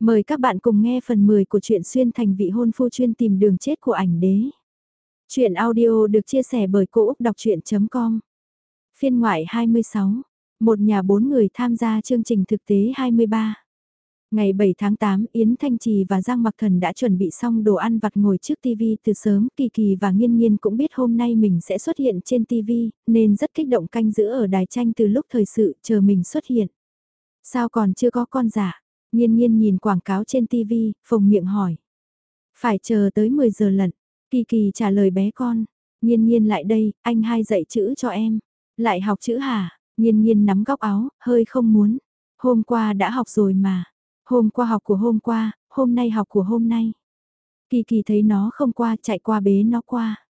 Mời các bạn cùng nghe phần 10 của truyện xuyên thành vị hôn phu chuyên tìm đường chết của ảnh đế. Chuyện audio được chia sẻ bởi Cô Úc Đọc Chuyện.com Phiên ngoại 26 Một nhà bốn người tham gia chương trình thực tế 23 Ngày 7 tháng 8, Yến Thanh Trì và Giang Mặc Thần đã chuẩn bị xong đồ ăn vặt ngồi trước TV từ sớm. Kỳ Kỳ và Nghiên Nghiên cũng biết hôm nay mình sẽ xuất hiện trên TV, nên rất kích động canh giữ ở đài tranh từ lúc thời sự, chờ mình xuất hiện. Sao còn chưa có con giả? Nhiên nhiên nhìn quảng cáo trên TV, phồng miệng hỏi. Phải chờ tới 10 giờ lận. Kỳ kỳ trả lời bé con. Nhiên nhiên lại đây, anh hai dạy chữ cho em. Lại học chữ hả? Nhiên nhiên nắm góc áo, hơi không muốn. Hôm qua đã học rồi mà. Hôm qua học của hôm qua, hôm nay học của hôm nay. Kỳ kỳ thấy nó không qua, chạy qua bế nó qua.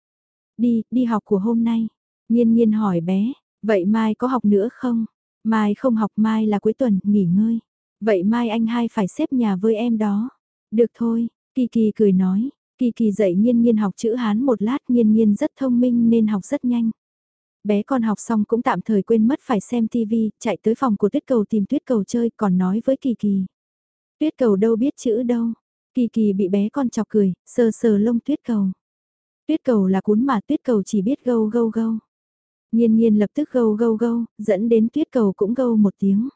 Đi, đi học của hôm nay. Nhiên nhiên hỏi bé, vậy mai có học nữa không? Mai không học mai là cuối tuần, nghỉ ngơi. Vậy mai anh hai phải xếp nhà với em đó. Được thôi, Kỳ Kỳ cười nói. Kỳ Kỳ dạy nhiên nhiên học chữ Hán một lát nhiên nhiên rất thông minh nên học rất nhanh. Bé con học xong cũng tạm thời quên mất phải xem TV, chạy tới phòng của tuyết cầu tìm tuyết cầu chơi còn nói với Kỳ Kỳ. Tuyết cầu đâu biết chữ đâu. Kỳ Kỳ bị bé con chọc cười, sờ sờ lông tuyết cầu. Tuyết cầu là cuốn mà tuyết cầu chỉ biết gâu gâu gâu. Nhiên nhiên lập tức gâu gâu gâu, dẫn đến tuyết cầu cũng gâu một tiếng.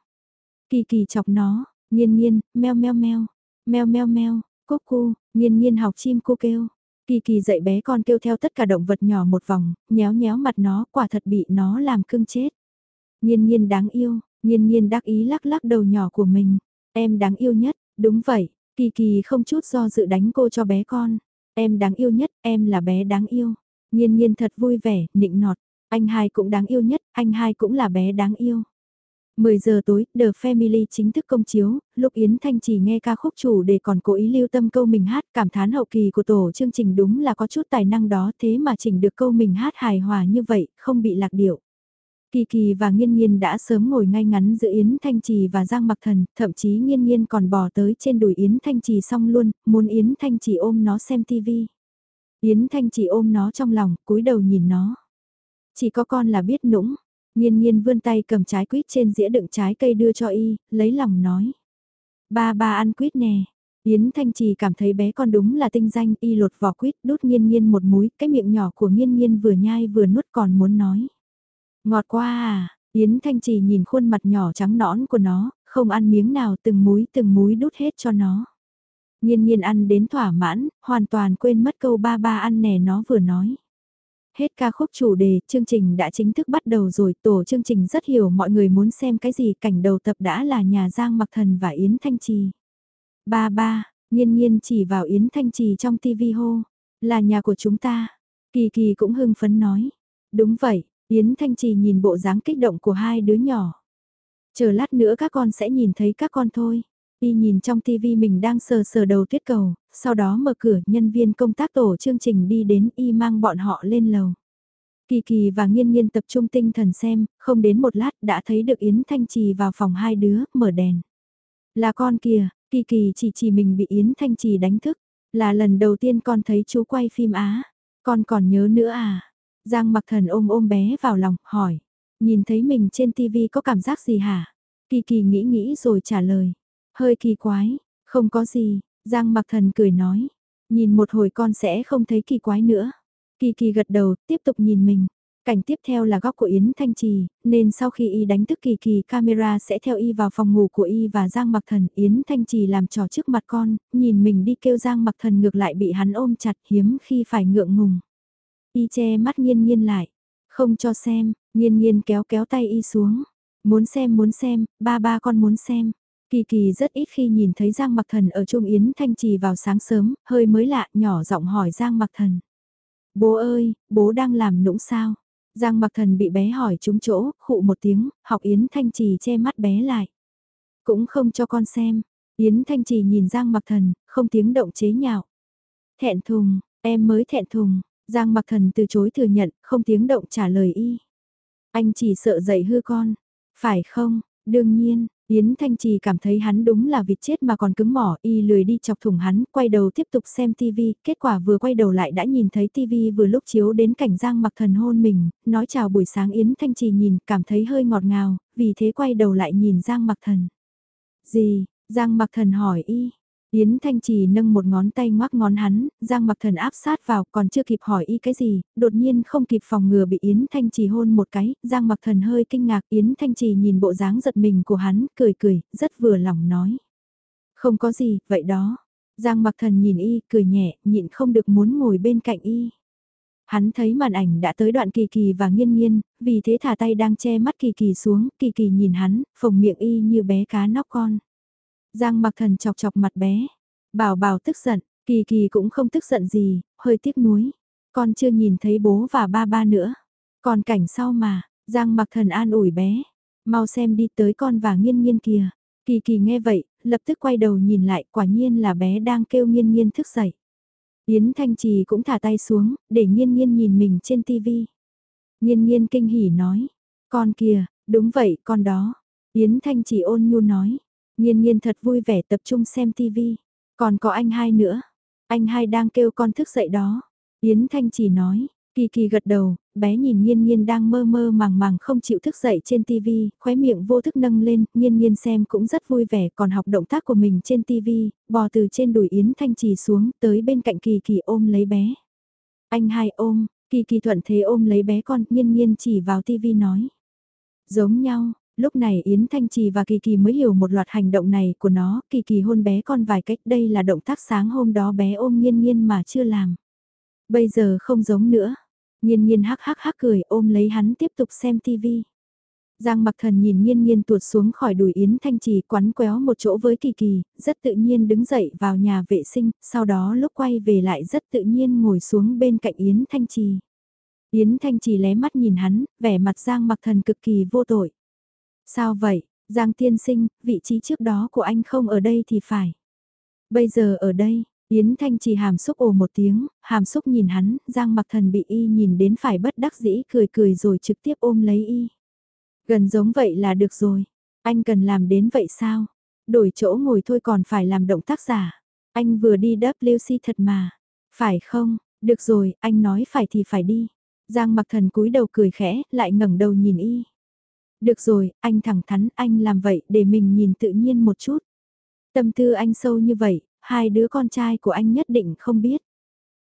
Kỳ kỳ chọc nó, nhiên nhiên, meo meo meo, meo meo meo, cúc cu, nhiên nhiên học chim cô kêu. Kỳ kỳ dạy bé con kêu theo tất cả động vật nhỏ một vòng, nhéo nhéo mặt nó, quả thật bị nó làm cưng chết. Nhiên nhiên đáng yêu, nhiên nhiên đắc ý lắc lắc đầu nhỏ của mình. Em đáng yêu nhất, đúng vậy, kỳ kỳ không chút do dự đánh cô cho bé con. Em đáng yêu nhất, em là bé đáng yêu. Nhiên nhiên thật vui vẻ, nịnh nọt. Anh hai cũng đáng yêu nhất, anh hai cũng là bé đáng yêu. 10 giờ tối, The Family chính thức công chiếu, lúc Yến Thanh chỉ nghe ca khúc chủ để còn cố ý lưu tâm câu mình hát cảm thán hậu kỳ của tổ chương trình đúng là có chút tài năng đó thế mà chỉnh được câu mình hát hài hòa như vậy, không bị lạc điệu. Kỳ Kỳ và Nghiên Nghiên đã sớm ngồi ngay ngắn giữa Yến Thanh Trì và Giang Mặc Thần, thậm chí Nghiên Nghiên còn bò tới trên đùi Yến Thanh Trì xong luôn, muốn Yến Thanh Trì ôm nó xem TV. Yến Thanh Trì ôm nó trong lòng, cúi đầu nhìn nó. Chỉ có con là biết nũng, Nhiên nhiên vươn tay cầm trái quýt trên dĩa đựng trái cây đưa cho y, lấy lòng nói. Ba ba ăn quýt nè. Yến Thanh Trì cảm thấy bé con đúng là tinh danh y lột vỏ quýt đút nghiên nghiên một múi, cái miệng nhỏ của nghiên nghiên vừa nhai vừa nuốt còn muốn nói. Ngọt quá à, Yến Thanh Trì nhìn khuôn mặt nhỏ trắng nõn của nó, không ăn miếng nào từng múi từng múi đút hết cho nó. Nhiên nhiên ăn đến thỏa mãn, hoàn toàn quên mất câu ba ba ăn nè nó vừa nói. Hết ca khúc chủ đề, chương trình đã chính thức bắt đầu rồi, tổ chương trình rất hiểu mọi người muốn xem cái gì, cảnh đầu tập đã là nhà Giang Mặc Thần và Yến Thanh Trì. Ba ba, nhiên nhiên chỉ vào Yến Thanh Trì trong tivi hô, là nhà của chúng ta. Kỳ kỳ cũng hưng phấn nói. Đúng vậy, Yến Thanh Trì nhìn bộ dáng kích động của hai đứa nhỏ. Chờ lát nữa các con sẽ nhìn thấy các con thôi. Y nhìn trong tivi mình đang sờ sờ đầu tuyết cầu, sau đó mở cửa nhân viên công tác tổ chương trình đi đến Y mang bọn họ lên lầu. Kỳ kỳ và nghiên nghiên tập trung tinh thần xem, không đến một lát đã thấy được Yến Thanh Trì vào phòng hai đứa, mở đèn. Là con kìa, kỳ kỳ chỉ chỉ mình bị Yến Thanh Trì đánh thức. Là lần đầu tiên con thấy chú quay phim Á. Con còn nhớ nữa à? Giang mặc thần ôm ôm bé vào lòng, hỏi. Nhìn thấy mình trên tivi có cảm giác gì hả? Kỳ kỳ nghĩ nghĩ rồi trả lời. Hơi kỳ quái, không có gì, Giang mặc thần cười nói. Nhìn một hồi con sẽ không thấy kỳ quái nữa. Kỳ kỳ gật đầu, tiếp tục nhìn mình. Cảnh tiếp theo là góc của Yến Thanh Trì, nên sau khi y đánh thức kỳ kỳ camera sẽ theo y vào phòng ngủ của y và Giang Mặc Thần. Yến Thanh Trì làm trò trước mặt con, nhìn mình đi kêu Giang Mặc Thần ngược lại bị hắn ôm chặt hiếm khi phải ngượng ngùng. Y che mắt nghiên nghiên lại, không cho xem, nghiên nghiên kéo kéo tay y xuống. Muốn xem muốn xem, ba ba con muốn xem. Kỳ kỳ rất ít khi nhìn thấy Giang Mặc Thần ở Trung Yến Thanh Trì vào sáng sớm, hơi mới lạ, nhỏ giọng hỏi Giang Mặc Thần. Bố ơi, bố đang làm nũng sao? Giang Mặc Thần bị bé hỏi trúng chỗ, khụ một tiếng, học Yến Thanh Trì che mắt bé lại. Cũng không cho con xem. Yến Thanh Trì nhìn Giang Mặc Thần, không tiếng động chế nhạo. Thẹn thùng, em mới thẹn thùng. Giang Mặc Thần từ chối thừa nhận, không tiếng động trả lời y. Anh chỉ sợ dạy hư con. Phải không? Đương nhiên, Yến Thanh Trì cảm thấy hắn đúng là vịt chết mà còn cứng mỏ, y lười đi chọc thủng hắn, quay đầu tiếp tục xem TV, kết quả vừa quay đầu lại đã nhìn thấy TV vừa lúc chiếu đến cảnh Giang mặc thần hôn mình, nói chào buổi sáng Yến Thanh Trì nhìn, cảm thấy hơi ngọt ngào, vì thế quay đầu lại nhìn Giang mặc thần. Gì, Giang mặc thần hỏi y, Yến Thanh Trì nâng một ngón tay ngoắc ngón hắn, Giang mặc thần áp sát vào còn chưa kịp hỏi y cái gì, đột nhiên không kịp phòng ngừa bị Yến Thanh Trì hôn một cái, Giang mặc thần hơi kinh ngạc Yến Thanh Trì nhìn bộ dáng giật mình của hắn, cười cười, rất vừa lòng nói. Không có gì, vậy đó. Giang mặc thần nhìn y, cười nhẹ, nhịn không được muốn ngồi bên cạnh y. Hắn thấy màn ảnh đã tới đoạn kỳ kỳ và nghiên nghiên, vì thế thả tay đang che mắt kỳ kỳ xuống, kỳ kỳ nhìn hắn, phồng miệng y như bé cá nóc con. Giang mặc thần chọc chọc mặt bé. Bảo bảo tức giận, kỳ kỳ cũng không tức giận gì, hơi tiếc nuối. Con chưa nhìn thấy bố và ba ba nữa. Còn cảnh sau mà, Giang mặc thần an ủi bé. Mau xem đi tới con và nghiên nghiên kìa. Kỳ kỳ nghe vậy, lập tức quay đầu nhìn lại quả nhiên là bé đang kêu nghiên nghiên thức dậy. Yến Thanh Trì cũng thả tay xuống, để nghiên nghiên nhìn mình trên tivi. Nghiên nghiên kinh hỉ nói, con kìa, đúng vậy, con đó. Yến Thanh Trì ôn nhu nói, Nhiên nhiên thật vui vẻ tập trung xem TV, Còn có anh hai nữa, anh hai đang kêu con thức dậy đó. Yến Thanh Chỉ nói, Kỳ kỳ gật đầu, bé nhìn nhiên nhiên đang mơ mơ màng màng không chịu thức dậy trên TV, khóe miệng vô thức nâng lên, nhiên nhiên xem cũng rất vui vẻ còn học động tác của mình trên TV, bò từ trên đùi Yến Thanh Trì xuống tới bên cạnh kỳ kỳ ôm lấy bé. Anh hai ôm, kỳ kỳ thuận thế ôm lấy bé con, nhiên nhiên chỉ vào TV nói. Giống nhau, lúc này Yến Thanh Trì và Kỳ Kỳ mới hiểu một loạt hành động này của nó, Kỳ Kỳ hôn bé con vài cách đây là động tác sáng hôm đó bé ôm nghiên nghiên mà chưa làm. Bây giờ không giống nữa. nghiên nghiên hắc hắc hắc cười ôm lấy hắn tiếp tục xem tivi. Giang mặc thần nhìn nghiên nghiên tuột xuống khỏi đùi Yến Thanh Trì quắn quéo một chỗ với Kỳ Kỳ, rất tự nhiên đứng dậy vào nhà vệ sinh, sau đó lúc quay về lại rất tự nhiên ngồi xuống bên cạnh Yến Thanh Trì. Yến Thanh Trì lé mắt nhìn hắn, vẻ mặt Giang mặc thần cực kỳ vô tội. Sao vậy, Giang tiên sinh, vị trí trước đó của anh không ở đây thì phải. Bây giờ ở đây, Yến Thanh chỉ hàm xúc ồ một tiếng, hàm xúc nhìn hắn, Giang mặc thần bị y nhìn đến phải bất đắc dĩ cười cười rồi trực tiếp ôm lấy y. Gần giống vậy là được rồi, anh cần làm đến vậy sao? Đổi chỗ ngồi thôi còn phải làm động tác giả. Anh vừa đi WC thật mà. Phải không? Được rồi, anh nói phải thì phải đi. Giang mặc thần cúi đầu cười khẽ, lại ngẩng đầu nhìn y. Được rồi, anh thẳng thắn, anh làm vậy để mình nhìn tự nhiên một chút. Tâm tư anh sâu như vậy, hai đứa con trai của anh nhất định không biết.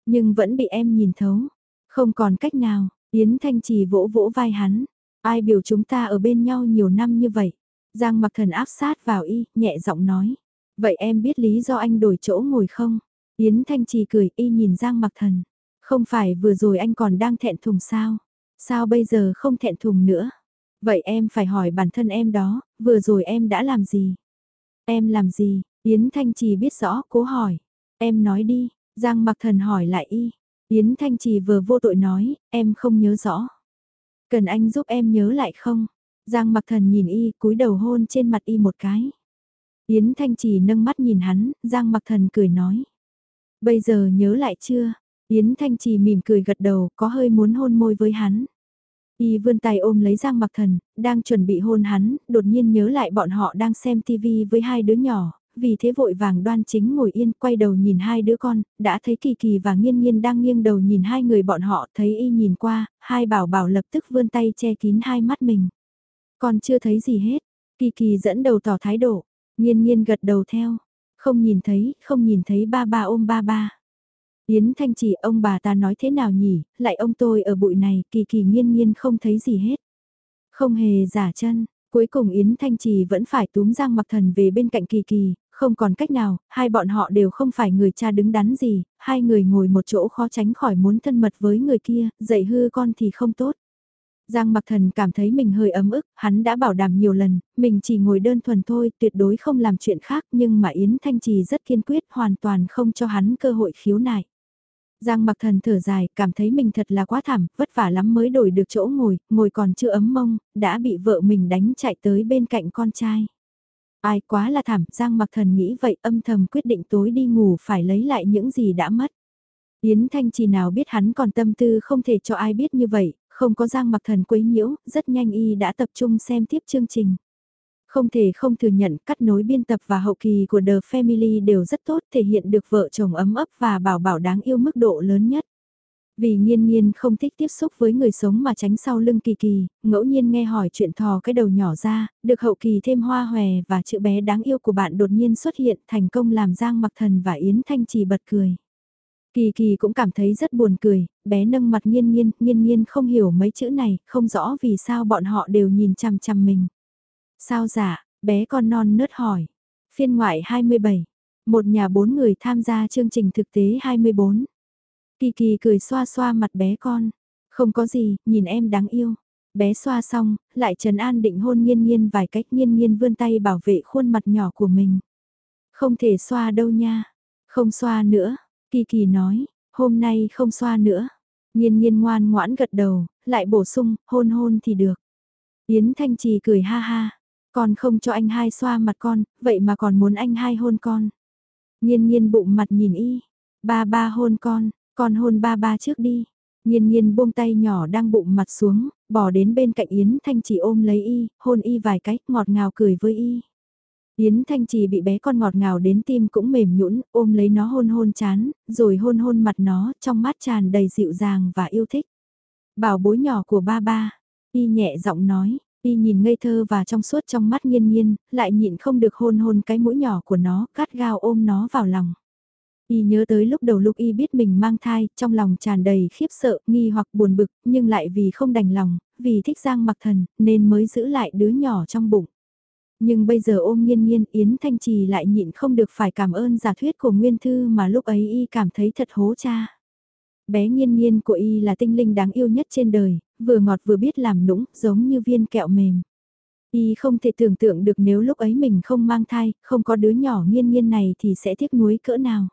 Nhưng vẫn bị em nhìn thấu. Không còn cách nào, Yến Thanh Trì vỗ vỗ vai hắn. Ai biểu chúng ta ở bên nhau nhiều năm như vậy. Giang mặc thần áp sát vào y, nhẹ giọng nói. Vậy em biết lý do anh đổi chỗ ngồi không? Yến Thanh Trì cười y nhìn Giang mặc thần. Không phải vừa rồi anh còn đang thẹn thùng sao? Sao bây giờ không thẹn thùng nữa? Vậy em phải hỏi bản thân em đó, vừa rồi em đã làm gì? Em làm gì? Yến Thanh Trì biết rõ, cố hỏi. Em nói đi, Giang Mặc Thần hỏi lại y. Yến Thanh Trì vừa vô tội nói, em không nhớ rõ. Cần anh giúp em nhớ lại không? Giang Mặc Thần nhìn y, cúi đầu hôn trên mặt y một cái. Yến Thanh Trì nâng mắt nhìn hắn, Giang Mặc Thần cười nói. Bây giờ nhớ lại chưa? Yến Thanh Trì mỉm cười gật đầu, có hơi muốn hôn môi với hắn. Y vươn tay ôm lấy Giang Mặc Thần, đang chuẩn bị hôn hắn, đột nhiên nhớ lại bọn họ đang xem TV với hai đứa nhỏ, vì thế vội vàng đoan chính ngồi yên quay đầu nhìn hai đứa con, đã thấy Kỳ Kỳ và Nghiên Nghiên đang nghiêng đầu nhìn hai người bọn họ thấy y nhìn qua, hai bảo bảo lập tức vươn tay che kín hai mắt mình. Còn chưa thấy gì hết, Kỳ Kỳ dẫn đầu tỏ thái độ, Nghiên Nghiên gật đầu theo, không nhìn thấy, không nhìn thấy ba ba ôm ba ba. Yến Thanh chỉ ông bà ta nói thế nào nhỉ, lại ông tôi ở bụi này, Kỳ Kỳ Nghiên Nghiên không thấy gì hết. Không hề giả chân, Cuối cùng Yến Thanh Trì vẫn phải túm Giang Mặc Thần về bên cạnh Kỳ Kỳ, không còn cách nào, hai bọn họ đều không phải người cha đứng đắn gì, hai người ngồi một chỗ khó tránh khỏi muốn thân mật với người kia, dạy hư con thì không tốt. Giang Mặc Thần cảm thấy mình hơi ấm ức, hắn đã bảo đảm nhiều lần, mình chỉ ngồi đơn thuần thôi, tuyệt đối không làm chuyện khác nhưng mà Yến Thanh Trì rất kiên quyết hoàn toàn không cho hắn cơ hội khiếu nại. Giang mặc thần thở dài, cảm thấy mình thật là quá thảm, vất vả lắm mới đổi được chỗ ngồi, ngồi còn chưa ấm mông, đã bị vợ mình đánh chạy tới bên cạnh con trai. Ai quá là thảm, Giang mặc thần nghĩ vậy âm thầm quyết định tối đi ngủ phải lấy lại những gì đã mất. Yến Thanh chỉ nào biết hắn còn tâm tư không thể cho ai biết như vậy, không có Giang mặc thần quấy nhiễu, rất nhanh y đã tập trung xem tiếp chương trình. Không thể không thừa nhận cắt nối biên tập và hậu kỳ của The Family đều rất tốt thể hiện được vợ chồng ấm ấp và bảo bảo đáng yêu mức độ lớn nhất. Vì nghiên nghiên không thích tiếp xúc với người sống mà tránh sau lưng kỳ kỳ, ngẫu nhiên nghe hỏi chuyện thò cái đầu nhỏ ra, được hậu kỳ thêm hoa hòe và chữ bé đáng yêu của bạn đột nhiên xuất hiện thành công làm Giang Mặc Thần và Yến Thanh Trì bật cười. Kỳ kỳ cũng cảm thấy rất buồn cười, bé nâng mặt nghiên nghiên, nghiên nghiên không hiểu mấy chữ này, không rõ vì sao bọn họ đều nhìn chằm chằm mình. Sao dạ, bé con non nớt hỏi. Phiên ngoại 27, một nhà bốn người tham gia chương trình thực tế 24. Kỳ kỳ cười xoa xoa mặt bé con. Không có gì, nhìn em đáng yêu. Bé xoa xong, lại trần an định hôn nghiên nghiên vài cách nghiên nghiên vươn tay bảo vệ khuôn mặt nhỏ của mình. Không thể xoa đâu nha. Không xoa nữa, Kỳ kỳ nói, hôm nay không xoa nữa. Nhiên nhiên ngoan ngoãn gật đầu, lại bổ sung, hôn hôn thì được. Yến Thanh Trì cười ha ha, con không cho anh hai xoa mặt con, vậy mà còn muốn anh hai hôn con. Nhiên nhiên bụng mặt nhìn y, ba ba hôn con, con hôn ba ba trước đi. Nhiên nhiên buông tay nhỏ đang bụng mặt xuống, bỏ đến bên cạnh Yến Thanh Trì ôm lấy y, hôn y vài cái ngọt ngào cười với y. Yến Thanh Trì bị bé con ngọt ngào đến tim cũng mềm nhũn, ôm lấy nó hôn hôn chán, rồi hôn hôn mặt nó, trong mắt tràn đầy dịu dàng và yêu thích. Bảo bối nhỏ của ba ba, y nhẹ giọng nói, y nhìn ngây thơ và trong suốt trong mắt nghiên nghiên, lại nhịn không được hôn hôn cái mũi nhỏ của nó, cắt gao ôm nó vào lòng. Y nhớ tới lúc đầu lúc y biết mình mang thai, trong lòng tràn đầy khiếp sợ, nghi hoặc buồn bực, nhưng lại vì không đành lòng, vì thích Giang mặc thần, nên mới giữ lại đứa nhỏ trong bụng. Nhưng bây giờ ôm nghiên nghiên Yến Thanh Trì lại nhịn không được phải cảm ơn giả thuyết của Nguyên Thư mà lúc ấy y cảm thấy thật hố cha. Bé nghiên nghiên của y là tinh linh đáng yêu nhất trên đời, vừa ngọt vừa biết làm nũng, giống như viên kẹo mềm. Y không thể tưởng tượng được nếu lúc ấy mình không mang thai, không có đứa nhỏ nghiên nghiên này thì sẽ tiếc nuối cỡ nào.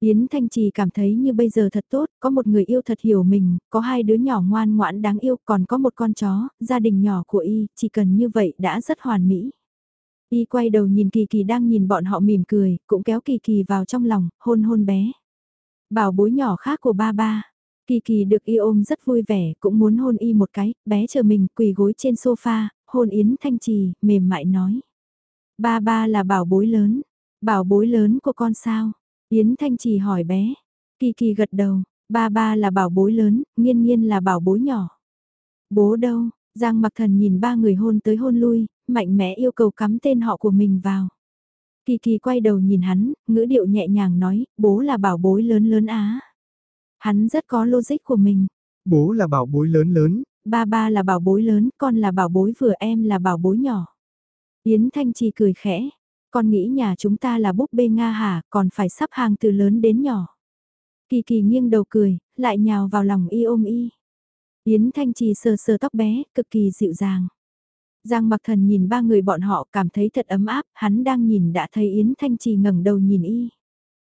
Yến Thanh Trì cảm thấy như bây giờ thật tốt, có một người yêu thật hiểu mình, có hai đứa nhỏ ngoan ngoãn đáng yêu, còn có một con chó, gia đình nhỏ của y, chỉ cần như vậy đã rất hoàn mỹ. Y quay đầu nhìn Kỳ Kỳ đang nhìn bọn họ mỉm cười, cũng kéo Kỳ Kỳ vào trong lòng, hôn hôn bé. Bảo bối nhỏ khác của ba ba. Kỳ Kỳ được y ôm rất vui vẻ, cũng muốn hôn y một cái, bé chờ mình quỳ gối trên sofa, hôn Yến Thanh Trì, mềm mại nói. Ba ba là bảo bối lớn, bảo bối lớn của con sao? Yến Thanh Trì hỏi bé. Kỳ Kỳ gật đầu, ba ba là bảo bối lớn, nghiên nghiên là bảo bối nhỏ. Bố đâu? Giang mặc thần nhìn ba người hôn tới hôn lui, mạnh mẽ yêu cầu cắm tên họ của mình vào. Kỳ kỳ quay đầu nhìn hắn, ngữ điệu nhẹ nhàng nói, bố là bảo bối lớn lớn á. Hắn rất có logic của mình. Bố là bảo bối lớn lớn. Ba ba là bảo bối lớn, con là bảo bối vừa em là bảo bối nhỏ. Yến Thanh Trì cười khẽ, con nghĩ nhà chúng ta là búp bê Nga hả, còn phải sắp hàng từ lớn đến nhỏ. Kỳ kỳ nghiêng đầu cười, lại nhào vào lòng y ôm y. Yến Thanh Trì sờ sờ tóc bé, cực kỳ dịu dàng. Giang mặc thần nhìn ba người bọn họ cảm thấy thật ấm áp, hắn đang nhìn đã thấy Yến Thanh Trì ngẩng đầu nhìn y.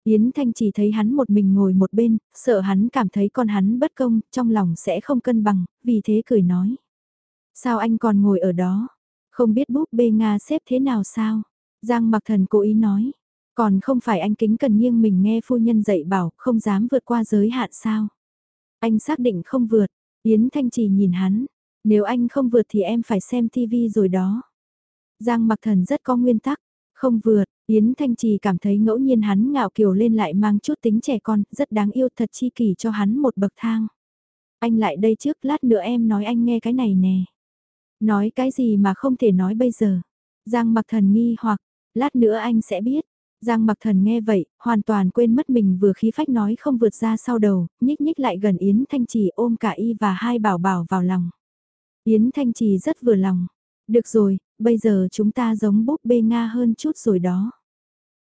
Yến Thanh Trì thấy hắn một mình ngồi một bên, sợ hắn cảm thấy con hắn bất công, trong lòng sẽ không cân bằng, vì thế cười nói. Sao anh còn ngồi ở đó? Không biết búp bê Nga xếp thế nào sao? Giang mặc thần cố ý nói. Còn không phải anh kính cần nghiêng mình nghe phu nhân dạy bảo, không dám vượt qua giới hạn sao? Anh xác định không vượt, Yến Thanh Trì nhìn hắn, nếu anh không vượt thì em phải xem TV rồi đó. Giang mặc thần rất có nguyên tắc, không vượt, Yến Thanh Trì cảm thấy ngẫu nhiên hắn ngạo kiều lên lại mang chút tính trẻ con, rất đáng yêu thật chi kỷ cho hắn một bậc thang. Anh lại đây trước, lát nữa em nói anh nghe cái này nè. Nói cái gì mà không thể nói bây giờ. Giang mặc thần nghi hoặc, lát nữa anh sẽ biết. Giang mặc thần nghe vậy, hoàn toàn quên mất mình vừa khí phách nói không vượt ra sau đầu, nhích nhích lại gần Yến Thanh Trì ôm cả y và hai bảo bảo vào lòng. Yến Thanh Trì rất vừa lòng. Được rồi, bây giờ chúng ta giống búp bê Nga hơn chút rồi đó.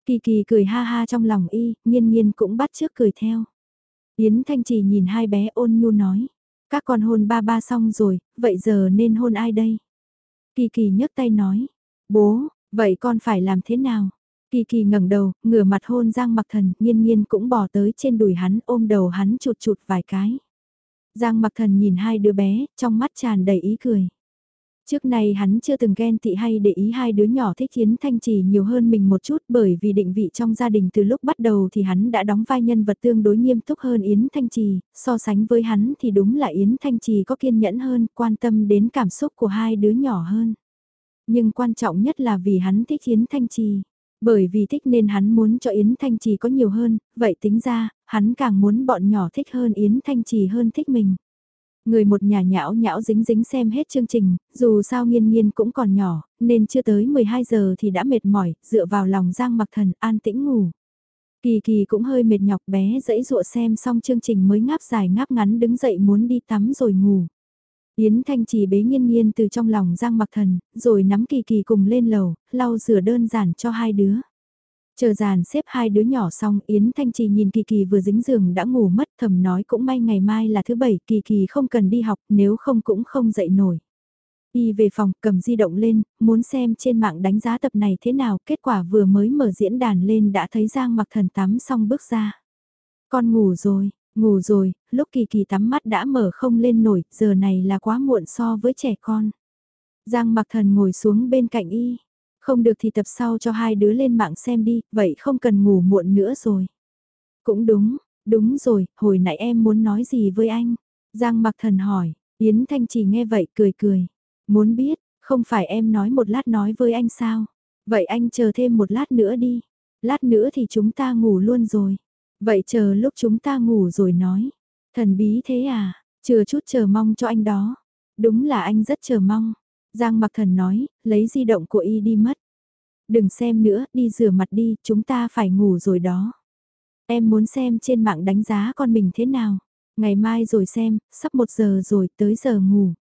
Kỳ kỳ cười ha ha trong lòng y, nhiên nhiên cũng bắt trước cười theo. Yến Thanh Trì nhìn hai bé ôn nhu nói. Các con hôn ba ba xong rồi, vậy giờ nên hôn ai đây? Kỳ kỳ nhấc tay nói. Bố, vậy con phải làm thế nào? Kỳ kỳ ngẩng đầu, ngửa mặt hôn Giang mặc thần, nhiên nhiên cũng bỏ tới trên đùi hắn ôm đầu hắn chụt chụt vài cái. Giang mặc thần nhìn hai đứa bé, trong mắt tràn đầy ý cười. Trước này hắn chưa từng ghen tị hay để ý hai đứa nhỏ thích Yến Thanh Trì nhiều hơn mình một chút bởi vì định vị trong gia đình từ lúc bắt đầu thì hắn đã đóng vai nhân vật tương đối nghiêm túc hơn Yến Thanh Trì, so sánh với hắn thì đúng là Yến Thanh Trì có kiên nhẫn hơn, quan tâm đến cảm xúc của hai đứa nhỏ hơn. Nhưng quan trọng nhất là vì hắn thích Yến Thanh Trì. Bởi vì thích nên hắn muốn cho Yến Thanh Trì có nhiều hơn, vậy tính ra, hắn càng muốn bọn nhỏ thích hơn Yến Thanh Trì hơn thích mình. Người một nhà nhão nhão dính dính xem hết chương trình, dù sao nghiên nghiên cũng còn nhỏ, nên chưa tới 12 giờ thì đã mệt mỏi, dựa vào lòng Giang mặc thần an tĩnh ngủ. Kỳ kỳ cũng hơi mệt nhọc bé dẫy dụa xem xong chương trình mới ngáp dài ngáp ngắn đứng dậy muốn đi tắm rồi ngủ. Yến Thanh Trì bế nghiên nghiên từ trong lòng Giang Mặc Thần, rồi nắm Kỳ Kỳ cùng lên lầu, lau rửa đơn giản cho hai đứa. Chờ giàn xếp hai đứa nhỏ xong, Yến Thanh Trì nhìn Kỳ Kỳ vừa dính giường đã ngủ mất thầm nói cũng may ngày mai là thứ bảy, Kỳ Kỳ không cần đi học, nếu không cũng không dậy nổi. Y về phòng, cầm di động lên, muốn xem trên mạng đánh giá tập này thế nào, kết quả vừa mới mở diễn đàn lên đã thấy Giang mặc thần tắm xong bước ra. Con ngủ rồi, ngủ rồi, lúc kỳ kỳ tắm mắt đã mở không lên nổi, giờ này là quá muộn so với trẻ con. Giang mặc thần ngồi xuống bên cạnh y, không được thì tập sau cho hai đứa lên mạng xem đi, vậy không cần ngủ muộn nữa rồi. Cũng đúng, đúng rồi, hồi nãy em muốn nói gì với anh? Giang mặc thần hỏi, Yến Thanh chỉ nghe vậy cười cười. Muốn biết, không phải em nói một lát nói với anh sao? Vậy anh chờ thêm một lát nữa đi. Lát nữa thì chúng ta ngủ luôn rồi. Vậy chờ lúc chúng ta ngủ rồi nói. Thần bí thế à, chừa chút chờ mong cho anh đó. Đúng là anh rất chờ mong. Giang mặc thần nói, lấy di động của y đi mất. Đừng xem nữa, đi rửa mặt đi, chúng ta phải ngủ rồi đó. Em muốn xem trên mạng đánh giá con mình thế nào. Ngày mai rồi xem, sắp một giờ rồi, tới giờ ngủ.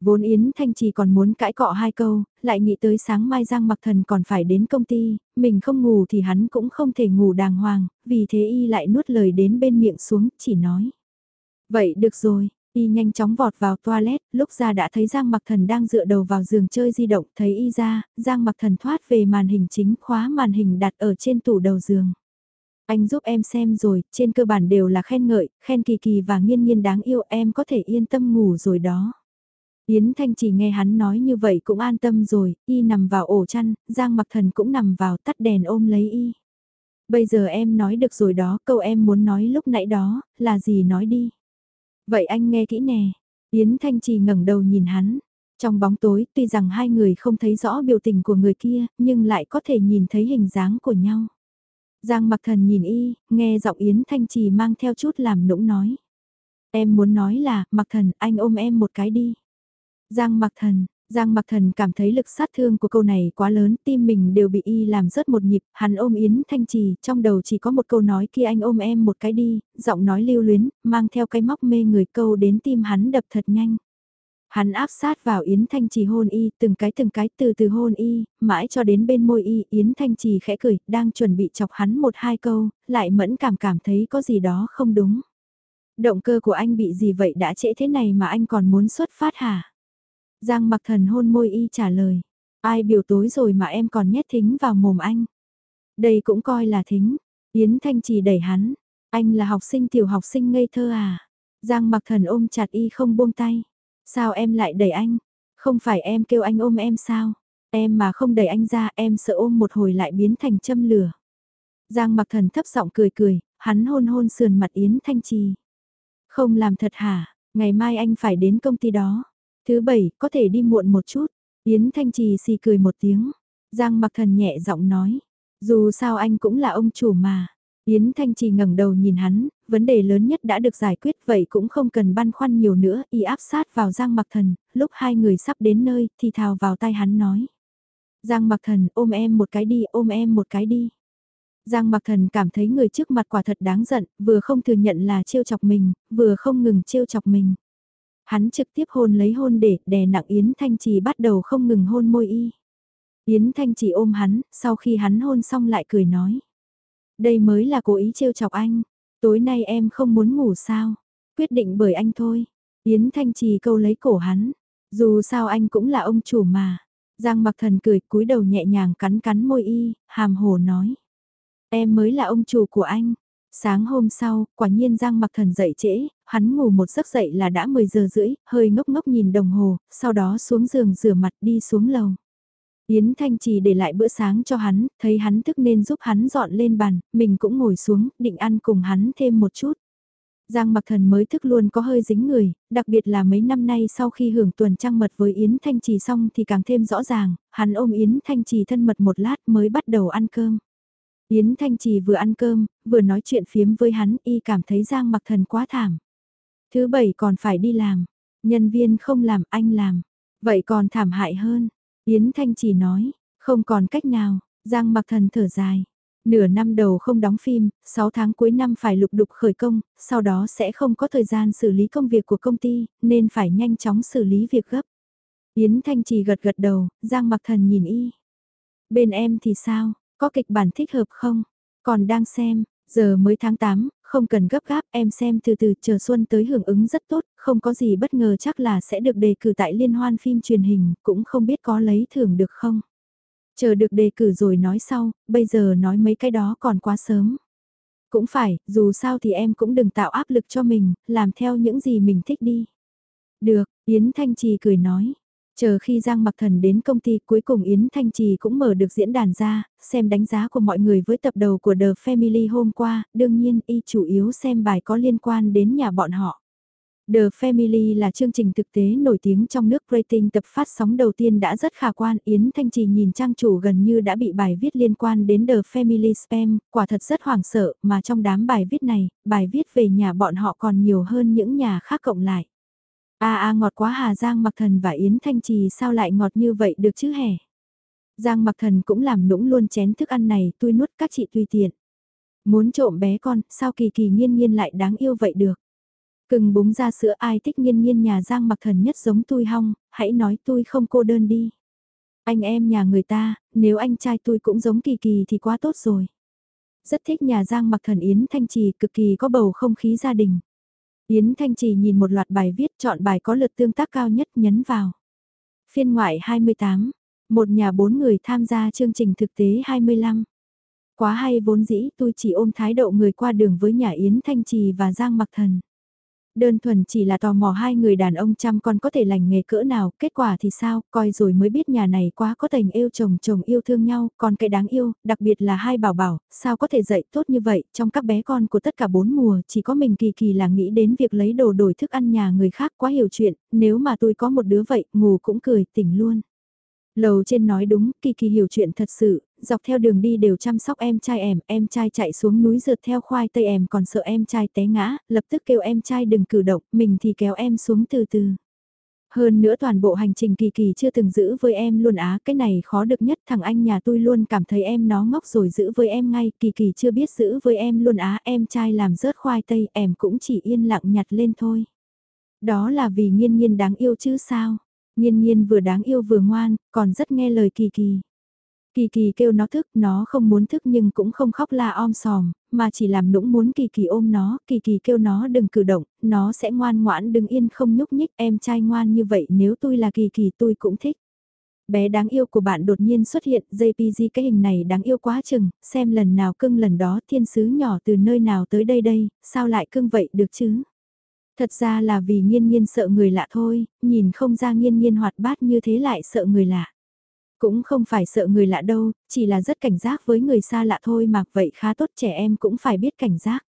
Vốn Yến Thanh Trì còn muốn cãi cọ hai câu, lại nghĩ tới sáng mai Giang Mặc Thần còn phải đến công ty, mình không ngủ thì hắn cũng không thể ngủ đàng hoàng, vì thế y lại nuốt lời đến bên miệng xuống, chỉ nói. Vậy được rồi, y nhanh chóng vọt vào toilet, lúc ra đã thấy Giang Mặc Thần đang dựa đầu vào giường chơi di động, thấy y ra, Giang Mặc Thần thoát về màn hình chính khóa màn hình đặt ở trên tủ đầu giường. Anh giúp em xem rồi, trên cơ bản đều là khen ngợi, khen kỳ kỳ và nghiên nghiên đáng yêu em có thể yên tâm ngủ rồi đó. Yến Thanh chỉ nghe hắn nói như vậy cũng an tâm rồi, y nằm vào ổ chăn, Giang mặc thần cũng nằm vào tắt đèn ôm lấy y. Bây giờ em nói được rồi đó, câu em muốn nói lúc nãy đó, là gì nói đi. Vậy anh nghe kỹ nè, Yến Thanh Chỉ ngẩng đầu nhìn hắn. Trong bóng tối, tuy rằng hai người không thấy rõ biểu tình của người kia, nhưng lại có thể nhìn thấy hình dáng của nhau. Giang mặc thần nhìn y, nghe giọng Yến Thanh Trì mang theo chút làm nũng nói. Em muốn nói là, mặc thần, anh ôm em một cái đi. Giang mặc thần, Giang mặc thần cảm thấy lực sát thương của câu này quá lớn, tim mình đều bị y làm rớt một nhịp, hắn ôm Yến Thanh Trì, trong đầu chỉ có một câu nói kia anh ôm em một cái đi, giọng nói lưu luyến, mang theo cái móc mê người câu đến tim hắn đập thật nhanh. Hắn áp sát vào Yến Thanh Trì hôn y, từng cái từng cái từ từ hôn y, mãi cho đến bên môi y, Yến Thanh Trì khẽ cười, đang chuẩn bị chọc hắn một hai câu, lại mẫn cảm cảm thấy có gì đó không đúng. Động cơ của anh bị gì vậy đã trễ thế này mà anh còn muốn xuất phát hả? Giang mặc thần hôn môi y trả lời. Ai biểu tối rồi mà em còn nhét thính vào mồm anh. Đây cũng coi là thính. Yến Thanh chỉ đẩy hắn. Anh là học sinh tiểu học sinh ngây thơ à. Giang mặc thần ôm chặt y không buông tay. Sao em lại đẩy anh? Không phải em kêu anh ôm em sao? Em mà không đẩy anh ra em sợ ôm một hồi lại biến thành châm lửa. Giang mặc thần thấp giọng cười cười, hắn hôn hôn sườn mặt Yến Thanh Trì. Không làm thật hả, ngày mai anh phải đến công ty đó. Thứ bảy, có thể đi muộn một chút. Yến Thanh Trì xì cười một tiếng. Giang mặc thần nhẹ giọng nói. Dù sao anh cũng là ông chủ mà. Yến Thanh Trì ngẩng đầu nhìn hắn, vấn đề lớn nhất đã được giải quyết vậy cũng không cần băn khoăn nhiều nữa, y áp sát vào Giang Mặc Thần, lúc hai người sắp đến nơi thì thào vào tay hắn nói. Giang Mặc Thần ôm em một cái đi, ôm em một cái đi. Giang Mặc Thần cảm thấy người trước mặt quả thật đáng giận, vừa không thừa nhận là trêu chọc mình, vừa không ngừng trêu chọc mình. Hắn trực tiếp hôn lấy hôn để đè nặng Yến Thanh Trì bắt đầu không ngừng hôn môi y. Yến Thanh Trì ôm hắn, sau khi hắn hôn xong lại cười nói. Đây mới là cố ý trêu chọc anh, tối nay em không muốn ngủ sao, quyết định bởi anh thôi. Yến Thanh Trì câu lấy cổ hắn, dù sao anh cũng là ông chủ mà. Giang mặc thần cười cúi đầu nhẹ nhàng cắn cắn môi y, hàm hồ nói. Em mới là ông chủ của anh. Sáng hôm sau, quả nhiên Giang mặc thần dậy trễ, hắn ngủ một giấc dậy là đã 10 giờ rưỡi, hơi ngốc ngốc nhìn đồng hồ, sau đó xuống giường rửa mặt đi xuống lầu. Yến Thanh Trì để lại bữa sáng cho hắn, thấy hắn thức nên giúp hắn dọn lên bàn, mình cũng ngồi xuống, định ăn cùng hắn thêm một chút. Giang Mặc Thần mới thức luôn có hơi dính người, đặc biệt là mấy năm nay sau khi hưởng tuần trăng mật với Yến Thanh Trì xong thì càng thêm rõ ràng, hắn ôm Yến Thanh Trì thân mật một lát mới bắt đầu ăn cơm. Yến Thanh Trì vừa ăn cơm, vừa nói chuyện phiếm với hắn, y cảm thấy Giang Mặc Thần quá thảm. Thứ bảy còn phải đi làm, nhân viên không làm anh làm, vậy còn thảm hại hơn. Yến Thanh Trì nói, không còn cách nào, Giang Mặc Thần thở dài. Nửa năm đầu không đóng phim, 6 tháng cuối năm phải lục đục khởi công, sau đó sẽ không có thời gian xử lý công việc của công ty, nên phải nhanh chóng xử lý việc gấp. Yến Thanh Trì gật gật đầu, Giang Mặc Thần nhìn y. Bên em thì sao, có kịch bản thích hợp không? Còn đang xem, giờ mới tháng 8, không cần gấp gáp, em xem từ từ chờ xuân tới hưởng ứng rất tốt, không có gì bất ngờ chắc là sẽ được đề cử tại liên hoan phim truyền hình, cũng không biết có lấy thưởng được không. Chờ được đề cử rồi nói sau, bây giờ nói mấy cái đó còn quá sớm. Cũng phải, dù sao thì em cũng đừng tạo áp lực cho mình, làm theo những gì mình thích đi. Được, Yến Thanh Trì cười nói. Chờ khi Giang Mặc Thần đến công ty cuối cùng Yến Thanh Trì cũng mở được diễn đàn ra, xem đánh giá của mọi người với tập đầu của The Family hôm qua, đương nhiên y chủ yếu xem bài có liên quan đến nhà bọn họ. The Family là chương trình thực tế nổi tiếng trong nước rating tập phát sóng đầu tiên đã rất khả quan. Yến Thanh Trì nhìn trang chủ gần như đã bị bài viết liên quan đến The Family Spam, quả thật rất hoảng sợ, mà trong đám bài viết này, bài viết về nhà bọn họ còn nhiều hơn những nhà khác cộng lại. A a ngọt quá Hà Giang Mặc Thần và Yến Thanh Trì sao lại ngọt như vậy được chứ hẻ. Giang Mặc Thần cũng làm nũng luôn chén thức ăn này, tôi nuốt các chị tùy tiện. Muốn trộm bé con, sao kỳ kỳ nghiên nghiên lại đáng yêu vậy được. Cưng búng ra sữa ai thích nghiên nghiên nhà Giang mặc thần nhất giống tôi hong, hãy nói tôi không cô đơn đi. Anh em nhà người ta, nếu anh trai tôi cũng giống kỳ kỳ thì quá tốt rồi. Rất thích nhà Giang mặc thần Yến Thanh Trì cực kỳ có bầu không khí gia đình. Yến Thanh Trì nhìn một loạt bài viết chọn bài có lượt tương tác cao nhất nhấn vào. Phiên ngoại 28, một nhà bốn người tham gia chương trình thực tế 25. Quá hay vốn dĩ tôi chỉ ôm thái độ người qua đường với nhà Yến Thanh Trì và Giang Mặc Thần đơn thuần chỉ là tò mò hai người đàn ông chăm con có thể lành nghề cỡ nào, kết quả thì sao, coi rồi mới biết nhà này quá có tình yêu chồng chồng yêu thương nhau, còn cái đáng yêu, đặc biệt là hai bảo bảo, sao có thể dạy tốt như vậy, trong các bé con của tất cả bốn mùa, chỉ có mình kỳ kỳ là nghĩ đến việc lấy đồ đổi thức ăn nhà người khác quá hiểu chuyện, nếu mà tôi có một đứa vậy, ngủ cũng cười, tỉnh luôn. Lầu trên nói đúng, Kỳ Kỳ hiểu chuyện thật sự, dọc theo đường đi đều chăm sóc em trai em, em trai chạy xuống núi rượt theo khoai tây em còn sợ em trai té ngã, lập tức kêu em trai đừng cử động, mình thì kéo em xuống từ từ. Hơn nữa toàn bộ hành trình Kỳ Kỳ chưa từng giữ với em luôn á, cái này khó được nhất, thằng anh nhà tôi luôn cảm thấy em nó ngốc rồi giữ với em ngay, Kỳ Kỳ chưa biết giữ với em luôn á, em trai làm rớt khoai tây, em cũng chỉ yên lặng nhặt lên thôi. Đó là vì nghiên nhiên đáng yêu chứ sao? Nhiên nhiên vừa đáng yêu vừa ngoan, còn rất nghe lời Kỳ Kỳ. Kỳ Kỳ kêu nó thức, nó không muốn thức nhưng cũng không khóc la om sòm, mà chỉ làm nũng muốn Kỳ Kỳ ôm nó, Kỳ Kỳ kêu nó đừng cử động, nó sẽ ngoan ngoãn đứng yên không nhúc nhích, em trai ngoan như vậy nếu tôi là Kỳ Kỳ tôi cũng thích. Bé đáng yêu của bạn đột nhiên xuất hiện, JPG cái hình này đáng yêu quá chừng, xem lần nào cưng lần đó thiên sứ nhỏ từ nơi nào tới đây đây, sao lại cưng vậy được chứ? Thật ra là vì nghiên nghiên sợ người lạ thôi, nhìn không ra nghiên nghiên hoạt bát như thế lại sợ người lạ. Cũng không phải sợ người lạ đâu, chỉ là rất cảnh giác với người xa lạ thôi mà vậy khá tốt trẻ em cũng phải biết cảnh giác.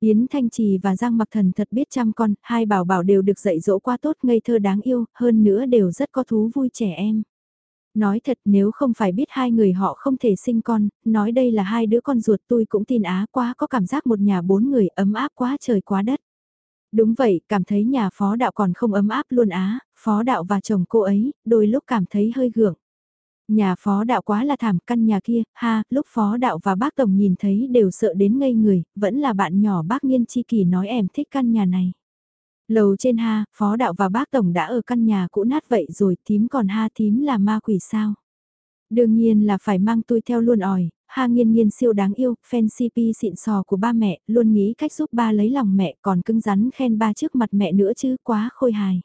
Yến Thanh Trì và Giang Mặc Thần thật biết chăm con, hai bảo bảo đều được dạy dỗ quá tốt ngây thơ đáng yêu, hơn nữa đều rất có thú vui trẻ em. Nói thật nếu không phải biết hai người họ không thể sinh con, nói đây là hai đứa con ruột tôi cũng tin á quá có cảm giác một nhà bốn người ấm áp quá trời quá đất. Đúng vậy, cảm thấy nhà phó đạo còn không ấm áp luôn á, phó đạo và chồng cô ấy, đôi lúc cảm thấy hơi gượng. Nhà phó đạo quá là thảm căn nhà kia, ha, lúc phó đạo và bác tổng nhìn thấy đều sợ đến ngây người, vẫn là bạn nhỏ bác nghiên chi kỳ nói em thích căn nhà này. Lầu trên ha, phó đạo và bác tổng đã ở căn nhà cũ nát vậy rồi, thím còn ha thím là ma quỷ sao. Đương nhiên là phải mang tôi theo luôn ỏi, Ha nghiên nghiên siêu đáng yêu, fan CP xịn sò của ba mẹ, luôn nghĩ cách giúp ba lấy lòng mẹ còn cưng rắn khen ba trước mặt mẹ nữa chứ quá khôi hài.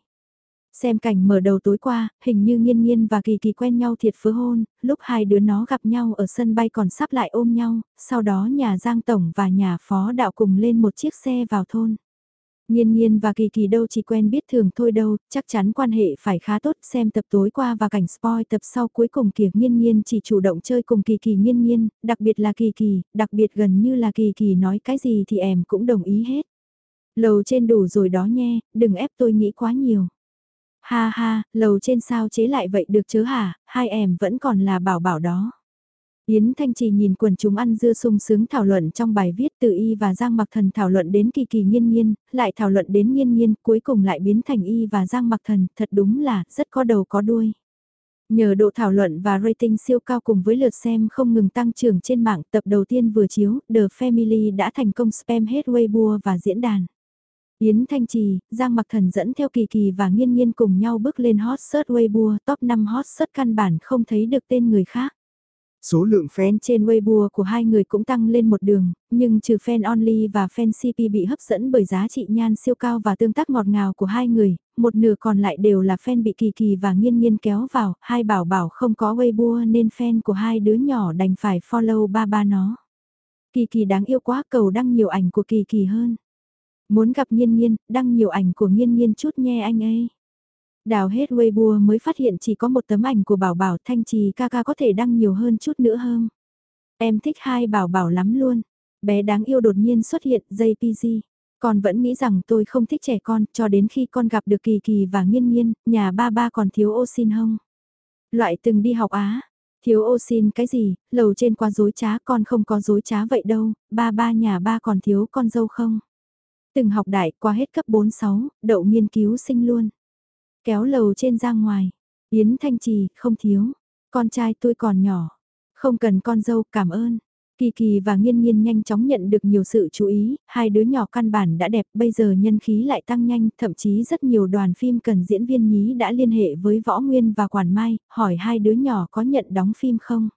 Xem cảnh mở đầu tối qua, hình như nghiên nghiên và kỳ kỳ quen nhau thiệt phớ hôn, lúc hai đứa nó gặp nhau ở sân bay còn sắp lại ôm nhau, sau đó nhà Giang Tổng và nhà Phó Đạo cùng lên một chiếc xe vào thôn. Nhiên nhiên và kỳ kỳ đâu chỉ quen biết thường thôi đâu, chắc chắn quan hệ phải khá tốt xem tập tối qua và cảnh spoil tập sau cuối cùng kìa nhiên nhiên chỉ chủ động chơi cùng kỳ kỳ nhiên nhiên, đặc biệt là kỳ kỳ, đặc biệt gần như là kỳ kỳ nói cái gì thì em cũng đồng ý hết. Lầu trên đủ rồi đó nhé đừng ép tôi nghĩ quá nhiều. Ha ha, lầu trên sao chế lại vậy được chứ hả, hai em vẫn còn là bảo bảo đó. Yến Thanh Trì nhìn quần chúng ăn dưa sung sướng thảo luận trong bài viết từ Y và Giang Mặc Thần thảo luận đến kỳ kỳ nghiên nghiên, lại thảo luận đến nghiên nghiên, cuối cùng lại biến thành Y và Giang Mặc Thần, thật đúng là rất có đầu có đuôi. Nhờ độ thảo luận và rating siêu cao cùng với lượt xem không ngừng tăng trưởng trên mạng, tập đầu tiên vừa chiếu, The Family đã thành công spam hết Weibo và diễn đàn. Yến Thanh Trì, Giang Mặc Thần dẫn theo Kỳ Kỳ và Nghiên Nghiên cùng nhau bước lên hot search Weibo, top 5 hot search căn bản không thấy được tên người khác. Số lượng fan trên Weibo của hai người cũng tăng lên một đường, nhưng trừ fan only và fan CP bị hấp dẫn bởi giá trị nhan siêu cao và tương tác ngọt ngào của hai người, một nửa còn lại đều là fan bị kỳ kỳ và nghiên nghiên kéo vào, hai bảo bảo không có Weibo nên fan của hai đứa nhỏ đành phải follow ba ba nó. Kỳ kỳ đáng yêu quá cầu đăng nhiều ảnh của kỳ kỳ hơn. Muốn gặp nhiên nhiên đăng nhiều ảnh của nhiên nhiên chút nhe anh ấy. Đào hết Weibo mới phát hiện chỉ có một tấm ảnh của bảo bảo thanh trì ca ca có thể đăng nhiều hơn chút nữa hơn. Em thích hai bảo bảo lắm luôn. Bé đáng yêu đột nhiên xuất hiện JPG. Con vẫn nghĩ rằng tôi không thích trẻ con cho đến khi con gặp được kỳ kỳ và nghiên nghiên, nhà ba ba còn thiếu ô xin không? Loại từng đi học Á. Thiếu ô xin cái gì, lầu trên qua dối trá con không có dối trá vậy đâu, ba ba nhà ba còn thiếu con dâu không? Từng học đại qua hết cấp 4-6, đậu nghiên cứu sinh luôn. Kéo lầu trên ra ngoài. Yến Thanh Trì, không thiếu. Con trai tôi còn nhỏ. Không cần con dâu, cảm ơn. Kỳ Kỳ và Nghiên Nghiên nhanh chóng nhận được nhiều sự chú ý, hai đứa nhỏ căn bản đã đẹp, bây giờ nhân khí lại tăng nhanh, thậm chí rất nhiều đoàn phim cần diễn viên nhí đã liên hệ với Võ Nguyên và Quản Mai, hỏi hai đứa nhỏ có nhận đóng phim không.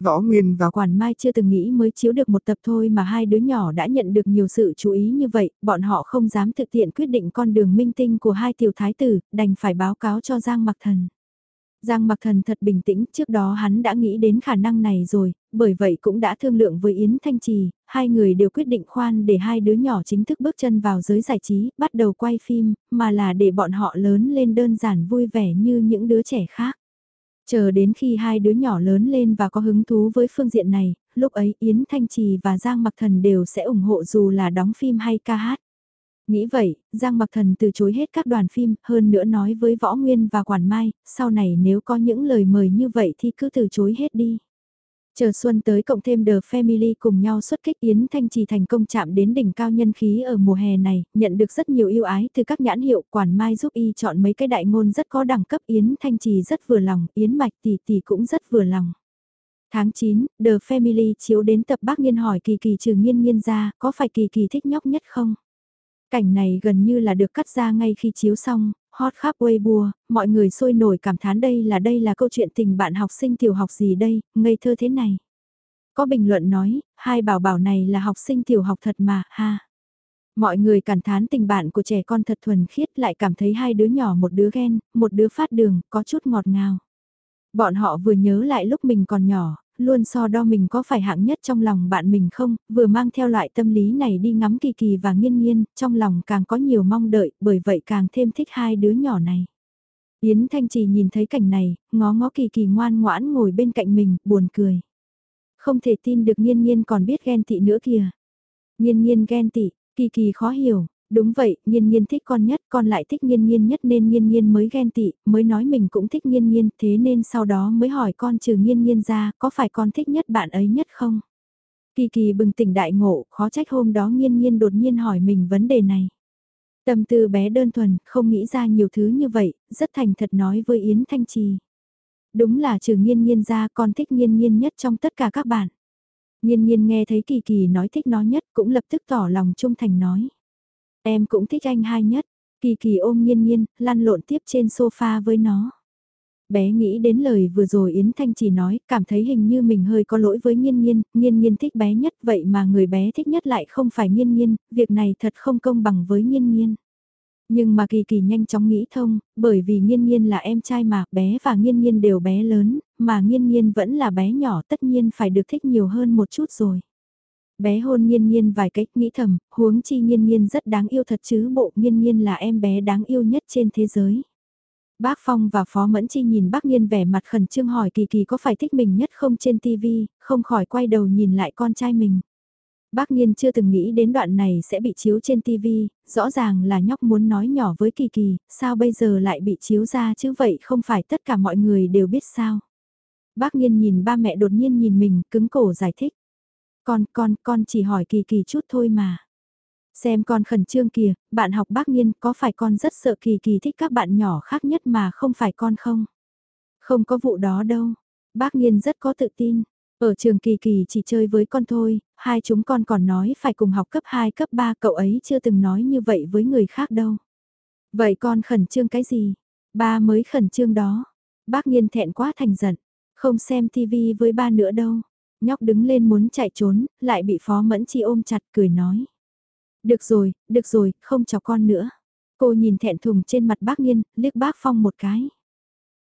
Võ Nguyên và Quản Mai chưa từng nghĩ mới chiếu được một tập thôi mà hai đứa nhỏ đã nhận được nhiều sự chú ý như vậy, bọn họ không dám thực hiện quyết định con đường minh tinh của hai tiểu thái tử, đành phải báo cáo cho Giang Mặc Thần. Giang Mặc Thần thật bình tĩnh, trước đó hắn đã nghĩ đến khả năng này rồi, bởi vậy cũng đã thương lượng với Yến Thanh Trì, hai người đều quyết định khoan để hai đứa nhỏ chính thức bước chân vào giới giải trí, bắt đầu quay phim, mà là để bọn họ lớn lên đơn giản vui vẻ như những đứa trẻ khác. Chờ đến khi hai đứa nhỏ lớn lên và có hứng thú với phương diện này, lúc ấy Yến Thanh Trì và Giang Mặc Thần đều sẽ ủng hộ dù là đóng phim hay ca hát. Nghĩ vậy, Giang Mặc Thần từ chối hết các đoàn phim, hơn nữa nói với Võ Nguyên và Quản Mai, sau này nếu có những lời mời như vậy thì cứ từ chối hết đi. Chờ xuân tới cộng thêm The Family cùng nhau xuất kích Yến Thanh Trì thành công chạm đến đỉnh cao nhân khí ở mùa hè này, nhận được rất nhiều yêu ái từ các nhãn hiệu quản mai giúp y chọn mấy cái đại ngôn rất có đẳng cấp Yến Thanh Trì rất vừa lòng, Yến Mạch tỷ tỷ cũng rất vừa lòng. Tháng 9, The Family chiếu đến tập bác nghiên hỏi kỳ kỳ trừ nghiên nghiên ra, có phải kỳ kỳ thích nhóc nhất không? Cảnh này gần như là được cắt ra ngay khi chiếu xong, hot khắp Weibo, mọi người sôi nổi cảm thán đây là đây là câu chuyện tình bạn học sinh tiểu học gì đây, ngây thơ thế này. Có bình luận nói, hai bảo bảo này là học sinh tiểu học thật mà, ha. Mọi người cảm thán tình bạn của trẻ con thật thuần khiết lại cảm thấy hai đứa nhỏ một đứa ghen, một đứa phát đường, có chút ngọt ngào. Bọn họ vừa nhớ lại lúc mình còn nhỏ, luôn so đo mình có phải hạng nhất trong lòng bạn mình không, vừa mang theo loại tâm lý này đi ngắm kỳ kỳ và nghiên nghiên, trong lòng càng có nhiều mong đợi, bởi vậy càng thêm thích hai đứa nhỏ này. Yến Thanh Trì nhìn thấy cảnh này, ngó ngó kỳ kỳ ngoan ngoãn ngồi bên cạnh mình, buồn cười. Không thể tin được nghiên nghiên còn biết ghen tị nữa kìa. Nghiên nghiên ghen tị, kỳ kỳ khó hiểu, Đúng vậy, nhiên nhiên thích con nhất, con lại thích nhiên nhiên nhất nên nhiên nhiên mới ghen tị, mới nói mình cũng thích nhiên nhiên thế nên sau đó mới hỏi con trừ nhiên nhiên ra, có phải con thích nhất bạn ấy nhất không? Kỳ kỳ bừng tỉnh đại ngộ, khó trách hôm đó nhiên nhiên đột nhiên hỏi mình vấn đề này. Tâm tư bé đơn thuần, không nghĩ ra nhiều thứ như vậy, rất thành thật nói với Yến Thanh Trì. Đúng là trừ nhiên nhiên ra con thích nhiên nhiên nhất trong tất cả các bạn. nhiên nhiên nghe thấy kỳ kỳ nói thích nó nhất cũng lập tức tỏ lòng trung thành nói. Em cũng thích anh hai nhất. Kỳ kỳ ôm nghiên nghiên, lăn lộn tiếp trên sofa với nó. Bé nghĩ đến lời vừa rồi Yến Thanh chỉ nói, cảm thấy hình như mình hơi có lỗi với nghiên nghiên, nghiên nghiên thích bé nhất vậy mà người bé thích nhất lại không phải nghiên nghiên, việc này thật không công bằng với nghiên nghiên. Nhưng mà kỳ kỳ nhanh chóng nghĩ thông, bởi vì nghiên nghiên là em trai mà, bé và nghiên nghiên đều bé lớn, mà nghiên nghiên vẫn là bé nhỏ tất nhiên phải được thích nhiều hơn một chút rồi. Bé hôn nhiên nhiên vài cách nghĩ thầm, huống chi nhiên nhiên rất đáng yêu thật chứ bộ nhiên nhiên là em bé đáng yêu nhất trên thế giới. Bác Phong và Phó Mẫn Chi nhìn bác nhiên vẻ mặt khẩn trương hỏi Kỳ Kỳ có phải thích mình nhất không trên TV, không khỏi quay đầu nhìn lại con trai mình. Bác Nhiên chưa từng nghĩ đến đoạn này sẽ bị chiếu trên TV, rõ ràng là nhóc muốn nói nhỏ với Kỳ Kỳ, sao bây giờ lại bị chiếu ra chứ vậy không phải tất cả mọi người đều biết sao. Bác Nhiên nhìn ba mẹ đột nhiên nhìn mình, cứng cổ giải thích. Con, con, con chỉ hỏi Kỳ Kỳ chút thôi mà. Xem con khẩn trương kìa, bạn học bác nghiên có phải con rất sợ Kỳ Kỳ thích các bạn nhỏ khác nhất mà không phải con không? Không có vụ đó đâu. Bác nghiên rất có tự tin. Ở trường kỳ kỳ chỉ chơi với con thôi, hai chúng con còn nói phải cùng học cấp 2 cấp 3 cậu ấy chưa từng nói như vậy với người khác đâu. Vậy con khẩn trương cái gì? Ba mới khẩn trương đó. Bác nghiên thẹn quá thành giận. Không xem tivi với ba nữa đâu. Nhóc đứng lên muốn chạy trốn, lại bị Phó Mẫn Chi ôm chặt cười nói. Được rồi, được rồi, không cho con nữa. Cô nhìn thẹn thùng trên mặt bác nghiên, liếc bác Phong một cái.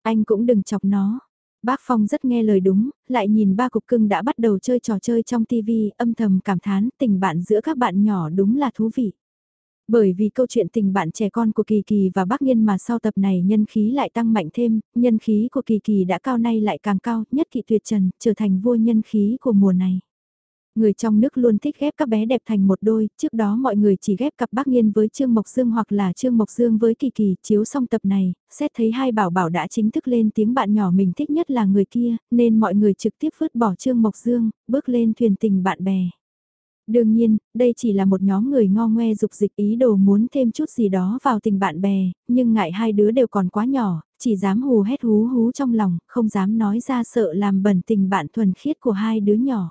Anh cũng đừng chọc nó, Bác Phong rất nghe lời đúng, lại nhìn ba cục cưng đã bắt đầu chơi trò chơi trong TV, âm thầm cảm thán tình bạn giữa các bạn nhỏ đúng là thú vị. Bởi vì câu chuyện tình bạn trẻ con của Kỳ Kỳ và Bác Nhiên mà sau tập này nhân khí lại tăng mạnh thêm, nhân khí của Kỳ Kỳ đã cao nay lại càng cao, nhất Kỳ Tuyệt Trần trở thành vua nhân khí của mùa này. Người trong nước luôn thích ghép các bé đẹp thành một đôi, trước đó mọi người chỉ ghép cặp bác nghiên với Trương Mộc Dương hoặc là Trương Mộc Dương với Kỳ Kỳ, chiếu xong tập này, xét thấy hai bảo bảo đã chính thức lên tiếng bạn nhỏ mình thích nhất là người kia, nên mọi người trực tiếp vứt bỏ Trương Mộc Dương, bước lên thuyền tình bạn bè. Đương nhiên, đây chỉ là một nhóm người ngo ngoe dục dịch ý đồ muốn thêm chút gì đó vào tình bạn bè, nhưng ngại hai đứa đều còn quá nhỏ, chỉ dám hù hét hú hú trong lòng, không dám nói ra sợ làm bẩn tình bạn thuần khiết của hai đứa nhỏ.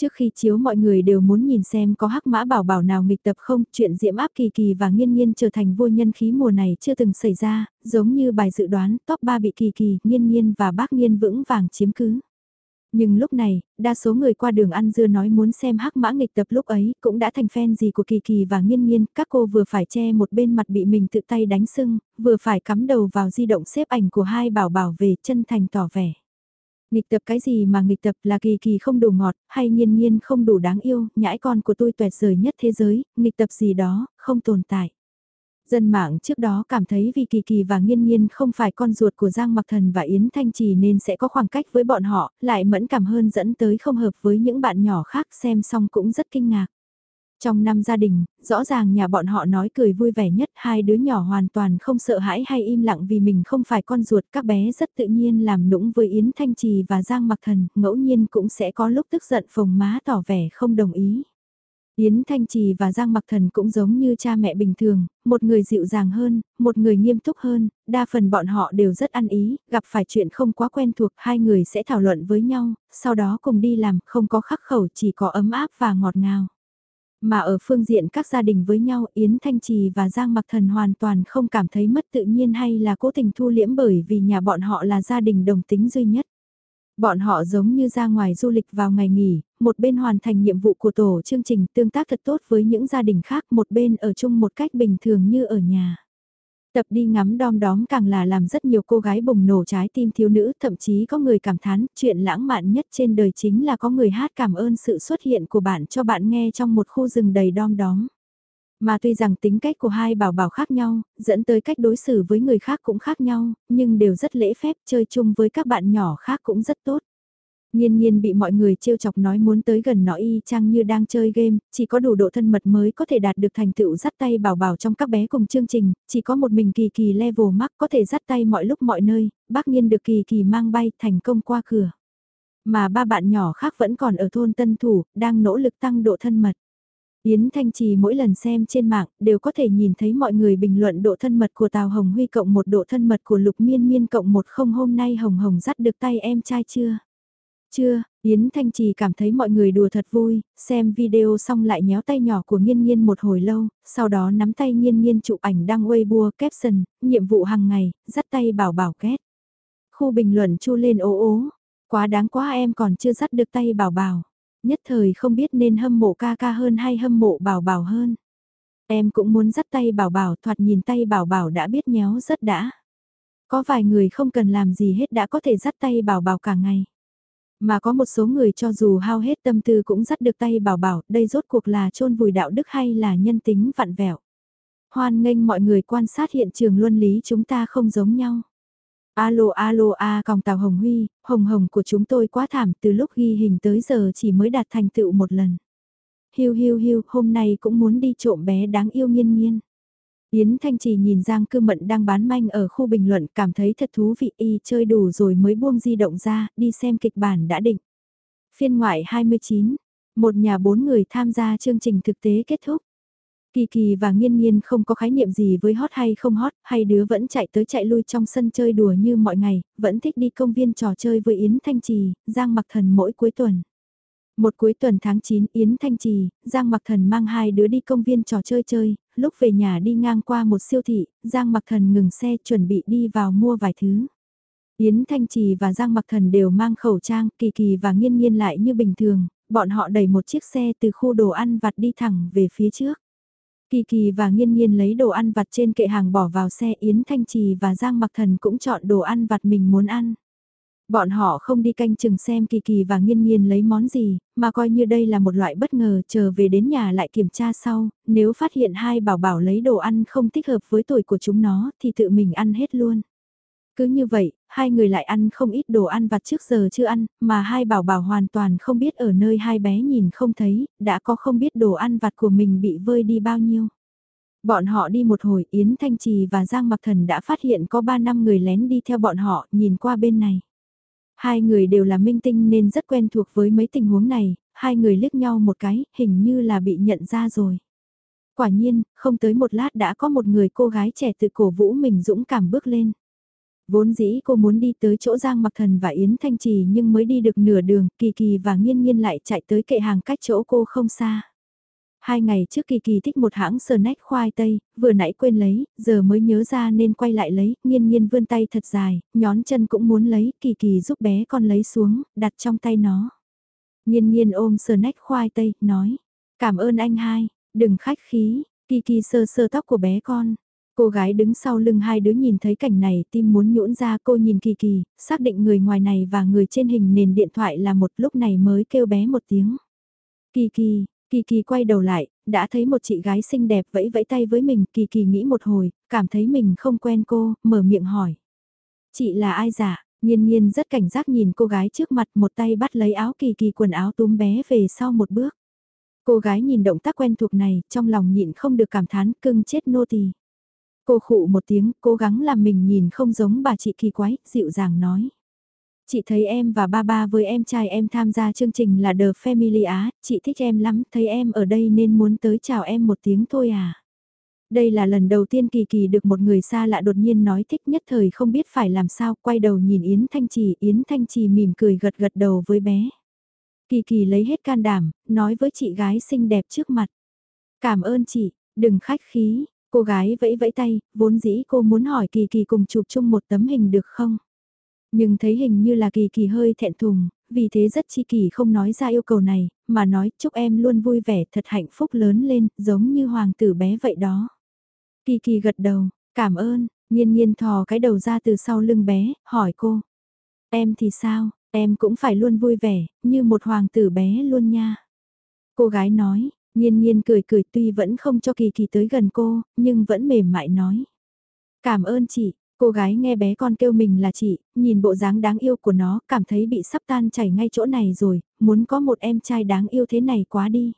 Trước khi chiếu mọi người đều muốn nhìn xem có hắc mã bảo bảo nào nghịch tập không, chuyện diễm áp kỳ kỳ và nghiên nghiên trở thành vua nhân khí mùa này chưa từng xảy ra, giống như bài dự đoán top 3 bị kỳ kỳ, nghiên nghiên và bác nghiên vững vàng chiếm cứ. Nhưng lúc này, đa số người qua đường ăn dưa nói muốn xem hắc mã nghịch tập lúc ấy cũng đã thành fan gì của Kỳ Kỳ và Nghiên Nghiên, các cô vừa phải che một bên mặt bị mình tự tay đánh sưng, vừa phải cắm đầu vào di động xếp ảnh của hai bảo bảo về chân thành tỏ vẻ. Nghịch tập cái gì mà nghịch tập là kỳ kỳ không đủ ngọt, hay nhiên nhiên không đủ đáng yêu, nhãi con của tôi tuyệt rời nhất thế giới, nghịch tập gì đó, không tồn tại. Dân mạng trước đó cảm thấy vì Kỳ Kỳ và Nghiên Nghiên không phải con ruột của Giang Mặc Thần và Yến Thanh Trì nên sẽ có khoảng cách với bọn họ, lại mẫn cảm hơn dẫn tới không hợp với những bạn nhỏ khác xem xong cũng rất kinh ngạc. Trong năm gia đình, rõ ràng nhà bọn họ nói cười vui vẻ nhất, hai đứa nhỏ hoàn toàn không sợ hãi hay im lặng vì mình không phải con ruột, các bé rất tự nhiên làm nũng với Yến Thanh Trì và Giang Mặc Thần, ngẫu nhiên cũng sẽ có lúc tức giận phồng má tỏ vẻ không đồng ý. Yến Thanh Trì và Giang Mặc Thần cũng giống như cha mẹ bình thường, một người dịu dàng hơn, một người nghiêm túc hơn, đa phần bọn họ đều rất ăn ý, gặp phải chuyện không quá quen thuộc, hai người sẽ thảo luận với nhau, sau đó cùng đi làm, không có khắc khẩu chỉ có ấm áp và ngọt ngào. Mà ở phương diện các gia đình với nhau Yến Thanh Trì và Giang Mặc Thần hoàn toàn không cảm thấy mất tự nhiên hay là cố tình thu liễm bởi vì nhà bọn họ là gia đình đồng tính duy nhất. Bọn họ giống như ra ngoài du lịch vào ngày nghỉ, một bên hoàn thành nhiệm vụ của tổ chương trình tương tác thật tốt với những gia đình khác, một bên ở chung một cách bình thường như ở nhà. Tập đi ngắm đom đóm càng là làm rất nhiều cô gái bùng nổ trái tim thiếu nữ, thậm chí có người cảm thán, chuyện lãng mạn nhất trên đời chính là có người hát cảm ơn sự xuất hiện của bạn cho bạn nghe trong một khu rừng đầy đom đóm. Mà tuy rằng tính cách của hai bảo bảo khác nhau, dẫn tới cách đối xử với người khác cũng khác nhau, nhưng đều rất lễ phép chơi chung với các bạn nhỏ khác cũng rất tốt. Nhiên nhiên bị mọi người trêu chọc nói muốn tới gần nó y chang như đang chơi game, chỉ có đủ độ thân mật mới có thể đạt được thành tựu dắt tay bảo bảo trong các bé cùng chương trình, chỉ có một mình kỳ kỳ level mắc có thể dắt tay mọi lúc mọi nơi, bác nhiên được kỳ kỳ mang bay thành công qua cửa. Mà ba bạn nhỏ khác vẫn còn ở thôn Tân Thủ, đang nỗ lực tăng độ thân mật. Yến Thanh Trì mỗi lần xem trên mạng đều có thể nhìn thấy mọi người bình luận độ thân mật của Tào Hồng Huy cộng một độ thân mật của Lục Miên Miên cộng một không hôm nay Hồng Hồng dắt được tay em trai chưa. Chưa, Yến Thanh Trì cảm thấy mọi người đùa thật vui, xem video xong lại nhéo tay nhỏ của Nhiên Nhiên một hồi lâu, sau đó nắm tay Nhiên Nhiên chụp ảnh đăng Weibo caption, nhiệm vụ hàng ngày, dắt tay bảo bảo kết. Khu bình luận chu lên ố ố, quá đáng quá em còn chưa dắt được tay bảo bảo. Nhất thời không biết nên hâm mộ ca ca hơn hay hâm mộ bảo bảo hơn. Em cũng muốn dắt tay bảo bảo thoạt nhìn tay bảo bảo đã biết nhéo rất đã. Có vài người không cần làm gì hết đã có thể dắt tay bảo bảo cả ngày. Mà có một số người cho dù hao hết tâm tư cũng dắt được tay bảo bảo, đây rốt cuộc là chôn vùi đạo đức hay là nhân tính vặn vẹo. Hoan nghênh mọi người quan sát hiện trường luân lý chúng ta không giống nhau. Alo alo a còng tàu Hồng Huy, Hồng Hồng của chúng tôi quá thảm từ lúc ghi hình tới giờ chỉ mới đạt thành tựu một lần. hiu hiu hiu, hôm nay cũng muốn đi trộm bé đáng yêu nghiên nghiên. Yến Thanh Trì nhìn Giang Cư Mận đang bán manh ở khu bình luận cảm thấy thật thú vị y chơi đủ rồi mới buông di động ra, đi xem kịch bản đã định. Phiên ngoại 29, một nhà bốn người tham gia chương trình thực tế kết thúc. Kỳ kỳ và nghiên nghiên không có khái niệm gì với hot hay không hot, hay đứa vẫn chạy tới chạy lui trong sân chơi đùa như mọi ngày, vẫn thích đi công viên trò chơi với Yến Thanh Trì, Giang Mặc Thần mỗi cuối tuần. Một cuối tuần tháng 9 Yến Thanh Trì, Giang Mặc Thần mang hai đứa đi công viên trò chơi chơi, lúc về nhà đi ngang qua một siêu thị, Giang Mặc Thần ngừng xe chuẩn bị đi vào mua vài thứ. Yến Thanh Trì và Giang Mặc Thần đều mang khẩu trang, kỳ kỳ và nghiên nghiên lại như bình thường, bọn họ đẩy một chiếc xe từ khu đồ ăn vặt đi thẳng về phía trước. Kỳ kỳ và nghiên nghiên lấy đồ ăn vặt trên kệ hàng bỏ vào xe Yến Thanh Trì và Giang Mặc Thần cũng chọn đồ ăn vặt mình muốn ăn. Bọn họ không đi canh chừng xem kỳ kỳ và nghiên nghiên lấy món gì, mà coi như đây là một loại bất ngờ chờ về đến nhà lại kiểm tra sau, nếu phát hiện hai bảo bảo lấy đồ ăn không thích hợp với tuổi của chúng nó thì tự mình ăn hết luôn. Cứ như vậy, hai người lại ăn không ít đồ ăn vặt trước giờ chưa ăn, mà hai bảo bảo hoàn toàn không biết ở nơi hai bé nhìn không thấy, đã có không biết đồ ăn vặt của mình bị vơi đi bao nhiêu. Bọn họ đi một hồi Yến Thanh Trì và Giang Mặc Thần đã phát hiện có ba năm người lén đi theo bọn họ nhìn qua bên này. Hai người đều là minh tinh nên rất quen thuộc với mấy tình huống này, hai người liếc nhau một cái, hình như là bị nhận ra rồi. Quả nhiên, không tới một lát đã có một người cô gái trẻ tự cổ vũ mình dũng cảm bước lên. Vốn dĩ cô muốn đi tới chỗ Giang Mặc Thần và Yến Thanh Trì nhưng mới đi được nửa đường, Kỳ Kỳ và Nghiên Nghiên lại chạy tới kệ hàng cách chỗ cô không xa. Hai ngày trước Kỳ Kỳ thích một hãng snack khoai tây, vừa nãy quên lấy, giờ mới nhớ ra nên quay lại lấy, Nghiên Nghiên vươn tay thật dài, nhón chân cũng muốn lấy, Kỳ Kỳ giúp bé con lấy xuống, đặt trong tay nó. Nghiên Nghiên ôm snack khoai tây, nói, cảm ơn anh hai, đừng khách khí, Kỳ Kỳ sơ sơ tóc của bé con, Cô gái đứng sau lưng hai đứa nhìn thấy cảnh này tim muốn nhũn ra cô nhìn kỳ kỳ, xác định người ngoài này và người trên hình nền điện thoại là một lúc này mới kêu bé một tiếng. Kỳ kỳ, kỳ kỳ quay đầu lại, đã thấy một chị gái xinh đẹp vẫy vẫy tay với mình, kỳ kỳ nghĩ một hồi, cảm thấy mình không quen cô, mở miệng hỏi. Chị là ai giả? Nhiên nhiên rất cảnh giác nhìn cô gái trước mặt một tay bắt lấy áo kỳ kỳ quần áo túm bé về sau một bước. Cô gái nhìn động tác quen thuộc này, trong lòng nhịn không được cảm thán cưng chết nô tỳ. Cô khụ một tiếng, cố gắng làm mình nhìn không giống bà chị kỳ quái, dịu dàng nói. Chị thấy em và ba ba với em trai em tham gia chương trình là The Family Á, chị thích em lắm, thấy em ở đây nên muốn tới chào em một tiếng thôi à. Đây là lần đầu tiên Kỳ Kỳ được một người xa lạ đột nhiên nói thích nhất thời không biết phải làm sao, quay đầu nhìn Yến Thanh Trì, Yến Thanh Trì mỉm cười gật gật đầu với bé. Kỳ Kỳ lấy hết can đảm, nói với chị gái xinh đẹp trước mặt. Cảm ơn chị, đừng khách khí, Cô gái vẫy vẫy tay, vốn dĩ cô muốn hỏi Kỳ Kỳ cùng chụp chung một tấm hình được không? Nhưng thấy hình như là Kỳ Kỳ hơi thẹn thùng, vì thế rất chi kỳ không nói ra yêu cầu này, mà nói chúc em luôn vui vẻ thật hạnh phúc lớn lên, giống như hoàng tử bé vậy đó. Kỳ Kỳ gật đầu, cảm ơn, nhiên nhiên thò cái đầu ra từ sau lưng bé, hỏi cô. Em thì sao, em cũng phải luôn vui vẻ, như một hoàng tử bé luôn nha. Cô gái nói, Nhiên nhiên cười cười tuy vẫn không cho kỳ kỳ tới gần cô, nhưng vẫn mềm mại nói. Cảm ơn chị, cô gái nghe bé con kêu mình là chị, nhìn bộ dáng đáng yêu của nó, cảm thấy bị sắp tan chảy ngay chỗ này rồi, muốn có một em trai đáng yêu thế này quá đi.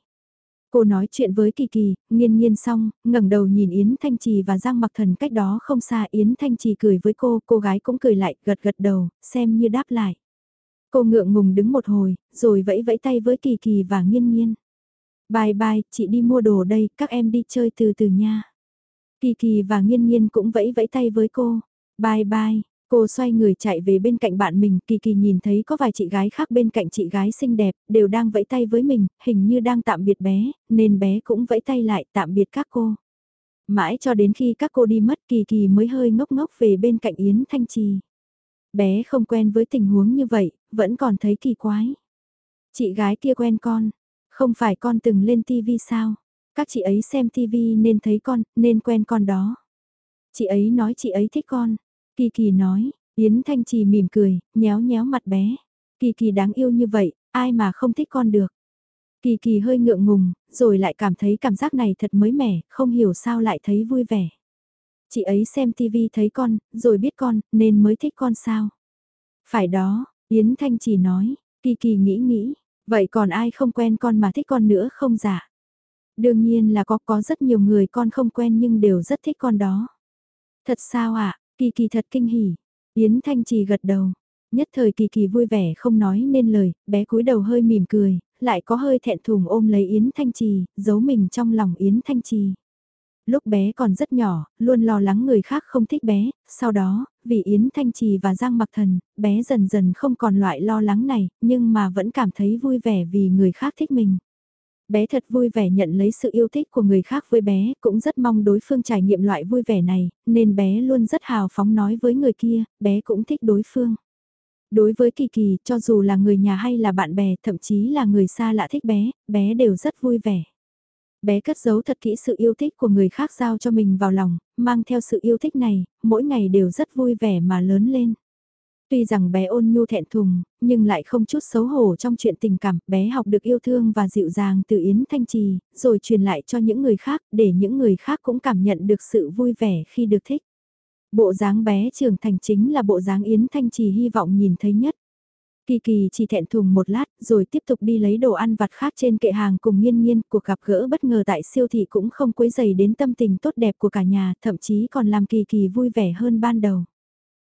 Cô nói chuyện với Kỳ Kỳ, nghiên nghiên xong, ngẩng đầu nhìn Yến Thanh Trì và Giang Mặc Thần cách đó không xa Yến Thanh Trì cười với cô, cô gái cũng cười lại, gật gật đầu, xem như đáp lại. Cô ngượng ngùng đứng một hồi, rồi vẫy vẫy tay với Kỳ Kỳ và nghiên nghiên. Bye bye, chị đi mua đồ đây, các em đi chơi từ từ nha. Kỳ kỳ và nghiên nghiên cũng vẫy vẫy tay với cô. Bye bye, cô xoay người chạy về bên cạnh bạn mình, kỳ kỳ nhìn thấy có vài chị gái khác bên cạnh chị gái xinh đẹp, đều đang vẫy tay với mình, hình như đang tạm biệt bé, nên bé cũng vẫy tay lại tạm biệt các cô. Mãi cho đến khi các cô đi mất kỳ kỳ mới hơi ngốc ngốc về bên cạnh Yến Thanh Trì. Bé không quen với tình huống như vậy, vẫn còn thấy kỳ quái. Chị gái kia quen con, không phải con từng lên TV sao? Các chị ấy xem TV nên thấy con, nên quen con đó. Chị ấy nói chị ấy thích con. Kỳ kỳ nói, Yến Thanh Trì mỉm cười, nhéo nhéo mặt bé. Kỳ kỳ đáng yêu như vậy, ai mà không thích con được. Kỳ kỳ hơi ngượng ngùng, rồi lại cảm thấy cảm giác này thật mới mẻ, không hiểu sao lại thấy vui vẻ. Chị ấy xem TV thấy con, rồi biết con, nên mới thích con sao. Phải đó, Yến Thanh Trì nói, Kỳ kỳ nghĩ nghĩ, Vậy còn ai không quen con mà thích con nữa không dạ? Đương nhiên là có có rất nhiều người con không quen nhưng đều rất thích con đó. Thật sao ạ, à? Kỳ Kỳ thật kinh hỉ. Yến Thanh Trì gật đầu. Nhất thời Kỳ Kỳ vui vẻ không nói nên lời, bé cúi đầu hơi mỉm cười, lại có hơi thẹn thùng ôm lấy Yến Thanh Trì, giấu mình trong lòng Yến Thanh Trì. Lúc bé còn rất nhỏ, luôn lo lắng người khác không thích bé, sau đó, vì Yến Thanh Trì và Giang Mặc Thần, bé dần dần không còn loại lo lắng này, nhưng mà vẫn cảm thấy vui vẻ vì người khác thích mình. Bé thật vui vẻ nhận lấy sự yêu thích của người khác với bé, cũng rất mong đối phương trải nghiệm loại vui vẻ này, nên bé luôn rất hào phóng nói với người kia, bé cũng thích đối phương. Đối với Kỳ Kỳ, cho dù là người nhà hay là bạn bè, thậm chí là người xa lạ thích bé, bé đều rất vui vẻ. Bé cất giấu thật kỹ sự yêu thích của người khác giao cho mình vào lòng, mang theo sự yêu thích này, mỗi ngày đều rất vui vẻ mà lớn lên. Tuy rằng bé ôn nhu thẹn thùng, nhưng lại không chút xấu hổ trong chuyện tình cảm, bé học được yêu thương và dịu dàng từ Yến Thanh Trì, rồi truyền lại cho những người khác, để những người khác cũng cảm nhận được sự vui vẻ khi được thích. Bộ dáng bé trưởng thành chính là bộ dáng Yến Thanh Trì hy vọng nhìn thấy nhất. Kỳ kỳ chỉ thẹn thùng một lát rồi tiếp tục đi lấy đồ ăn vặt khác trên kệ hàng cùng nghiên nghiên. Cuộc gặp gỡ bất ngờ tại siêu thị cũng không quấy dày đến tâm tình tốt đẹp của cả nhà, thậm chí còn làm kỳ kỳ vui vẻ hơn ban đầu.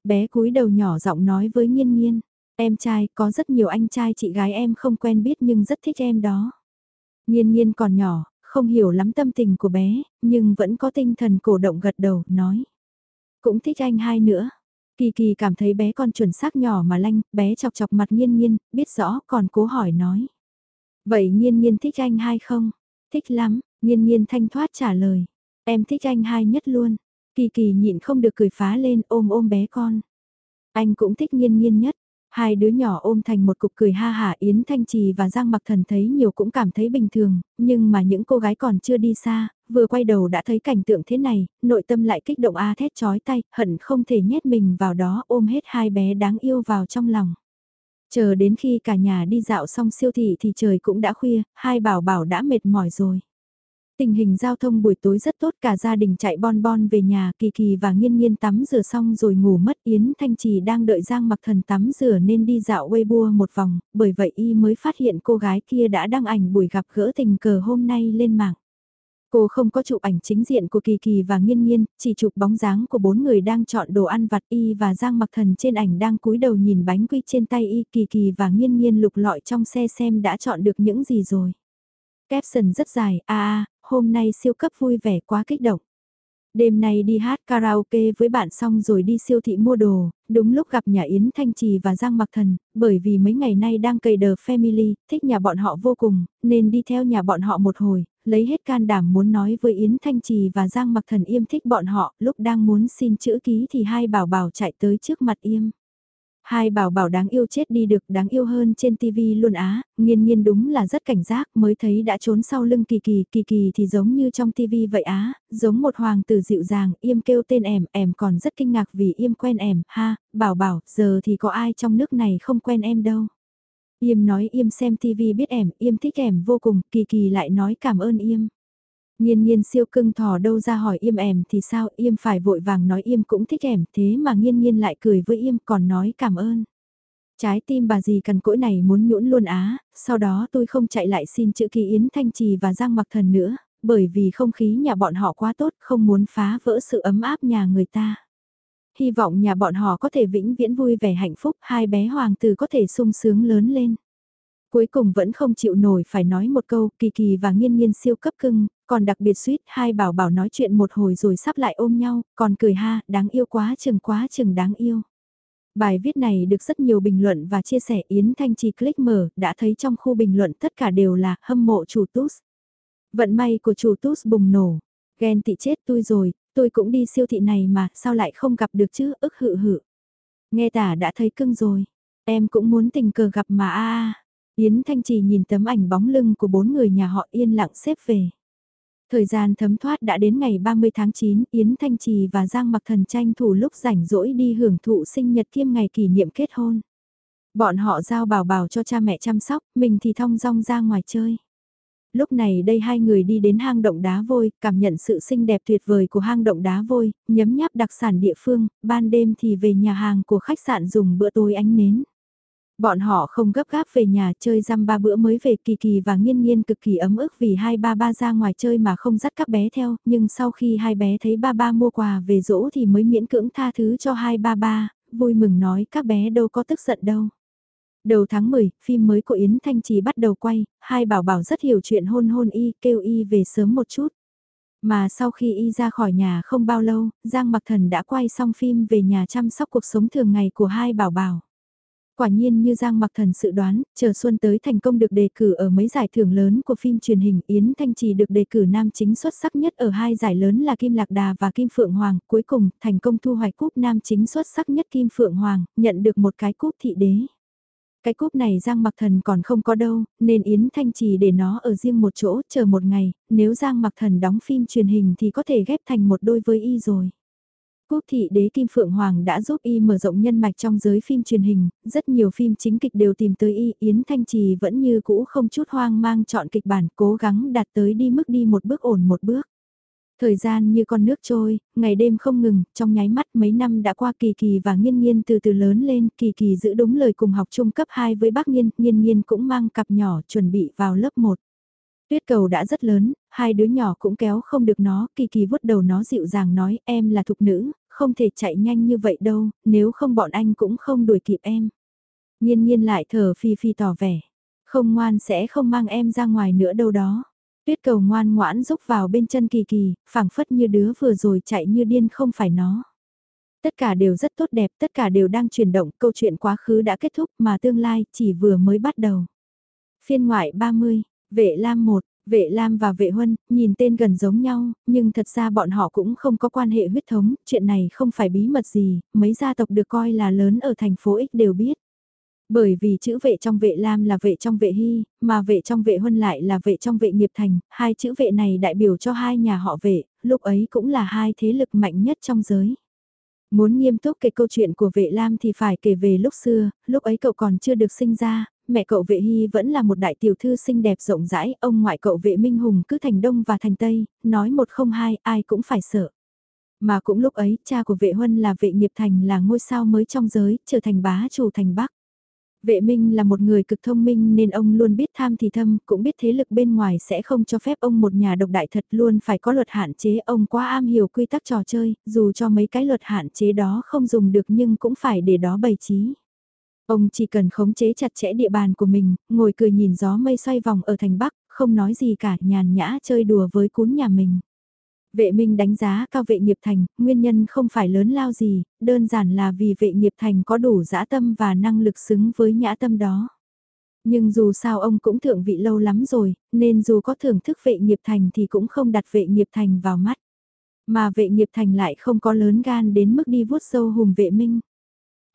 Bé cúi đầu nhỏ giọng nói với nghiên nghiên, em trai có rất nhiều anh trai chị gái em không quen biết nhưng rất thích em đó. Nghiên nghiên còn nhỏ, không hiểu lắm tâm tình của bé, nhưng vẫn có tinh thần cổ động gật đầu, nói. Cũng thích anh hai nữa. Kỳ kỳ cảm thấy bé con chuẩn xác nhỏ mà lanh, bé chọc chọc mặt nghiên nghiên, biết rõ còn cố hỏi nói. Vậy nghiên nghiên thích anh hai không? Thích lắm, nghiên nghiên thanh thoát trả lời. Em thích anh hai nhất luôn. Kỳ kỳ nhịn không được cười phá lên ôm ôm bé con. Anh cũng thích nghiên nghiên nhất. Hai đứa nhỏ ôm thành một cục cười ha hả Yến Thanh Trì và Giang Mặc Thần thấy nhiều cũng cảm thấy bình thường, nhưng mà những cô gái còn chưa đi xa, vừa quay đầu đã thấy cảnh tượng thế này, nội tâm lại kích động a à thét chói tay, hận không thể nhét mình vào đó ôm hết hai bé đáng yêu vào trong lòng. Chờ đến khi cả nhà đi dạo xong siêu thị thì trời cũng đã khuya, hai bảo bảo đã mệt mỏi rồi. Tình hình giao thông buổi tối rất tốt cả gia đình chạy bon bon về nhà Kỳ Kỳ và Nghiên Nghiên tắm rửa xong rồi ngủ mất Yến Thanh Trì đang đợi Giang mặc thần tắm rửa nên đi dạo Weibo một vòng, bởi vậy y mới phát hiện cô gái kia đã đăng ảnh buổi gặp gỡ tình cờ hôm nay lên mạng. Cô không có chụp ảnh chính diện của Kỳ Kỳ và Nghiên Nghiên, chỉ chụp bóng dáng của bốn người đang chọn đồ ăn vặt y và Giang mặc thần trên ảnh đang cúi đầu nhìn bánh quy trên tay y Kỳ Kỳ và Nghiên Nghiên lục lọi trong xe xem đã chọn được những gì rồi. Capson rất dài, a a, hôm nay siêu cấp vui vẻ quá kích động. Đêm nay đi hát karaoke với bạn xong rồi đi siêu thị mua đồ, đúng lúc gặp nhà Yến Thanh Trì và Giang Mặc Thần, bởi vì mấy ngày nay đang cày đờ family, thích nhà bọn họ vô cùng, nên đi theo nhà bọn họ một hồi, lấy hết can đảm muốn nói với Yến Thanh Trì và Giang Mặc Thần im thích bọn họ, lúc đang muốn xin chữ ký thì hai bảo bảo chạy tới trước mặt im. Hai bảo bảo đáng yêu chết đi được đáng yêu hơn trên tivi luôn á, nghiên nghiên đúng là rất cảnh giác mới thấy đã trốn sau lưng kỳ kỳ, kỳ kỳ thì giống như trong tivi vậy á, giống một hoàng tử dịu dàng, im kêu tên em, em còn rất kinh ngạc vì im quen em, ha, bảo bảo, giờ thì có ai trong nước này không quen em đâu. Im nói im xem tivi biết em, im thích em vô cùng, kỳ kỳ lại nói cảm ơn im. Nhiên nhiên siêu cưng thò đâu ra hỏi im ẻm thì sao im phải vội vàng nói im cũng thích ẻm thế mà nhiên nhiên lại cười với im còn nói cảm ơn. Trái tim bà gì cần cỗi này muốn nhũn luôn á, sau đó tôi không chạy lại xin chữ ký Yến Thanh Trì và Giang Mặc Thần nữa, bởi vì không khí nhà bọn họ quá tốt không muốn phá vỡ sự ấm áp nhà người ta. Hy vọng nhà bọn họ có thể vĩnh viễn vui vẻ hạnh phúc, hai bé hoàng tử có thể sung sướng lớn lên. Cuối cùng vẫn không chịu nổi phải nói một câu, kỳ kỳ và nghiên nghiên siêu cấp cưng, còn đặc biệt suýt hai bảo bảo nói chuyện một hồi rồi sắp lại ôm nhau, còn cười ha, đáng yêu quá chừng quá chừng đáng yêu. Bài viết này được rất nhiều bình luận và chia sẻ Yến Thanh Trì click mở, đã thấy trong khu bình luận tất cả đều là hâm mộ chủ Tus. Vận may của chủ Tus bùng nổ, ghen tị chết tôi rồi, tôi cũng đi siêu thị này mà, sao lại không gặp được chứ, ức hự hự. Nghe tả đã thấy cưng rồi, em cũng muốn tình cờ gặp mà a a. Yến Thanh Trì nhìn tấm ảnh bóng lưng của bốn người nhà họ yên lặng xếp về. Thời gian thấm thoát đã đến ngày 30 tháng 9, Yến Thanh Trì và Giang Mặc Thần tranh thủ lúc rảnh rỗi đi hưởng thụ sinh nhật kiêm ngày kỷ niệm kết hôn. Bọn họ giao bảo bảo cho cha mẹ chăm sóc, mình thì thong dong ra ngoài chơi. Lúc này đây hai người đi đến hang động đá vôi, cảm nhận sự xinh đẹp tuyệt vời của hang động đá vôi, nhấm nháp đặc sản địa phương, ban đêm thì về nhà hàng của khách sạn dùng bữa tối ánh nến. Bọn họ không gấp gáp về nhà chơi răm ba bữa mới về kỳ kỳ và nghiên nghiên cực kỳ ấm ức vì hai ba ba ra ngoài chơi mà không dắt các bé theo, nhưng sau khi hai bé thấy ba ba mua quà về dỗ thì mới miễn cưỡng tha thứ cho hai ba ba, vui mừng nói các bé đâu có tức giận đâu. Đầu tháng 10, phim mới của Yến Thanh Trì bắt đầu quay, hai bảo bảo rất hiểu chuyện hôn hôn y, kêu y về sớm một chút. Mà sau khi y ra khỏi nhà không bao lâu, Giang Mặc Thần đã quay xong phim về nhà chăm sóc cuộc sống thường ngày của hai bảo bảo. Quả nhiên như Giang Mặc Thần dự đoán, chờ xuân tới thành công được đề cử ở mấy giải thưởng lớn của phim truyền hình Yến Thanh Trì được đề cử nam chính xuất sắc nhất ở hai giải lớn là Kim Lạc Đà và Kim Phượng Hoàng, cuối cùng thành công thu hoạch cúp nam chính xuất sắc nhất Kim Phượng Hoàng, nhận được một cái cúp thị đế. Cái cúp này Giang Mặc Thần còn không có đâu, nên Yến Thanh Trì để nó ở riêng một chỗ, chờ một ngày, nếu Giang Mặc Thần đóng phim truyền hình thì có thể ghép thành một đôi với y rồi. Quốc thị đế Kim Phượng Hoàng đã giúp y mở rộng nhân mạch trong giới phim truyền hình, rất nhiều phim chính kịch đều tìm tới y, Yến Thanh Trì vẫn như cũ không chút hoang mang chọn kịch bản, cố gắng đạt tới đi mức đi một bước ổn một bước. Thời gian như con nước trôi, ngày đêm không ngừng, trong nháy mắt mấy năm đã qua kỳ kỳ và nghiên nghiên từ từ lớn lên, kỳ kỳ giữ đúng lời cùng học trung cấp 2 với bác nghiên, nghiên nghiên cũng mang cặp nhỏ chuẩn bị vào lớp 1. Tuyết cầu đã rất lớn, hai đứa nhỏ cũng kéo không được nó, kỳ kỳ vuốt đầu nó dịu dàng nói em là thục nữ, không thể chạy nhanh như vậy đâu, nếu không bọn anh cũng không đuổi kịp em. Nhiên nhiên lại thở phi phi tỏ vẻ, không ngoan sẽ không mang em ra ngoài nữa đâu đó. Tuyết cầu ngoan ngoãn rúc vào bên chân kỳ kỳ, phảng phất như đứa vừa rồi chạy như điên không phải nó. Tất cả đều rất tốt đẹp, tất cả đều đang chuyển động, câu chuyện quá khứ đã kết thúc mà tương lai chỉ vừa mới bắt đầu. Phiên ngoại 30, vệ lam một, Vệ Lam và vệ huân, nhìn tên gần giống nhau, nhưng thật ra bọn họ cũng không có quan hệ huyết thống, chuyện này không phải bí mật gì, mấy gia tộc được coi là lớn ở thành phố X đều biết. Bởi vì chữ vệ trong vệ Lam là vệ trong vệ Hy, mà vệ trong vệ huân lại là vệ trong vệ nghiệp thành, hai chữ vệ này đại biểu cho hai nhà họ vệ, lúc ấy cũng là hai thế lực mạnh nhất trong giới. Muốn nghiêm túc kể câu chuyện của vệ Lam thì phải kể về lúc xưa, lúc ấy cậu còn chưa được sinh ra, mẹ cậu vệ hy vẫn là một đại tiểu thư xinh đẹp rộng rãi, ông ngoại cậu vệ minh hùng cứ thành đông và thành tây, nói một không hai, ai cũng phải sợ. Mà cũng lúc ấy, cha của vệ huân là vệ nghiệp thành là ngôi sao mới trong giới, trở thành bá chủ thành Bắc. Vệ Minh là một người cực thông minh nên ông luôn biết tham thì thâm, cũng biết thế lực bên ngoài sẽ không cho phép ông một nhà độc đại thật luôn phải có luật hạn chế ông quá am hiểu quy tắc trò chơi, dù cho mấy cái luật hạn chế đó không dùng được nhưng cũng phải để đó bày trí. Ông chỉ cần khống chế chặt chẽ địa bàn của mình, ngồi cười nhìn gió mây xoay vòng ở thành Bắc, không nói gì cả, nhàn nhã chơi đùa với cún nhà mình. Vệ Minh đánh giá cao vệ nghiệp thành, nguyên nhân không phải lớn lao gì, đơn giản là vì vệ nghiệp thành có đủ dã tâm và năng lực xứng với nhã tâm đó. Nhưng dù sao ông cũng thượng vị lâu lắm rồi, nên dù có thưởng thức vệ nghiệp thành thì cũng không đặt vệ nghiệp thành vào mắt. Mà vệ nghiệp thành lại không có lớn gan đến mức đi vuốt sâu hùm vệ minh.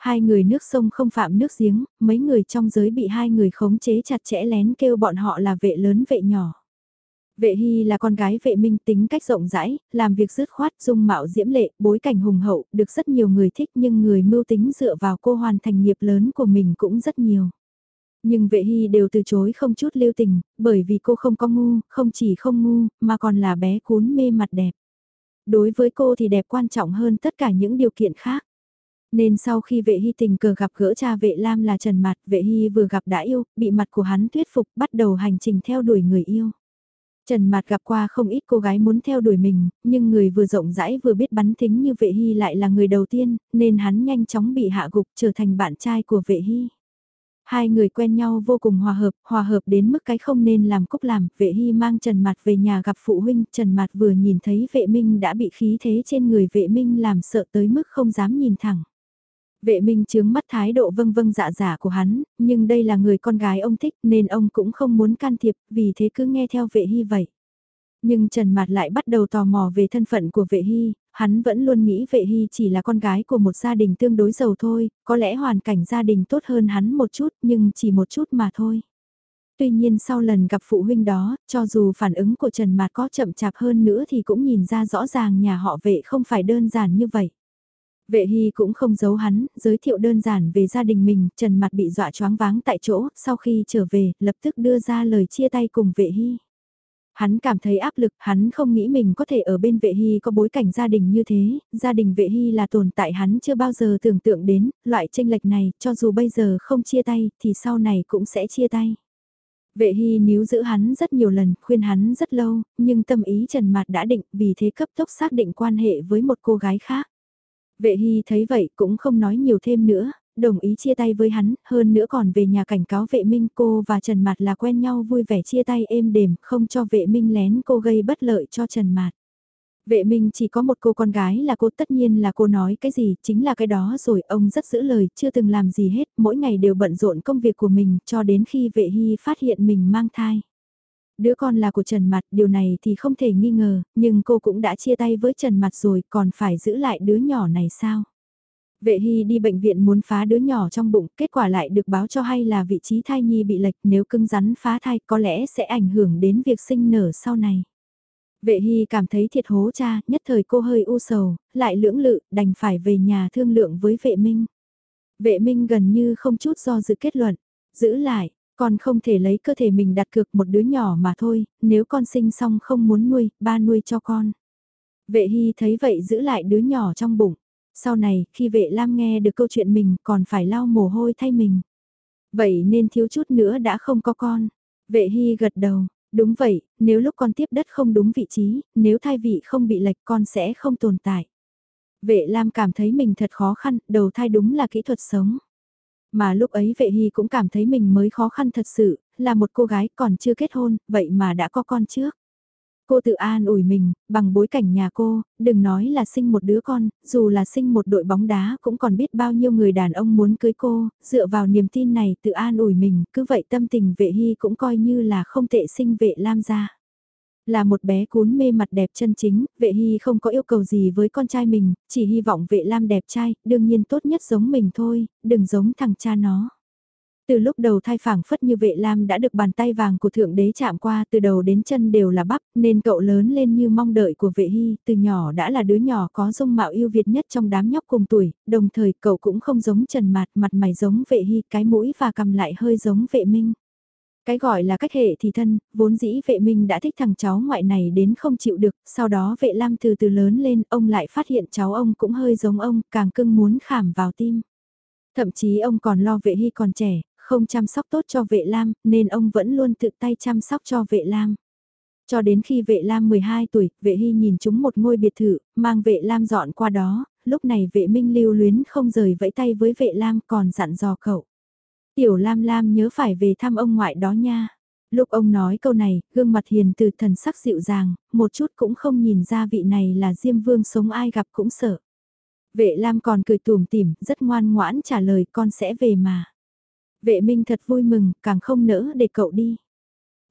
Hai người nước sông không phạm nước giếng, mấy người trong giới bị hai người khống chế chặt chẽ lén kêu bọn họ là vệ lớn vệ nhỏ. Vệ Hy là con gái vệ minh tính cách rộng rãi, làm việc dứt khoát dung mạo diễm lệ, bối cảnh hùng hậu, được rất nhiều người thích nhưng người mưu tính dựa vào cô hoàn thành nghiệp lớn của mình cũng rất nhiều. Nhưng vệ hy đều từ chối không chút lưu tình, bởi vì cô không có ngu, không chỉ không ngu, mà còn là bé cún mê mặt đẹp. Đối với cô thì đẹp quan trọng hơn tất cả những điều kiện khác. Nên sau khi vệ hy tình cờ gặp gỡ cha vệ Lam là Trần mạt vệ hy vừa gặp đã yêu, bị mặt của hắn thuyết phục bắt đầu hành trình theo đuổi người yêu. Trần Mạt gặp qua không ít cô gái muốn theo đuổi mình, nhưng người vừa rộng rãi vừa biết bắn tính như vệ hy lại là người đầu tiên, nên hắn nhanh chóng bị hạ gục trở thành bạn trai của vệ hy. Hai người quen nhau vô cùng hòa hợp, hòa hợp đến mức cái không nên làm cúc làm, vệ hy mang Trần Mạt về nhà gặp phụ huynh, Trần Mạt vừa nhìn thấy vệ minh đã bị khí thế trên người vệ minh làm sợ tới mức không dám nhìn thẳng. Vệ minh chướng mắt thái độ vâng vâng dạ dạ của hắn, nhưng đây là người con gái ông thích nên ông cũng không muốn can thiệp, vì thế cứ nghe theo vệ hy vậy. Nhưng Trần Mạt lại bắt đầu tò mò về thân phận của vệ hy, hắn vẫn luôn nghĩ vệ hy chỉ là con gái của một gia đình tương đối giàu thôi, có lẽ hoàn cảnh gia đình tốt hơn hắn một chút nhưng chỉ một chút mà thôi. Tuy nhiên sau lần gặp phụ huynh đó, cho dù phản ứng của Trần Mạt có chậm chạp hơn nữa thì cũng nhìn ra rõ ràng nhà họ vệ không phải đơn giản như vậy. Vệ Hy cũng không giấu hắn, giới thiệu đơn giản về gia đình mình, Trần Mặt bị dọa choáng váng tại chỗ, sau khi trở về, lập tức đưa ra lời chia tay cùng Vệ Hy. Hắn cảm thấy áp lực, hắn không nghĩ mình có thể ở bên vệ hy có bối cảnh gia đình như thế, gia đình vệ hy là tồn tại hắn chưa bao giờ tưởng tượng đến, loại tranh lệch này, cho dù bây giờ không chia tay, thì sau này cũng sẽ chia tay. Vệ hy níu giữ hắn rất nhiều lần, khuyên hắn rất lâu, nhưng tâm ý Trần Mạt đã định, vì thế cấp tốc xác định quan hệ với một cô gái khác. Vệ hy thấy vậy cũng không nói nhiều thêm nữa, đồng ý chia tay với hắn, hơn nữa còn về nhà cảnh cáo vệ minh cô và Trần Mạt là quen nhau vui vẻ chia tay êm đềm, không cho vệ minh lén cô gây bất lợi cho Trần Mạt. Vệ minh chỉ có một cô con gái là cô tất nhiên là cô nói cái gì, chính là cái đó rồi, ông rất giữ lời, chưa từng làm gì hết, mỗi ngày đều bận rộn công việc của mình, cho đến khi vệ hy phát hiện mình mang thai. Đứa con là của Trần Mặt, điều này thì không thể nghi ngờ, nhưng cô cũng đã chia tay với Trần Mặt rồi, còn phải giữ lại đứa nhỏ này sao? Vệ Hy đi bệnh viện muốn phá đứa nhỏ trong bụng, kết quả lại được báo cho hay là vị trí thai nhi bị lệch nếu cưng rắn phá thai có lẽ sẽ ảnh hưởng đến việc sinh nở sau này. Vệ Hy cảm thấy thiệt hố cha, nhất thời cô hơi u sầu, lại lưỡng lự, đành phải về nhà thương lượng với vệ Minh. Vệ Minh gần như không chút do dự kết luận, giữ lại, con không thể lấy cơ thể mình đặt cược một đứa nhỏ mà thôi, nếu con sinh xong không muốn nuôi, ba nuôi cho con. Vệ Hy thấy vậy giữ lại đứa nhỏ trong bụng. Sau này, khi vệ Lam nghe được câu chuyện mình còn phải lau mồ hôi thay mình. Vậy nên thiếu chút nữa đã không có con. Vệ Hy gật đầu, đúng vậy, nếu lúc con tiếp đất không đúng vị trí, nếu thai vị không bị lệch con sẽ không tồn tại. Vệ Lam cảm thấy mình thật khó khăn, đầu thai đúng là kỹ thuật sống. Mà lúc ấy vệ hy cũng cảm thấy mình mới khó khăn thật sự, là một cô gái còn chưa kết hôn, vậy mà đã có con trước. Cô tự an ủi mình, bằng bối cảnh nhà cô, đừng nói là sinh một đứa con, dù là sinh một đội bóng đá cũng còn biết bao nhiêu người đàn ông muốn cưới cô, dựa vào niềm tin này tự an ủi mình, cứ vậy tâm tình vệ hy cũng coi như là không tệ sinh vệ lam gia. Là một bé cún mê mặt đẹp chân chính, vệ hy không có yêu cầu gì với con trai mình, chỉ hy vọng vệ lam đẹp trai, đương nhiên tốt nhất giống mình thôi, đừng giống thằng cha nó. Từ lúc đầu thai phảng phất như vệ lam đã được bàn tay vàng của thượng đế chạm qua từ đầu đến chân đều là bắp, nên cậu lớn lên như mong đợi của vệ hy, từ nhỏ đã là đứa nhỏ có dung mạo yêu Việt nhất trong đám nhóc cùng tuổi, đồng thời cậu cũng không giống trần mạt, mặt mày giống vệ hy, cái mũi và cầm lại hơi giống vệ minh. Cái gọi là cách hệ thì thân, vốn dĩ vệ minh đã thích thằng cháu ngoại này đến không chịu được, sau đó vệ lam từ từ lớn lên, ông lại phát hiện cháu ông cũng hơi giống ông, càng cưng muốn khảm vào tim. Thậm chí ông còn lo vệ hy còn trẻ, không chăm sóc tốt cho vệ lam, nên ông vẫn luôn tự tay chăm sóc cho vệ lam. Cho đến khi vệ lam 12 tuổi, vệ hy nhìn chúng một ngôi biệt thự, mang vệ lam dọn qua đó, lúc này vệ minh lưu luyến không rời vẫy tay với vệ lam còn dặn dò cậu. Tiểu Lam Lam nhớ phải về thăm ông ngoại đó nha. Lúc ông nói câu này, gương mặt hiền từ thần sắc dịu dàng, một chút cũng không nhìn ra vị này là Diêm Vương sống ai gặp cũng sợ. Vệ Lam còn cười tùm tìm, rất ngoan ngoãn trả lời con sẽ về mà. Vệ Minh thật vui mừng, càng không nỡ để cậu đi.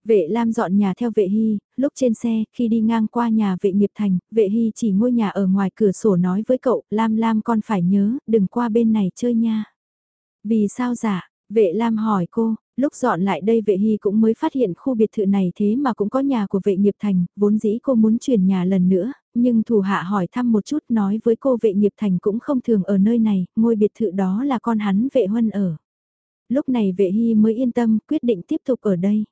Vệ Lam dọn nhà theo vệ Hy, lúc trên xe, khi đi ngang qua nhà vệ nghiệp thành, vệ Hy chỉ ngôi nhà ở ngoài cửa sổ nói với cậu, Lam Lam con phải nhớ, đừng qua bên này chơi nha. Vì sao dạ, Vệ Lam hỏi cô, lúc dọn lại đây vệ hy cũng mới phát hiện khu biệt thự này thế mà cũng có nhà của vệ nghiệp thành, vốn dĩ cô muốn chuyển nhà lần nữa, nhưng thủ hạ hỏi thăm một chút nói với cô vệ nghiệp thành cũng không thường ở nơi này, ngôi biệt thự đó là con hắn vệ huân ở. Lúc này vệ hy mới yên tâm quyết định tiếp tục ở đây.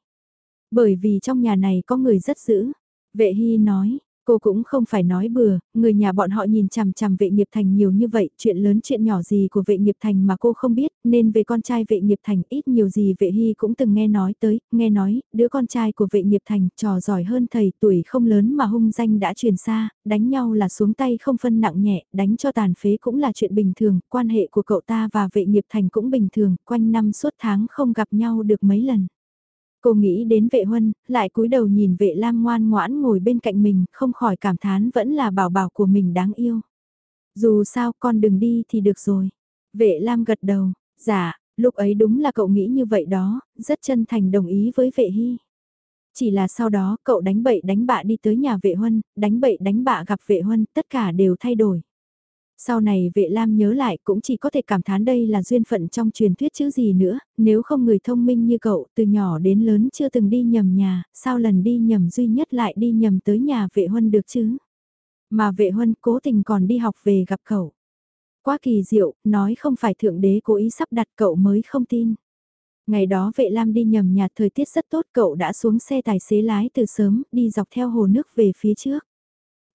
Bởi vì trong nhà này có người rất dữ. Vệ hy nói, Cô cũng không phải nói bừa, người nhà bọn họ nhìn chằm chằm vệ nghiệp thành nhiều như vậy, chuyện lớn chuyện nhỏ gì của vệ nghiệp thành mà cô không biết, nên về con trai vệ nghiệp thành ít nhiều gì vệ hy cũng từng nghe nói tới, nghe nói, đứa con trai của vệ nghiệp thành trò giỏi hơn thầy tuổi không lớn mà hung danh đã truyền xa, đánh nhau là xuống tay không phân nặng nhẹ, đánh cho tàn phế cũng là chuyện bình thường, quan hệ của cậu ta và vệ nghiệp thành cũng bình thường, quanh năm suốt tháng không gặp nhau được mấy lần. Cô nghĩ đến vệ huân, lại cúi đầu nhìn vệ lam ngoan ngoãn ngồi bên cạnh mình, không khỏi cảm thán vẫn là bảo bảo của mình đáng yêu. Dù sao con đừng đi thì được rồi. Vệ lam gật đầu, dạ, lúc ấy đúng là cậu nghĩ như vậy đó, rất chân thành đồng ý với vệ hy. Chỉ là sau đó cậu đánh bậy đánh bạ đi tới nhà vệ huân, đánh bậy đánh bạ gặp vệ huân, tất cả đều thay đổi. Sau này vệ lam nhớ lại cũng chỉ có thể cảm thán đây là duyên phận trong truyền thuyết chứ gì nữa, nếu không người thông minh như cậu từ nhỏ đến lớn chưa từng đi nhầm nhà, sao lần đi nhầm duy nhất lại đi nhầm tới nhà vệ huân được chứ? Mà vệ huân cố tình còn đi học về gặp cậu. Quá kỳ diệu, nói không phải thượng đế cố ý sắp đặt cậu mới không tin. Ngày đó vệ lam đi nhầm nhà thời tiết rất tốt cậu đã xuống xe tài xế lái từ sớm đi dọc theo hồ nước về phía trước.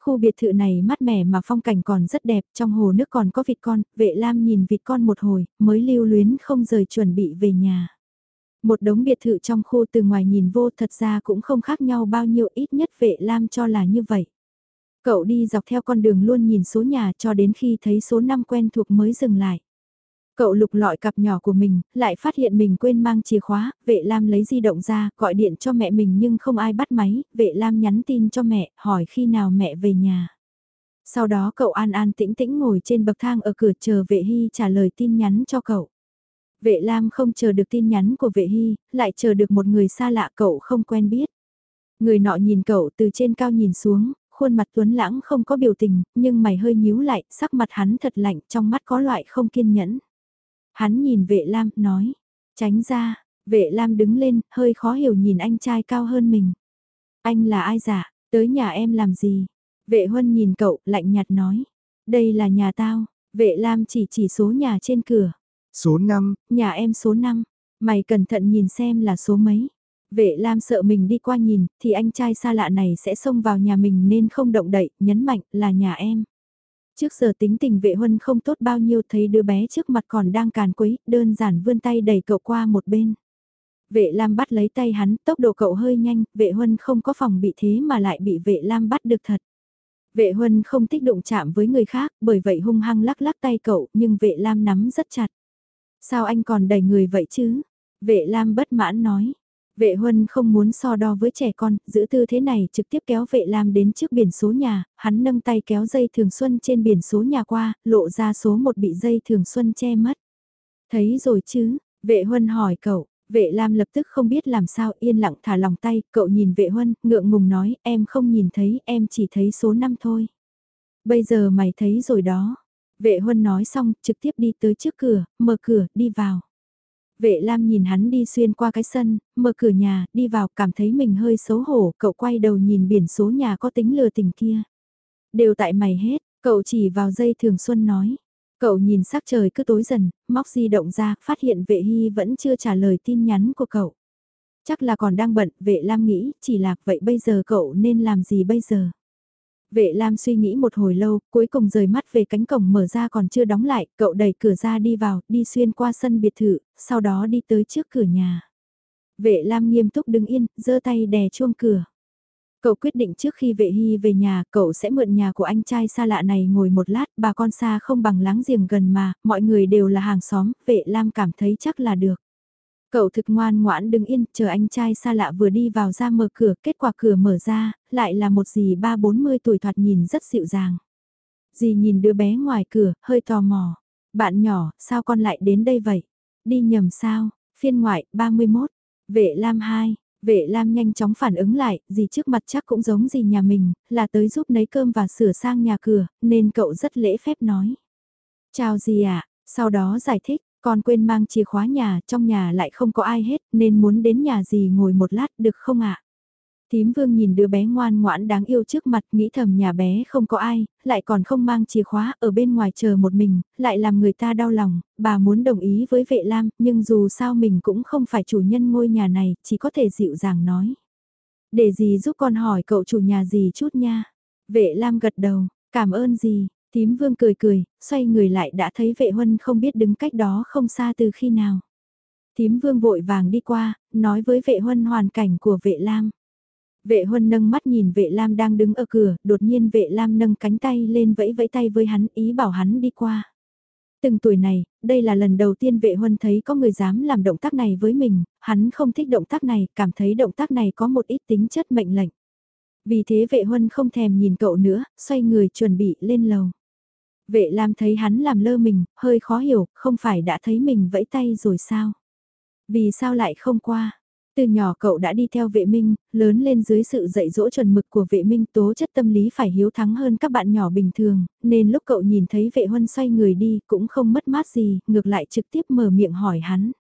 Khu biệt thự này mát mẻ mà phong cảnh còn rất đẹp, trong hồ nước còn có vịt con, vệ lam nhìn vịt con một hồi, mới lưu luyến không rời chuẩn bị về nhà. Một đống biệt thự trong khu từ ngoài nhìn vô thật ra cũng không khác nhau bao nhiêu ít nhất vệ lam cho là như vậy. Cậu đi dọc theo con đường luôn nhìn số nhà cho đến khi thấy số năm quen thuộc mới dừng lại. Cậu lục lọi cặp nhỏ của mình, lại phát hiện mình quên mang chìa khóa, vệ Lam lấy di động ra, gọi điện cho mẹ mình nhưng không ai bắt máy, vệ Lam nhắn tin cho mẹ, hỏi khi nào mẹ về nhà. Sau đó cậu an an tĩnh tĩnh ngồi trên bậc thang ở cửa chờ vệ hy trả lời tin nhắn cho cậu. Vệ Lam không chờ được tin nhắn của vệ hy, lại chờ được một người xa lạ cậu không quen biết. Người nọ nhìn cậu từ trên cao nhìn xuống, khuôn mặt tuấn lãng không có biểu tình, nhưng mày hơi nhíu lại, sắc mặt hắn thật lạnh, trong mắt có loại không kiên nhẫn. Hắn nhìn vệ lam, nói, tránh ra, vệ lam đứng lên, hơi khó hiểu nhìn anh trai cao hơn mình. Anh là ai giả, tới nhà em làm gì? Vệ huân nhìn cậu, lạnh nhạt nói, đây là nhà tao, vệ lam chỉ chỉ số nhà trên cửa. Số 5, nhà em số 5, mày cẩn thận nhìn xem là số mấy. Vệ Lam sợ mình đi qua nhìn, thì anh trai xa lạ này sẽ xông vào nhà mình nên không động đậy, nhấn mạnh là nhà em. Trước giờ tính tình vệ huân không tốt bao nhiêu thấy đứa bé trước mặt còn đang càn quấy, đơn giản vươn tay đẩy cậu qua một bên. Vệ Lam bắt lấy tay hắn, tốc độ cậu hơi nhanh, vệ huân không có phòng bị thế mà lại bị vệ Lam bắt được thật. Vệ huân không thích đụng chạm với người khác, bởi vậy hung hăng lắc lắc tay cậu, nhưng vệ Lam nắm rất chặt. Sao anh còn đẩy người vậy chứ? Vệ Lam bất mãn nói. Vệ huân không muốn so đo với trẻ con, giữ tư thế này trực tiếp kéo vệ lam đến trước biển số nhà, hắn nâng tay kéo dây thường xuân trên biển số nhà qua, lộ ra số một bị dây thường xuân che mất. Thấy rồi chứ, vệ huân hỏi cậu, vệ lam lập tức không biết làm sao yên lặng thả lòng tay, cậu nhìn vệ huân, ngượng ngùng nói, em không nhìn thấy, em chỉ thấy số 5 thôi. Bây giờ mày thấy rồi đó. Vệ huân nói xong, trực tiếp đi tới trước cửa, mở cửa, đi vào. Vệ Lam nhìn hắn đi xuyên qua cái sân, mở cửa nhà, đi vào, cảm thấy mình hơi xấu hổ, cậu quay đầu nhìn biển số nhà có tính lừa tình kia. Đều tại mày hết, cậu chỉ vào dây thường xuân nói. Cậu nhìn sắc trời cứ tối dần, móc di động ra, phát hiện vệ hy vẫn chưa trả lời tin nhắn của cậu. Chắc là còn đang bận, vệ Lam nghĩ, chỉ là vậy bây giờ cậu nên làm gì bây giờ? Vệ Lam suy nghĩ một hồi lâu, cuối cùng rời mắt về cánh cổng mở ra còn chưa đóng lại, cậu đẩy cửa ra đi vào, đi xuyên qua sân biệt thự, sau đó đi tới trước cửa nhà. Vệ Lam nghiêm túc đứng yên, giơ tay đè chuông cửa. Cậu quyết định trước khi vệ hy về nhà, cậu sẽ mượn nhà của anh trai xa lạ này ngồi một lát, bà con xa không bằng láng giềng gần mà, mọi người đều là hàng xóm, vệ Lam cảm thấy chắc là được. Cậu thực ngoan ngoãn đứng yên, chờ anh trai xa lạ vừa đi vào ra mở cửa, kết quả cửa mở ra, lại là một dì ba bốn mươi tuổi thoạt nhìn rất dịu dàng. Dì nhìn đứa bé ngoài cửa, hơi tò mò. Bạn nhỏ, sao con lại đến đây vậy? Đi nhầm sao? Phiên ngoại, 31. Vệ Lam 2. Vệ Lam nhanh chóng phản ứng lại, dì trước mặt chắc cũng giống dì nhà mình, là tới giúp nấy cơm và sửa sang nhà cửa, nên cậu rất lễ phép nói. Chào dì ạ, sau đó giải thích, con quên mang chìa khóa nhà, trong nhà lại không có ai hết, nên muốn đến nhà gì ngồi một lát được không ạ? Tím vương nhìn đứa bé ngoan ngoãn đáng yêu trước mặt nghĩ thầm nhà bé không có ai, lại còn không mang chìa khóa ở bên ngoài chờ một mình, lại làm người ta đau lòng, bà muốn đồng ý với vệ lam, nhưng dù sao mình cũng không phải chủ nhân ngôi nhà này, chỉ có thể dịu dàng nói. Để gì giúp con hỏi cậu chủ nhà gì chút nha. Vệ lam gật đầu, cảm ơn gì, Tím vương cười cười, xoay người lại đã thấy vệ huân không biết đứng cách đó không xa từ khi nào. Tím vương vội vàng đi qua, nói với vệ huân hoàn cảnh của vệ lam. Vệ huân nâng mắt nhìn vệ lam đang đứng ở cửa, đột nhiên vệ lam nâng cánh tay lên vẫy vẫy tay với hắn ý bảo hắn đi qua. Từng tuổi này, đây là lần đầu tiên vệ huân thấy có người dám làm động tác này với mình, hắn không thích động tác này, cảm thấy động tác này có một ít tính chất mệnh lệnh. Vì thế vệ huân không thèm nhìn cậu nữa, xoay người chuẩn bị lên lầu. Vệ Lam thấy hắn làm lơ mình, hơi khó hiểu, không phải đã thấy mình vẫy tay rồi sao? Vì sao lại không qua? Từ nhỏ cậu đã đi theo vệ minh, lớn lên dưới sự dạy dỗ chuẩn mực của vệ minh tố chất tâm lý phải hiếu thắng hơn các bạn nhỏ bình thường, nên lúc cậu nhìn thấy vệ huân xoay người đi cũng không mất mát gì, ngược lại trực tiếp mở miệng hỏi hắn.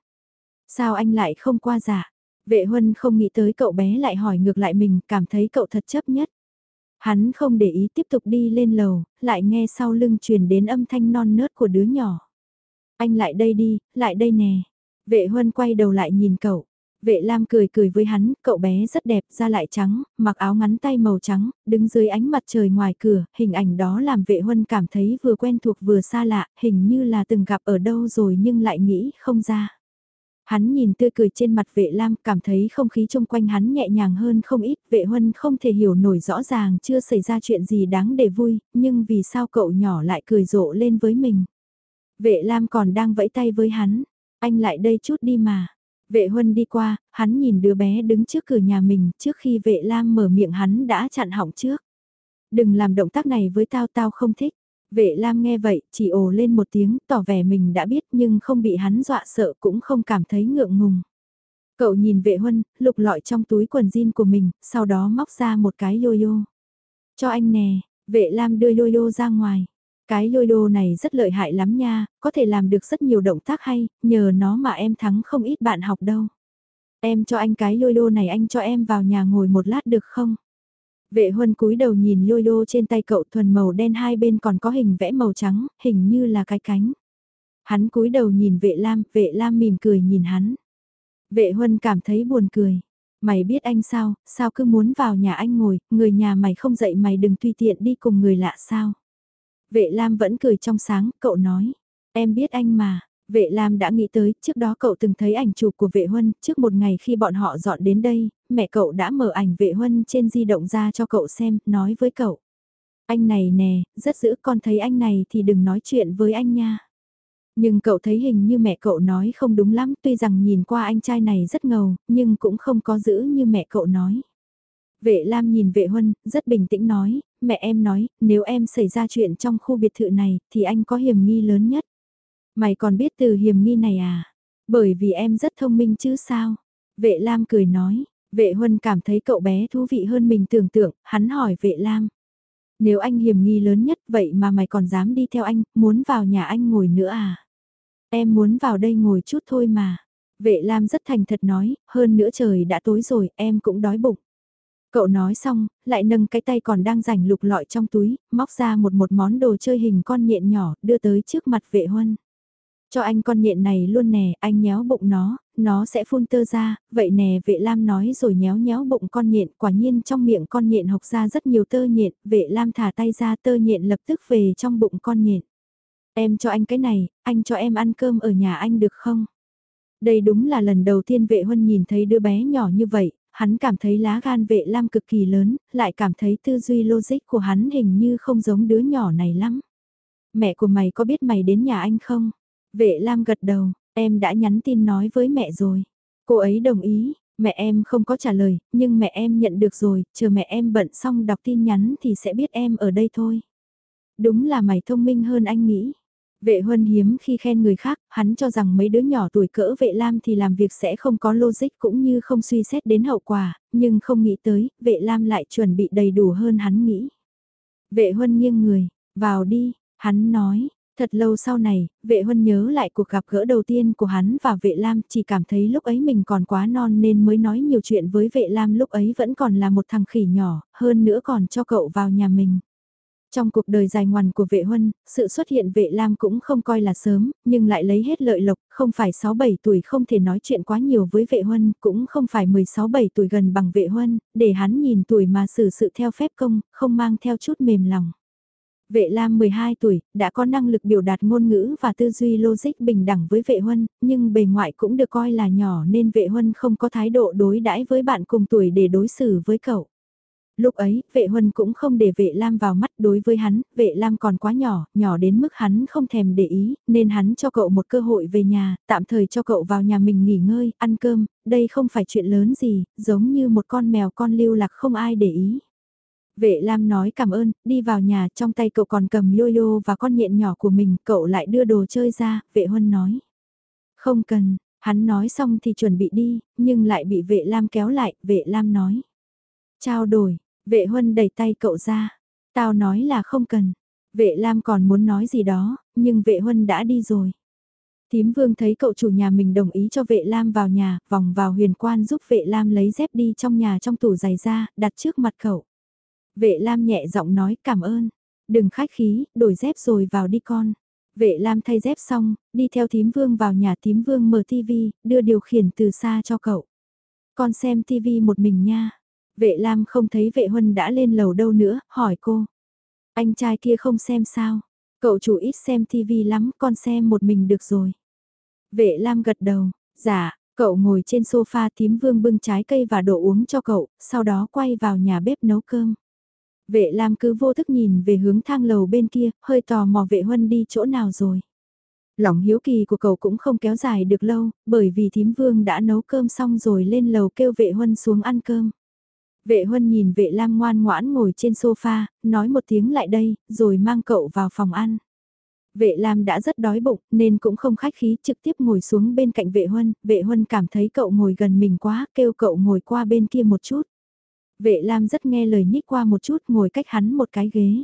Sao anh lại không qua giả? Vệ huân không nghĩ tới cậu bé lại hỏi ngược lại mình, cảm thấy cậu thật chấp nhất. Hắn không để ý tiếp tục đi lên lầu, lại nghe sau lưng truyền đến âm thanh non nớt của đứa nhỏ. Anh lại đây đi, lại đây nè. Vệ huân quay đầu lại nhìn cậu. Vệ Lam cười cười với hắn, cậu bé rất đẹp, da lại trắng, mặc áo ngắn tay màu trắng, đứng dưới ánh mặt trời ngoài cửa, hình ảnh đó làm vệ huân cảm thấy vừa quen thuộc vừa xa lạ, hình như là từng gặp ở đâu rồi nhưng lại nghĩ không ra. Hắn nhìn tươi cười trên mặt vệ lam, cảm thấy không khí chung quanh hắn nhẹ nhàng hơn không ít, vệ huân không thể hiểu nổi rõ ràng chưa xảy ra chuyện gì đáng để vui, nhưng vì sao cậu nhỏ lại cười rộ lên với mình. Vệ lam còn đang vẫy tay với hắn, anh lại đây chút đi mà. Vệ huân đi qua, hắn nhìn đứa bé đứng trước cửa nhà mình, trước khi vệ lam mở miệng hắn đã chặn họng trước. Đừng làm động tác này với tao tao không thích. Vệ Lam nghe vậy, chỉ ồ lên một tiếng, tỏ vẻ mình đã biết nhưng không bị hắn dọa sợ cũng không cảm thấy ngượng ngùng. Cậu nhìn vệ huân, lục lọi trong túi quần jean của mình, sau đó móc ra một cái yo-yo. Cho anh nè, vệ Lam đưa yo-yo ra ngoài. Cái yo-yo này rất lợi hại lắm nha, có thể làm được rất nhiều động tác hay, nhờ nó mà em thắng không ít bạn học đâu. Em cho anh cái yo-yo này anh cho em vào nhà ngồi một lát được không? Vệ huân cúi đầu nhìn lôi đô trên tay cậu thuần màu đen hai bên còn có hình vẽ màu trắng, hình như là cái cánh. Hắn cúi đầu nhìn vệ lam, vệ lam mỉm cười nhìn hắn. Vệ huân cảm thấy buồn cười. Mày biết anh sao, sao cứ muốn vào nhà anh ngồi, người nhà mày không dậy mày đừng tùy tiện đi cùng người lạ sao. Vệ lam vẫn cười trong sáng, cậu nói. Em biết anh mà, Vệ Lam đã nghĩ tới, trước đó cậu từng thấy ảnh chụp của vệ huân, trước một ngày khi bọn họ dọn đến đây, mẹ cậu đã mở ảnh vệ huân trên di động ra cho cậu xem, nói với cậu. Anh này nè, rất giữ con thấy anh này thì đừng nói chuyện với anh nha. Nhưng cậu thấy hình như mẹ cậu nói không đúng lắm, tuy rằng nhìn qua anh trai này rất ngầu, nhưng cũng không có giữ như mẹ cậu nói. Vệ Lam nhìn vệ huân, rất bình tĩnh nói, mẹ em nói, nếu em xảy ra chuyện trong khu biệt thự này, thì anh có hiểm nghi lớn nhất. Mày còn biết từ hiểm nghi này à? Bởi vì em rất thông minh chứ sao? Vệ Lam cười nói, vệ huân cảm thấy cậu bé thú vị hơn mình tưởng tượng, hắn hỏi vệ Lam. Nếu anh hiểm nghi lớn nhất vậy mà mày còn dám đi theo anh, muốn vào nhà anh ngồi nữa à? Em muốn vào đây ngồi chút thôi mà. Vệ Lam rất thành thật nói, hơn nữa trời đã tối rồi, em cũng đói bụng. Cậu nói xong, lại nâng cái tay còn đang rảnh lục lọi trong túi, móc ra một một món đồ chơi hình con nhện nhỏ, đưa tới trước mặt vệ huân. Cho anh con nhện này luôn nè, anh nhéo bụng nó, nó sẽ phun tơ ra, vậy nè vệ lam nói rồi nhéo nhéo bụng con nhện, quả nhiên trong miệng con nhện học ra rất nhiều tơ nhện, vệ lam thả tay ra tơ nhện lập tức về trong bụng con nhện. Em cho anh cái này, anh cho em ăn cơm ở nhà anh được không? Đây đúng là lần đầu tiên vệ huân nhìn thấy đứa bé nhỏ như vậy, hắn cảm thấy lá gan vệ lam cực kỳ lớn, lại cảm thấy tư duy logic của hắn hình như không giống đứa nhỏ này lắm. Mẹ của mày có biết mày đến nhà anh không? Vệ Lam gật đầu, em đã nhắn tin nói với mẹ rồi. Cô ấy đồng ý, mẹ em không có trả lời, nhưng mẹ em nhận được rồi, chờ mẹ em bận xong đọc tin nhắn thì sẽ biết em ở đây thôi. Đúng là mày thông minh hơn anh nghĩ. Vệ huân hiếm khi khen người khác, hắn cho rằng mấy đứa nhỏ tuổi cỡ vệ lam thì làm việc sẽ không có logic cũng như không suy xét đến hậu quả, nhưng không nghĩ tới, vệ lam lại chuẩn bị đầy đủ hơn hắn nghĩ. Vệ huân nghiêng người, vào đi, hắn nói, Thật lâu sau này, vệ huân nhớ lại cuộc gặp gỡ đầu tiên của hắn và vệ lam chỉ cảm thấy lúc ấy mình còn quá non nên mới nói nhiều chuyện với vệ lam lúc ấy vẫn còn là một thằng khỉ nhỏ, hơn nữa còn cho cậu vào nhà mình. Trong cuộc đời dài ngoằn của vệ huân, sự xuất hiện vệ lam cũng không coi là sớm, nhưng lại lấy hết lợi lộc, không phải 6-7 tuổi không thể nói chuyện quá nhiều với vệ huân, cũng không phải 16-7 tuổi gần bằng vệ huân, để hắn nhìn tuổi mà xử sự theo phép công, không mang theo chút mềm lòng. Vệ Lam 12 tuổi, đã có năng lực biểu đạt ngôn ngữ và tư duy logic bình đẳng với vệ huân, nhưng bề ngoại cũng được coi là nhỏ nên vệ huân không có thái độ đối đãi với bạn cùng tuổi để đối xử với cậu. Lúc ấy, vệ huân cũng không để vệ Lam vào mắt đối với hắn, vệ Lam còn quá nhỏ, nhỏ đến mức hắn không thèm để ý, nên hắn cho cậu một cơ hội về nhà, tạm thời cho cậu vào nhà mình nghỉ ngơi, ăn cơm, đây không phải chuyện lớn gì, giống như một con mèo con lưu lạc không ai để ý. Vệ Lam nói cảm ơn, đi vào nhà, trong tay cậu còn cầm yo-yo và con nhện nhỏ của mình, cậu lại đưa đồ chơi ra, vệ Huân nói. Không cần, hắn nói xong thì chuẩn bị đi, nhưng lại bị vệ Lam kéo lại, vệ Lam nói. Trao đổi, vệ Huân đẩy tay cậu ra, tao nói là không cần. Vệ Lam còn muốn nói gì đó, nhưng vệ Huân đã đi rồi. Tím Vương thấy cậu chủ nhà mình đồng ý cho vệ Lam vào nhà, vòng vào huyền quan giúp vệ Lam lấy dép đi trong nhà trong tủ giày ra, đặt trước mặt cậu. Vệ Lam nhẹ giọng nói cảm ơn. Đừng khách khí, đổi dép rồi vào đi con. Vệ Lam thay dép xong, đi theo thím vương vào nhà thím vương mở tivi, đưa điều khiển từ xa cho cậu. Con xem tivi một mình nha. Vệ Lam không thấy vệ huân đã lên lầu đâu nữa, hỏi cô. Anh trai kia không xem sao. Cậu chủ ít xem tivi lắm, con xem một mình được rồi. Vệ Lam gật đầu, dạ, cậu ngồi trên sofa thím vương bưng trái cây và đồ uống cho cậu, sau đó quay vào nhà bếp nấu cơm. Vệ Lam cứ vô thức nhìn về hướng thang lầu bên kia, hơi tò mò vệ huân đi chỗ nào rồi. Lòng hiếu kỳ của cậu cũng không kéo dài được lâu, bởi vì thím vương đã nấu cơm xong rồi lên lầu kêu vệ huân xuống ăn cơm. Vệ huân nhìn vệ lam ngoan ngoãn ngồi trên sofa, nói một tiếng lại đây, rồi mang cậu vào phòng ăn. Vệ lam đã rất đói bụng, nên cũng không khách khí trực tiếp ngồi xuống bên cạnh vệ huân, vệ huân cảm thấy cậu ngồi gần mình quá, kêu cậu ngồi qua bên kia một chút. Vệ lam rất nghe lời nhích qua một chút ngồi cách hắn một cái ghế.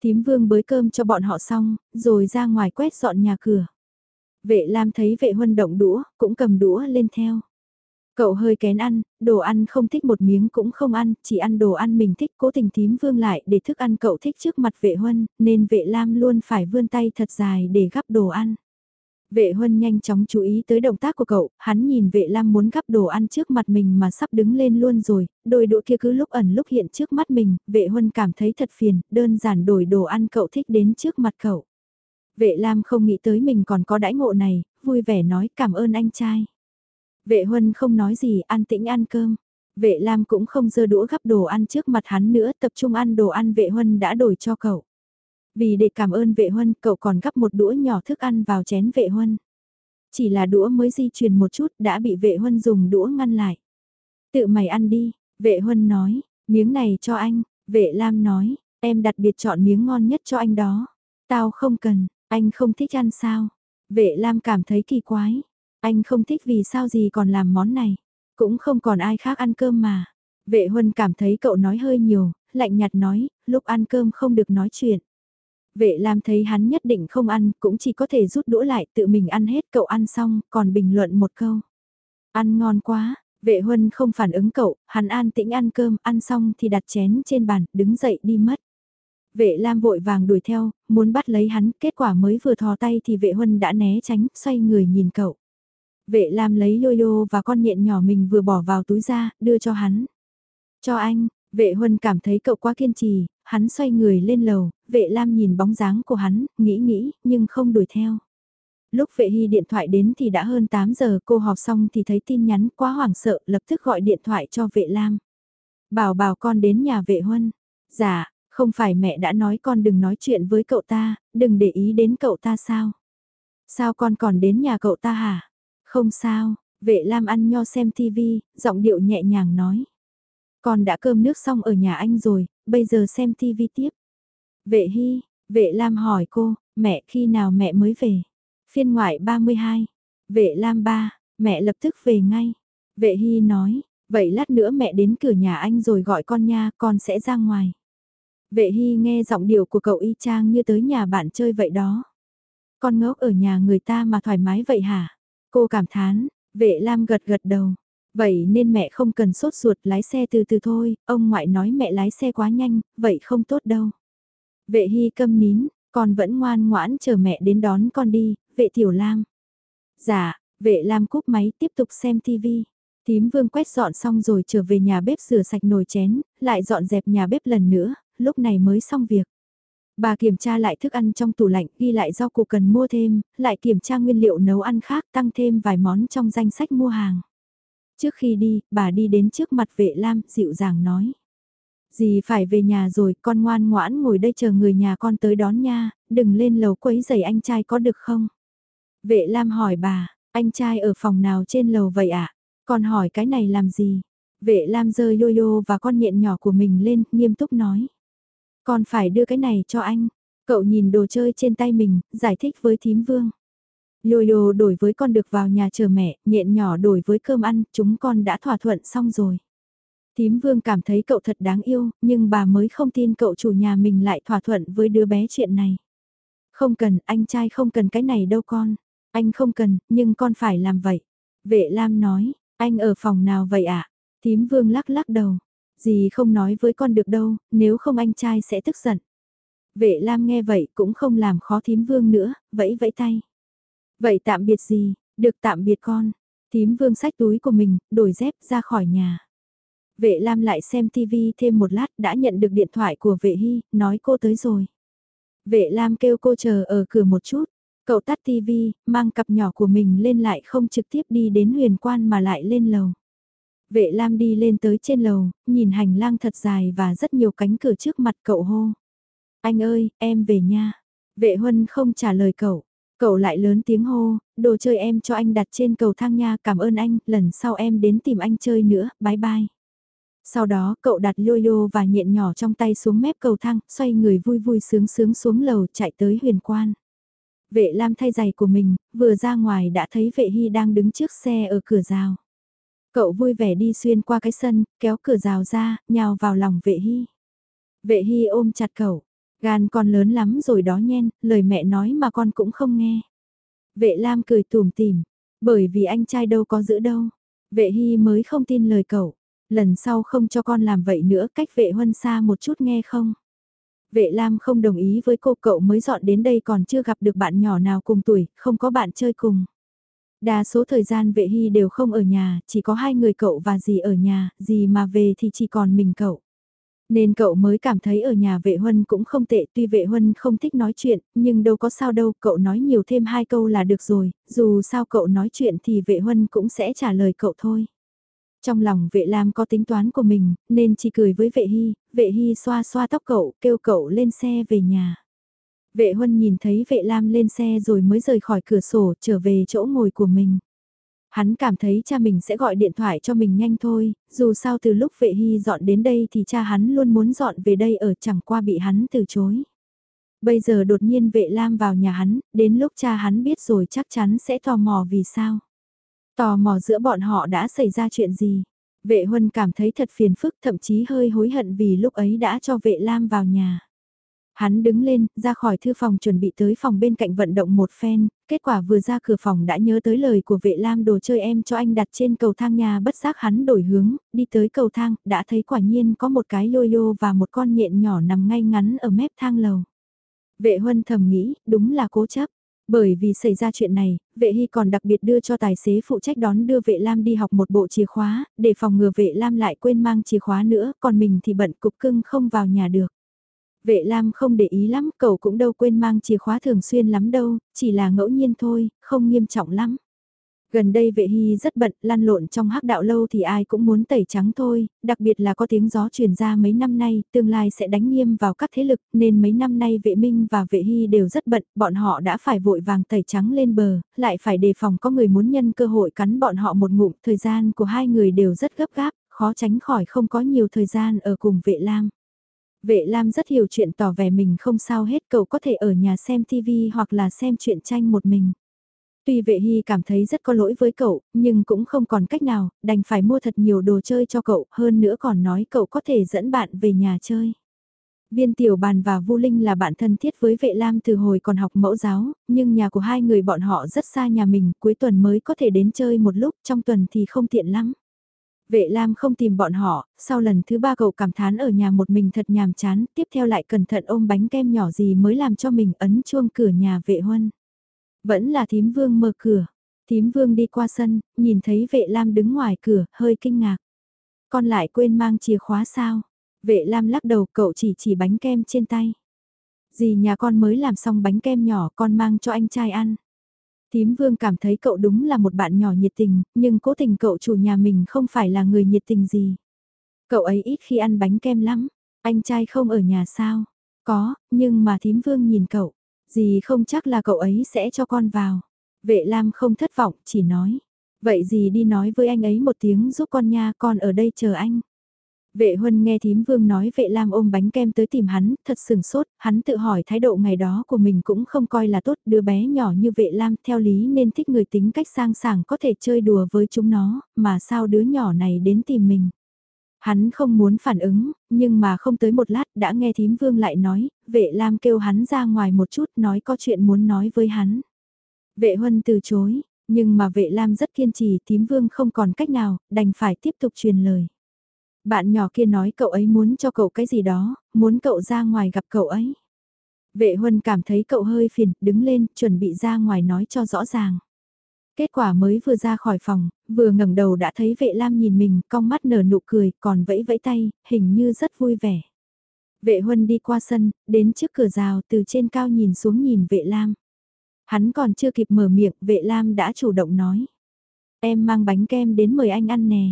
Tím vương bới cơm cho bọn họ xong, rồi ra ngoài quét dọn nhà cửa. Vệ lam thấy vệ huân động đũa, cũng cầm đũa lên theo. Cậu hơi kén ăn, đồ ăn không thích một miếng cũng không ăn, chỉ ăn đồ ăn mình thích cố tình tím vương lại để thức ăn cậu thích trước mặt vệ huân, nên vệ lam luôn phải vươn tay thật dài để gắp đồ ăn. Vệ huân nhanh chóng chú ý tới động tác của cậu, hắn nhìn vệ lam muốn gắp đồ ăn trước mặt mình mà sắp đứng lên luôn rồi, đôi đũa kia cứ lúc ẩn lúc hiện trước mắt mình, vệ huân cảm thấy thật phiền, đơn giản đổi đồ ăn cậu thích đến trước mặt cậu. Vệ lam không nghĩ tới mình còn có đãi ngộ này, vui vẻ nói cảm ơn anh trai. Vệ huân không nói gì, an tĩnh ăn cơm. Vệ lam cũng không dơ đũa gắp đồ ăn trước mặt hắn nữa, tập trung ăn đồ ăn vệ huân đã đổi cho cậu. Vì để cảm ơn vệ huân, cậu còn gắp một đũa nhỏ thức ăn vào chén vệ huân. Chỉ là đũa mới di chuyển một chút đã bị vệ huân dùng đũa ngăn lại. Tự mày ăn đi, vệ huân nói, miếng này cho anh, vệ lam nói, em đặc biệt chọn miếng ngon nhất cho anh đó. Tao không cần, anh không thích ăn sao. Vệ lam cảm thấy kỳ quái, anh không thích vì sao gì còn làm món này. Cũng không còn ai khác ăn cơm mà. Vệ huân cảm thấy cậu nói hơi nhiều, lạnh nhạt nói, lúc ăn cơm không được nói chuyện. Vệ Lam thấy hắn nhất định không ăn, cũng chỉ có thể rút đũa lại tự mình ăn hết cậu ăn xong, còn bình luận một câu. Ăn ngon quá, vệ huân không phản ứng cậu, hắn an tĩnh ăn cơm, ăn xong thì đặt chén trên bàn, đứng dậy đi mất. Vệ Lam vội vàng đuổi theo, muốn bắt lấy hắn, kết quả mới vừa thò tay thì vệ huân đã né tránh, xoay người nhìn cậu. Vệ Lam lấy lôi lô và con nhện nhỏ mình vừa bỏ vào túi ra, đưa cho hắn. Cho anh, vệ huân cảm thấy cậu quá kiên trì, hắn xoay người lên lầu, vệ Lam nhìn bóng dáng của hắn, nghĩ nghĩ, nhưng không đuổi theo. Lúc vệ hy điện thoại đến thì đã hơn 8 giờ, cô họp xong thì thấy tin nhắn quá hoảng sợ, lập tức gọi điện thoại cho vệ Lam. Bảo bảo con đến nhà vệ huân. Dạ, không phải mẹ đã nói con đừng nói chuyện với cậu ta, đừng để ý đến cậu ta sao? Sao con còn đến nhà cậu ta hả? Không sao, vệ Lam ăn nho xem tivi, giọng điệu nhẹ nhàng nói. Con đã cơm nước xong ở nhà anh rồi, bây giờ xem tivi tiếp. Vệ Hy, vệ Lam hỏi cô, mẹ khi nào mẹ mới về? Phiên ngoại 32. Vệ Lam ba, mẹ lập tức về ngay. Vệ Hy nói, vậy lát nữa mẹ đến cửa nhà anh rồi gọi con nha, con sẽ ra ngoài. Vệ Hy nghe giọng điệu của cậu y chang như tới nhà bạn chơi vậy đó. Con ngốc ở nhà người ta mà thoải mái vậy hả? Cô cảm thán, vệ Lam gật gật đầu. Vậy nên mẹ không cần sốt ruột lái xe từ từ thôi, ông ngoại nói mẹ lái xe quá nhanh, vậy không tốt đâu. Vệ Hy câm nín, con vẫn ngoan ngoãn chờ mẹ đến đón con đi, vệ Tiểu Lam. Dạ, vệ Lam cúp máy tiếp tục xem tivi Tím vương quét dọn xong rồi trở về nhà bếp rửa sạch nồi chén, lại dọn dẹp nhà bếp lần nữa, lúc này mới xong việc. Bà kiểm tra lại thức ăn trong tủ lạnh, ghi lại rau củ cần mua thêm, lại kiểm tra nguyên liệu nấu ăn khác, tăng thêm vài món trong danh sách mua hàng. Trước khi đi, bà đi đến trước mặt vệ lam, dịu dàng nói. Dì phải về nhà rồi, con ngoan ngoãn ngồi đây chờ người nhà con tới đón nha, đừng lên lầu quấy giày anh trai có được không? Vệ lam hỏi bà, anh trai ở phòng nào trên lầu vậy ạ? À? Con hỏi cái này làm gì? Vệ lam rơi yo-yo và con nhện nhỏ của mình lên, nghiêm túc nói. Con phải đưa cái này cho anh. Cậu nhìn đồ chơi trên tay mình, giải thích với thím vương. Yo-yo đổi với con được vào nhà chờ mẹ, nhện nhỏ đổi với cơm ăn, chúng con đã thỏa thuận xong rồi. Thím vương cảm thấy cậu thật đáng yêu, nhưng bà mới không tin cậu chủ nhà mình lại thỏa thuận với đứa bé chuyện này. Không cần, anh trai không cần cái này đâu con. Anh không cần, nhưng con phải làm vậy. Vệ Lam nói, anh ở phòng nào vậy ạ? À? Thím vương lắc lắc đầu. Dì không nói với con được đâu, nếu không anh trai sẽ tức giận. Vệ Lam nghe vậy cũng không làm khó thím vương nữa, vẫy vẫy tay. Vậy tạm biệt gì, được tạm biệt con. Thím vương sách túi của mình, đổi dép ra khỏi nhà. Vệ Lam lại xem TV thêm một lát đã nhận được điện thoại của vệ Hy, nói cô tới rồi. Vệ Lam kêu cô chờ ở cửa một chút. Cậu tắt TV, mang cặp nhỏ của mình lên lại không trực tiếp đi đến huyền quan mà lại lên lầu. Vệ Lam đi lên tới trên lầu, nhìn hành lang thật dài và rất nhiều cánh cửa trước mặt cậu hô. Anh ơi, em về nha. Vệ Huân không trả lời cậu. Cậu lại lớn tiếng hô, đồ chơi em cho anh đặt trên cầu thang nha, cảm ơn anh, lần sau em đến tìm anh chơi nữa, bye bye. Sau đó cậu đặt yo-yo và nhện nhỏ trong tay xuống mép cầu thang, xoay người vui vui sướng sướng xuống lầu chạy tới huyền quan. Vệ Lam thay giày của mình, vừa ra ngoài đã thấy vệ hy đang đứng trước xe ở cửa rào. Cậu vui vẻ đi xuyên qua cái sân, kéo cửa rào ra, nhào vào lòng vệ hy. Vệ hy ôm chặt cậu, gan con lớn lắm rồi đó nhen, lời mẹ nói mà con cũng không nghe. Vệ Lam cười tùm tìm, bởi vì anh trai đâu có giữ đâu. Vệ hy mới không tin lời cậu, lần sau không cho con làm vậy nữa cách vệ huân xa một chút nghe không. Vệ Lam không đồng ý với cô cậu mới dọn đến đây còn chưa gặp được bạn nhỏ nào cùng tuổi, không có bạn chơi cùng. Đa số thời gian vệ hy đều không ở nhà, chỉ có hai người cậu và dì ở nhà, dì mà về thì chỉ còn mình cậu. Nên cậu mới cảm thấy ở nhà vệ huân cũng không tệ tuy vệ huân không thích nói chuyện, nhưng đâu có sao đâu, cậu nói nhiều thêm hai câu là được rồi, dù sao cậu nói chuyện thì vệ huân cũng sẽ trả lời cậu thôi. Trong lòng vệ lam có tính toán của mình, nên chỉ cười với vệ hy, vệ hy xoa xoa tóc cậu, kêu cậu lên xe về nhà. Vệ huân nhìn thấy vệ lam lên xe rồi mới rời khỏi cửa sổ trở về chỗ ngồi của mình. Hắn cảm thấy cha mình sẽ gọi điện thoại cho mình nhanh thôi, dù sao từ lúc vệ hy dọn đến đây thì cha hắn luôn muốn dọn về đây ở chẳng qua bị hắn từ chối. Bây giờ đột nhiên vệ lam vào nhà hắn, đến lúc cha hắn biết rồi chắc chắn sẽ tò mò vì sao. Tò mò giữa bọn họ đã xảy ra chuyện gì. Vệ huân cảm thấy thật phiền phức thậm chí hơi hối hận vì lúc ấy đã cho vệ lam vào nhà. Hắn đứng lên, ra khỏi thư phòng chuẩn bị tới phòng bên cạnh vận động một phen, kết quả vừa ra cửa phòng đã nhớ tới lời của vệ lam đồ chơi em cho anh đặt trên cầu thang nhà bất giác hắn đổi hướng, đi tới cầu thang, đã thấy quả nhiên có một cái yo-yo và một con nhện nhỏ nằm ngay ngắn ở mép thang lầu. Vệ huân thầm nghĩ, đúng là cố chấp. Bởi vì xảy ra chuyện này, vệ hy còn đặc biệt đưa cho tài xế phụ trách đón đưa vệ Lam đi học một bộ chìa khóa, để phòng ngừa vệ Lam lại quên mang chìa khóa nữa, còn mình thì bận cục cưng không vào nhà được. Vệ Lam không để ý lắm, cậu cũng đâu quên mang chìa khóa thường xuyên lắm đâu, chỉ là ngẫu nhiên thôi, không nghiêm trọng lắm. Gần đây vệ hy rất bận, lăn lộn trong hắc đạo lâu thì ai cũng muốn tẩy trắng thôi, đặc biệt là có tiếng gió truyền ra mấy năm nay, tương lai sẽ đánh nghiêm vào các thế lực, nên mấy năm nay vệ minh và vệ hy đều rất bận, bọn họ đã phải vội vàng tẩy trắng lên bờ, lại phải đề phòng có người muốn nhân cơ hội cắn bọn họ một ngụm, thời gian của hai người đều rất gấp gáp, khó tránh khỏi không có nhiều thời gian ở cùng vệ lam. Vệ Lam rất hiểu chuyện tỏ vẻ mình không sao hết cậu có thể ở nhà xem TV hoặc là xem truyện tranh một mình. Tuy vệ hy cảm thấy rất có lỗi với cậu, nhưng cũng không còn cách nào, đành phải mua thật nhiều đồ chơi cho cậu, hơn nữa còn nói cậu có thể dẫn bạn về nhà chơi. Viên Tiểu Bàn và Vu Linh là bạn thân thiết với vệ lam từ hồi còn học mẫu giáo, nhưng nhà của hai người bọn họ rất xa nhà mình, cuối tuần mới có thể đến chơi một lúc, trong tuần thì không tiện lắm. Vệ Lam không tìm bọn họ, sau lần thứ ba cậu cảm thán ở nhà một mình thật nhàm chán, tiếp theo lại cẩn thận ôm bánh kem nhỏ gì mới làm cho mình ấn chuông cửa nhà vệ huân. Vẫn là thím vương mở cửa. Thím vương đi qua sân, nhìn thấy vệ lam đứng ngoài cửa, hơi kinh ngạc. Con lại quên mang chìa khóa sao? Vệ lam lắc đầu cậu chỉ chỉ bánh kem trên tay. Dì nhà con mới làm xong bánh kem nhỏ con mang cho anh trai ăn. Thím vương cảm thấy cậu đúng là một bạn nhỏ nhiệt tình, nhưng cố tình cậu chủ nhà mình không phải là người nhiệt tình gì. Cậu ấy ít khi ăn bánh kem lắm, anh trai không ở nhà sao? Có, nhưng mà thím vương nhìn cậu, gì không chắc là cậu ấy sẽ cho con vào. Vệ Lam không thất vọng, chỉ nói. Vậy gì đi nói với anh ấy một tiếng giúp con nha, con ở đây chờ anh. Vệ Huân nghe thím vương nói vệ Lam ôm bánh kem tới tìm hắn, thật sừng sốt, hắn tự hỏi thái độ ngày đó của mình cũng không coi là tốt, đứa bé nhỏ như vệ Lam theo lý nên thích người tính cách sang sảng có thể chơi đùa với chúng nó, mà sao đứa nhỏ này đến tìm mình. Hắn không muốn phản ứng, nhưng mà không tới một lát đã nghe thím vương lại nói, vệ lam kêu hắn ra ngoài một chút nói có chuyện muốn nói với hắn. Vệ huân từ chối, nhưng mà vệ lam rất kiên trì thím vương không còn cách nào, đành phải tiếp tục truyền lời. Bạn nhỏ kia nói cậu ấy muốn cho cậu cái gì đó, muốn cậu ra ngoài gặp cậu ấy. Vệ huân cảm thấy cậu hơi phiền, đứng lên, chuẩn bị ra ngoài nói cho rõ ràng. Kết quả mới vừa ra khỏi phòng, vừa ngẩng đầu đã thấy vệ lam nhìn mình, cong mắt nở nụ cười, còn vẫy vẫy tay, hình như rất vui vẻ. Vệ huân đi qua sân, đến trước cửa rào từ trên cao nhìn xuống nhìn vệ lam. Hắn còn chưa kịp mở miệng, vệ lam đã chủ động nói. Em mang bánh kem đến mời anh ăn nè.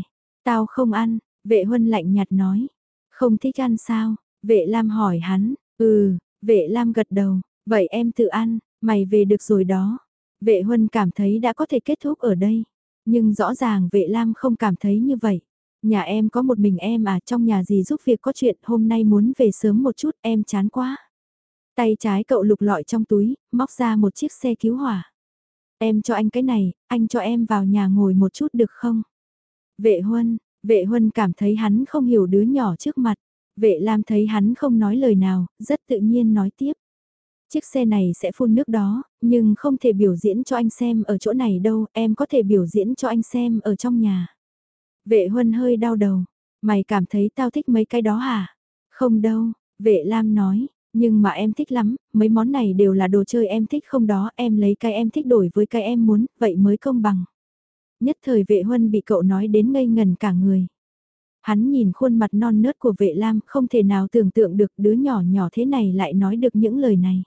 Tao không ăn, vệ huân lạnh nhạt nói. Không thích ăn sao? Vệ lam hỏi hắn, ừ, vệ lam gật đầu, vậy em tự ăn, mày về được rồi đó. Vệ huân cảm thấy đã có thể kết thúc ở đây. Nhưng rõ ràng vệ lam không cảm thấy như vậy. Nhà em có một mình em à trong nhà gì giúp việc có chuyện hôm nay muốn về sớm một chút em chán quá. Tay trái cậu lục lọi trong túi, móc ra một chiếc xe cứu hỏa. Em cho anh cái này, anh cho em vào nhà ngồi một chút được không? Vệ huân, vệ huân cảm thấy hắn không hiểu đứa nhỏ trước mặt. Vệ Lam thấy hắn không nói lời nào, rất tự nhiên nói tiếp. Chiếc xe này sẽ phun nước đó, nhưng không thể biểu diễn cho anh xem ở chỗ này đâu, em có thể biểu diễn cho anh xem ở trong nhà. Vệ Huân hơi đau đầu, mày cảm thấy tao thích mấy cái đó hả? Không đâu, vệ Lam nói, nhưng mà em thích lắm, mấy món này đều là đồ chơi em thích không đó, em lấy cái em thích đổi với cái em muốn, vậy mới công bằng. Nhất thời vệ Huân bị cậu nói đến ngây ngần cả người. Hắn nhìn khuôn mặt non nớt của vệ lam không thể nào tưởng tượng được đứa nhỏ nhỏ thế này lại nói được những lời này.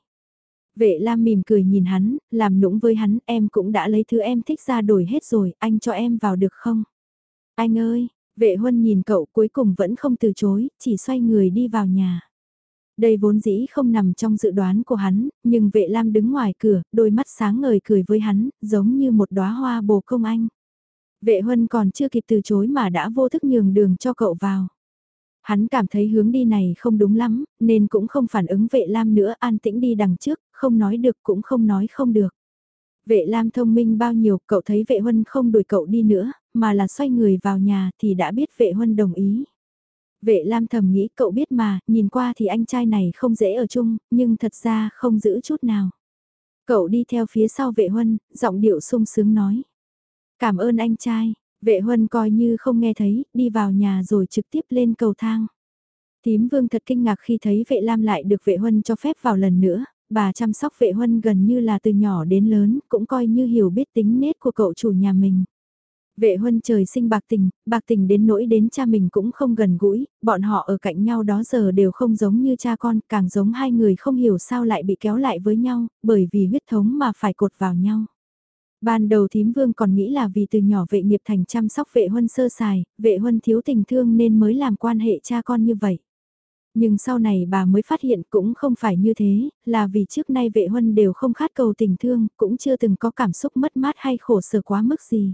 Vệ lam mỉm cười nhìn hắn, làm nũng với hắn em cũng đã lấy thứ em thích ra đổi hết rồi, anh cho em vào được không? Anh ơi, vệ huân nhìn cậu cuối cùng vẫn không từ chối, chỉ xoay người đi vào nhà. Đây vốn dĩ không nằm trong dự đoán của hắn, nhưng vệ lam đứng ngoài cửa, đôi mắt sáng ngời cười với hắn, giống như một đóa hoa bồ công anh. Vệ huân còn chưa kịp từ chối mà đã vô thức nhường đường cho cậu vào. Hắn cảm thấy hướng đi này không đúng lắm, nên cũng không phản ứng vệ lam nữa an tĩnh đi đằng trước, không nói được cũng không nói không được. Vệ lam thông minh bao nhiêu, cậu thấy vệ huân không đuổi cậu đi nữa, mà là xoay người vào nhà thì đã biết vệ huân đồng ý. Vệ lam thầm nghĩ cậu biết mà, nhìn qua thì anh trai này không dễ ở chung, nhưng thật ra không giữ chút nào. Cậu đi theo phía sau vệ huân, giọng điệu sung sướng nói. Cảm ơn anh trai, vệ huân coi như không nghe thấy, đi vào nhà rồi trực tiếp lên cầu thang. Tím vương thật kinh ngạc khi thấy vệ lam lại được vệ huân cho phép vào lần nữa, bà chăm sóc vệ huân gần như là từ nhỏ đến lớn, cũng coi như hiểu biết tính nết của cậu chủ nhà mình. Vệ huân trời sinh bạc tình, bạc tình đến nỗi đến cha mình cũng không gần gũi, bọn họ ở cạnh nhau đó giờ đều không giống như cha con, càng giống hai người không hiểu sao lại bị kéo lại với nhau, bởi vì huyết thống mà phải cột vào nhau. Ban đầu thím vương còn nghĩ là vì từ nhỏ vệ nghiệp thành chăm sóc vệ huân sơ sài, vệ huân thiếu tình thương nên mới làm quan hệ cha con như vậy. Nhưng sau này bà mới phát hiện cũng không phải như thế, là vì trước nay vệ huân đều không khát cầu tình thương, cũng chưa từng có cảm xúc mất mát hay khổ sở quá mức gì.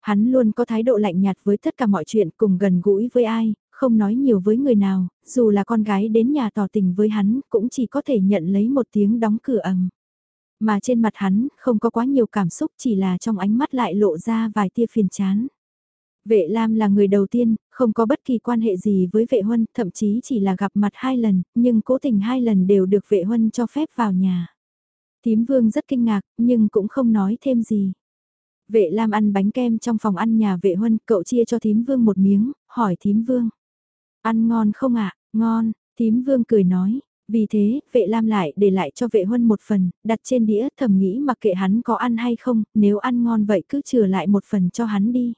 Hắn luôn có thái độ lạnh nhạt với tất cả mọi chuyện cùng gần gũi với ai, không nói nhiều với người nào, dù là con gái đến nhà tỏ tình với hắn cũng chỉ có thể nhận lấy một tiếng đóng cửa ầm. Mà trên mặt hắn không có quá nhiều cảm xúc chỉ là trong ánh mắt lại lộ ra vài tia phiền chán. Vệ Lam là người đầu tiên, không có bất kỳ quan hệ gì với vệ huân, thậm chí chỉ là gặp mặt hai lần, nhưng cố tình hai lần đều được vệ huân cho phép vào nhà. Tím vương rất kinh ngạc, nhưng cũng không nói thêm gì. Vệ Lam ăn bánh kem trong phòng ăn nhà vệ huân, cậu chia cho thím vương một miếng, hỏi thím vương. Ăn ngon không ạ, ngon, thím vương cười nói, vì thế, vệ lam lại để lại cho vệ huân một phần, đặt trên đĩa thầm nghĩ mặc kệ hắn có ăn hay không, nếu ăn ngon vậy cứ chừa lại một phần cho hắn đi.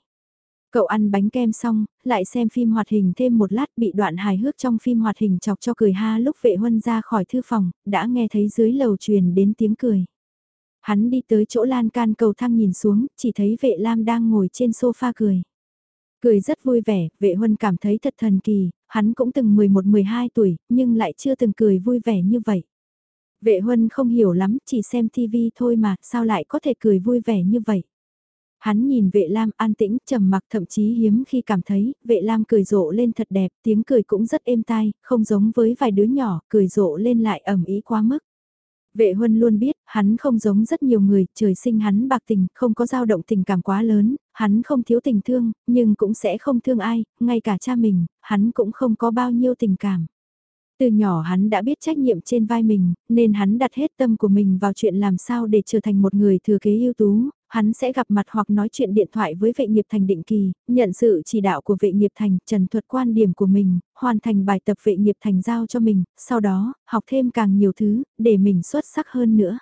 Cậu ăn bánh kem xong, lại xem phim hoạt hình thêm một lát bị đoạn hài hước trong phim hoạt hình chọc cho cười ha lúc vệ huân ra khỏi thư phòng, đã nghe thấy dưới lầu truyền đến tiếng cười. Hắn đi tới chỗ lan can cầu thang nhìn xuống, chỉ thấy vệ lam đang ngồi trên sofa cười. Cười rất vui vẻ, vệ huân cảm thấy thật thần kỳ, hắn cũng từng 11-12 tuổi, nhưng lại chưa từng cười vui vẻ như vậy. Vệ huân không hiểu lắm, chỉ xem TV thôi mà, sao lại có thể cười vui vẻ như vậy. Hắn nhìn vệ lam an tĩnh, trầm mặc thậm chí hiếm khi cảm thấy, vệ lam cười rộ lên thật đẹp, tiếng cười cũng rất êm tai, không giống với vài đứa nhỏ, cười rộ lên lại ẩm ý quá mức. Vệ huân luôn biết, hắn không giống rất nhiều người, trời sinh hắn bạc tình, không có dao động tình cảm quá lớn, hắn không thiếu tình thương, nhưng cũng sẽ không thương ai, ngay cả cha mình, hắn cũng không có bao nhiêu tình cảm. Từ nhỏ hắn đã biết trách nhiệm trên vai mình, nên hắn đặt hết tâm của mình vào chuyện làm sao để trở thành một người thừa kế ưu tú, hắn sẽ gặp mặt hoặc nói chuyện điện thoại với vệ nghiệp thành định kỳ, nhận sự chỉ đạo của vệ nghiệp thành, trần thuật quan điểm của mình, hoàn thành bài tập vệ nghiệp thành giao cho mình, sau đó, học thêm càng nhiều thứ, để mình xuất sắc hơn nữa.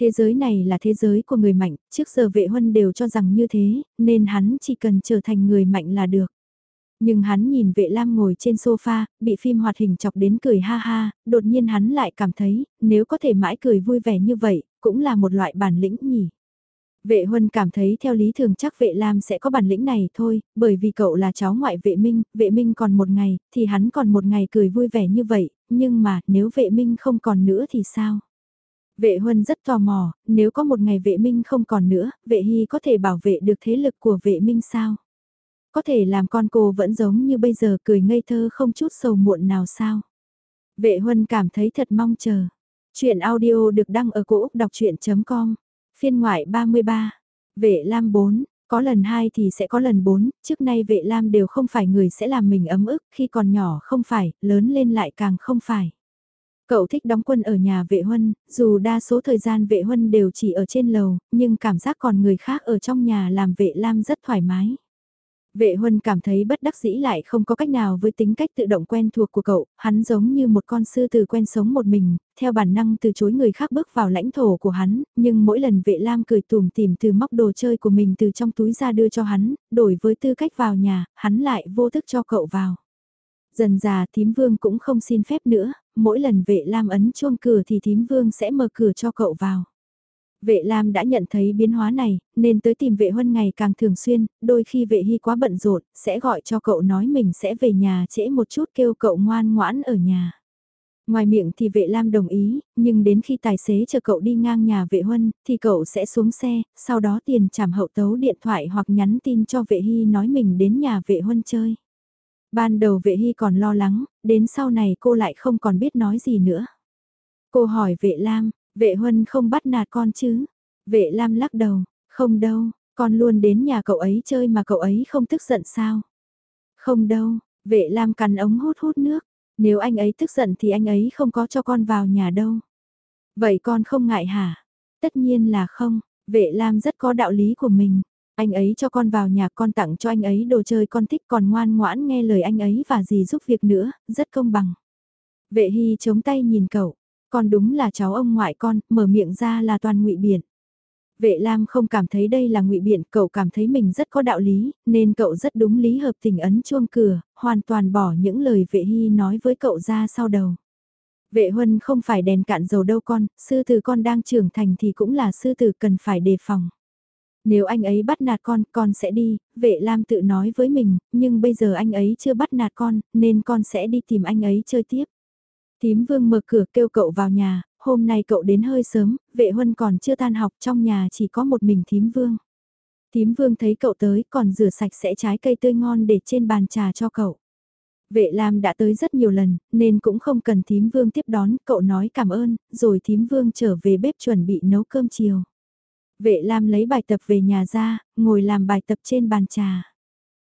Thế giới này là thế giới của người mạnh, trước giờ vệ huân đều cho rằng như thế, nên hắn chỉ cần trở thành người mạnh là được. Nhưng hắn nhìn vệ lam ngồi trên sofa, bị phim hoạt hình chọc đến cười ha ha, đột nhiên hắn lại cảm thấy, nếu có thể mãi cười vui vẻ như vậy, cũng là một loại bản lĩnh nhỉ. Vệ huân cảm thấy theo lý thường chắc vệ lam sẽ có bản lĩnh này thôi, bởi vì cậu là cháu ngoại vệ minh, vệ minh còn một ngày, thì hắn còn một ngày cười vui vẻ như vậy, nhưng mà nếu vệ minh không còn nữa thì sao? Vệ huân rất tò mò, nếu có một ngày vệ minh không còn nữa, vệ hy có thể bảo vệ được thế lực của vệ minh sao? Có thể làm con cô vẫn giống như bây giờ cười ngây thơ không chút sầu muộn nào sao? Vệ huân cảm thấy thật mong chờ. Chuyện audio được đăng ở cổ Úc đọc chuyện.com, phiên ngoại 33, vệ lam 4. Có lần 2 thì sẽ có lần 4, trước nay vệ lam đều không phải người sẽ làm mình ấm ức, khi còn nhỏ không phải, lớn lên lại càng không phải. Cậu thích đóng quân ở nhà vệ huân, dù đa số thời gian vệ huân đều chỉ ở trên lầu, nhưng cảm giác còn người khác ở trong nhà làm vệ lam rất thoải mái. Vệ huân cảm thấy bất đắc dĩ lại không có cách nào với tính cách tự động quen thuộc của cậu, hắn giống như một con sư tử quen sống một mình, theo bản năng từ chối người khác bước vào lãnh thổ của hắn, nhưng mỗi lần vệ lam cười tùm tìm từ móc đồ chơi của mình từ trong túi ra đưa cho hắn, đổi với tư cách vào nhà, hắn lại vô thức cho cậu vào. Dần già thím vương cũng không xin phép nữa, mỗi lần vệ lam ấn chuông cửa thì thím vương sẽ mở cửa cho cậu vào. Vệ Lam đã nhận thấy biến hóa này, nên tới tìm vệ huân ngày càng thường xuyên, đôi khi vệ hy quá bận rộn, sẽ gọi cho cậu nói mình sẽ về nhà trễ một chút kêu cậu ngoan ngoãn ở nhà. Ngoài miệng thì vệ Lam đồng ý, nhưng đến khi tài xế chờ cậu đi ngang nhà vệ huân, thì cậu sẽ xuống xe, sau đó tiền trảm hậu tấu điện thoại hoặc nhắn tin cho vệ hy nói mình đến nhà vệ huân chơi. Ban đầu vệ hy còn lo lắng, đến sau này cô lại không còn biết nói gì nữa. Cô hỏi vệ Lam, vệ huân không bắt nạt con chứ? Vệ Lam lắc đầu, không đâu, con luôn đến nhà cậu ấy chơi mà cậu ấy không tức giận sao? Không đâu, vệ Lam cắn ống hút hút nước, nếu anh ấy tức giận thì anh ấy không có cho con vào nhà đâu. Vậy con không ngại hả? Tất nhiên là không, vệ Lam rất có đạo lý của mình. Anh ấy cho con vào nhà con tặng cho anh ấy đồ chơi con thích còn ngoan ngoãn nghe lời anh ấy và gì giúp việc nữa, rất công bằng. Vệ hy chống tay nhìn cậu, con đúng là cháu ông ngoại con, mở miệng ra là toàn ngụy biện. Vệ Lam không cảm thấy đây là ngụy biện, cậu cảm thấy mình rất có đạo lý, nên cậu rất đúng lý hợp tình ấn chuông cửa, hoàn toàn bỏ những lời vệ hy nói với cậu ra sau đầu. Vệ huân không phải đèn cạn dầu đâu con, sư tử con đang trưởng thành thì cũng là sư tử cần phải đề phòng. Nếu anh ấy bắt nạt con, con sẽ đi, vệ Lam tự nói với mình, nhưng bây giờ anh ấy chưa bắt nạt con, nên con sẽ đi tìm anh ấy chơi tiếp. Tím vương mở cửa kêu cậu vào nhà, hôm nay cậu đến hơi sớm, vệ huân còn chưa tan học trong nhà chỉ có một mình thím vương. Thím vương thấy cậu tới còn rửa sạch sẽ trái cây tươi ngon để trên bàn trà cho cậu. Vệ Lam đã tới rất nhiều lần, nên cũng không cần thím vương tiếp đón, cậu nói cảm ơn, rồi thím vương trở về bếp chuẩn bị nấu cơm chiều. Vệ Lam lấy bài tập về nhà ra, ngồi làm bài tập trên bàn trà.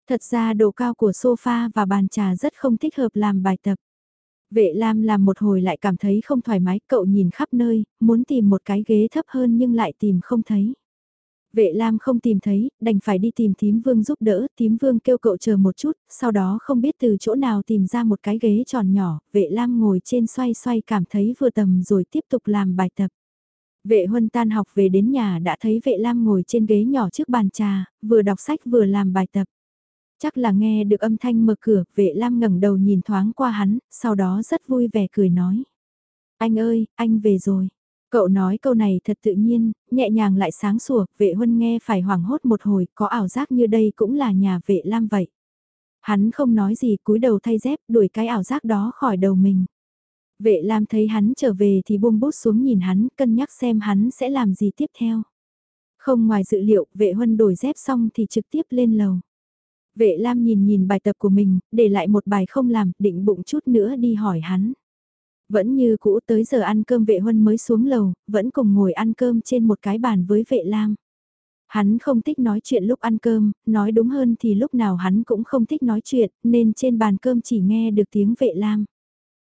Thật ra độ cao của sofa và bàn trà rất không thích hợp làm bài tập. Vệ Lam làm một hồi lại cảm thấy không thoải mái, cậu nhìn khắp nơi, muốn tìm một cái ghế thấp hơn nhưng lại tìm không thấy. Vệ Lam không tìm thấy, đành phải đi tìm Tím Vương giúp đỡ, Tím Vương kêu cậu chờ một chút, sau đó không biết từ chỗ nào tìm ra một cái ghế tròn nhỏ, Vệ Lam ngồi trên xoay xoay cảm thấy vừa tầm rồi tiếp tục làm bài tập. Vệ huân tan học về đến nhà đã thấy vệ lam ngồi trên ghế nhỏ trước bàn trà, vừa đọc sách vừa làm bài tập. Chắc là nghe được âm thanh mở cửa, vệ lam ngẩng đầu nhìn thoáng qua hắn, sau đó rất vui vẻ cười nói. Anh ơi, anh về rồi. Cậu nói câu này thật tự nhiên, nhẹ nhàng lại sáng sủa, vệ huân nghe phải hoảng hốt một hồi, có ảo giác như đây cũng là nhà vệ lam vậy. Hắn không nói gì cúi đầu thay dép đuổi cái ảo giác đó khỏi đầu mình. Vệ Lam thấy hắn trở về thì buông bút xuống nhìn hắn, cân nhắc xem hắn sẽ làm gì tiếp theo. Không ngoài dự liệu, vệ huân đổi dép xong thì trực tiếp lên lầu. Vệ Lam nhìn nhìn bài tập của mình, để lại một bài không làm, định bụng chút nữa đi hỏi hắn. Vẫn như cũ tới giờ ăn cơm vệ huân mới xuống lầu, vẫn cùng ngồi ăn cơm trên một cái bàn với vệ Lam. Hắn không thích nói chuyện lúc ăn cơm, nói đúng hơn thì lúc nào hắn cũng không thích nói chuyện, nên trên bàn cơm chỉ nghe được tiếng vệ Lam.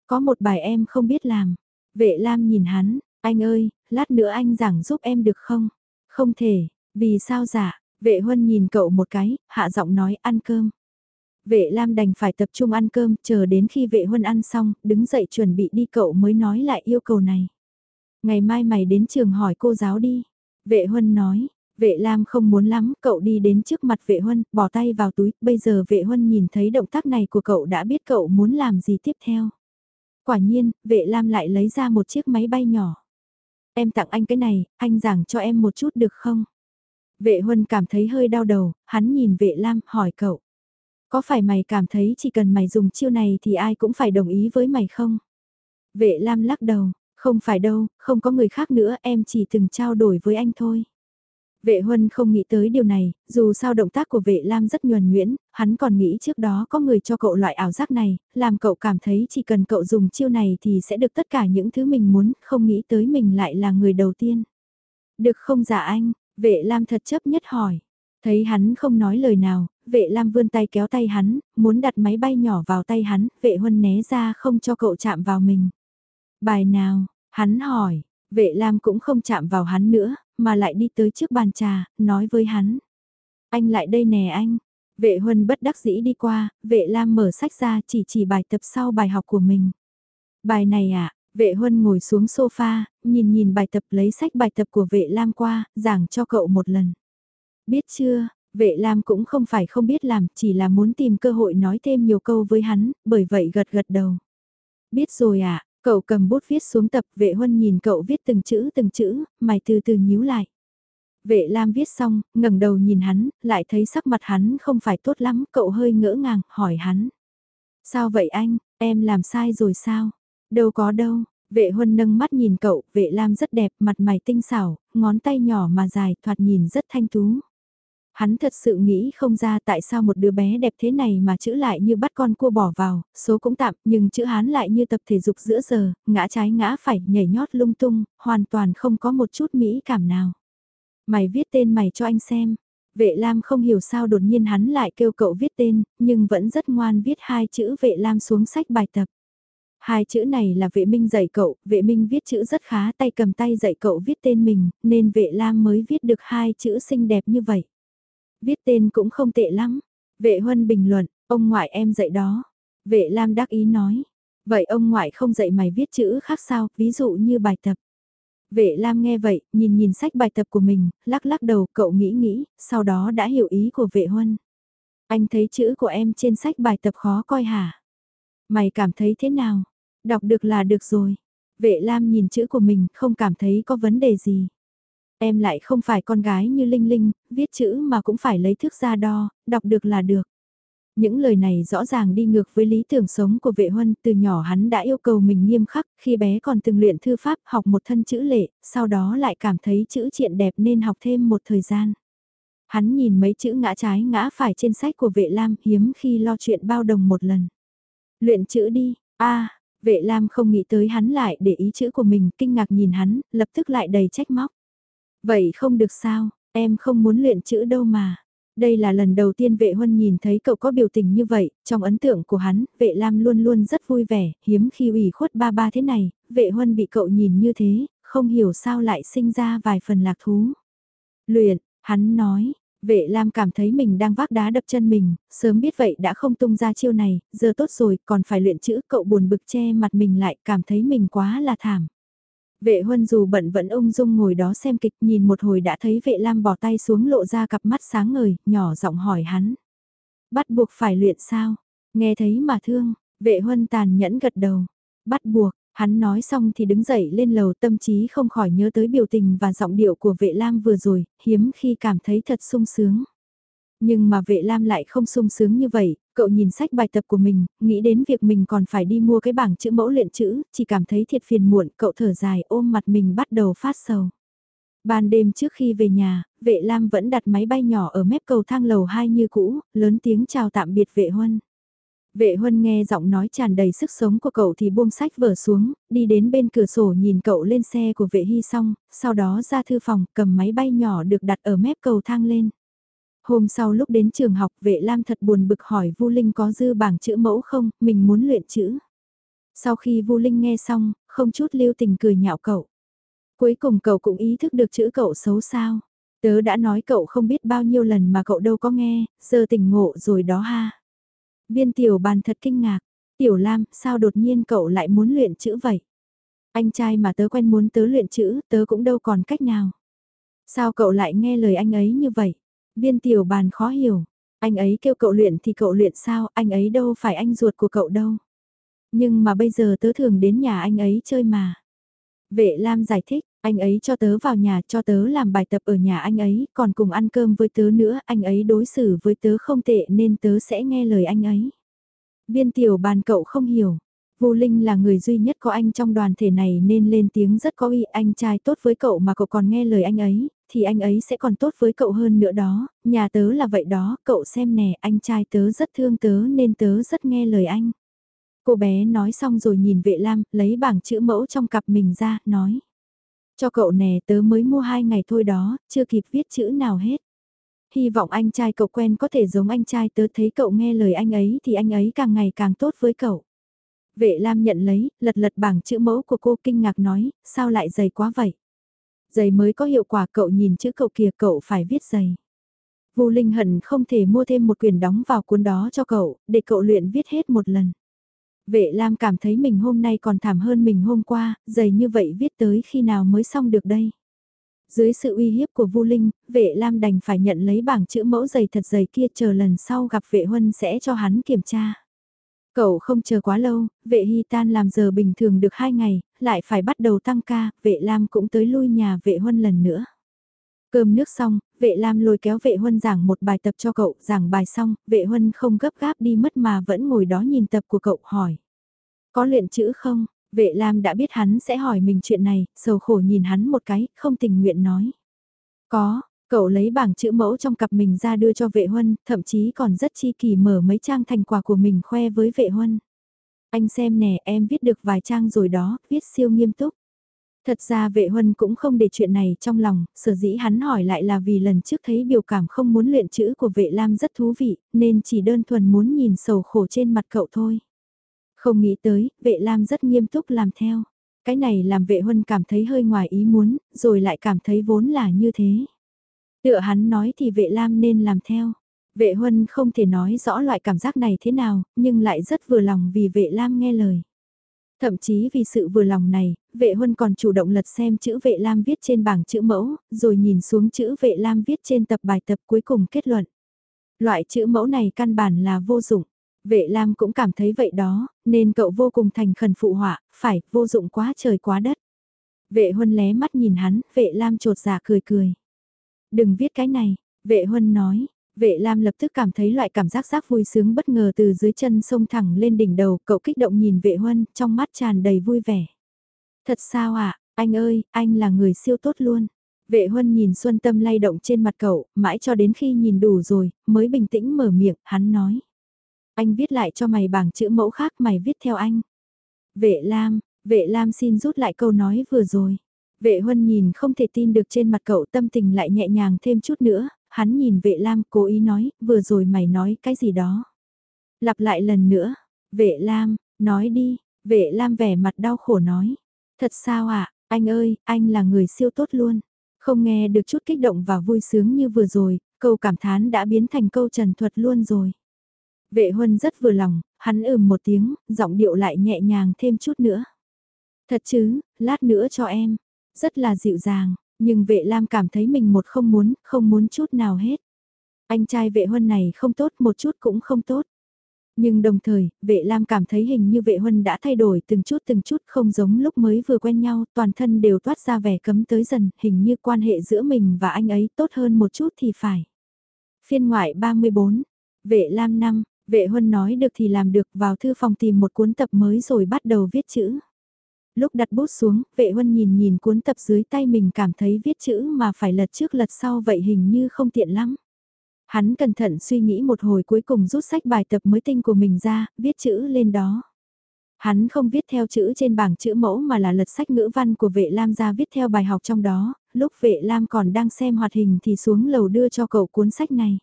Có một bài em không biết làm. Vệ Lam nhìn hắn, anh ơi, lát nữa anh giảng giúp em được không? Không thể, Vì sao dạ, vệ huân nhìn cậu một cái, hạ giọng nói ăn cơm. Vệ Lam đành phải tập trung ăn cơm, chờ đến khi vệ huân ăn xong, đứng dậy chuẩn bị đi cậu mới nói lại yêu cầu này. Ngày mai mày đến trường hỏi cô giáo đi. Vệ huân nói, vệ Lam không muốn lắm, cậu đi đến trước mặt vệ huân, bỏ tay vào túi, bây giờ vệ huân nhìn thấy động tác này của cậu đã biết cậu muốn làm gì tiếp theo. Quả nhiên, vệ Lam lại lấy ra một chiếc máy bay nhỏ. Em tặng anh cái này, anh giảng cho em một chút được không? Vệ huân cảm thấy hơi đau đầu, hắn nhìn vệ Lam, hỏi cậu. Có phải mày cảm thấy chỉ cần mày dùng chiêu này thì ai cũng phải đồng ý với mày không? Vệ Lam lắc đầu, không phải đâu, không có người khác nữa, em chỉ từng trao đổi với anh thôi. Vệ Huân không nghĩ tới điều này, dù sao động tác của vệ Lam rất nhuần nhuyễn, hắn còn nghĩ trước đó có người cho cậu loại ảo giác này, làm cậu cảm thấy chỉ cần cậu dùng chiêu này thì sẽ được tất cả những thứ mình muốn, không nghĩ tới mình lại là người đầu tiên. Được không giả anh, vệ Lam thật chấp nhất hỏi. Thấy hắn không nói lời nào, vệ Lam vươn tay kéo tay hắn, muốn đặt máy bay nhỏ vào tay hắn, vệ Huân né ra không cho cậu chạm vào mình. Bài nào, hắn hỏi, vệ Lam cũng không chạm vào hắn nữa, mà lại đi tới trước bàn trà, nói với hắn. Anh lại đây nè anh. Vệ Huân bất đắc dĩ đi qua, vệ Lam mở sách ra chỉ chỉ bài tập sau bài học của mình. Bài này à, vệ Huân ngồi xuống sofa, nhìn nhìn bài tập lấy sách bài tập của vệ Lam qua, giảng cho cậu một lần. Biết chưa, vệ Lam cũng không phải không biết làm, chỉ là muốn tìm cơ hội nói thêm nhiều câu với hắn, bởi vậy gật gật đầu. Biết rồi à, Cậu cầm bút viết xuống tập vệ huân nhìn cậu viết từng chữ từng chữ, mày từ từ nhíu lại. Vệ Lam viết xong, ngẩng đầu nhìn hắn, lại thấy sắc mặt hắn không phải tốt lắm, cậu hơi ngỡ ngàng, hỏi hắn. Sao vậy anh, em làm sai rồi sao? Đâu có đâu, vệ huân nâng mắt nhìn cậu, vệ Lam rất đẹp, mặt mày tinh xảo, ngón tay nhỏ mà dài, thoạt nhìn rất thanh tú. Hắn thật sự nghĩ không ra tại sao một đứa bé đẹp thế này mà chữ lại như bắt con cua bỏ vào, số cũng tạm, nhưng chữ Hán lại như tập thể dục giữa giờ, ngã trái ngã phải, nhảy nhót lung tung, hoàn toàn không có một chút mỹ cảm nào. Mày viết tên mày cho anh xem. Vệ Lam không hiểu sao đột nhiên hắn lại kêu cậu viết tên, nhưng vẫn rất ngoan viết hai chữ vệ Lam xuống sách bài tập. Hai chữ này là vệ minh dạy cậu, vệ minh viết chữ rất khá tay cầm tay dạy cậu viết tên mình, nên vệ Lam mới viết được hai chữ xinh đẹp như vậy. Viết tên cũng không tệ lắm. Vệ Huân bình luận, ông ngoại em dạy đó. Vệ Lam đắc ý nói. Vậy ông ngoại không dạy mày viết chữ khác sao, ví dụ như bài tập. Vệ Lam nghe vậy, nhìn nhìn sách bài tập của mình, lắc lắc đầu, cậu nghĩ nghĩ, sau đó đã hiểu ý của vệ Huân. Anh thấy chữ của em trên sách bài tập khó coi hả? Mày cảm thấy thế nào? Đọc được là được rồi. Vệ Lam nhìn chữ của mình, không cảm thấy có vấn đề gì. Em lại không phải con gái như Linh Linh, viết chữ mà cũng phải lấy thước ra đo, đọc được là được. Những lời này rõ ràng đi ngược với lý tưởng sống của vệ huân, từ nhỏ hắn đã yêu cầu mình nghiêm khắc, khi bé còn từng luyện thư pháp học một thân chữ lệ, sau đó lại cảm thấy chữ triện đẹp nên học thêm một thời gian. Hắn nhìn mấy chữ ngã trái ngã phải trên sách của vệ lam hiếm khi lo chuyện bao đồng một lần. Luyện chữ đi, a vệ lam không nghĩ tới hắn lại để ý chữ của mình, kinh ngạc nhìn hắn, lập tức lại đầy trách móc. Vậy không được sao, em không muốn luyện chữ đâu mà. Đây là lần đầu tiên vệ huân nhìn thấy cậu có biểu tình như vậy, trong ấn tượng của hắn, vệ lam luôn luôn rất vui vẻ, hiếm khi ủy khuất ba ba thế này, vệ huân bị cậu nhìn như thế, không hiểu sao lại sinh ra vài phần lạc thú. Luyện, hắn nói, vệ lam cảm thấy mình đang vác đá đập chân mình, sớm biết vậy đã không tung ra chiêu này, giờ tốt rồi, còn phải luyện chữ, cậu buồn bực che mặt mình lại, cảm thấy mình quá là thảm. Vệ huân dù bận vẫn ung dung ngồi đó xem kịch nhìn một hồi đã thấy vệ lam bỏ tay xuống lộ ra cặp mắt sáng ngời, nhỏ giọng hỏi hắn. Bắt buộc phải luyện sao? Nghe thấy mà thương, vệ huân tàn nhẫn gật đầu. Bắt buộc, hắn nói xong thì đứng dậy lên lầu tâm trí không khỏi nhớ tới biểu tình và giọng điệu của vệ lam vừa rồi, hiếm khi cảm thấy thật sung sướng. Nhưng mà vệ lam lại không sung sướng như vậy, cậu nhìn sách bài tập của mình, nghĩ đến việc mình còn phải đi mua cái bảng chữ mẫu luyện chữ, chỉ cảm thấy thiệt phiền muộn, cậu thở dài ôm mặt mình bắt đầu phát sầu. Ban đêm trước khi về nhà, vệ lam vẫn đặt máy bay nhỏ ở mép cầu thang lầu 2 như cũ, lớn tiếng chào tạm biệt vệ huân. Vệ huân nghe giọng nói tràn đầy sức sống của cậu thì buông sách vở xuống, đi đến bên cửa sổ nhìn cậu lên xe của vệ hy xong, sau đó ra thư phòng cầm máy bay nhỏ được đặt ở mép cầu thang lên. Hôm sau lúc đến trường học vệ Lam thật buồn bực hỏi Vu Linh có dư bảng chữ mẫu không, mình muốn luyện chữ. Sau khi Vu Linh nghe xong, không chút lưu tình cười nhạo cậu. Cuối cùng cậu cũng ý thức được chữ cậu xấu sao. Tớ đã nói cậu không biết bao nhiêu lần mà cậu đâu có nghe, giờ tỉnh ngộ rồi đó ha. Viên tiểu bàn thật kinh ngạc, tiểu lam, sao đột nhiên cậu lại muốn luyện chữ vậy? Anh trai mà tớ quen muốn tớ luyện chữ, tớ cũng đâu còn cách nào. Sao cậu lại nghe lời anh ấy như vậy? Viên tiểu bàn khó hiểu, anh ấy kêu cậu luyện thì cậu luyện sao, anh ấy đâu phải anh ruột của cậu đâu. Nhưng mà bây giờ tớ thường đến nhà anh ấy chơi mà. Vệ Lam giải thích, anh ấy cho tớ vào nhà cho tớ làm bài tập ở nhà anh ấy, còn cùng ăn cơm với tớ nữa, anh ấy đối xử với tớ không tệ nên tớ sẽ nghe lời anh ấy. Viên tiểu bàn cậu không hiểu. Vô Linh là người duy nhất có anh trong đoàn thể này nên lên tiếng rất có uy anh trai tốt với cậu mà cậu còn nghe lời anh ấy, thì anh ấy sẽ còn tốt với cậu hơn nữa đó, nhà tớ là vậy đó, cậu xem nè, anh trai tớ rất thương tớ nên tớ rất nghe lời anh. Cô bé nói xong rồi nhìn vệ lam, lấy bảng chữ mẫu trong cặp mình ra, nói. Cho cậu nè tớ mới mua hai ngày thôi đó, chưa kịp viết chữ nào hết. Hy vọng anh trai cậu quen có thể giống anh trai tớ thấy cậu nghe lời anh ấy thì anh ấy càng ngày càng tốt với cậu. Vệ Lam nhận lấy, lật lật bảng chữ mẫu của cô kinh ngạc nói, sao lại dày quá vậy? Giày mới có hiệu quả cậu nhìn chữ cậu kìa cậu phải viết giày. Vu Linh hận không thể mua thêm một quyển đóng vào cuốn đó cho cậu, để cậu luyện viết hết một lần. Vệ Lam cảm thấy mình hôm nay còn thảm hơn mình hôm qua, dày như vậy viết tới khi nào mới xong được đây. Dưới sự uy hiếp của Vu Linh, vệ Lam đành phải nhận lấy bảng chữ mẫu dày thật dày kia chờ lần sau gặp vệ huân sẽ cho hắn kiểm tra. Cậu không chờ quá lâu, vệ hy tan làm giờ bình thường được 2 ngày, lại phải bắt đầu tăng ca, vệ Lam cũng tới lui nhà vệ huân lần nữa. Cơm nước xong, vệ Lam lôi kéo vệ huân giảng một bài tập cho cậu, giảng bài xong, vệ huân không gấp gáp đi mất mà vẫn ngồi đó nhìn tập của cậu hỏi. Có luyện chữ không? Vệ Lam đã biết hắn sẽ hỏi mình chuyện này, sầu khổ nhìn hắn một cái, không tình nguyện nói. Có, cậu lấy bảng chữ mẫu trong cặp mình ra đưa cho vệ huân, thậm chí còn rất chi kỳ mở mấy trang thành quả của mình khoe với vệ huân. Anh xem nè, em viết được vài trang rồi đó, viết siêu nghiêm túc. Thật ra vệ huân cũng không để chuyện này trong lòng, sở dĩ hắn hỏi lại là vì lần trước thấy biểu cảm không muốn luyện chữ của vệ lam rất thú vị, nên chỉ đơn thuần muốn nhìn sầu khổ trên mặt cậu thôi. Không nghĩ tới, vệ lam rất nghiêm túc làm theo. Cái này làm vệ huân cảm thấy hơi ngoài ý muốn, rồi lại cảm thấy vốn là như thế. Tựa hắn nói thì vệ lam nên làm theo. Vệ huân không thể nói rõ loại cảm giác này thế nào, nhưng lại rất vừa lòng vì vệ lam nghe lời. Thậm chí vì sự vừa lòng này, vệ huân còn chủ động lật xem chữ vệ lam viết trên bảng chữ mẫu, rồi nhìn xuống chữ vệ lam viết trên tập bài tập cuối cùng kết luận. Loại chữ mẫu này căn bản là vô dụng. Vệ lam cũng cảm thấy vậy đó, nên cậu vô cùng thành khẩn phụ họa, phải, vô dụng quá trời quá đất. Vệ huân lé mắt nhìn hắn, vệ lam trột dạ cười cười. Đừng viết cái này, vệ huân nói, Vệ Lam lập tức cảm thấy loại cảm giác giác vui sướng bất ngờ từ dưới chân sông thẳng lên đỉnh đầu, cậu kích động nhìn vệ huân, trong mắt tràn đầy vui vẻ. Thật sao ạ, à? anh ơi, anh là người siêu tốt luôn. Vệ huân nhìn Xuân Tâm lay động trên mặt cậu, mãi cho đến khi nhìn đủ rồi, mới bình tĩnh mở miệng, hắn nói. Anh viết lại cho mày bảng chữ mẫu khác mày viết theo anh. Vệ Lam, vệ Lam xin rút lại câu nói vừa rồi. Vệ huân nhìn không thể tin được trên mặt cậu tâm tình lại nhẹ nhàng thêm chút nữa, hắn nhìn vệ lam cố ý nói, vừa rồi mày nói cái gì đó. Lặp lại lần nữa, vệ lam, nói đi, vệ lam vẻ mặt đau khổ nói. Thật sao ạ, à? anh ơi, anh là người siêu tốt luôn. Không nghe được chút kích động và vui sướng như vừa rồi, câu cảm thán đã biến thành câu trần thuật luôn rồi. Vệ huân rất vừa lòng, hắn ừm một tiếng, giọng điệu lại nhẹ nhàng thêm chút nữa. Thật chứ, lát nữa cho em. Rất là dịu dàng, nhưng vệ lam cảm thấy mình một không muốn, không muốn chút nào hết. Anh trai vệ huân này không tốt, một chút cũng không tốt. Nhưng đồng thời, vệ lam cảm thấy hình như vệ huân đã thay đổi từng chút từng chút không giống lúc mới vừa quen nhau, toàn thân đều toát ra vẻ cấm tới dần, hình như quan hệ giữa mình và anh ấy tốt hơn một chút thì phải. Phiên ngoại 34, vệ lam năm, vệ huân nói được thì làm được vào thư phòng tìm một cuốn tập mới rồi bắt đầu viết chữ. Lúc đặt bút xuống, vệ huân nhìn nhìn cuốn tập dưới tay mình cảm thấy viết chữ mà phải lật trước lật sau vậy hình như không tiện lắm. Hắn cẩn thận suy nghĩ một hồi cuối cùng rút sách bài tập mới tinh của mình ra, viết chữ lên đó. Hắn không viết theo chữ trên bảng chữ mẫu mà là lật sách ngữ văn của vệ Lam ra viết theo bài học trong đó, lúc vệ Lam còn đang xem hoạt hình thì xuống lầu đưa cho cậu cuốn sách này.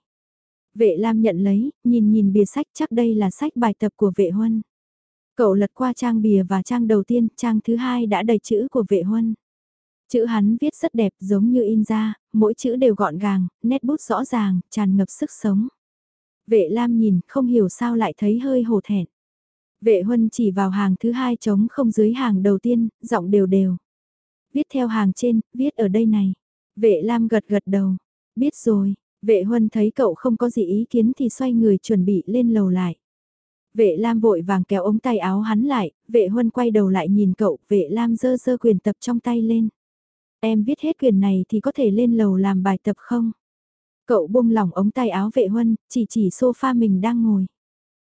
Vệ Lam nhận lấy, nhìn nhìn bìa sách chắc đây là sách bài tập của vệ huân. Cậu lật qua trang bìa và trang đầu tiên, trang thứ hai đã đầy chữ của vệ huân. Chữ hắn viết rất đẹp giống như in ra, mỗi chữ đều gọn gàng, nét bút rõ ràng, tràn ngập sức sống. Vệ Lam nhìn, không hiểu sao lại thấy hơi hổ thẹn. Vệ Huân chỉ vào hàng thứ hai trống không dưới hàng đầu tiên, giọng đều đều. Viết theo hàng trên, viết ở đây này. Vệ Lam gật gật đầu. Biết rồi, vệ Huân thấy cậu không có gì ý kiến thì xoay người chuẩn bị lên lầu lại. Vệ Lam vội vàng kéo ống tay áo hắn lại, vệ Huân quay đầu lại nhìn cậu, vệ Lam dơ dơ quyền tập trong tay lên. Em viết hết quyền này thì có thể lên lầu làm bài tập không? Cậu buông lỏng ống tay áo vệ Huân, chỉ chỉ sofa mình đang ngồi.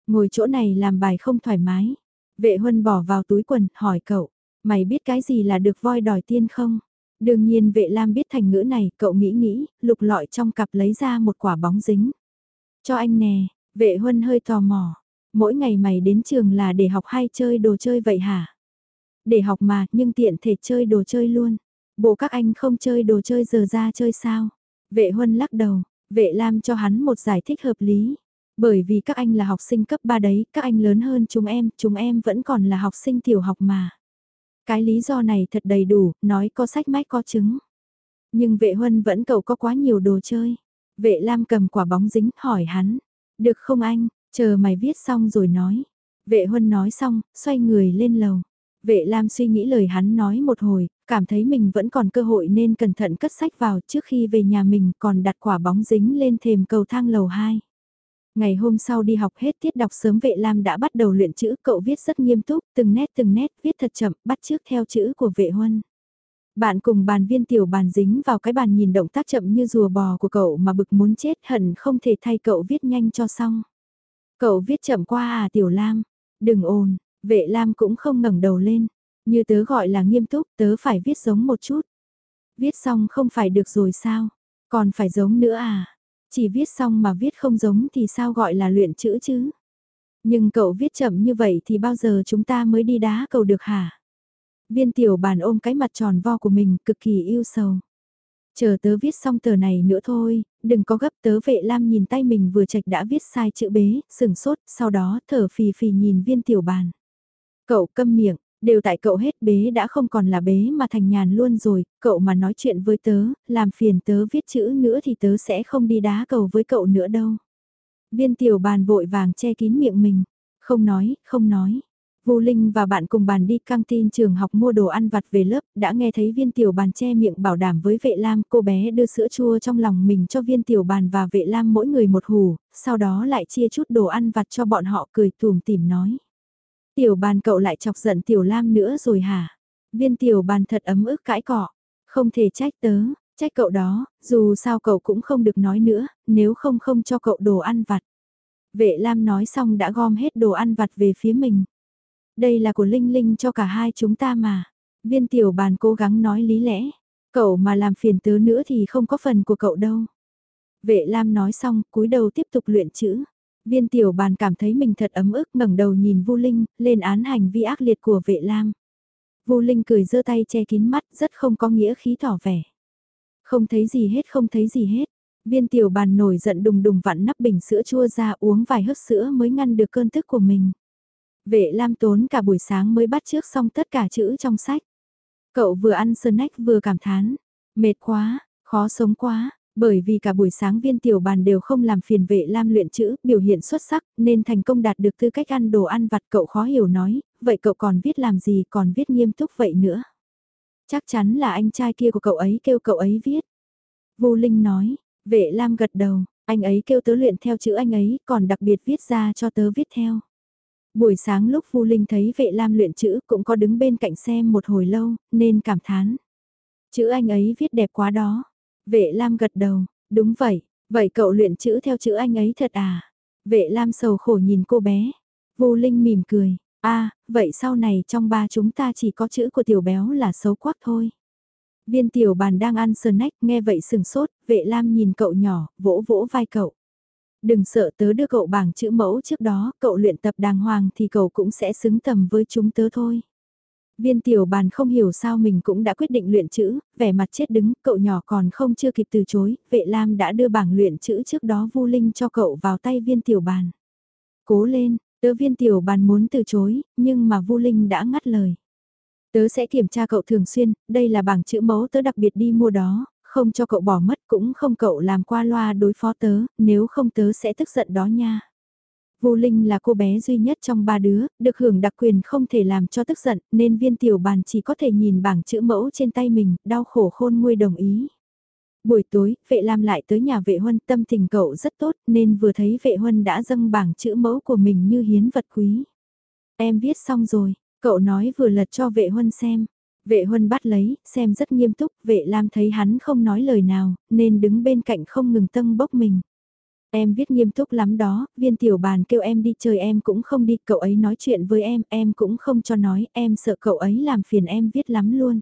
Ngồi chỗ này làm bài không thoải mái. Vệ Huân bỏ vào túi quần, hỏi cậu, mày biết cái gì là được voi đòi tiên không? Đương nhiên vệ Lam biết thành ngữ này, cậu nghĩ nghĩ, lục lọi trong cặp lấy ra một quả bóng dính. Cho anh nè, vệ Huân hơi tò mò. Mỗi ngày mày đến trường là để học hay chơi đồ chơi vậy hả? Để học mà, nhưng tiện thể chơi đồ chơi luôn. Bộ các anh không chơi đồ chơi giờ ra chơi sao? Vệ Huân lắc đầu, vệ Lam cho hắn một giải thích hợp lý. Bởi vì các anh là học sinh cấp 3 đấy, các anh lớn hơn chúng em, chúng em vẫn còn là học sinh tiểu học mà. Cái lý do này thật đầy đủ, nói có sách mách có chứng. Nhưng vệ huân vẫn cậu có quá nhiều đồ chơi. Vệ Lam cầm quả bóng dính hỏi hắn. Được không anh, chờ mày viết xong rồi nói. Vệ huân nói xong, xoay người lên lầu. Vệ Lam suy nghĩ lời hắn nói một hồi, cảm thấy mình vẫn còn cơ hội nên cẩn thận cất sách vào trước khi về nhà mình còn đặt quả bóng dính lên thềm cầu thang lầu 2. Ngày hôm sau đi học hết tiết đọc sớm vệ Lam đã bắt đầu luyện chữ, cậu viết rất nghiêm túc, từng nét từng nét, viết thật chậm, bắt trước theo chữ của vệ huân. Bạn cùng bàn viên tiểu bàn dính vào cái bàn nhìn động tác chậm như rùa bò của cậu mà bực muốn chết hận không thể thay cậu viết nhanh cho xong. Cậu viết chậm qua à tiểu Lam, đừng ồn, vệ Lam cũng không ngẩng đầu lên, như tớ gọi là nghiêm túc, tớ phải viết giống một chút. Viết xong không phải được rồi sao, còn phải giống nữa à? Chỉ viết xong mà viết không giống thì sao gọi là luyện chữ chứ? Nhưng cậu viết chậm như vậy thì bao giờ chúng ta mới đi đá cầu được hả? Viên tiểu bàn ôm cái mặt tròn vo của mình cực kỳ yêu sầu. Chờ tớ viết xong tờ này nữa thôi, đừng có gấp tớ vệ lam nhìn tay mình vừa chạch đã viết sai chữ bế, sừng sốt, sau đó thở phì phì nhìn viên tiểu bàn. Cậu câm miệng, Đều tại cậu hết bế đã không còn là bế mà thành nhàn luôn rồi, cậu mà nói chuyện với tớ, làm phiền tớ viết chữ nữa thì tớ sẽ không đi đá cầu với cậu nữa đâu. Viên tiểu bàn vội vàng che kín miệng mình, không nói, không nói. Vu Linh và bạn cùng bàn đi căng tin trường học mua đồ ăn vặt về lớp, đã nghe thấy viên tiểu bàn che miệng bảo đảm với vệ lam, cô bé đưa sữa chua trong lòng mình cho viên tiểu bàn và vệ lam mỗi người một hủ, sau đó lại chia chút đồ ăn vặt cho bọn họ cười tùm tìm nói. Tiểu bàn cậu lại chọc giận tiểu lam nữa rồi hả? Viên tiểu bàn thật ấm ức cãi cọ. Không thể trách tớ, trách cậu đó, dù sao cậu cũng không được nói nữa, nếu không không cho cậu đồ ăn vặt. Vệ Lam nói xong đã gom hết đồ ăn vặt về phía mình. Đây là của Linh Linh cho cả hai chúng ta mà. Viên tiểu bàn cố gắng nói lý lẽ. Cậu mà làm phiền tớ nữa thì không có phần của cậu đâu. Vệ Lam nói xong, cúi đầu tiếp tục luyện chữ. Viên tiểu bàn cảm thấy mình thật ấm ức ngẩng đầu nhìn Vu Linh, lên án hành vi ác liệt của vệ lam. Vu Linh cười giơ tay che kín mắt, rất không có nghĩa khí tỏ vẻ. Không thấy gì hết, không thấy gì hết. Viên tiểu bàn nổi giận đùng đùng vặn nắp bình sữa chua ra uống vài hớp sữa mới ngăn được cơn tức của mình. Vệ Lam tốn cả buổi sáng mới bắt trước xong tất cả chữ trong sách. Cậu vừa ăn snack vừa cảm thán. Mệt quá, khó sống quá, bởi vì cả buổi sáng viên tiểu bàn đều không làm phiền vệ lam luyện chữ, biểu hiện xuất sắc, nên thành công đạt được tư cách ăn đồ ăn vặt cậu khó hiểu nói, vậy cậu còn viết làm gì còn viết nghiêm túc vậy nữa. Chắc chắn là anh trai kia của cậu ấy kêu cậu ấy viết. Vô Linh nói, vệ lam gật đầu, anh ấy kêu tớ luyện theo chữ anh ấy, còn đặc biệt viết ra cho tớ viết theo. Buổi sáng lúc Vu Linh thấy vệ lam luyện chữ cũng có đứng bên cạnh xem một hồi lâu, nên cảm thán. Chữ anh ấy viết đẹp quá đó. Vệ Lam gật đầu, đúng vậy, vậy cậu luyện chữ theo chữ anh ấy thật à? Vệ Lam sầu khổ nhìn cô bé. Vu Linh mỉm cười, a à, vậy sau này trong ba chúng ta chỉ có chữ của tiểu béo là xấu quắc thôi. Viên tiểu bàn đang ăn snack nghe vậy sừng sốt, vệ Lam nhìn cậu nhỏ, vỗ vỗ vai cậu. Đừng sợ tớ đưa cậu bảng chữ mẫu trước đó, cậu luyện tập đàng hoàng thì cậu cũng sẽ xứng tầm với chúng tớ thôi. Viên tiểu bàn không hiểu sao mình cũng đã quyết định luyện chữ, vẻ mặt chết đứng, cậu nhỏ còn không chưa kịp từ chối, vệ lam đã đưa bảng luyện chữ trước đó vu linh cho cậu vào tay viên tiểu bàn. Cố lên, tớ viên tiểu bàn muốn từ chối, nhưng mà vu linh đã ngắt lời. Tớ sẽ kiểm tra cậu thường xuyên, đây là bảng chữ mẫu tớ đặc biệt đi mua đó, không cho cậu bỏ mất cũng không cậu làm qua loa đối phó tớ, nếu không tớ sẽ tức giận đó nha. Vô Linh là cô bé duy nhất trong ba đứa, được hưởng đặc quyền không thể làm cho tức giận, nên viên tiểu bàn chỉ có thể nhìn bảng chữ mẫu trên tay mình, đau khổ khôn nguôi đồng ý. Buổi tối, vệ Lam lại tới nhà vệ huân tâm tình cậu rất tốt nên vừa thấy vệ huân đã dâng bảng chữ mẫu của mình như hiến vật quý. Em viết xong rồi, cậu nói vừa lật cho vệ huân xem. Vệ huân bắt lấy, xem rất nghiêm túc, vệ Lam thấy hắn không nói lời nào, nên đứng bên cạnh không ngừng tâm bốc mình. Em viết nghiêm túc lắm đó, viên tiểu bàn kêu em đi chơi em cũng không đi, cậu ấy nói chuyện với em, em cũng không cho nói, em sợ cậu ấy làm phiền em viết lắm luôn.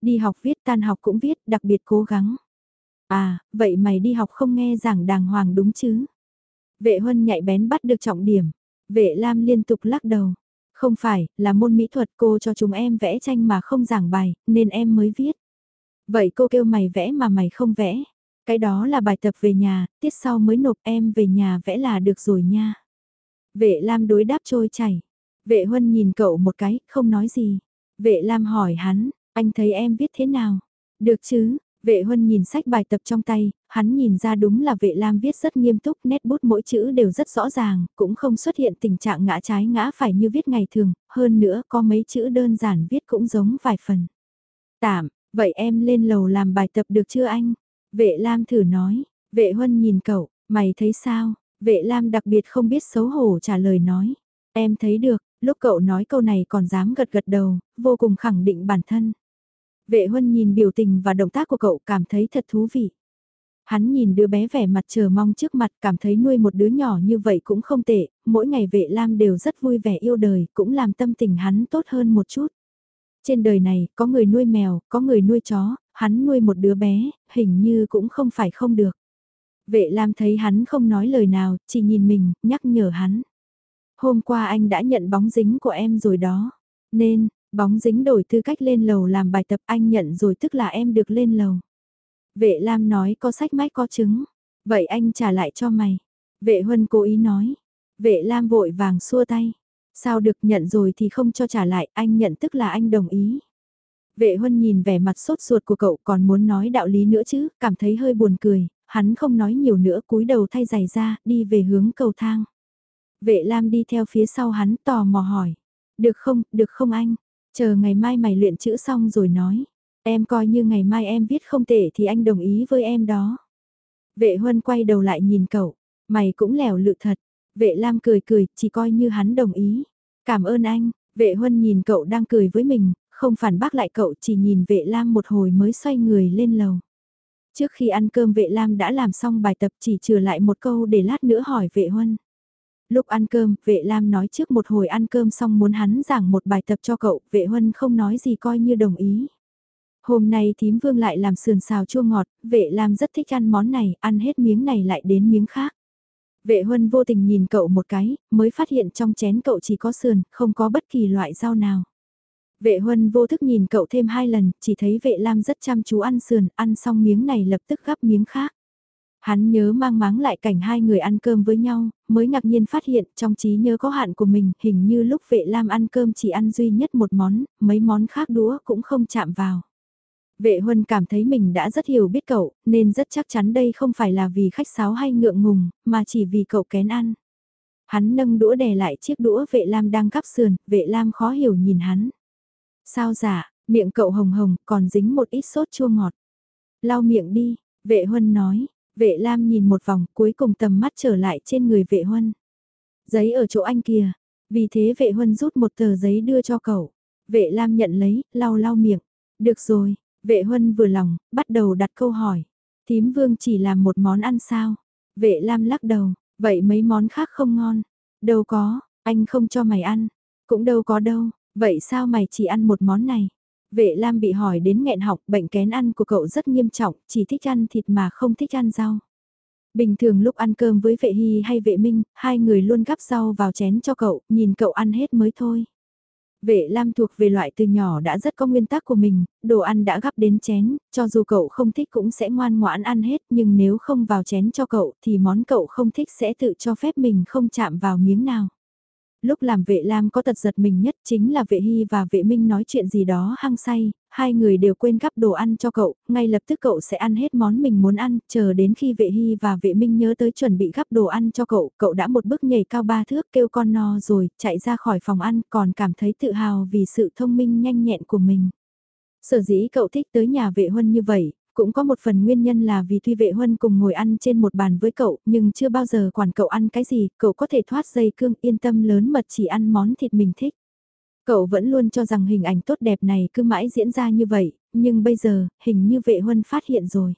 Đi học viết tan học cũng viết, đặc biệt cố gắng. À, vậy mày đi học không nghe giảng đàng hoàng đúng chứ? Vệ huân nhạy bén bắt được trọng điểm. Vệ Lam liên tục lắc đầu. Không phải, là môn mỹ thuật cô cho chúng em vẽ tranh mà không giảng bài, nên em mới viết. Vậy cô kêu mày vẽ mà mày không vẽ. Cái đó là bài tập về nhà, tiết sau mới nộp em về nhà vẽ là được rồi nha. Vệ Lam đối đáp trôi chảy. Vệ Huân nhìn cậu một cái, không nói gì. Vệ Lam hỏi hắn, anh thấy em viết thế nào? Được chứ, Vệ Huân nhìn sách bài tập trong tay, hắn nhìn ra đúng là vệ lam viết rất nghiêm túc, nét bút mỗi chữ đều rất rõ ràng, cũng không xuất hiện tình trạng ngã trái ngã phải như viết ngày thường, hơn nữa có mấy chữ đơn giản viết cũng giống vài phần. Tạm, vậy em lên lầu làm bài tập được chưa anh? Vệ lam thử nói, vệ Huân nhìn cậu, mày thấy sao? Vệ lam đặc biệt không biết xấu hổ trả lời nói. Em thấy được, lúc cậu nói câu này còn dám gật gật đầu, vô cùng khẳng định bản thân. Vệ huân nhìn biểu tình và động tác của cậu cảm thấy thật thú vị. Hắn nhìn đứa bé vẻ mặt chờ mong trước mặt cảm thấy nuôi một đứa nhỏ như vậy cũng không tệ, mỗi ngày vệ lam đều rất vui vẻ yêu đời, cũng làm tâm tình hắn tốt hơn một chút. Trên đời này, có người nuôi mèo, có người nuôi chó, hắn nuôi một đứa bé, hình như cũng không phải không được. Vệ Lam thấy hắn không nói lời nào, chỉ nhìn mình, nhắc nhở hắn. Hôm qua anh đã nhận bóng dính của em rồi đó. Nên, Bóng dính đổi tư cách lên lầu làm bài tập anh nhận rồi tức là em được lên lầu. Vệ Lam nói có sách mách có chứng. Vậy anh trả lại cho mày. Vệ Huân cố ý nói. Vệ Lam vội vàng xua tay. Sao được nhận rồi thì không cho trả lại, anh nhận tức là anh đồng ý. Vệ Huân nhìn vẻ mặt sốt ruột của cậu còn muốn nói đạo lý nữa chứ, cảm thấy hơi buồn cười, hắn không nói nhiều nữa cúi đầu thay giày ra, đi về hướng cầu thang. Vệ Lam đi theo phía sau hắn tò mò hỏi. Được không, được không anh? Chờ ngày mai mày luyện chữ xong rồi nói. Em coi như ngày mai em viết không tệ thì anh đồng ý với em đó. Vệ Huân quay đầu lại nhìn cậu. Mày cũng lẻo lự thật. Vệ Lam cười cười, chỉ coi như hắn đồng ý. Cảm ơn anh. Vệ Huân nhìn cậu đang cười với mình, không phản bác lại cậu chỉ nhìn vệ Lam một hồi mới xoay người lên lầu. Trước khi ăn cơm vệ Lam đã làm xong bài tập chỉ trừ lại một câu để lát nữa hỏi vệ Huân. Lúc ăn cơm, vệ Lam nói trước một hồi ăn cơm xong muốn hắn giảng một bài tập cho cậu, vệ Huân không nói gì coi như đồng ý. Hôm nay thím vương lại làm sườn xào chua ngọt, vệ Lam rất thích ăn món này, ăn hết miếng này lại đến miếng khác. Vệ Huân vô tình nhìn cậu một cái, mới phát hiện trong chén cậu chỉ có sườn, không có bất kỳ loại rau nào. Vệ Huân vô thức nhìn cậu thêm hai lần, chỉ thấy vệ Lam rất chăm chú ăn sườn, ăn xong miếng này lập tức gắp miếng khác. Hắn nhớ mang máng lại cảnh hai người ăn cơm với nhau, mới ngạc nhiên phát hiện trong trí nhớ có hạn của mình, hình như lúc vệ lam ăn cơm chỉ ăn duy nhất một món, mấy món khác đũa cũng không chạm vào. Vệ huân cảm thấy mình đã rất hiểu biết cậu, nên rất chắc chắn đây không phải là vì khách sáo hay ngượng ngùng, mà chỉ vì cậu kén ăn. Hắn nâng đũa đè lại chiếc đũa vệ lam đang cắp sườn, vệ lam khó hiểu nhìn hắn. Sao giả, miệng cậu hồng hồng, còn dính một ít sốt chua ngọt. Lau miệng đi, vệ huân nói, Vệ Lam nhìn một vòng cuối cùng tầm mắt trở lại trên người vệ huân. Giấy ở chỗ anh kìa. Vì thế vệ huân rút một tờ giấy đưa cho cậu. Vệ Lam nhận lấy, lau lau miệng. Được rồi, vệ huân vừa lòng, bắt đầu đặt câu hỏi. Thím vương chỉ làm một món ăn sao? Vệ Lam lắc đầu, vậy mấy món khác không ngon. Đâu có, anh không cho mày ăn. Cũng đâu có đâu, vậy sao mày chỉ ăn một món này? Vệ Lam bị hỏi đến nghẹn học, bệnh kén ăn của cậu rất nghiêm trọng, chỉ thích ăn thịt mà không thích ăn rau. Bình thường lúc ăn cơm với vệ Hy hay vệ Minh, hai người luôn gắp rau vào chén cho cậu, nhìn cậu ăn hết mới thôi. Vệ Lam thuộc về loại từ nhỏ đã rất có nguyên tắc của mình, đồ ăn đã gắp đến chén, cho dù cậu không thích cũng sẽ ngoan ngoãn ăn hết, nhưng nếu không vào chén cho cậu thì món cậu không thích sẽ tự cho phép mình không chạm vào miếng nào. Lúc làm vệ lam có tật giật mình nhất chính là vệ hy và vệ minh nói chuyện gì đó hăng say, hai người đều quên gắp đồ ăn cho cậu, ngay lập tức cậu sẽ ăn hết món mình muốn ăn, chờ đến khi vệ hy và vệ minh nhớ tới chuẩn bị gắp đồ ăn cho cậu, cậu đã một bước nhảy cao ba thước kêu con no rồi, chạy ra khỏi phòng ăn còn cảm thấy tự hào vì sự thông minh nhanh nhẹn của mình. Sở dĩ cậu thích tới nhà vệ huân như vậy, cũng có một phần nguyên nhân là vì tuy vệ huân cùng ngồi ăn trên một bàn với cậu, nhưng chưa bao giờ quản cậu ăn cái gì, cậu có thể thoát dây cương yên tâm lớn mật chỉ ăn món thịt mình thích. Cậu vẫn luôn cho rằng hình ảnh tốt đẹp này cứ mãi diễn ra như vậy, nhưng bây giờ, hình như vệ huân phát hiện rồi.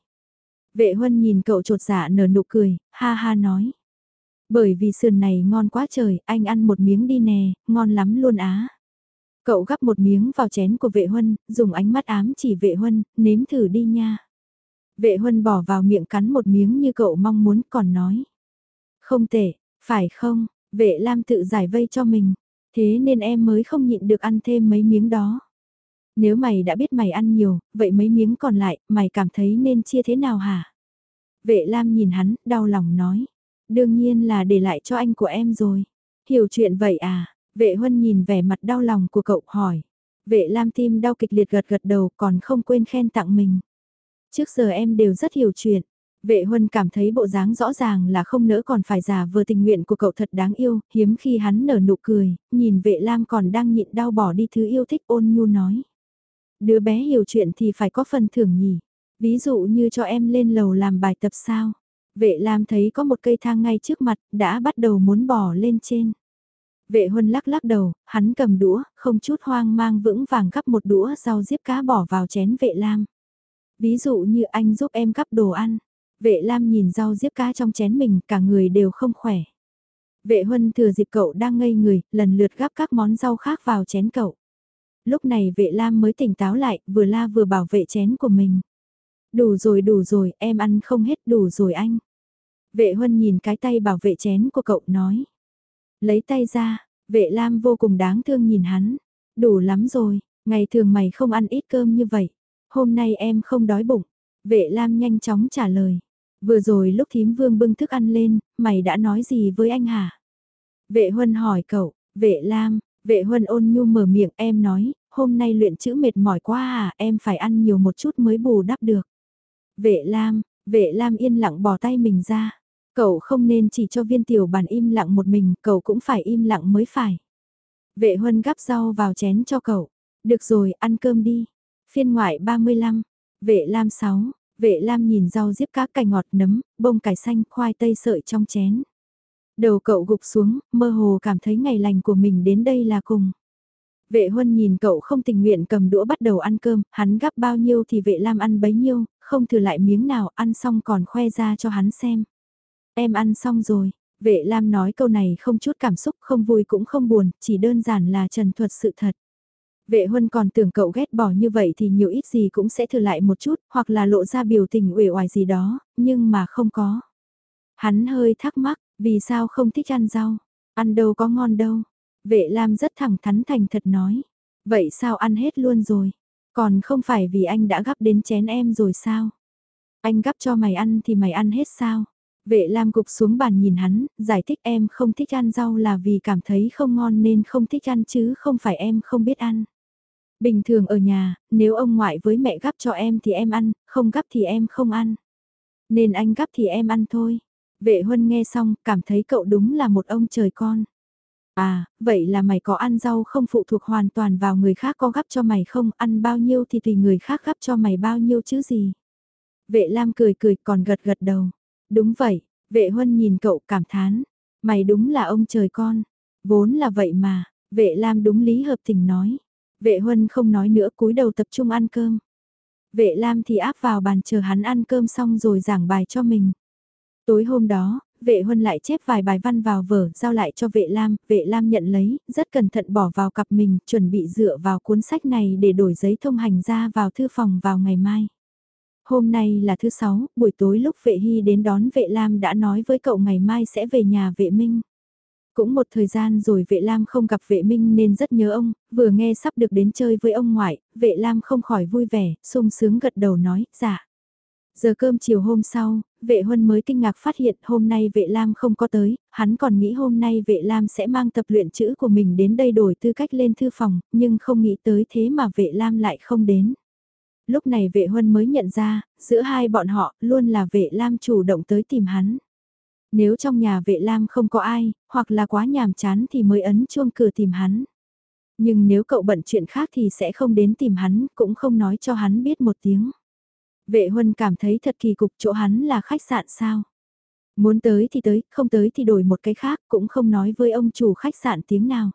Vệ huân nhìn cậu trột dạ nở nụ cười, ha ha nói. Bởi vì sườn này ngon quá trời, anh ăn một miếng đi nè, ngon lắm luôn á. Cậu gắp một miếng vào chén của vệ huân, dùng ánh mắt ám chỉ vệ huân, nếm thử đi nha. Vệ huân bỏ vào miệng cắn một miếng như cậu mong muốn còn nói. Không tệ, phải không, vệ lam tự giải vây cho mình, thế nên em mới không nhịn được ăn thêm mấy miếng đó. Nếu mày đã biết mày ăn nhiều, vậy mấy miếng còn lại, mày cảm thấy nên chia thế nào hả? Vệ lam nhìn hắn, đau lòng nói. Đương nhiên là để lại cho anh của em rồi. Hiểu chuyện vậy à? Vệ huân nhìn vẻ mặt đau lòng của cậu hỏi. Vệ lam tim đau kịch liệt gật gật đầu còn không quên khen tặng mình. Trước giờ em đều rất hiểu chuyện. Vệ huân cảm thấy bộ dáng rõ ràng là không nỡ còn phải giả vờ tình nguyện của cậu thật đáng yêu, hiếm khi hắn nở nụ cười, nhìn vệ lam còn đang nhịn đau bỏ đi thứ yêu thích ôn nhu nói. Đứa bé hiểu chuyện thì phải có phần thưởng nhỉ, ví dụ như cho em lên lầu làm bài tập sao. Vệ lam thấy có một cây thang ngay trước mặt, đã bắt đầu muốn bỏ lên trên. Vệ huân lắc lắc đầu, hắn cầm đũa, không chút hoang mang vững vàng gắp một đũa rau diếp cá bỏ vào chén vệ lam. Ví dụ như anh giúp em gắp đồ ăn. Vệ lam nhìn rau diếp cá trong chén mình, cả người đều không khỏe. Vệ huân thừa dịp cậu đang ngây người, lần lượt gắp các món rau khác vào chén cậu. Lúc này vệ lam mới tỉnh táo lại, vừa la vừa bảo vệ chén của mình. Đủ rồi đủ rồi, em ăn không hết đủ rồi anh. Vệ huân nhìn cái tay bảo vệ chén của cậu nói. Lấy tay ra, vệ lam vô cùng đáng thương nhìn hắn. Đủ lắm rồi, ngày thường mày không ăn ít cơm như vậy. Hôm nay em không đói bụng. Vệ lam nhanh chóng trả lời. Vừa rồi lúc thím vương bưng thức ăn lên, mày đã nói gì với anh hả? Vệ huân hỏi cậu, vệ lam, vệ huân ôn nhu mở miệng em nói, hôm nay luyện chữ mệt mỏi quá à, em phải ăn nhiều một chút mới bù đắp được. Vệ lam, vệ lam yên lặng bỏ tay mình ra. Cậu không nên chỉ cho viên tiểu bàn im lặng một mình, cậu cũng phải im lặng mới phải. Vệ huân gắp rau vào chén cho cậu. Được rồi, ăn cơm đi. Phiên ngoại 35, vệ lam 6, vệ lam nhìn rau diếp cá cải ngọt nấm, bông cải xanh, khoai tây sợi trong chén. Đầu cậu gục xuống, mơ hồ cảm thấy ngày lành của mình đến đây là cùng. Vệ huân nhìn cậu không tình nguyện cầm đũa bắt đầu ăn cơm, hắn gắp bao nhiêu thì vệ lam ăn bấy nhiêu, không thừa lại miếng nào ăn xong còn khoe ra cho hắn xem. Em ăn xong rồi, vệ lam nói câu này không chút cảm xúc không vui cũng không buồn, chỉ đơn giản là trần thuật sự thật. Vệ huân còn tưởng cậu ghét bỏ như vậy thì nhiều ít gì cũng sẽ thừa lại một chút, hoặc là lộ ra biểu tình uể oải gì đó, nhưng mà không có. Hắn hơi thắc mắc, vì sao không thích ăn rau, ăn đâu có ngon đâu. Vệ Lam rất thẳng thắn thành thật nói, vậy sao ăn hết luôn rồi, còn không phải vì anh đã gắp đến chén em rồi sao? Anh gắp cho mày ăn thì mày ăn hết sao? Vệ Lam gục xuống bàn nhìn hắn, giải thích em không thích ăn rau là vì cảm thấy không ngon nên không thích ăn chứ không phải em không biết ăn. Bình thường ở nhà, nếu ông ngoại với mẹ gắp cho em thì em ăn, không gắp thì em không ăn. Nên anh gắp thì em ăn thôi. Vệ Huân nghe xong, cảm thấy cậu đúng là một ông trời con. À, vậy là mày có ăn rau không phụ thuộc hoàn toàn vào người khác có gắp cho mày không, ăn bao nhiêu thì tùy người khác gắp cho mày bao nhiêu chứ gì. Vệ Lam cười cười còn gật gật đầu. Đúng vậy, vệ Huân nhìn cậu cảm thán. Mày đúng là ông trời con. Vốn là vậy mà, vệ Lam đúng lý hợp tình nói. Vệ Huân không nói nữa cúi đầu tập trung ăn cơm. Vệ Lam thì áp vào bàn chờ hắn ăn cơm xong rồi giảng bài cho mình. Tối hôm đó, vệ Huân lại chép vài bài văn vào vở, giao lại cho vệ Lam, vệ Lam nhận lấy, rất cẩn thận bỏ vào cặp mình, chuẩn bị dựa vào cuốn sách này để đổi giấy thông hành ra vào thư phòng vào ngày mai. Hôm nay là thứ sáu, buổi tối lúc vệ Hy đến đón vệ Lam đã nói với cậu ngày mai sẽ về nhà vệ Minh. Cũng một thời gian rồi vệ Lam không gặp vệ Minh nên rất nhớ ông, vừa nghe sắp được đến chơi với ông ngoại, vệ Lam không khỏi vui vẻ, sung sướng gật đầu nói, dạ. Giờ cơm chiều hôm sau, vệ huân mới kinh ngạc phát hiện hôm nay vệ lam không có tới, hắn còn nghĩ hôm nay vệ lam sẽ mang tập luyện chữ của mình đến đây đổi tư cách lên thư phòng, nhưng không nghĩ tới thế mà vệ lam lại không đến. Lúc này vệ huân mới nhận ra, giữa hai bọn họ luôn là vệ lam chủ động tới tìm hắn. Nếu trong nhà vệ lam không có ai, hoặc là quá nhàm chán thì mới ấn chuông cửa tìm hắn. Nhưng nếu cậu bận chuyện khác thì sẽ không đến tìm hắn, cũng không nói cho hắn biết một tiếng. Vệ huân cảm thấy thật kỳ cục chỗ hắn là khách sạn sao. Muốn tới thì tới, không tới thì đổi một cái khác, cũng không nói với ông chủ khách sạn tiếng nào.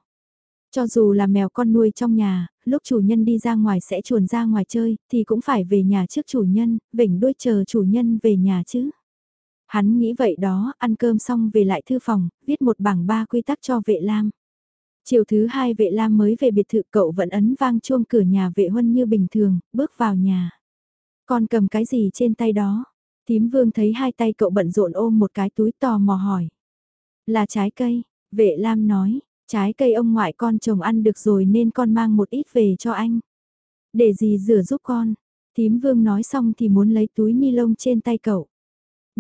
Cho dù là mèo con nuôi trong nhà, lúc chủ nhân đi ra ngoài sẽ chuồn ra ngoài chơi, thì cũng phải về nhà trước chủ nhân, vỉnh đuôi chờ chủ nhân về nhà chứ. Hắn nghĩ vậy đó, ăn cơm xong về lại thư phòng, viết một bảng ba quy tắc cho vệ lam. Chiều thứ hai vệ lam mới về biệt thự cậu vẫn ấn vang chuông cửa nhà vệ huân như bình thường, bước vào nhà. Con cầm cái gì trên tay đó? Tím vương thấy hai tay cậu bận rộn ôm một cái túi tò mò hỏi. Là trái cây, vệ lam nói, trái cây ông ngoại con chồng ăn được rồi nên con mang một ít về cho anh. Để gì rửa giúp con? Tím vương nói xong thì muốn lấy túi ni lông trên tay cậu.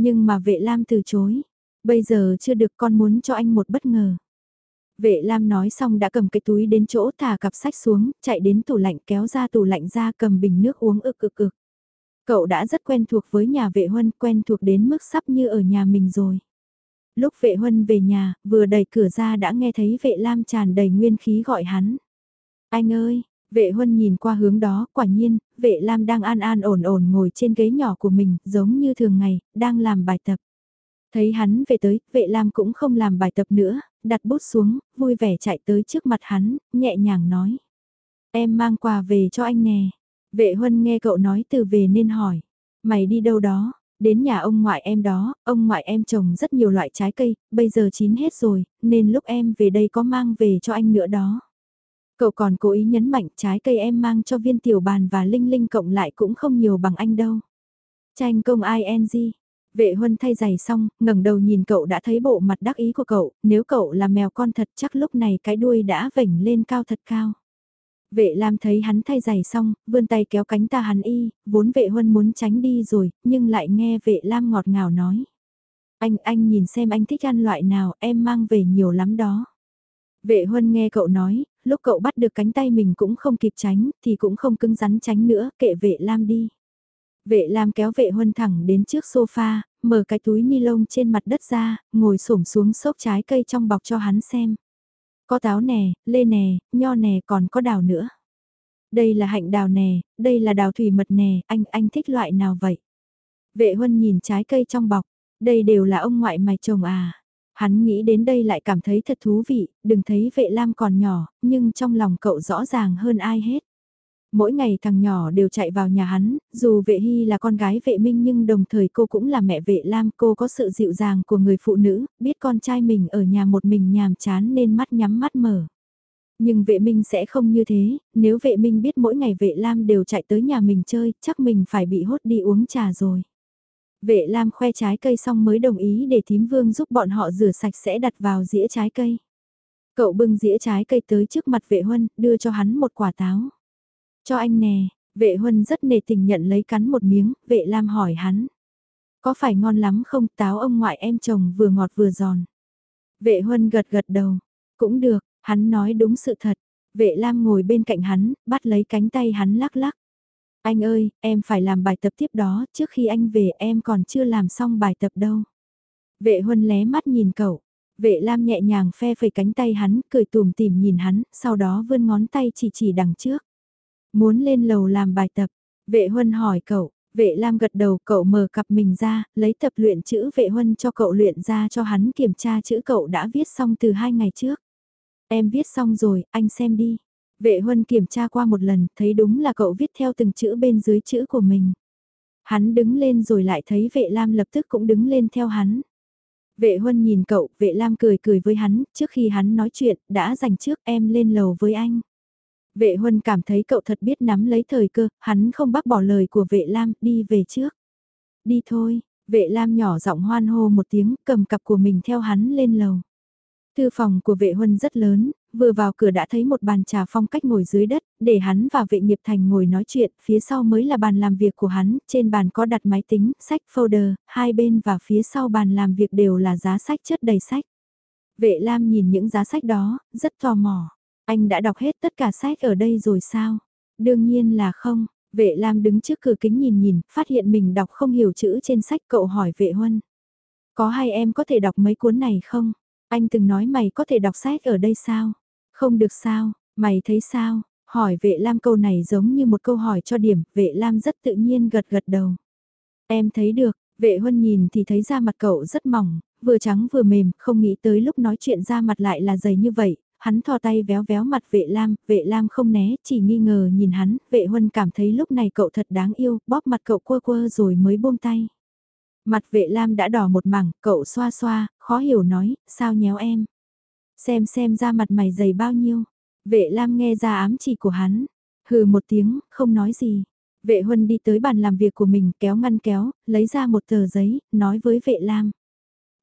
Nhưng mà vệ lam từ chối. Bây giờ chưa được con muốn cho anh một bất ngờ. Vệ Lam nói xong đã cầm cái túi đến chỗ thả cặp sách xuống, chạy đến tủ lạnh kéo ra tủ lạnh ra cầm bình nước uống ực ực ực. Cậu đã rất quen thuộc với nhà vệ huân, quen thuộc đến mức sắp như ở nhà mình rồi. Lúc vệ huân về nhà, vừa đẩy cửa ra đã nghe thấy vệ Lam tràn đầy nguyên khí gọi hắn. Anh ơi, vệ huân nhìn qua hướng đó, quả nhiên, vệ Lam đang an an ổn ổn ngồi trên ghế nhỏ của mình, giống như thường ngày, đang làm bài tập. Thấy hắn về tới, vệ Lam cũng không làm bài tập nữa, đặt bút xuống, vui vẻ chạy tới trước mặt hắn, nhẹ nhàng nói. Em mang quà về cho anh nè. Vệ huân nghe cậu nói từ về nên hỏi. Mày đi đâu đó? Đến nhà ông ngoại em đó, ông ngoại em trồng rất nhiều loại trái cây, bây giờ chín hết rồi, nên lúc em về đây có mang về cho anh nữa đó. Cậu còn cố ý nhấn mạnh trái cây em mang cho viên tiểu bàn và linh linh cộng lại cũng không nhiều bằng anh đâu. Tranh công ING, Vệ huân thay giày xong, ngẩng đầu nhìn cậu đã thấy bộ mặt đắc ý của cậu, nếu cậu là mèo con thật chắc lúc này cái đuôi đã vểnh lên cao thật cao. Vệ Lam thấy hắn thay giày xong, vươn tay kéo cánh ta hắn y, vốn vệ huân muốn tránh đi rồi, nhưng lại nghe vệ Lam ngọt ngào nói. Anh, anh nhìn xem anh thích ăn loại nào, em mang về nhiều lắm đó. Vệ huân nghe cậu nói, lúc cậu bắt được cánh tay mình cũng không kịp tránh, thì cũng không cứng rắn tránh nữa, kệ vệ Lam đi. Vệ Lam kéo vệ huân thẳng đến trước sofa, mở cái túi ni lông trên mặt đất ra, ngồi xổm xuống xốc trái cây trong bọc cho hắn xem. Có táo nè, lê nè, nho nè còn có đào nữa. Đây là hạnh đào nè, đây là đào thủy mật nè, anh, anh thích loại nào vậy? Vệ huân nhìn trái cây trong bọc, đây đều là ông ngoại mày trồng à. Hắn nghĩ đến đây lại cảm thấy thật thú vị, đừng thấy vệ lam còn nhỏ, nhưng trong lòng cậu rõ ràng hơn ai hết. Mỗi ngày thằng nhỏ đều chạy vào nhà hắn, dù vệ hy là con gái vệ minh nhưng đồng thời cô cũng là mẹ vệ lam cô có sự dịu dàng của người phụ nữ, biết con trai mình ở nhà một mình nhàm chán nên mắt nhắm mắt mở. Nhưng vệ minh sẽ không như thế, nếu vệ minh biết mỗi ngày vệ lam đều chạy tới nhà mình chơi, chắc mình phải bị hốt đi uống trà rồi. Vệ lam khoe trái cây xong mới đồng ý để thím vương giúp bọn họ rửa sạch sẽ đặt vào dĩa trái cây. Cậu bưng dĩa trái cây tới trước mặt vệ huân, đưa cho hắn một quả táo. Cho anh nè, vệ huân rất nề tình nhận lấy cắn một miếng, vệ lam hỏi hắn. Có phải ngon lắm không táo ông ngoại em chồng vừa ngọt vừa giòn. Vệ huân gật gật đầu, cũng được, hắn nói đúng sự thật. Vệ lam ngồi bên cạnh hắn, bắt lấy cánh tay hắn lắc lắc. Anh ơi, em phải làm bài tập tiếp đó, trước khi anh về em còn chưa làm xong bài tập đâu. Vệ huân lé mắt nhìn cậu, vệ lam nhẹ nhàng phe phẩy cánh tay hắn, cười tùm tìm nhìn hắn, sau đó vươn ngón tay chỉ chỉ đằng trước. Muốn lên lầu làm bài tập, vệ huân hỏi cậu, vệ lam gật đầu cậu mở cặp mình ra, lấy tập luyện chữ vệ huân cho cậu luyện ra cho hắn kiểm tra chữ cậu đã viết xong từ hai ngày trước. Em viết xong rồi, anh xem đi. Vệ huân kiểm tra qua một lần, thấy đúng là cậu viết theo từng chữ bên dưới chữ của mình. Hắn đứng lên rồi lại thấy vệ lam lập tức cũng đứng lên theo hắn. Vệ huân nhìn cậu, vệ lam cười cười với hắn, trước khi hắn nói chuyện, đã dành trước em lên lầu với anh. Vệ huân cảm thấy cậu thật biết nắm lấy thời cơ, hắn không bác bỏ lời của vệ lam, đi về trước. Đi thôi, vệ lam nhỏ giọng hoan hô một tiếng, cầm cặp của mình theo hắn lên lầu. Thư phòng của vệ huân rất lớn, vừa vào cửa đã thấy một bàn trà phong cách ngồi dưới đất, để hắn và vệ nghiệp thành ngồi nói chuyện, phía sau mới là bàn làm việc của hắn, trên bàn có đặt máy tính, sách folder, hai bên và phía sau bàn làm việc đều là giá sách chất đầy sách. Vệ Lam nhìn những giá sách đó, rất tò mò. Anh đã đọc hết tất cả sách ở đây rồi sao? Đương nhiên là không. Vệ Lam đứng trước cửa kính nhìn nhìn, phát hiện mình đọc không hiểu chữ trên sách cậu hỏi vệ huân. Có hai em có thể đọc mấy cuốn này không? Anh từng nói mày có thể đọc sách ở đây sao? Không được sao, mày thấy sao? Hỏi vệ Lam câu này giống như một câu hỏi cho điểm, vệ Lam rất tự nhiên gật gật đầu. Em thấy được, vệ huân nhìn thì thấy da mặt cậu rất mỏng, vừa trắng vừa mềm, không nghĩ tới lúc nói chuyện da mặt lại là dày như vậy, hắn thò tay véo véo mặt vệ lam, vệ lam không né, chỉ nghi ngờ nhìn hắn, vệ huân cảm thấy lúc này cậu thật đáng yêu, bóp mặt cậu quơ quơ rồi mới buông tay. Mặt vệ lam đã đỏ một mảng, cậu xoa xoa, khó hiểu nói, sao nhéo em. Xem xem ra mặt mày dày bao nhiêu. Vệ lam nghe ra ám chỉ của hắn, hừ một tiếng, không nói gì. Vệ huân đi tới bàn làm việc của mình kéo ngăn kéo, lấy ra một tờ giấy, nói với vệ lam.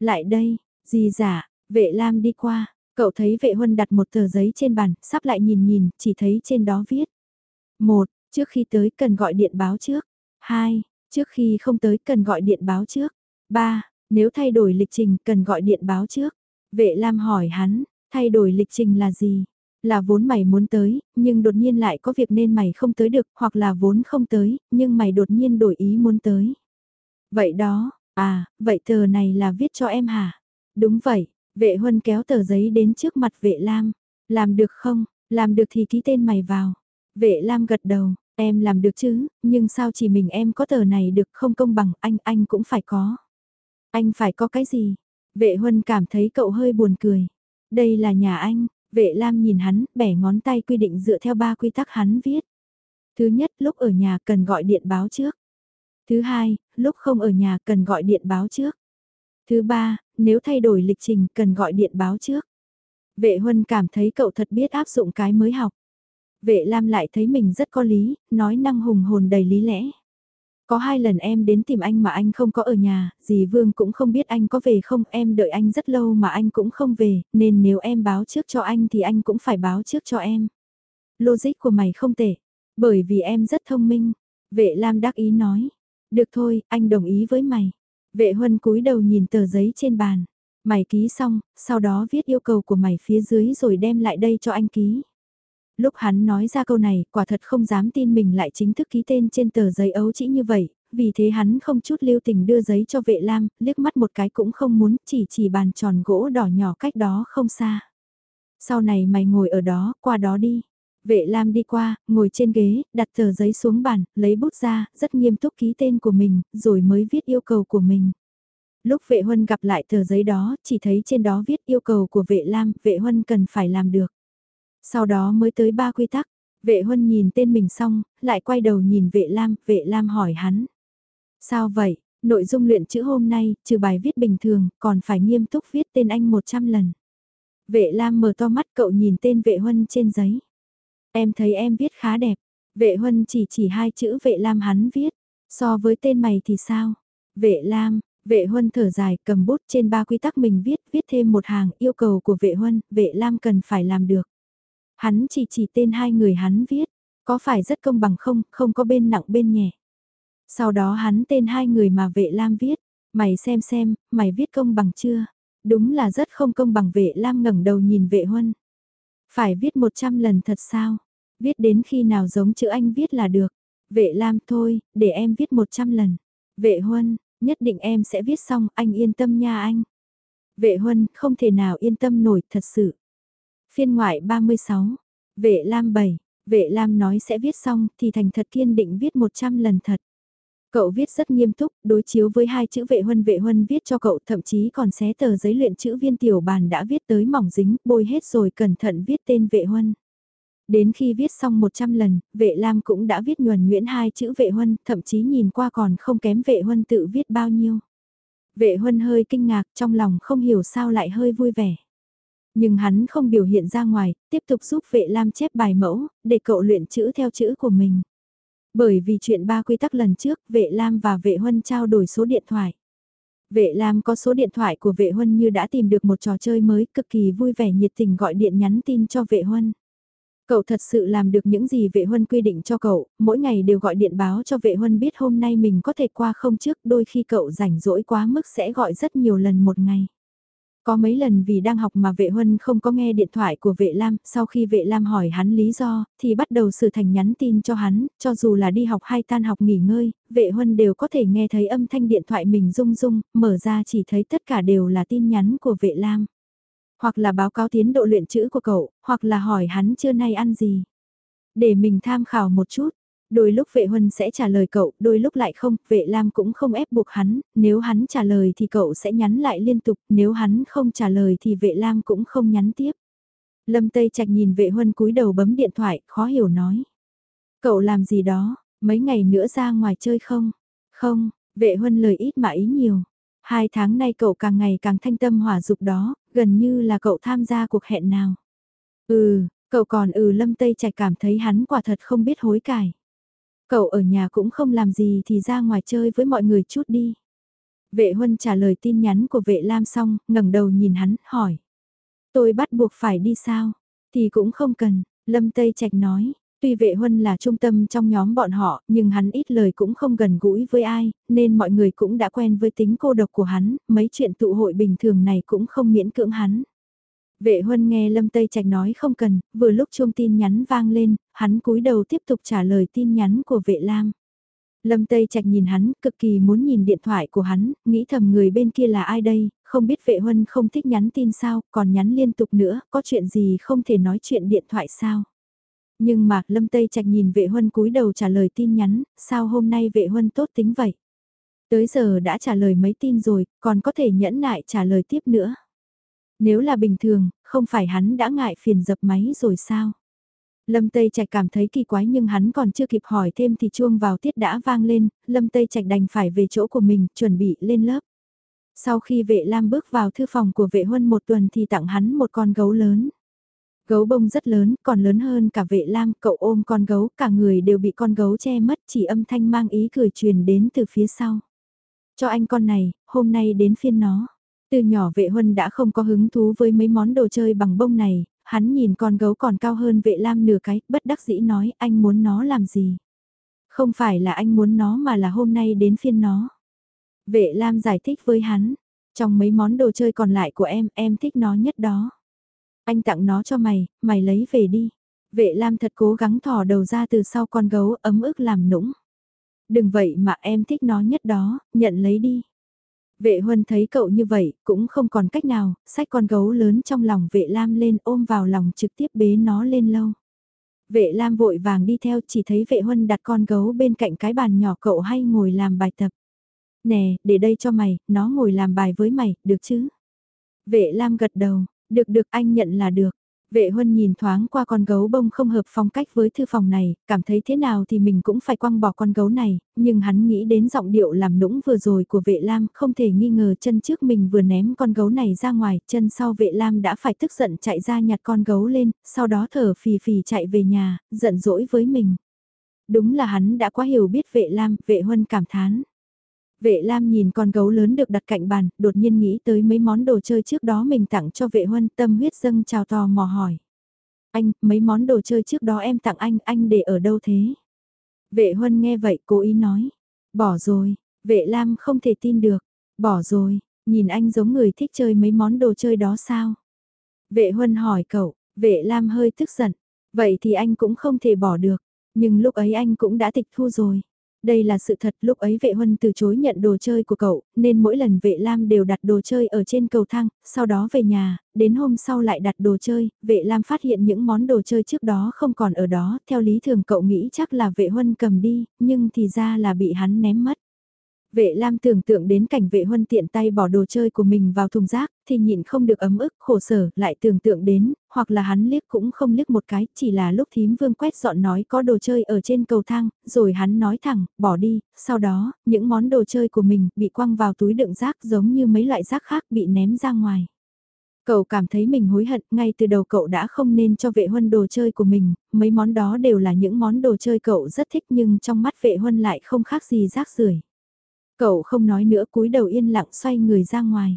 Lại đây, gì giả, vệ lam đi qua, cậu thấy vệ huân đặt một tờ giấy trên bàn, sắp lại nhìn nhìn, chỉ thấy trên đó viết. một Trước khi tới cần gọi điện báo trước. hai Trước khi không tới cần gọi điện báo trước. ba Nếu thay đổi lịch trình cần gọi điện báo trước. Vệ Lam hỏi hắn, thay đổi lịch trình là gì? Là vốn mày muốn tới, nhưng đột nhiên lại có việc nên mày không tới được, hoặc là vốn không tới, nhưng mày đột nhiên đổi ý muốn tới. Vậy đó, à, vậy tờ này là viết cho em hả? Đúng vậy, vệ huân kéo tờ giấy đến trước mặt vệ Lam. Làm được không? Làm được thì ký tên mày vào. Vệ Lam gật đầu, Em làm được chứ, nhưng sao chỉ mình em có tờ này được không công bằng, anh, anh cũng phải có. Anh phải có cái gì? Vệ Huân cảm thấy cậu hơi buồn cười. Đây là nhà anh, vệ Lam nhìn hắn, bẻ ngón tay quy định dựa theo ba quy tắc hắn viết. Thứ nhất, lúc ở nhà cần gọi điện báo trước. Thứ hai, lúc không ở nhà cần gọi điện báo trước. Thứ ba, nếu thay đổi lịch trình cần gọi điện báo trước. Vệ Huân cảm thấy cậu thật biết áp dụng cái mới học. Vệ Lam lại thấy mình rất có lý, nói năng hùng hồn đầy lý lẽ. Có hai lần em đến tìm anh mà anh không có ở nhà, dì Vương cũng không biết anh có về không, em đợi anh rất lâu mà anh cũng không về, nên nếu em báo trước cho anh thì anh cũng phải báo trước cho em. Logic của mày không tệ, bởi vì em rất thông minh. Vệ Lam đắc ý nói, được thôi, anh đồng ý với mày. Vệ Huân cúi đầu nhìn tờ giấy trên bàn. Mày ký xong, sau đó viết yêu cầu của mày phía dưới rồi đem lại đây cho anh ký. Lúc hắn nói ra câu này, quả thật không dám tin mình lại chính thức ký tên trên tờ giấy ấu chỉ như vậy, vì thế hắn không chút lưu tình đưa giấy cho vệ lam, liếc mắt một cái cũng không muốn, chỉ chỉ bàn tròn gỗ đỏ nhỏ cách đó không xa. Sau này mày ngồi ở đó, qua đó đi. Vệ Lam đi qua, ngồi trên ghế, đặt tờ giấy xuống bàn, lấy bút ra, rất nghiêm túc ký tên của mình, rồi mới viết yêu cầu của mình. Lúc vệ huân gặp lại tờ giấy đó, chỉ thấy trên đó viết yêu cầu của vệ Lam, vệ huân cần phải làm được. Sau đó mới tới ba quy tắc, vệ huân nhìn tên mình xong, lại quay đầu nhìn vệ lam, vệ lam hỏi hắn. Sao vậy, nội dung luyện chữ hôm nay, trừ bài viết bình thường, còn phải nghiêm túc viết tên anh 100 lần. Vệ lam mở to mắt cậu nhìn tên vệ huân trên giấy. Em thấy em viết khá đẹp. Vệ huân chỉ chỉ hai chữ vệ lam hắn viết. So với tên mày thì sao? Vệ lam, vệ huân thở dài cầm bút trên ba quy tắc mình viết, viết thêm một hàng yêu cầu của vệ huân, vệ lam cần phải làm được. Hắn chỉ chỉ tên hai người hắn viết, có phải rất công bằng không, không có bên nặng bên nhẹ. Sau đó hắn tên hai người mà vệ lam viết, mày xem xem, mày viết công bằng chưa? Đúng là rất không công bằng vệ lam ngẩng đầu nhìn vệ huân. Phải viết 100 lần thật sao? Viết đến khi nào giống chữ anh viết là được. Vệ lam thôi, để em viết 100 lần. Vệ huân, nhất định em sẽ viết xong, anh yên tâm nha anh. Vệ huân, không thể nào yên tâm nổi, thật sự. Phiên ngoại 36, vệ Lam 7, vệ Lam nói sẽ viết xong thì thành thật kiên định viết 100 lần thật. Cậu viết rất nghiêm túc, đối chiếu với hai chữ vệ huân vệ huân viết cho cậu thậm chí còn xé tờ giấy luyện chữ viên tiểu bàn đã viết tới mỏng dính, bôi hết rồi cẩn thận viết tên vệ huân. Đến khi viết xong 100 lần, vệ Lam cũng đã viết nhuần nguyễn hai chữ vệ huân, thậm chí nhìn qua còn không kém vệ huân tự viết bao nhiêu. Vệ huân hơi kinh ngạc trong lòng không hiểu sao lại hơi vui vẻ. Nhưng hắn không biểu hiện ra ngoài, tiếp tục giúp vệ lam chép bài mẫu, để cậu luyện chữ theo chữ của mình. Bởi vì chuyện ba quy tắc lần trước, vệ lam và vệ huân trao đổi số điện thoại. Vệ Lam có số điện thoại của vệ huân như đã tìm được một trò chơi mới cực kỳ vui vẻ nhiệt tình gọi điện nhắn tin cho vệ huân. Cậu thật sự làm được những gì vệ huân quy định cho cậu, mỗi ngày đều gọi điện báo cho vệ huân biết hôm nay mình có thể qua không trước, đôi khi cậu rảnh rỗi quá mức sẽ gọi rất nhiều lần một ngày. Có mấy lần vì đang học mà vệ huân không có nghe điện thoại của vệ Lam, sau khi vệ Lam hỏi hắn lý do, thì bắt đầu sử thành nhắn tin cho hắn, cho dù là đi học hay tan học nghỉ ngơi, vệ huân đều có thể nghe thấy âm thanh điện thoại mình rung rung, mở ra chỉ thấy tất cả đều là tin nhắn của vệ Lam. Hoặc là báo cáo tiến độ luyện chữ của cậu, hoặc là hỏi hắn trưa nay ăn gì. Để mình tham khảo một chút, Đôi lúc vệ huân sẽ trả lời cậu, đôi lúc lại không, vệ lam cũng không ép buộc hắn, nếu hắn trả lời thì cậu sẽ nhắn lại liên tục, nếu hắn không trả lời thì vệ lam cũng không nhắn tiếp. Lâm Tây Trạch nhìn vệ huân cúi đầu bấm điện thoại, khó hiểu nói. Cậu làm gì đó, mấy ngày nữa ra ngoài chơi không? Không, vệ huân lời ít mà ý nhiều. Hai tháng nay cậu càng ngày càng thanh tâm hỏa dục đó, gần như là cậu tham gia cuộc hẹn nào. Ừ, cậu còn ừ Lâm Tây Trạch cảm thấy hắn quả thật không biết hối cải. Cậu ở nhà cũng không làm gì thì ra ngoài chơi với mọi người chút đi. Vệ Huân trả lời tin nhắn của vệ Lam xong, ngẩng đầu nhìn hắn, hỏi. Tôi bắt buộc phải đi sao? Thì cũng không cần, Lâm Tây Trạch nói. Tuy vệ Huân là trung tâm trong nhóm bọn họ, nhưng hắn ít lời cũng không gần gũi với ai, nên mọi người cũng đã quen với tính cô độc của hắn, mấy chuyện tụ hội bình thường này cũng không miễn cưỡng hắn. Vệ huân nghe Lâm Tây Trạch nói không cần, vừa lúc chuông tin nhắn vang lên, hắn cúi đầu tiếp tục trả lời tin nhắn của vệ lam. Lâm Tây Trạch nhìn hắn, cực kỳ muốn nhìn điện thoại của hắn, nghĩ thầm người bên kia là ai đây, không biết vệ huân không thích nhắn tin sao, còn nhắn liên tục nữa, có chuyện gì không thể nói chuyện điện thoại sao. Nhưng mà, Lâm Tây Trạch nhìn vệ huân cúi đầu trả lời tin nhắn, sao hôm nay vệ huân tốt tính vậy? Tới giờ đã trả lời mấy tin rồi, còn có thể nhẫn nại trả lời tiếp nữa. Nếu là bình thường, không phải hắn đã ngại phiền dập máy rồi sao? Lâm Tây Trạch cảm thấy kỳ quái nhưng hắn còn chưa kịp hỏi thêm thì chuông vào tiết đã vang lên, Lâm Tây Trạch đành phải về chỗ của mình, chuẩn bị lên lớp. Sau khi vệ Lam bước vào thư phòng của vệ huân một tuần thì tặng hắn một con gấu lớn. Gấu bông rất lớn, còn lớn hơn cả vệ Lam, cậu ôm con gấu, cả người đều bị con gấu che mất, chỉ âm thanh mang ý cười truyền đến từ phía sau. Cho anh con này, hôm nay đến phiên nó. Từ nhỏ vệ huân đã không có hứng thú với mấy món đồ chơi bằng bông này, hắn nhìn con gấu còn cao hơn vệ lam nửa cái, bất đắc dĩ nói anh muốn nó làm gì. Không phải là anh muốn nó mà là hôm nay đến phiên nó. Vệ lam giải thích với hắn, trong mấy món đồ chơi còn lại của em, em thích nó nhất đó. Anh tặng nó cho mày, mày lấy về đi. Vệ lam thật cố gắng thò đầu ra từ sau con gấu ấm ức làm nũng. Đừng vậy mà em thích nó nhất đó, nhận lấy đi. Vệ huân thấy cậu như vậy, cũng không còn cách nào, sách con gấu lớn trong lòng vệ lam lên ôm vào lòng trực tiếp bế nó lên lâu. Vệ lam vội vàng đi theo chỉ thấy vệ huân đặt con gấu bên cạnh cái bàn nhỏ cậu hay ngồi làm bài tập. Nè, để đây cho mày, nó ngồi làm bài với mày, được chứ? Vệ lam gật đầu, được được anh nhận là được. Vệ huân nhìn thoáng qua con gấu bông không hợp phong cách với thư phòng này, cảm thấy thế nào thì mình cũng phải quăng bỏ con gấu này, nhưng hắn nghĩ đến giọng điệu làm nũng vừa rồi của vệ lam, không thể nghi ngờ chân trước mình vừa ném con gấu này ra ngoài, chân sau vệ lam đã phải tức giận chạy ra nhặt con gấu lên, sau đó thở phì phì chạy về nhà, giận dỗi với mình. Đúng là hắn đã quá hiểu biết vệ lam, vệ huân cảm thán. Vệ Lam nhìn con gấu lớn được đặt cạnh bàn, đột nhiên nghĩ tới mấy món đồ chơi trước đó mình tặng cho vệ huân tâm huyết dâng chào tò mò hỏi. Anh, mấy món đồ chơi trước đó em tặng anh, anh để ở đâu thế? Vệ huân nghe vậy cố ý nói. Bỏ rồi, vệ Lam không thể tin được. Bỏ rồi, nhìn anh giống người thích chơi mấy món đồ chơi đó sao? Vệ huân hỏi cậu, vệ Lam hơi tức giận. Vậy thì anh cũng không thể bỏ được. Nhưng lúc ấy anh cũng đã tịch thu rồi. Đây là sự thật lúc ấy vệ huân từ chối nhận đồ chơi của cậu, nên mỗi lần vệ lam đều đặt đồ chơi ở trên cầu thang, sau đó về nhà, đến hôm sau lại đặt đồ chơi, vệ lam phát hiện những món đồ chơi trước đó không còn ở đó, theo lý thường cậu nghĩ chắc là vệ huân cầm đi, nhưng thì ra là bị hắn ném mất. Vệ Lam tưởng tượng đến cảnh vệ huân tiện tay bỏ đồ chơi của mình vào thùng rác, thì nhịn không được ấm ức, khổ sở, lại tưởng tượng đến, hoặc là hắn liếc cũng không liếc một cái, chỉ là lúc thím vương quét dọn nói có đồ chơi ở trên cầu thang, rồi hắn nói thẳng, bỏ đi, sau đó, những món đồ chơi của mình bị quăng vào túi đựng rác giống như mấy loại rác khác bị ném ra ngoài. Cậu cảm thấy mình hối hận, ngay từ đầu cậu đã không nên cho vệ huân đồ chơi của mình, mấy món đó đều là những món đồ chơi cậu rất thích nhưng trong mắt vệ huân lại không khác gì rác rưởi Cậu không nói nữa cúi đầu yên lặng xoay người ra ngoài.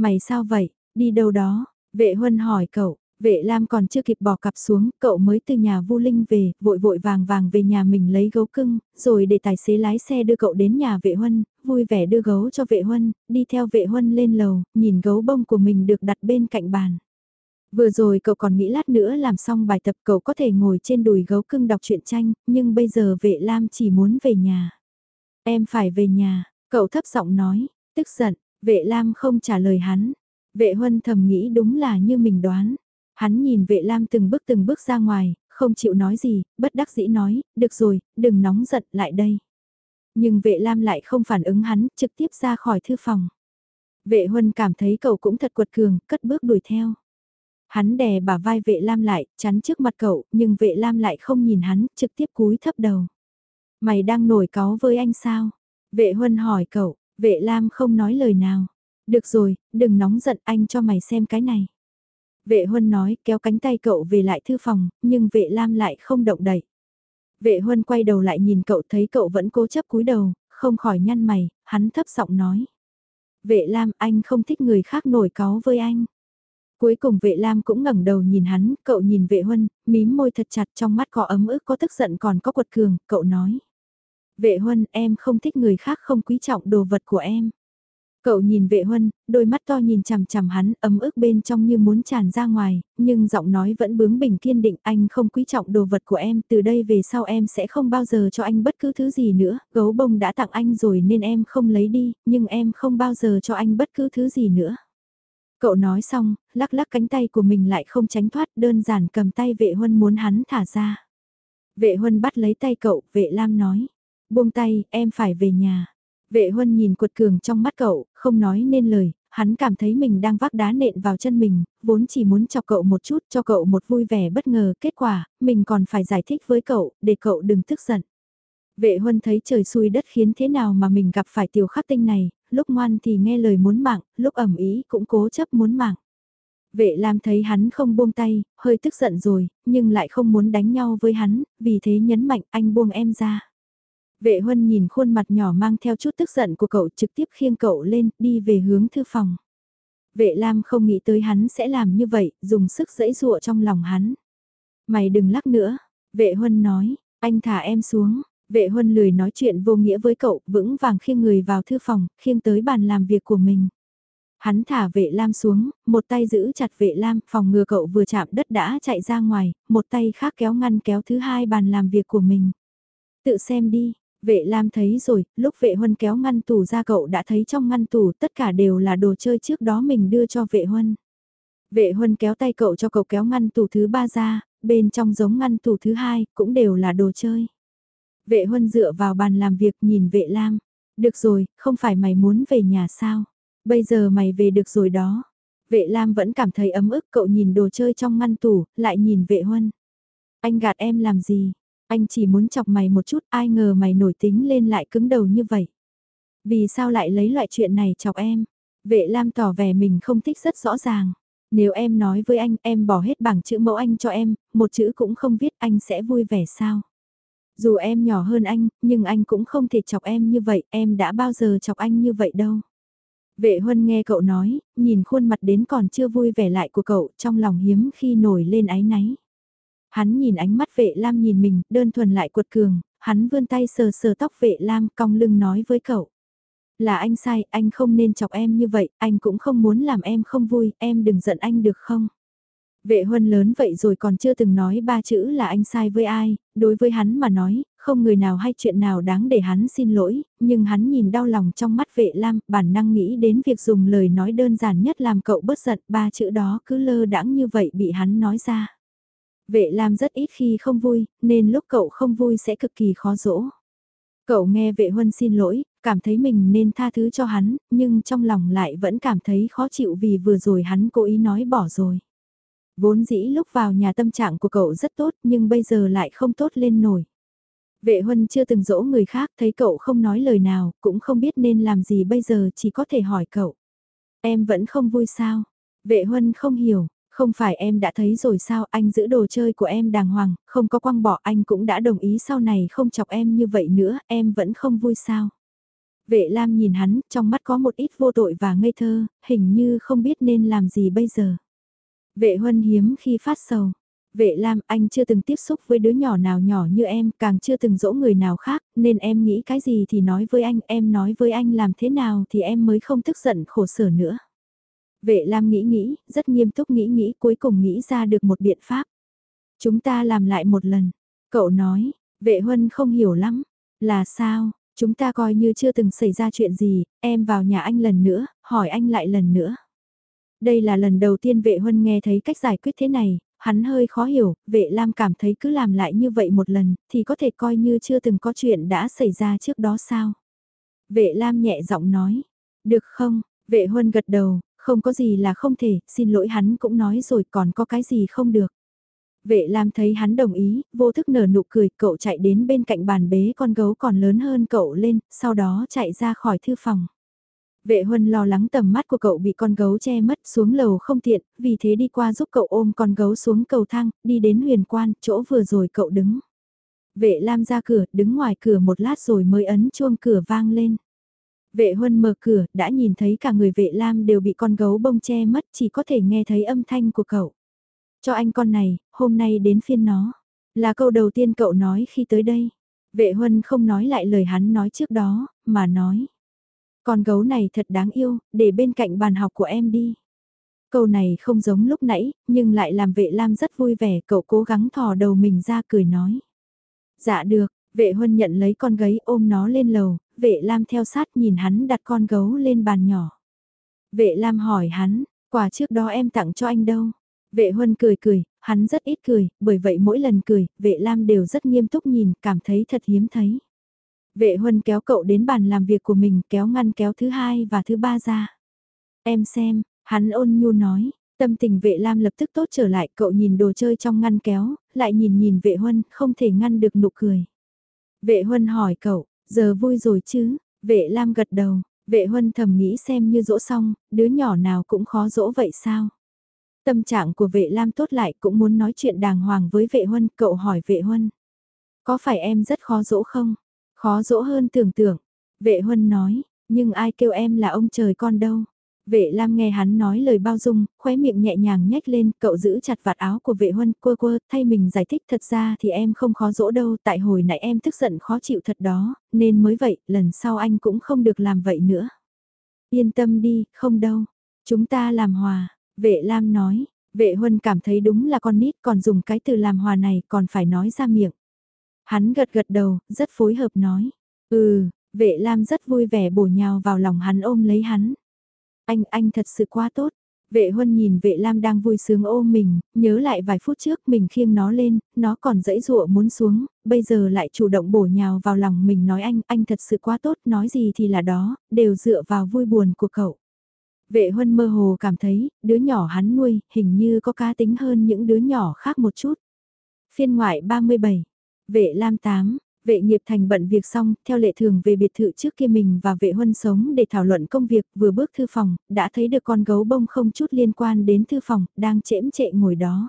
Mày sao vậy, đi đâu đó? Vệ huân hỏi cậu, Vệ Lam còn chưa kịp bỏ cặp xuống, cậu mới từ nhà Vu Linh về, vội vội vàng vàng về nhà mình lấy gấu cưng, rồi để tài xế lái xe đưa cậu đến nhà vệ huân, vui vẻ đưa gấu cho vệ huân, đi theo vệ huân lên lầu, nhìn gấu bông của mình được đặt bên cạnh bàn. Vừa rồi cậu còn nghĩ lát nữa làm xong bài tập cậu có thể ngồi trên đùi gấu cưng đọc truyện tranh, nhưng bây giờ vệ Lam chỉ muốn về nhà. Em phải về nhà, cậu thấp giọng nói, tức giận, vệ Lam không trả lời hắn. Vệ huân thầm nghĩ đúng là như mình đoán. Hắn nhìn vệ lam từng bước từng bước ra ngoài, không chịu nói gì, bất đắc dĩ nói, được rồi, đừng nóng giận lại đây. Nhưng vệ lam lại không phản ứng hắn, trực tiếp ra khỏi thư phòng. Vệ huân cảm thấy cậu cũng thật quật cường, cất bước đuổi theo. Hắn đè bả vai vệ lam lại, chắn trước mặt cậu, nhưng vệ lam lại không nhìn hắn, trực tiếp cúi thấp đầu. Mày đang nổi cáu với anh sao? Vệ huân hỏi cậu, vệ lam không nói lời nào. Được rồi, đừng nóng giận anh cho mày xem cái này. Vệ huân nói kéo cánh tay cậu về lại thư phòng, nhưng vệ lam lại không động đậy. Vệ huân quay đầu lại nhìn cậu thấy cậu vẫn cố chấp cúi đầu, không khỏi nhăn mày, hắn thấp giọng nói. Vệ lam anh không thích người khác nổi cáu với anh. Cuối cùng vệ lam cũng ngẩng đầu nhìn hắn, cậu nhìn vệ huân, mím môi thật chặt trong mắt có ấm ức có tức giận còn có quật cường, cậu nói. Vệ huân em không thích người khác không quý trọng đồ vật của em. Cậu nhìn vệ huân, đôi mắt to nhìn chằm chằm hắn, ấm ức bên trong như muốn tràn ra ngoài, nhưng giọng nói vẫn bướng bỉnh kiên định anh không quý trọng đồ vật của em, từ đây về sau em sẽ không bao giờ cho anh bất cứ thứ gì nữa, gấu bông đã tặng anh rồi nên em không lấy đi, nhưng em không bao giờ cho anh bất cứ thứ gì nữa. Cậu nói xong, lắc lắc cánh tay của mình lại không tránh thoát, đơn giản cầm tay vệ huân muốn hắn thả ra. Vệ huân bắt lấy tay cậu, vệ lam nói, buông tay, em phải về nhà. Vệ huân nhìn cuột cường trong mắt cậu, không nói nên lời, hắn cảm thấy mình đang vác đá nện vào chân mình, vốn chỉ muốn chọc cậu một chút cho cậu một vui vẻ bất ngờ, kết quả, mình còn phải giải thích với cậu, để cậu đừng tức giận. Vệ huân thấy trời xui đất khiến thế nào mà mình gặp phải tiểu khắc tinh này, lúc ngoan thì nghe lời muốn mạng, lúc ẩm ý cũng cố chấp muốn mạng. Vệ Lam thấy hắn không buông tay, hơi tức giận rồi, nhưng lại không muốn đánh nhau với hắn, vì thế nhấn mạnh anh buông em ra. Vệ huân nhìn khuôn mặt nhỏ mang theo chút tức giận của cậu trực tiếp khiêng cậu lên, đi về hướng thư phòng. Vệ Lam không nghĩ tới hắn sẽ làm như vậy, dùng sức dẫy dụa trong lòng hắn. Mày đừng lắc nữa, vệ huân nói, anh thả em xuống. Vệ huân lười nói chuyện vô nghĩa với cậu, vững vàng khiêng người vào thư phòng, khiêng tới bàn làm việc của mình. Hắn thả vệ lam xuống, một tay giữ chặt vệ lam, phòng ngừa cậu vừa chạm đất đã chạy ra ngoài, một tay khác kéo ngăn kéo thứ hai bàn làm việc của mình. Tự xem đi, Vệ Lam thấy rồi, lúc vệ huân kéo ngăn tủ ra cậu đã thấy trong ngăn tủ tất cả đều là đồ chơi trước đó mình đưa cho vệ huân. Vệ huân kéo tay cậu cho cậu kéo ngăn tủ thứ ba ra, bên trong giống ngăn tủ thứ hai, cũng đều là đồ chơi. Vệ huân dựa vào bàn làm việc nhìn vệ Lam. Được rồi, không phải mày muốn về nhà sao? Bây giờ mày về được rồi đó. Vệ Lam vẫn cảm thấy ấm ức cậu nhìn đồ chơi trong ngăn tủ, lại nhìn vệ huân. Anh gạt em làm gì? Anh chỉ muốn chọc mày một chút, ai ngờ mày nổi tính lên lại cứng đầu như vậy. Vì sao lại lấy loại chuyện này chọc em? Vệ Lam tỏ vẻ mình không thích rất rõ ràng. Nếu em nói với anh em bỏ hết bảng chữ mẫu anh cho em, một chữ cũng không viết anh sẽ vui vẻ sao? Dù em nhỏ hơn anh, nhưng anh cũng không thể chọc em như vậy, em đã bao giờ chọc anh như vậy đâu. Vệ Huân nghe cậu nói, nhìn khuôn mặt đến còn chưa vui vẻ lại của cậu, trong lòng hiếm khi nổi lên ái náy. Hắn nhìn ánh mắt vệ lam nhìn mình, đơn thuần lại cuột cường, hắn vươn tay sờ sờ tóc vệ lam cong lưng nói với cậu. Là anh sai, anh không nên chọc em như vậy, anh cũng không muốn làm em không vui, em đừng giận anh được không? Vệ huân lớn vậy rồi còn chưa từng nói ba chữ là anh sai với ai, đối với hắn mà nói, không người nào hay chuyện nào đáng để hắn xin lỗi, nhưng hắn nhìn đau lòng trong mắt vệ lam, bản năng nghĩ đến việc dùng lời nói đơn giản nhất làm cậu bớt giận, ba chữ đó cứ lơ đãng như vậy bị hắn nói ra. Vệ Lam rất ít khi không vui, nên lúc cậu không vui sẽ cực kỳ khó dỗ. Cậu nghe vệ huân xin lỗi, cảm thấy mình nên tha thứ cho hắn, nhưng trong lòng lại vẫn cảm thấy khó chịu vì vừa rồi hắn cố ý nói bỏ rồi. Vốn dĩ lúc vào nhà tâm trạng của cậu rất tốt nhưng bây giờ lại không tốt lên nổi. Vệ huân chưa từng dỗ người khác thấy cậu không nói lời nào, cũng không biết nên làm gì bây giờ chỉ có thể hỏi cậu. Em vẫn không vui sao? Vệ huân không hiểu, không phải em đã thấy rồi sao anh giữ đồ chơi của em đàng hoàng, không có quăng bỏ anh cũng đã đồng ý sau này không chọc em như vậy nữa, em vẫn không vui sao. Vệ Lam nhìn hắn, trong mắt có một ít vô tội và ngây thơ, hình như không biết nên làm gì bây giờ. Vệ Huân hiếm khi phát sầu. Vệ Lam, anh chưa từng tiếp xúc với đứa nhỏ nào nhỏ như em, càng chưa từng dỗ người nào khác, nên em nghĩ cái gì thì nói với anh, em nói với anh làm thế nào thì em mới không tức giận khổ sở nữa. Vệ Lam nghĩ nghĩ, rất nghiêm túc nghĩ nghĩ cuối cùng nghĩ ra được một biện pháp. Chúng ta làm lại một lần. Cậu nói, vệ huân không hiểu lắm. Là sao, chúng ta coi như chưa từng xảy ra chuyện gì, em vào nhà anh lần nữa, hỏi anh lại lần nữa. Đây là lần đầu tiên vệ huân nghe thấy cách giải quyết thế này, hắn hơi khó hiểu, vệ lam cảm thấy cứ làm lại như vậy một lần, thì có thể coi như chưa từng có chuyện đã xảy ra trước đó sao. Vệ lam nhẹ giọng nói, được không, vệ huân gật đầu, không có gì là không thể, xin lỗi hắn cũng nói rồi còn có cái gì không được. Vệ Lam thấy hắn đồng ý, vô thức nở nụ cười, cậu chạy đến bên cạnh bàn bế con gấu còn lớn hơn cậu lên, sau đó chạy ra khỏi thư phòng. Vệ Huân lo lắng tầm mắt của cậu bị con gấu che mất xuống lầu không tiện, vì thế đi qua giúp cậu ôm con gấu xuống cầu thang, đi đến huyền quan, chỗ vừa rồi cậu đứng. Vệ Lam ra cửa, đứng ngoài cửa một lát rồi mới ấn chuông cửa vang lên. Vệ Huân mở cửa, đã nhìn thấy cả người vệ Lam đều bị con gấu bông che mất, chỉ có thể nghe thấy âm thanh của cậu. Cho anh con này, hôm nay đến phiên nó. Là câu đầu tiên cậu nói khi tới đây. Vệ Huân không nói lại lời hắn nói trước đó, mà nói. Con gấu này thật đáng yêu, để bên cạnh bàn học của em đi. Câu này không giống lúc nãy, nhưng lại làm vệ Lam rất vui vẻ, cậu cố gắng thò đầu mình ra cười nói. Dạ được, vệ Huân nhận lấy con gấy ôm nó lên lầu, vệ Lam theo sát nhìn hắn đặt con gấu lên bàn nhỏ. Vệ Lam hỏi hắn, quà trước đó em tặng cho anh đâu? Vệ Huân cười cười, hắn rất ít cười, bởi vậy mỗi lần cười, vệ Lam đều rất nghiêm túc nhìn, cảm thấy thật hiếm thấy. Vệ Huân kéo cậu đến bàn làm việc của mình, kéo ngăn kéo thứ hai và thứ ba ra. Em xem, hắn ôn nhu nói, tâm tình vệ Lam lập tức tốt trở lại, cậu nhìn đồ chơi trong ngăn kéo, lại nhìn nhìn vệ Huân, không thể ngăn được nụ cười. Vệ Huân hỏi cậu, giờ vui rồi chứ, vệ Lam gật đầu, vệ Huân thầm nghĩ xem như dỗ xong, đứa nhỏ nào cũng khó dỗ vậy sao. Tâm trạng của vệ Lam tốt lại cũng muốn nói chuyện đàng hoàng với vệ Huân, cậu hỏi vệ Huân. Có phải em rất khó dỗ không? Khó dỗ hơn tưởng tượng. Vệ Huân nói, nhưng ai kêu em là ông trời con đâu. Vệ Lam nghe hắn nói lời bao dung, khóe miệng nhẹ nhàng nhếch lên, cậu giữ chặt vạt áo của vệ huân quơ quơ, thay mình giải thích thật ra thì em không khó dỗ đâu, tại hồi nãy em tức giận khó chịu thật đó, nên mới vậy, lần sau anh cũng không được làm vậy nữa. Yên tâm đi, không đâu, chúng ta làm hòa, vệ Lam nói, vệ huân cảm thấy đúng là con nít còn dùng cái từ làm hòa này còn phải nói ra miệng. Hắn gật gật đầu, rất phối hợp nói, ừ, vệ Lam rất vui vẻ bổ nhào vào lòng hắn ôm lấy hắn. Anh, anh thật sự quá tốt. Vệ huân nhìn vệ lam đang vui sướng ôm mình, nhớ lại vài phút trước mình khiêng nó lên, nó còn dãy dụa muốn xuống, bây giờ lại chủ động bổ nhào vào lòng mình nói anh, anh thật sự quá tốt, nói gì thì là đó, đều dựa vào vui buồn của cậu. Vệ huân mơ hồ cảm thấy, đứa nhỏ hắn nuôi, hình như có cá tính hơn những đứa nhỏ khác một chút. Phiên ngoại 37, vệ lam 8, Vệ nghiệp thành bận việc xong, theo lệ thường về biệt thự trước kia mình và vệ huân sống để thảo luận công việc, vừa bước thư phòng, đã thấy được con gấu bông không chút liên quan đến thư phòng, đang chễm chệ ngồi đó.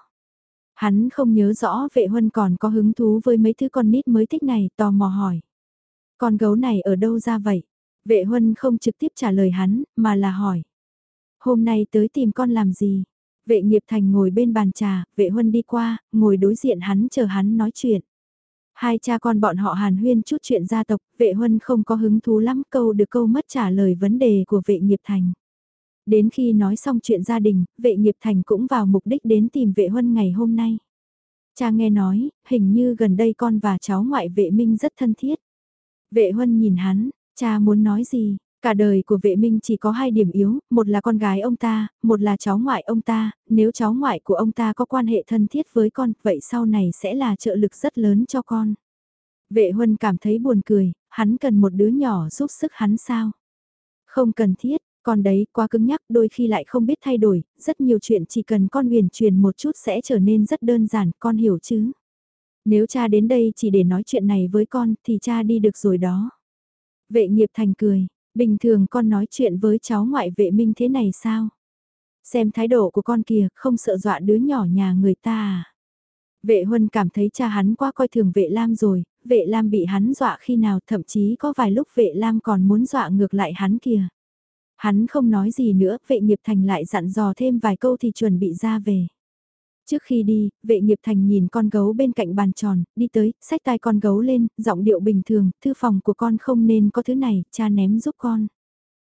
Hắn không nhớ rõ vệ huân còn có hứng thú với mấy thứ con nít mới thích này, tò mò hỏi. Con gấu này ở đâu ra vậy? Vệ huân không trực tiếp trả lời hắn, mà là hỏi. Hôm nay tới tìm con làm gì? Vệ nghiệp thành ngồi bên bàn trà, vệ huân đi qua, ngồi đối diện hắn chờ hắn nói chuyện. Hai cha con bọn họ hàn huyên chút chuyện gia tộc, vệ huân không có hứng thú lắm câu được câu mất trả lời vấn đề của vệ nghiệp thành. Đến khi nói xong chuyện gia đình, vệ nghiệp thành cũng vào mục đích đến tìm vệ huân ngày hôm nay. Cha nghe nói, hình như gần đây con và cháu ngoại vệ minh rất thân thiết. Vệ huân nhìn hắn, cha muốn nói gì, Cả đời của vệ minh chỉ có hai điểm yếu, một là con gái ông ta, một là cháu ngoại ông ta, nếu cháu ngoại của ông ta có quan hệ thân thiết với con, vậy sau này sẽ là trợ lực rất lớn cho con. Vệ huân cảm thấy buồn cười, hắn cần một đứa nhỏ giúp sức hắn sao? Không cần thiết, con đấy quá cứng nhắc đôi khi lại không biết thay đổi, rất nhiều chuyện chỉ cần con huyền truyền một chút sẽ trở nên rất đơn giản, con hiểu chứ? Nếu cha đến đây chỉ để nói chuyện này với con thì cha đi được rồi đó. Vệ nghiệp thành cười, Bình thường con nói chuyện với cháu ngoại vệ minh thế này sao? Xem thái độ của con kìa, không sợ dọa đứa nhỏ nhà người ta à? Vệ huân cảm thấy cha hắn quá coi thường vệ lam rồi, vệ lam bị hắn dọa khi nào thậm chí có vài lúc vệ lam còn muốn dọa ngược lại hắn kìa. Hắn không nói gì nữa, vệ nghiệp thành lại dặn dò thêm vài câu thì chuẩn bị ra về. Trước khi đi, vệ nghiệp thành nhìn con gấu bên cạnh bàn tròn, đi tới, xách tai con gấu lên, giọng điệu bình thường, thư phòng của con không nên có thứ này, cha ném giúp con.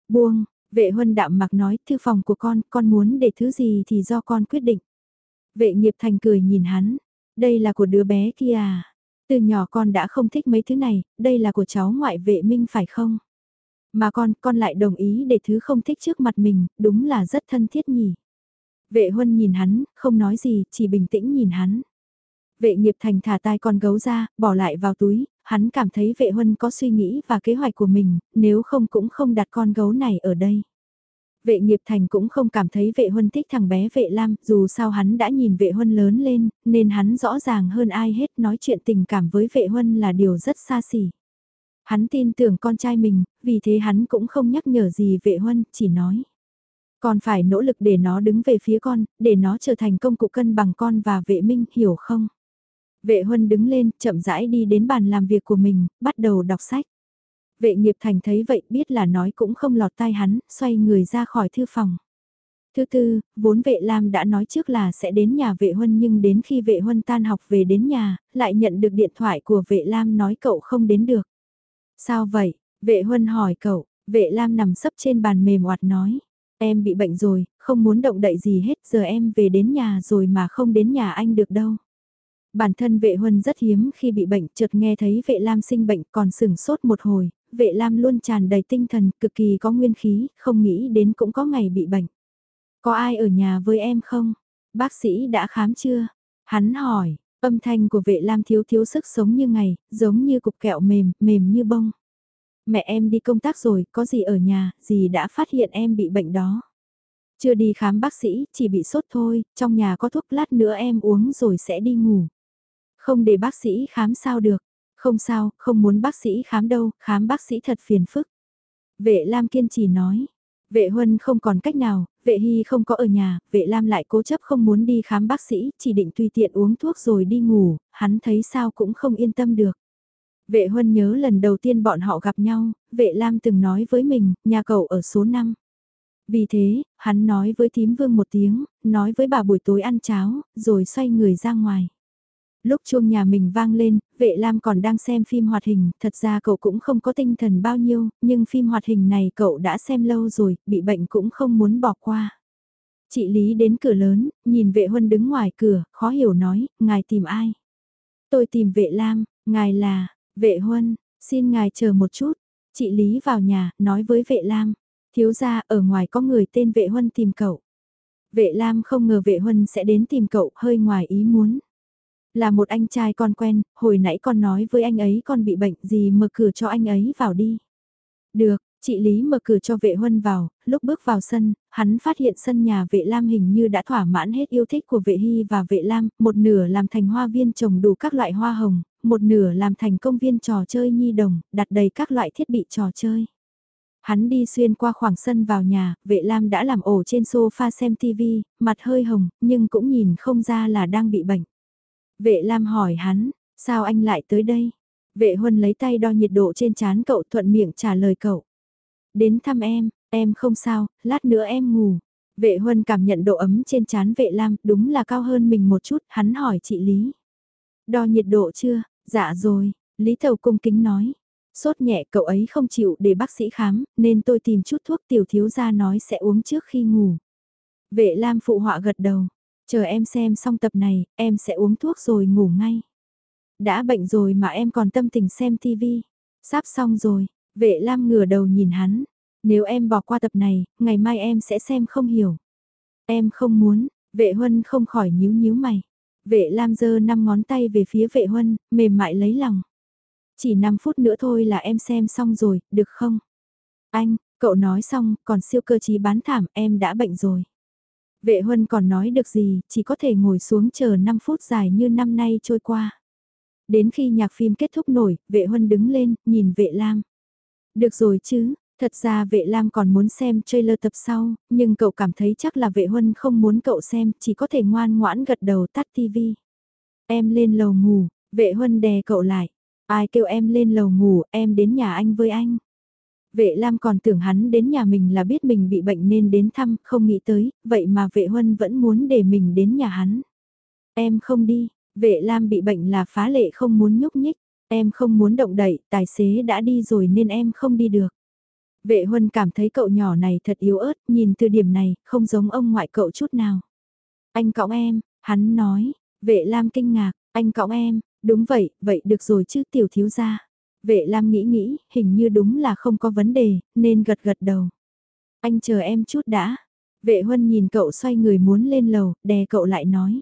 Buông, vệ huân đạm mặc nói, thư phòng của con, con muốn để thứ gì thì do con quyết định. Vệ nghiệp thành cười nhìn hắn, đây là của đứa bé kia à. Từ nhỏ con đã không thích mấy thứ này, đây là của cháu ngoại vệ minh phải không? Mà con, con lại đồng ý để thứ không thích trước mặt mình, đúng là rất thân thiết nhỉ. Vệ huân nhìn hắn, không nói gì, chỉ bình tĩnh nhìn hắn. Vệ nghiệp thành thả tai con gấu ra, bỏ lại vào túi, hắn cảm thấy vệ huân có suy nghĩ và kế hoạch của mình, nếu không cũng không đặt con gấu này ở đây. Vệ nghiệp thành cũng không cảm thấy vệ huân thích thằng bé vệ lam, dù sao hắn đã nhìn vệ huân lớn lên, nên hắn rõ ràng hơn ai hết nói chuyện tình cảm với vệ huân là điều rất xa xỉ. Hắn tin tưởng con trai mình, vì thế hắn cũng không nhắc nhở gì vệ huân, chỉ nói. Con phải nỗ lực để nó đứng về phía con, để nó trở thành công cụ cân bằng con và vệ minh, hiểu không? Vệ huân đứng lên, chậm rãi đi đến bàn làm việc của mình, bắt đầu đọc sách. Vệ nghiệp thành thấy vậy biết là nói cũng không lọt tai hắn, xoay người ra khỏi thư phòng. Thứ tư, vốn vệ Lam đã nói trước là sẽ đến nhà vệ huân nhưng đến khi vệ huân tan học về đến nhà, lại nhận được điện thoại của vệ Lam nói cậu không đến được. Sao vậy? Vệ huân hỏi cậu, vệ Lam nằm sấp trên bàn mềm oạt nói. Em bị bệnh rồi, không muốn động đậy gì hết, giờ em về đến nhà rồi mà không đến nhà anh được đâu. Bản thân vệ huân rất hiếm khi bị bệnh, chợt nghe thấy vệ lam sinh bệnh còn sừng sốt một hồi, vệ lam luôn tràn đầy tinh thần, cực kỳ có nguyên khí, không nghĩ đến cũng có ngày bị bệnh. Có ai ở nhà với em không? Bác sĩ đã khám chưa? Hắn hỏi, âm thanh của vệ lam thiếu thiếu sức sống như ngày, giống như cục kẹo mềm, mềm như bông mẹ em đi công tác rồi, có gì ở nhà, gì đã phát hiện em bị bệnh đó. Chưa đi khám bác sĩ, chỉ bị sốt thôi, trong nhà có thuốc lát nữa em uống rồi sẽ đi ngủ. Không để bác sĩ khám sao được, không sao, không muốn bác sĩ khám đâu, khám bác sĩ thật phiền phức. Vệ Lam kiên trì nói, vệ Huân không còn cách nào, vệ Hy không có ở nhà, vệ Lam lại cố chấp không muốn đi khám bác sĩ, chỉ định tùy tiện uống thuốc rồi đi ngủ, hắn thấy sao cũng không yên tâm được. Vệ Huân nhớ lần đầu tiên bọn họ gặp nhau, vệ Lam từng nói với mình, nhà cậu ở số 5. Vì thế, hắn nói với thím vương một tiếng, nói với bà buổi tối ăn cháo, rồi xoay người ra ngoài. Lúc chuông nhà mình vang lên, vệ Lam còn đang xem phim hoạt hình, thật ra cậu cũng không có tinh thần bao nhiêu, nhưng phim hoạt hình này cậu đã xem lâu rồi, bị bệnh cũng không muốn bỏ qua. Chị Lý đến cửa lớn, nhìn vệ huân đứng ngoài cửa, khó hiểu nói, ngài tìm ai? Tôi tìm vệ Lam, ngài là, Vệ Huân, xin ngài chờ một chút. Chị Lý vào nhà, nói với vệ Lam. Thiếu gia ở ngoài có người tên vệ Huân tìm cậu. Vệ Lam không ngờ vệ Huân sẽ đến tìm cậu hơi ngoài ý muốn. Là một anh trai con quen, hồi nãy con nói với anh ấy con bị bệnh gì mở cửa cho anh ấy vào đi. Được, Chị Lý mở cửa cho vệ huân vào, lúc bước vào sân, hắn phát hiện sân nhà vệ lam hình như đã thỏa mãn hết yêu thích của vệ hy và vệ lam, một nửa làm thành hoa viên trồng đủ các loại hoa hồng, một nửa làm thành công viên trò chơi nhi đồng, đặt đầy các loại thiết bị trò chơi. Hắn đi xuyên qua khoảng sân vào nhà, vệ lam đã làm ổ trên sofa xem tivi mặt hơi hồng, nhưng cũng nhìn không ra là đang bị bệnh. Vệ lam hỏi hắn, sao anh lại tới đây? Vệ huân lấy tay đo nhiệt độ trên chán cậu thuận miệng trả lời cậu. Đến thăm em, em không sao, lát nữa em ngủ. Vệ huân cảm nhận độ ấm trên chán vệ lam, đúng là cao hơn mình một chút, hắn hỏi chị Lý. Đo nhiệt độ chưa? Dạ rồi, Lý Thầu cung kính nói. Sốt nhẹ cậu ấy không chịu để bác sĩ khám, nên tôi tìm chút thuốc tiểu thiếu gia nói sẽ uống trước khi ngủ. Vệ Lam phụ họa gật đầu. Chờ em xem xong tập này, em sẽ uống thuốc rồi ngủ ngay. Đã bệnh rồi mà em còn tâm tình xem tivi. Sắp xong rồi, vệ Lam ngửa đầu nhìn hắn. Nếu em bỏ qua tập này, ngày mai em sẽ xem không hiểu. Em không muốn, vệ huân không khỏi nhíu nhíu mày. Vệ Lam giơ năm ngón tay về phía vệ huân, mềm mại lấy lòng. Chỉ 5 phút nữa thôi là em xem xong rồi, được không? Anh, cậu nói xong, còn siêu cơ chí bán thảm, em đã bệnh rồi. Vệ huân còn nói được gì, chỉ có thể ngồi xuống chờ 5 phút dài như năm nay trôi qua. Đến khi nhạc phim kết thúc nổi, vệ huân đứng lên, nhìn vệ Lam. Được rồi chứ, Thật ra vệ Lam còn muốn xem trailer tập sau, nhưng cậu cảm thấy chắc là vệ huân không muốn cậu xem, chỉ có thể ngoan ngoãn gật đầu tắt tivi. Em lên lầu ngủ, vệ huân đè cậu lại. Ai kêu em lên lầu ngủ, em đến nhà anh với anh. Vệ Lam còn tưởng hắn đến nhà mình là biết mình bị bệnh nên đến thăm, không nghĩ tới, vậy mà vệ huân vẫn muốn để mình đến nhà hắn. Em không đi, vệ Lam bị bệnh là phá lệ không muốn nhúc nhích, em không muốn động đậy, tài xế đã đi rồi nên em không đi được. Vệ huân cảm thấy cậu nhỏ này thật yếu ớt, nhìn từ điểm này, không giống ông ngoại cậu chút nào. Anh cõng em, hắn nói, vệ Lam kinh ngạc, anh cõng em, đúng vậy, vậy được rồi chứ tiểu thiếu gia. Vệ Lam nghĩ nghĩ, hình như đúng là không có vấn đề, nên gật gật đầu. Anh chờ em chút đã. Vệ Huân nhìn cậu xoay người muốn lên lầu, đè cậu lại nói.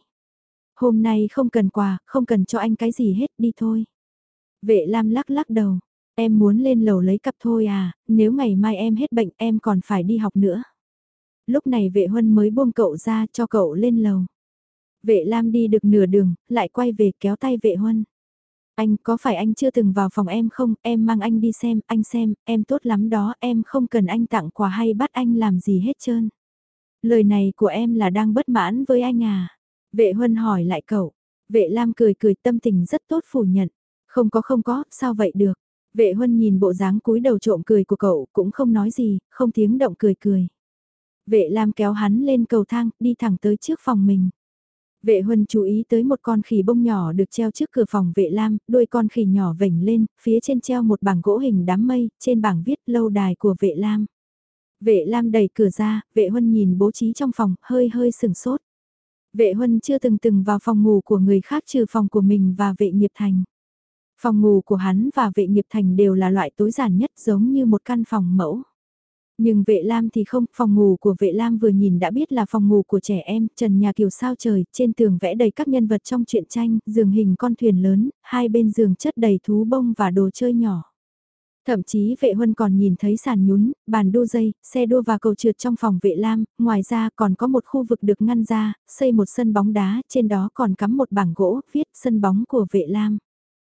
Hôm nay không cần quà, không cần cho anh cái gì hết, đi thôi. Vệ Lam lắc lắc đầu. Em muốn lên lầu lấy cặp thôi à, nếu ngày mai em hết bệnh em còn phải đi học nữa. Lúc này vệ huân mới buông cậu ra cho cậu lên lầu. Vệ Lam đi được nửa đường, lại quay về kéo tay vệ huân. Anh có phải anh chưa từng vào phòng em không, em mang anh đi xem, anh xem, em tốt lắm đó, em không cần anh tặng quà hay bắt anh làm gì hết trơn. Lời này của em là đang bất mãn với anh à? Vệ Huân hỏi lại cậu. Vệ Lam cười cười tâm tình rất tốt phủ nhận. Không có không có, sao vậy được? Vệ Huân nhìn bộ dáng cúi đầu trộm cười của cậu cũng không nói gì, không tiếng động cười cười. Vệ Lam kéo hắn lên cầu thang, đi thẳng tới trước phòng mình. Vệ huân chú ý tới một con khỉ bông nhỏ được treo trước cửa phòng vệ lam, đôi con khỉ nhỏ vểnh lên, phía trên treo một bảng gỗ hình đám mây, trên bảng viết lâu đài của vệ lam. Vệ lam đẩy cửa ra, vệ huân nhìn bố trí trong phòng, hơi hơi sừng sốt. Vệ huân chưa từng từng vào phòng ngủ của người khác trừ phòng của mình và vệ nghiệp thành. Phòng ngủ của hắn và vệ nghiệp thành đều là loại tối giản nhất giống như một căn phòng mẫu. Nhưng vệ lam thì không, phòng ngủ của vệ lam vừa nhìn đã biết là phòng ngủ của trẻ em, trần nhà kiều sao trời, trên tường vẽ đầy các nhân vật trong truyện tranh, giường hình con thuyền lớn, hai bên giường chất đầy thú bông và đồ chơi nhỏ. Thậm chí vệ huân còn nhìn thấy sàn nhún, bàn đua dây, xe đua và cầu trượt trong phòng vệ lam, ngoài ra còn có một khu vực được ngăn ra, xây một sân bóng đá, trên đó còn cắm một bảng gỗ, viết sân bóng của vệ lam.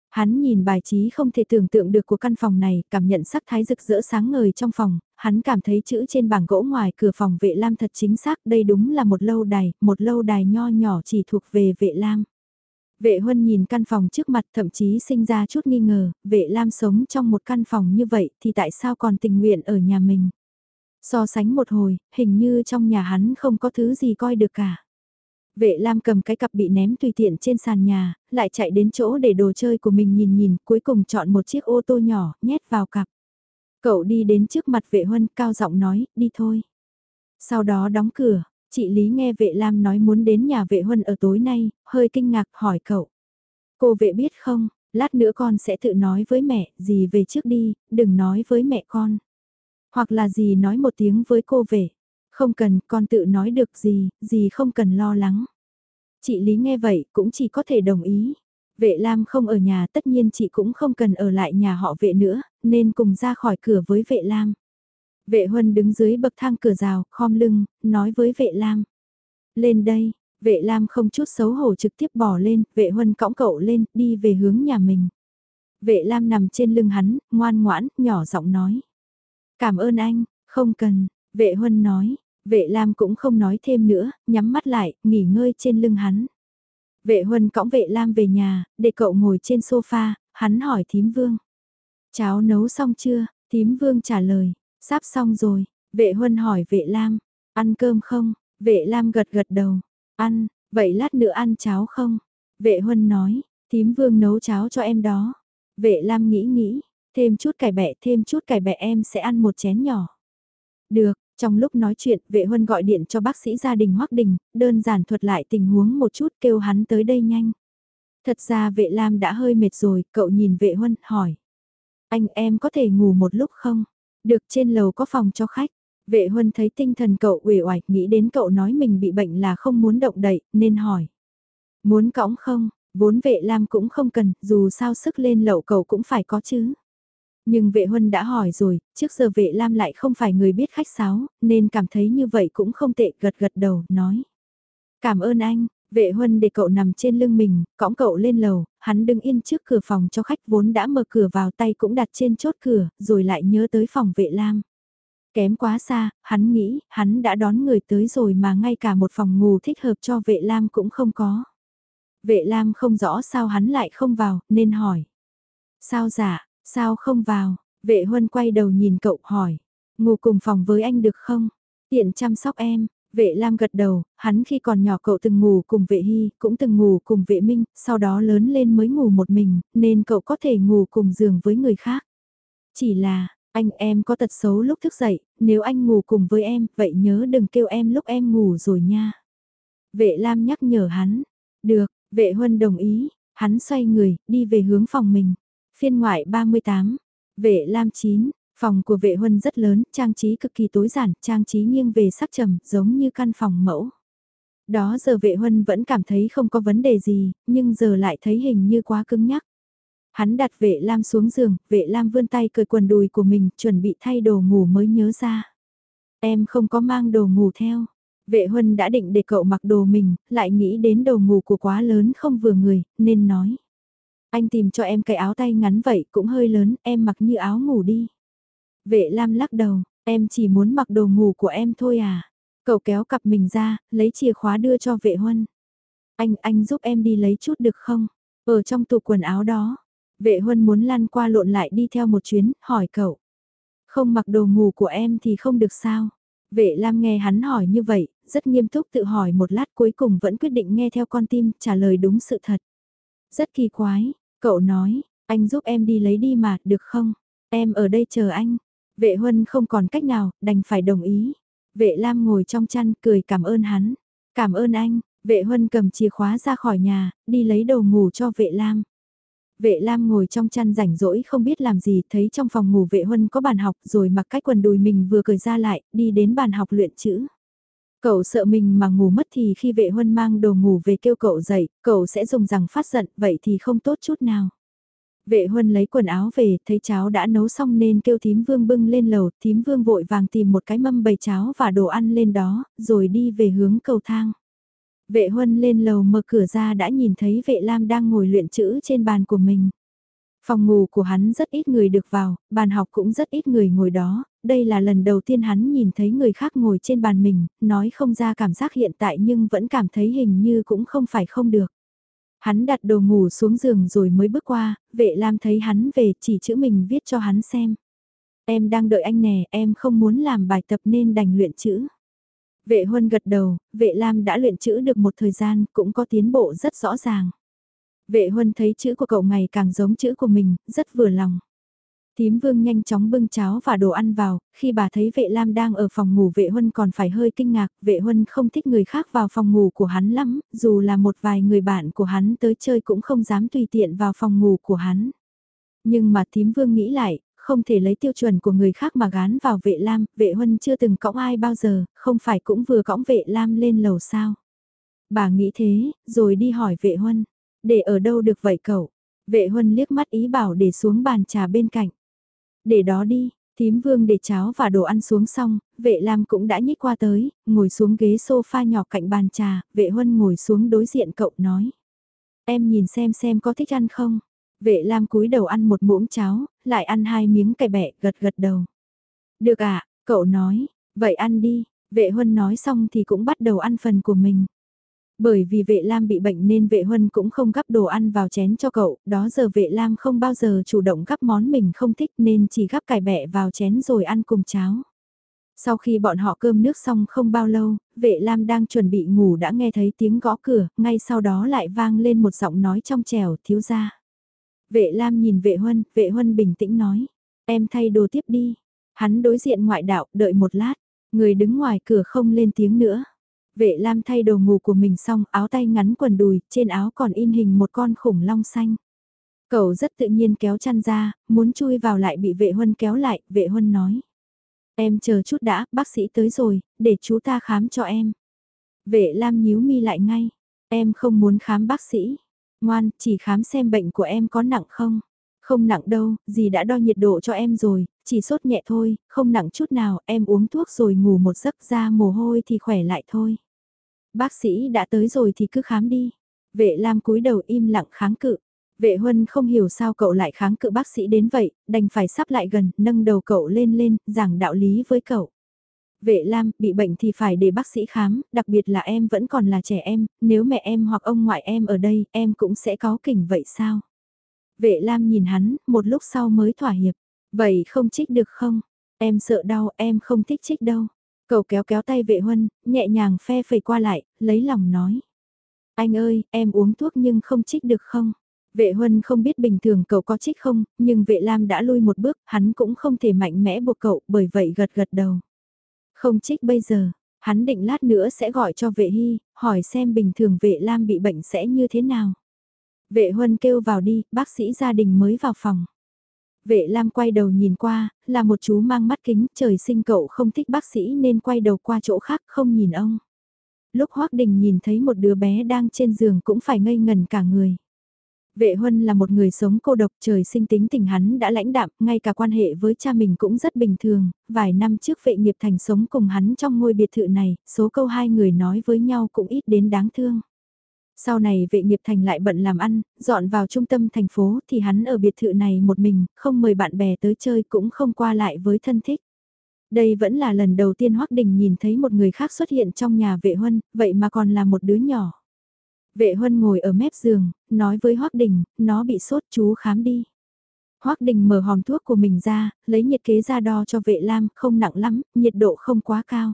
Hắn nhìn bài trí không thể tưởng tượng được của căn phòng này, cảm nhận sắc thái rực rỡ sáng ngời trong phòng, hắn cảm thấy chữ trên bảng gỗ ngoài cửa phòng vệ lam thật chính xác, đây đúng là một lâu đài, một lâu đài nho nhỏ chỉ thuộc về vệ lam. Vệ huân nhìn căn phòng trước mặt thậm chí sinh ra chút nghi ngờ, vệ lam sống trong một căn phòng như vậy thì tại sao còn tình nguyện ở nhà mình. So sánh một hồi, hình như trong nhà hắn không có thứ gì coi được cả. Vệ Lam cầm cái cặp bị ném tùy tiện trên sàn nhà, lại chạy đến chỗ để đồ chơi của mình nhìn nhìn, cuối cùng chọn một chiếc ô tô nhỏ, nhét vào cặp. Cậu đi đến trước mặt vệ huân cao giọng nói, đi thôi. Sau đó đóng cửa, chị Lý nghe vệ Lam nói muốn đến nhà vệ huân ở tối nay, hơi kinh ngạc hỏi cậu. Cô vệ biết không, lát nữa con sẽ tự nói với mẹ, gì về trước đi, đừng nói với mẹ con. Hoặc là gì nói một tiếng với cô vệ. Không cần, con tự nói được gì, gì không cần lo lắng. Chị Lý nghe vậy cũng chỉ có thể đồng ý. Vệ Lam không ở nhà tất nhiên chị cũng không cần ở lại nhà họ vệ nữa, nên cùng ra khỏi cửa với vệ Lam. Vệ Huân đứng dưới bậc thang cửa rào, khom lưng, nói với vệ Lam. Lên đây, vệ Lam không chút xấu hổ trực tiếp bỏ lên, vệ Huân cõng cậu lên, đi về hướng nhà mình. Vệ Lam nằm trên lưng hắn, ngoan ngoãn, nhỏ giọng nói. Cảm ơn anh, không cần, vệ Huân nói, Vệ Lam cũng không nói thêm nữa, nhắm mắt lại, nghỉ ngơi trên lưng hắn. Vệ Huân cõng vệ Lam về nhà, để cậu ngồi trên sofa, hắn hỏi thím vương. Cháo nấu xong chưa? Thím vương trả lời, sắp xong rồi. Vệ Huân hỏi vệ Lam, ăn cơm không? Vệ Lam gật gật đầu, ăn, vậy lát nữa ăn cháo không? Vệ Huân nói, thím vương nấu cháo cho em đó. Vệ Lam nghĩ nghĩ, thêm chút cải bẹ thêm chút cải bẹ em sẽ ăn một chén nhỏ. Được, trong lúc nói chuyện, vệ huân gọi điện cho bác sĩ gia đình Hoắc Đình, đơn giản thuật lại tình huống một chút kêu hắn tới đây nhanh. Thật ra vệ Lam đã hơi mệt rồi, cậu nhìn vệ huân, hỏi. Anh em có thể ngủ một lúc không? Được trên lầu có phòng cho khách. Vệ huân thấy tinh thần cậu uể oải, nghĩ đến cậu nói mình bị bệnh là không muốn động đậy, nên hỏi. Muốn cõng không? Vốn vệ Lam cũng không cần, dù sao sức lên lậu cậu cũng phải có chứ. Nhưng vệ huân đã hỏi rồi, trước giờ vệ lam lại không phải người biết khách sáo, nên cảm thấy như vậy cũng không tệ gật gật đầu, nói. Cảm ơn anh, vệ huân để cậu nằm trên lưng mình, cõng cậu lên lầu, hắn đứng yên trước cửa phòng cho khách vốn đã mở cửa vào tay cũng đặt trên chốt cửa, rồi lại nhớ tới phòng vệ lam. Kém quá xa, hắn nghĩ, hắn đã đón người tới rồi mà ngay cả một phòng ngủ thích hợp cho vệ lam cũng không có. Vệ lam không rõ sao hắn lại không vào, nên hỏi. Sao dạ, sao không vào? Vệ huân quay đầu nhìn cậu hỏi. Ngủ cùng phòng với anh được không? Tiện chăm sóc em. Vệ Lam gật đầu, hắn khi còn nhỏ cậu từng ngủ cùng vệ Hy, cũng từng ngủ cùng vệ Minh, sau đó lớn lên mới ngủ một mình, nên cậu có thể ngủ cùng giường với người khác. Chỉ là, anh em có tật xấu lúc thức dậy, nếu anh ngủ cùng với em, vậy nhớ đừng kêu em lúc em ngủ rồi nha. Vệ Lam nhắc nhở hắn. Được, vệ Huân đồng ý, hắn xoay người, đi về hướng phòng mình. Phiên ngoại 38, vệ Lam 9, phòng của vệ Huân rất lớn, trang trí cực kỳ tối giản, trang trí nghiêng về sắc trầm, giống như căn phòng mẫu. Đó giờ vệ Huân vẫn cảm thấy không có vấn đề gì, nhưng giờ lại thấy hình như quá cứng nhắc. Hắn đặt vệ Lam xuống giường, vệ Lam vươn tay cởi quần đùi của mình, chuẩn bị thay đồ ngủ mới nhớ ra. Em không có mang đồ ngủ theo. Vệ Huân đã định để cậu mặc đồ mình, lại nghĩ đến đồ ngủ của quá lớn không vừa người, nên nói. Anh tìm cho em cái áo tay ngắn vậy cũng hơi lớn, em mặc như áo ngủ đi. Vệ Lam lắc đầu, em chỉ muốn mặc đồ ngủ của em thôi à. Cậu kéo cặp mình ra, lấy chìa khóa đưa cho vệ Huân. Anh, anh giúp em đi lấy chút được không? Ở trong tủ quần áo đó. Vệ Huân muốn lăn qua lộn lại đi theo một chuyến, hỏi cậu. Không mặc đồ ngủ của em thì không được sao? Vệ Lam nghe hắn hỏi như vậy, rất nghiêm túc tự hỏi một lát cuối cùng vẫn quyết định nghe theo con tim, trả lời đúng sự thật. Rất kỳ quái, cậu nói, anh giúp em đi lấy đi mà, được không? Em ở đây chờ anh. Vệ Huân không còn cách nào, đành phải đồng ý. Vệ Lam ngồi trong chăn cười cảm ơn hắn. Cảm ơn anh, vệ Huân cầm chìa khóa ra khỏi nhà, đi lấy đồ ngủ cho vệ Lam. Vệ Lam ngồi trong chăn rảnh rỗi không biết làm gì, thấy trong phòng ngủ vệ Huân có bàn học rồi mặc cách quần đùi mình vừa cười ra lại, đi đến bàn học luyện chữ. Cậu sợ mình mà ngủ mất thì khi vệ Huân mang đồ ngủ về kêu cậu dậy, cậu sẽ dùng rằng phát giận, vậy thì không tốt chút nào. Vệ Huân lấy quần áo về, thấy cháo đã nấu xong nên kêu thím vương bưng lên lầu, thím vương vội vàng tìm một cái mâm bày cháo và đồ ăn lên đó, rồi đi về hướng cầu thang. Vệ Huân lên lầu mở cửa ra đã nhìn thấy vệ Lam đang ngồi luyện chữ trên bàn của mình. Phòng ngủ của hắn rất ít người được vào, bàn học cũng rất ít người ngồi đó, đây là lần đầu tiên hắn nhìn thấy người khác ngồi trên bàn mình, nói không ra cảm giác hiện tại nhưng vẫn cảm thấy hình như cũng không phải không được. Hắn đặt đồ ngủ xuống giường rồi mới bước qua, vệ Lam thấy hắn về chỉ chữ mình viết cho hắn xem. Em đang đợi anh nè, em không muốn làm bài tập nên đành luyện chữ. Vệ Huân gật đầu, vệ Lam đã luyện chữ được một thời gian, cũng có tiến bộ rất rõ ràng. Vệ Huân thấy chữ của cậu ngày càng giống chữ của mình, rất vừa lòng. Tím vương nhanh chóng bưng cháo và đồ ăn vào, khi bà thấy vệ Lam đang ở phòng ngủ vệ Huân còn phải hơi kinh ngạc, vệ Huân không thích người khác vào phòng ngủ của hắn lắm, dù là một vài người bạn của hắn tới chơi cũng không dám tùy tiện vào phòng ngủ của hắn. Nhưng mà tím vương nghĩ lại, không thể lấy tiêu chuẩn của người khác mà gán vào vệ lam, vệ huân chưa từng cõng ai bao giờ, không phải cũng vừa cõng vệ lam lên lầu sao. Bà nghĩ thế, rồi đi hỏi vệ huân, để ở đâu được vậy cậu? Vệ huân liếc mắt ý bảo để xuống bàn trà bên cạnh. Để đó đi, thím vương để cháo và đồ ăn xuống xong, vệ lam cũng đã nhích qua tới, ngồi xuống ghế sofa nhỏ cạnh bàn trà, vệ huân ngồi xuống đối diện cậu nói. Em nhìn xem xem có thích ăn không? Vệ Lam cúi đầu ăn một muỗng cháo, lại ăn hai miếng cải bẹ, gật gật đầu. Được ạ, à, cậu nói, vậy ăn đi, vệ huân nói xong thì cũng bắt đầu ăn phần của mình. Bởi vì vệ Lam bị bệnh nên vệ huân cũng không gắp đồ ăn vào chén cho cậu, đó giờ vệ Lam không bao giờ chủ động gắp món mình không thích nên chỉ gắp cải bẹ vào chén rồi ăn cùng cháo. Sau khi bọn họ cơm nước xong không bao lâu, vệ Lam đang chuẩn bị ngủ đã nghe thấy tiếng gõ cửa, ngay sau đó lại vang lên một giọng nói trong trèo thiếu ra. Vệ Lam nhìn vệ huân, vệ huân bình tĩnh nói. Em thay đồ tiếp đi. Hắn đối diện ngoại đạo, đợi một lát. Người đứng ngoài cửa không lên tiếng nữa. Vệ Lam thay đồ ngủ của mình xong, áo tay ngắn quần đùi, trên áo còn in hình một con khủng long xanh. Cậu rất tự nhiên kéo chăn ra, muốn chui vào lại bị vệ huân kéo lại, vệ huân nói. Em chờ chút đã, bác sĩ tới rồi, để chú ta khám cho em. Vệ Lam nhíu mi lại ngay. Em không muốn khám bác sĩ. Ngoan, chỉ khám xem bệnh của em có nặng không? Không nặng đâu, dì đã đo nhiệt độ cho em rồi, chỉ sốt nhẹ thôi, không nặng chút nào, em uống thuốc rồi ngủ một giấc ra mồ hôi thì khỏe lại thôi. Bác sĩ đã tới rồi thì cứ khám đi. Vệ Lam cúi đầu im lặng kháng cự. Vệ Huân không hiểu sao cậu lại kháng cự bác sĩ đến vậy, đành phải sắp lại gần, nâng đầu cậu lên lên, giảng đạo lý với cậu. Vệ Lam, bị bệnh thì phải để bác sĩ khám, đặc biệt là em vẫn còn là trẻ em, nếu mẹ em hoặc ông ngoại em ở đây, em cũng sẽ có kỉnh vậy sao? Vệ Lam nhìn hắn, một lúc sau mới thỏa hiệp. Vậy không trích được không? Em sợ đau, em không thích trích đâu. Cậu kéo kéo tay vệ huân, nhẹ nhàng phe phẩy qua lại, lấy lòng nói. Anh ơi, em uống thuốc nhưng không trích được không? Vệ huân không biết bình thường cậu có trích không, nhưng vệ lam đã lui một bước, hắn cũng không thể mạnh mẽ buộc cậu, bởi vậy gật gật đầu. Không trích bây giờ, hắn định lát nữa sẽ gọi cho vệ hy, hỏi xem bình thường vệ lam bị bệnh sẽ như thế nào. Vệ huân kêu vào đi, bác sĩ gia đình mới vào phòng. Vệ Lam quay đầu nhìn qua, là một chú mang mắt kính, trời sinh cậu không thích bác sĩ nên quay đầu qua chỗ khác không nhìn ông. Lúc Hoác Đình nhìn thấy một đứa bé đang trên giường cũng phải ngây ngần cả người. Vệ Huân là một người sống cô độc trời sinh tính tình hắn đã lãnh đạm, ngay cả quan hệ với cha mình cũng rất bình thường, vài năm trước vệ nghiệp thành sống cùng hắn trong ngôi biệt thự này, số câu hai người nói với nhau cũng ít đến đáng thương. Sau này vệ nghiệp thành lại bận làm ăn, dọn vào trung tâm thành phố thì hắn ở biệt thự này một mình, không mời bạn bè tới chơi cũng không qua lại với thân thích. Đây vẫn là lần đầu tiên Hoắc Đình nhìn thấy một người khác xuất hiện trong nhà vệ huân, vậy mà còn là một đứa nhỏ. Vệ huân ngồi ở mép giường, nói với Hoắc Đình, nó bị sốt chú khám đi. Hoắc Đình mở hòm thuốc của mình ra, lấy nhiệt kế ra đo cho vệ lam, không nặng lắm, nhiệt độ không quá cao.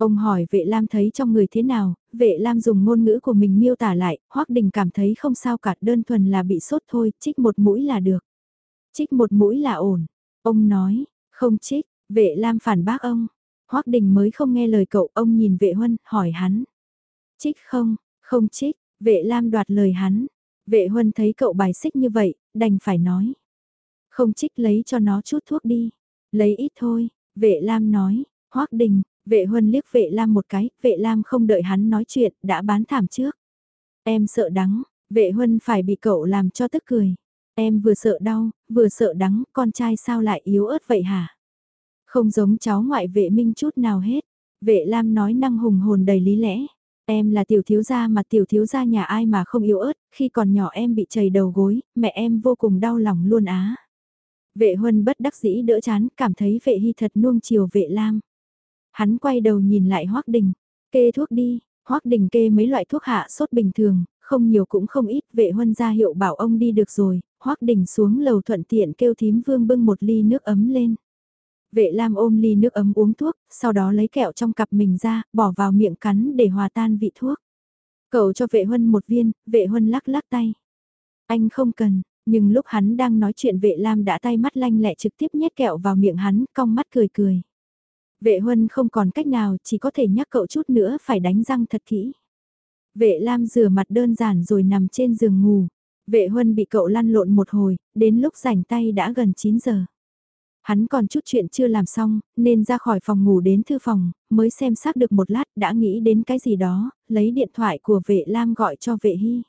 Ông hỏi vệ lam thấy trong người thế nào, vệ lam dùng ngôn ngữ của mình miêu tả lại, Hoắc Đình cảm thấy không sao cả đơn thuần là bị sốt thôi, chích một mũi là được. chích một mũi là ổn. Ông nói, không chích vệ lam phản bác ông. Hoắc Đình mới không nghe lời cậu, ông nhìn vệ huân, hỏi hắn. chích không, không chích vệ lam đoạt lời hắn. Vệ huân thấy cậu bài xích như vậy, đành phải nói. Không chích lấy cho nó chút thuốc đi. Lấy ít thôi, vệ lam nói, Hoắc Đình, Vệ huân liếc vệ lam một cái, vệ lam không đợi hắn nói chuyện, đã bán thảm trước. Em sợ đắng, vệ huân phải bị cậu làm cho tức cười. Em vừa sợ đau, vừa sợ đắng, con trai sao lại yếu ớt vậy hả? Không giống cháu ngoại vệ minh chút nào hết. Vệ lam nói năng hùng hồn đầy lý lẽ. Em là tiểu thiếu gia mà tiểu thiếu gia nhà ai mà không yếu ớt, khi còn nhỏ em bị chảy đầu gối, mẹ em vô cùng đau lòng luôn á. Vệ huân bất đắc dĩ đỡ chán, cảm thấy vệ hy thật nuông chiều vệ lam. Hắn quay đầu nhìn lại Hoác Đình, kê thuốc đi, Hoác Đình kê mấy loại thuốc hạ sốt bình thường, không nhiều cũng không ít, vệ huân ra hiệu bảo ông đi được rồi, Hoác Đình xuống lầu thuận tiện kêu thím vương bưng một ly nước ấm lên. Vệ Lam ôm ly nước ấm uống thuốc, sau đó lấy kẹo trong cặp mình ra, bỏ vào miệng cắn để hòa tan vị thuốc. Cậu cho vệ huân một viên, vệ huân lắc lắc tay. Anh không cần, nhưng lúc hắn đang nói chuyện vệ Lam đã tay mắt lanh lẹ trực tiếp nhét kẹo vào miệng hắn, cong mắt cười cười. Vệ huân không còn cách nào chỉ có thể nhắc cậu chút nữa phải đánh răng thật kỹ. Vệ Lam rửa mặt đơn giản rồi nằm trên giường ngủ. Vệ huân bị cậu lăn lộn một hồi, đến lúc rảnh tay đã gần 9 giờ. Hắn còn chút chuyện chưa làm xong, nên ra khỏi phòng ngủ đến thư phòng, mới xem xác được một lát đã nghĩ đến cái gì đó, lấy điện thoại của vệ Lam gọi cho vệ Hy.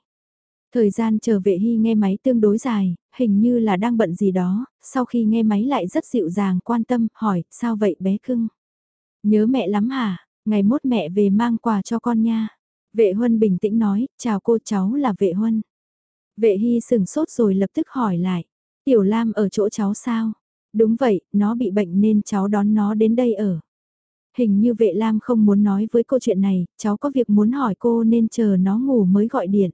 Thời gian chờ vệ Hy nghe máy tương đối dài, hình như là đang bận gì đó, sau khi nghe máy lại rất dịu dàng quan tâm, hỏi, sao vậy bé cưng? Nhớ mẹ lắm hả? Ngày mốt mẹ về mang quà cho con nha. Vệ Huân bình tĩnh nói, chào cô cháu là Vệ Huân. Vệ Hy sừng sốt rồi lập tức hỏi lại, Tiểu Lam ở chỗ cháu sao? Đúng vậy, nó bị bệnh nên cháu đón nó đến đây ở. Hình như vệ Lam không muốn nói với cô chuyện này, cháu có việc muốn hỏi cô nên chờ nó ngủ mới gọi điện.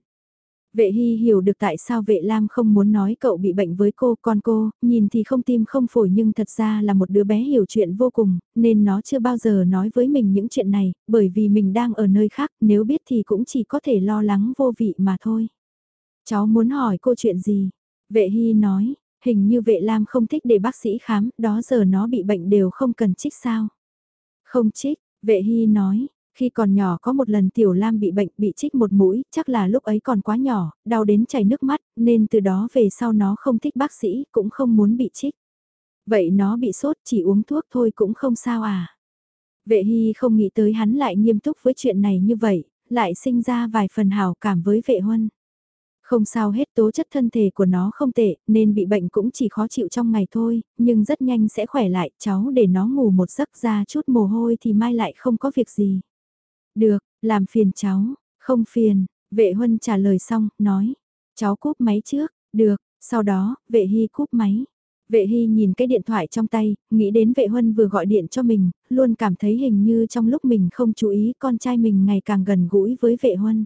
Vệ Hy hiểu được tại sao vệ Lam không muốn nói cậu bị bệnh với cô, con cô, nhìn thì không tim không phổi nhưng thật ra là một đứa bé hiểu chuyện vô cùng, nên nó chưa bao giờ nói với mình những chuyện này, bởi vì mình đang ở nơi khác, nếu biết thì cũng chỉ có thể lo lắng vô vị mà thôi. Cháu muốn hỏi cô chuyện gì? Vệ Hy nói, hình như vệ Lam không thích để bác sĩ khám, đó giờ nó bị bệnh đều không cần trích sao? Không trích, vệ Hy nói, khi còn nhỏ có một lần Tiểu Lam bị bệnh bị trích một mũi, chắc là lúc ấy còn quá nhỏ, đau đến chảy nước mắt, nên từ đó về sau nó không thích bác sĩ, cũng không muốn bị trích. Vậy nó bị sốt chỉ uống thuốc thôi cũng không sao à. Vệ Hy không nghĩ tới hắn lại nghiêm túc với chuyện này như vậy, lại sinh ra vài phần hào cảm với vệ huân. Không sao hết tố chất thân thể của nó không tệ, nên bị bệnh cũng chỉ khó chịu trong ngày thôi, nhưng rất nhanh sẽ khỏe lại, cháu để nó ngủ một giấc ra chút mồ hôi thì mai lại không có việc gì. Được, làm phiền cháu, không phiền, vệ huân trả lời xong, nói. Cháu cúp máy trước, được, sau đó, vệ hy cúp máy. Vệ hy nhìn cái điện thoại trong tay, nghĩ đến vệ huân vừa gọi điện cho mình, luôn cảm thấy hình như trong lúc mình không chú ý con trai mình ngày càng gần gũi với vệ huân.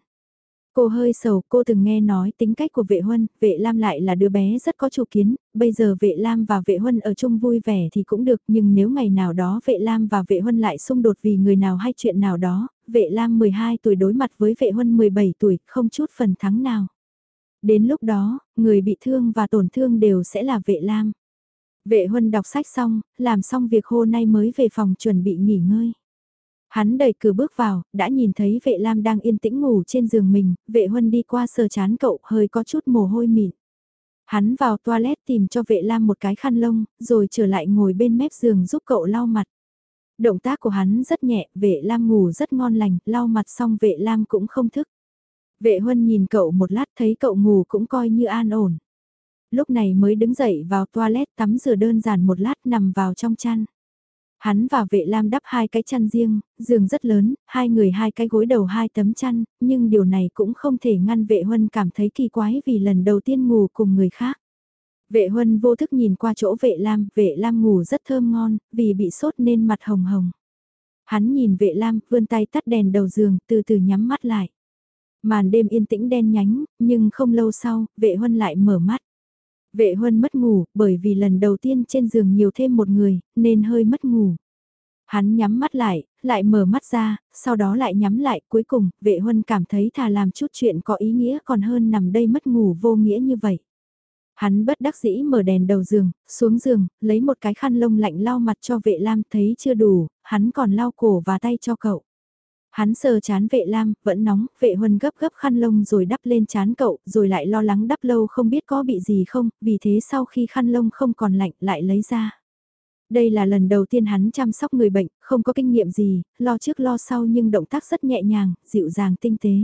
Cô hơi sầu, cô từng nghe nói tính cách của vệ huân, vệ lam lại là đứa bé rất có chủ kiến, bây giờ vệ lam và vệ huân ở chung vui vẻ thì cũng được, nhưng nếu ngày nào đó vệ lam và vệ huân lại xung đột vì người nào hay chuyện nào đó, vệ lam 12 tuổi đối mặt với vệ huân 17 tuổi, không chút phần thắng nào. Đến lúc đó, người bị thương và tổn thương đều sẽ là vệ lam. Vệ huân đọc sách xong, làm xong việc hôm nay mới về phòng chuẩn bị nghỉ ngơi. Hắn đẩy cửa bước vào, đã nhìn thấy vệ lam đang yên tĩnh ngủ trên giường mình, vệ huân đi qua sờ chán cậu hơi có chút mồ hôi mịn. Hắn vào toilet tìm cho vệ lam một cái khăn lông, rồi trở lại ngồi bên mép giường giúp cậu lau mặt. Động tác của hắn rất nhẹ, vệ lam ngủ rất ngon lành, lau mặt xong vệ lam cũng không thức. Vệ huân nhìn cậu một lát thấy cậu ngủ cũng coi như an ổn. Lúc này mới đứng dậy vào toilet tắm rửa đơn giản một lát nằm vào trong chăn. Hắn và vệ lam đắp hai cái chăn riêng, giường rất lớn, hai người hai cái gối đầu hai tấm chăn, nhưng điều này cũng không thể ngăn vệ huân cảm thấy kỳ quái vì lần đầu tiên ngủ cùng người khác. Vệ huân vô thức nhìn qua chỗ vệ lam, vệ lam ngủ rất thơm ngon, vì bị sốt nên mặt hồng hồng. Hắn nhìn vệ lam, vươn tay tắt đèn đầu giường, từ từ nhắm mắt lại. Màn đêm yên tĩnh đen nhánh, nhưng không lâu sau, vệ huân lại mở mắt. Vệ huân mất ngủ, bởi vì lần đầu tiên trên giường nhiều thêm một người, nên hơi mất ngủ. Hắn nhắm mắt lại, lại mở mắt ra, sau đó lại nhắm lại, cuối cùng, vệ huân cảm thấy thà làm chút chuyện có ý nghĩa còn hơn nằm đây mất ngủ vô nghĩa như vậy. Hắn bất đắc dĩ mở đèn đầu giường, xuống giường, lấy một cái khăn lông lạnh lau mặt cho vệ lam thấy chưa đủ, hắn còn lau cổ và tay cho cậu. Hắn sờ chán vệ lam, vẫn nóng, vệ huân gấp gấp khăn lông rồi đắp lên chán cậu, rồi lại lo lắng đắp lâu không biết có bị gì không, vì thế sau khi khăn lông không còn lạnh lại lấy ra. Đây là lần đầu tiên hắn chăm sóc người bệnh, không có kinh nghiệm gì, lo trước lo sau nhưng động tác rất nhẹ nhàng, dịu dàng tinh tế.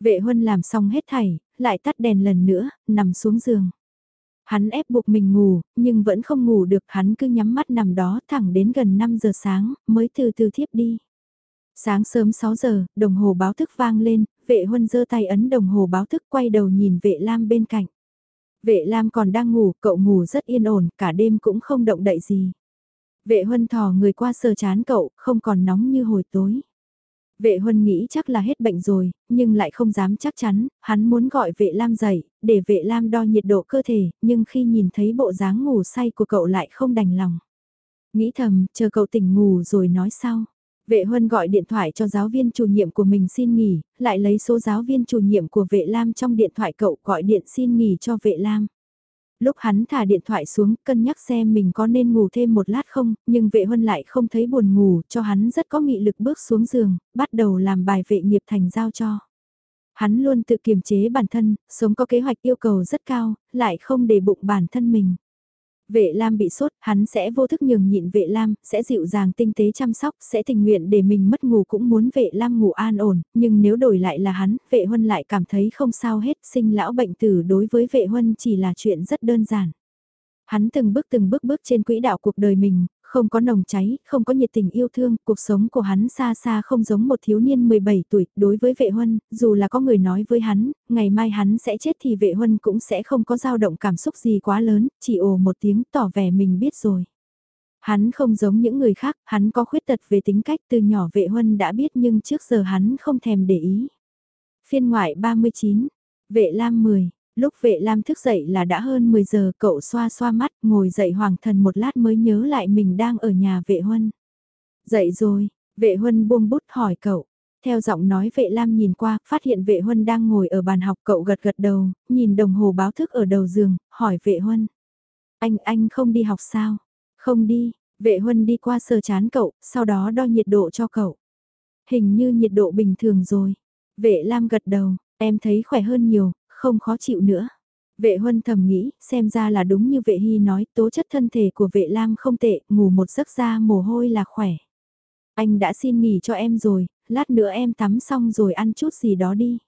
Vệ huân làm xong hết thảy, lại tắt đèn lần nữa, nằm xuống giường. Hắn ép buộc mình ngủ, nhưng vẫn không ngủ được, hắn cứ nhắm mắt nằm đó thẳng đến gần 5 giờ sáng, mới từ từ thiếp đi. Sáng sớm 6 giờ, đồng hồ báo thức vang lên, vệ huân giơ tay ấn đồng hồ báo thức quay đầu nhìn vệ lam bên cạnh. Vệ lam còn đang ngủ, cậu ngủ rất yên ổn, cả đêm cũng không động đậy gì. Vệ huân thò người qua sờ chán cậu, không còn nóng như hồi tối. Vệ huân nghĩ chắc là hết bệnh rồi, nhưng lại không dám chắc chắn, hắn muốn gọi vệ lam dậy, để vệ lam đo nhiệt độ cơ thể, nhưng khi nhìn thấy bộ dáng ngủ say của cậu lại không đành lòng. Nghĩ thầm, chờ cậu tỉnh ngủ rồi nói sau. Vệ Huân gọi điện thoại cho giáo viên chủ nhiệm của mình xin nghỉ, lại lấy số giáo viên chủ nhiệm của vệ Lam trong điện thoại cậu gọi điện xin nghỉ cho vệ Lam. Lúc hắn thả điện thoại xuống, cân nhắc xem mình có nên ngủ thêm một lát không, nhưng vệ Huân lại không thấy buồn ngủ, cho hắn rất có nghị lực bước xuống giường, bắt đầu làm bài vệ nghiệp thành giao cho. Hắn luôn tự kiềm chế bản thân, sống có kế hoạch yêu cầu rất cao, lại không để bụng bản thân mình. Vệ Lam bị sốt, hắn sẽ vô thức nhường nhịn vệ Lam, sẽ dịu dàng tinh tế chăm sóc, sẽ tình nguyện để mình mất ngủ cũng muốn vệ Lam ngủ an ổn, nhưng nếu đổi lại là hắn, vệ Huân lại cảm thấy không sao hết, sinh lão bệnh tử đối với vệ Huân chỉ là chuyện rất đơn giản. Hắn từng bước từng bước bước trên quỹ đạo cuộc đời mình, không có nồng cháy, không có nhiệt tình yêu thương, cuộc sống của hắn xa xa không giống một thiếu niên 17 tuổi, đối với vệ huân, dù là có người nói với hắn, ngày mai hắn sẽ chết thì vệ huân cũng sẽ không có dao động cảm xúc gì quá lớn, chỉ ồ một tiếng tỏ vẻ mình biết rồi. Hắn không giống những người khác, hắn có khuyết tật về tính cách từ nhỏ vệ huân đã biết nhưng trước giờ hắn không thèm để ý. Phiên ngoại 39, vệ lam 10, Lúc vệ lam thức dậy là đã hơn 10 giờ cậu xoa xoa mắt ngồi dậy hoàng thần một lát mới nhớ lại mình đang ở nhà vệ huân. Dậy rồi, vệ huân buông bút hỏi cậu. Theo giọng nói vệ lam nhìn qua, phát hiện vệ huân đang ngồi ở bàn học cậu gật gật đầu, nhìn đồng hồ báo thức ở đầu giường, hỏi vệ huân. Anh, anh không đi học sao? Không đi, vệ huân đi qua sờ chán cậu, sau đó đo nhiệt độ cho cậu. Hình như nhiệt độ bình thường rồi. Vệ lam gật đầu, em thấy khỏe hơn nhiều, không khó chịu nữa. Vệ huân thầm nghĩ, xem ra là đúng như vệ hy nói, tố chất thân thể của vệ lam không tệ, ngủ một giấc ra mồ hôi là khỏe. Anh đã xin nghỉ cho em rồi, lát nữa em tắm xong rồi ăn chút gì đó đi.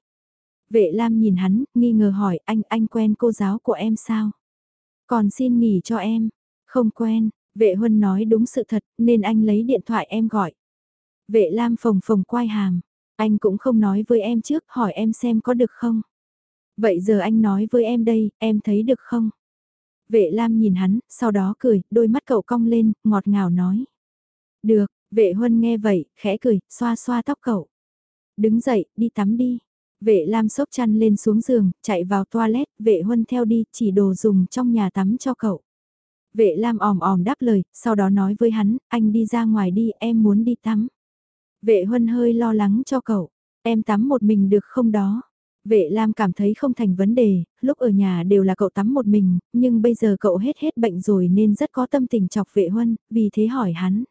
Vệ lam nhìn hắn, nghi ngờ hỏi anh, anh quen cô giáo của em sao? Còn xin nghỉ cho em, không quen, vệ huân nói đúng sự thật, nên anh lấy điện thoại em gọi. Vệ lam phồng phồng quay hàm, anh cũng không nói với em trước, hỏi em xem có được không? Vậy giờ anh nói với em đây, em thấy được không? Vệ Lam nhìn hắn, sau đó cười, đôi mắt cậu cong lên, ngọt ngào nói. Được, vệ huân nghe vậy, khẽ cười, xoa xoa tóc cậu. Đứng dậy, đi tắm đi. Vệ Lam sốc chăn lên xuống giường, chạy vào toilet, vệ huân theo đi, chỉ đồ dùng trong nhà tắm cho cậu. Vệ Lam òm òm đáp lời, sau đó nói với hắn, anh đi ra ngoài đi, em muốn đi tắm. Vệ huân hơi lo lắng cho cậu, em tắm một mình được không đó? Vệ Lam cảm thấy không thành vấn đề, lúc ở nhà đều là cậu tắm một mình, nhưng bây giờ cậu hết hết bệnh rồi nên rất có tâm tình chọc vệ huân, vì thế hỏi hắn.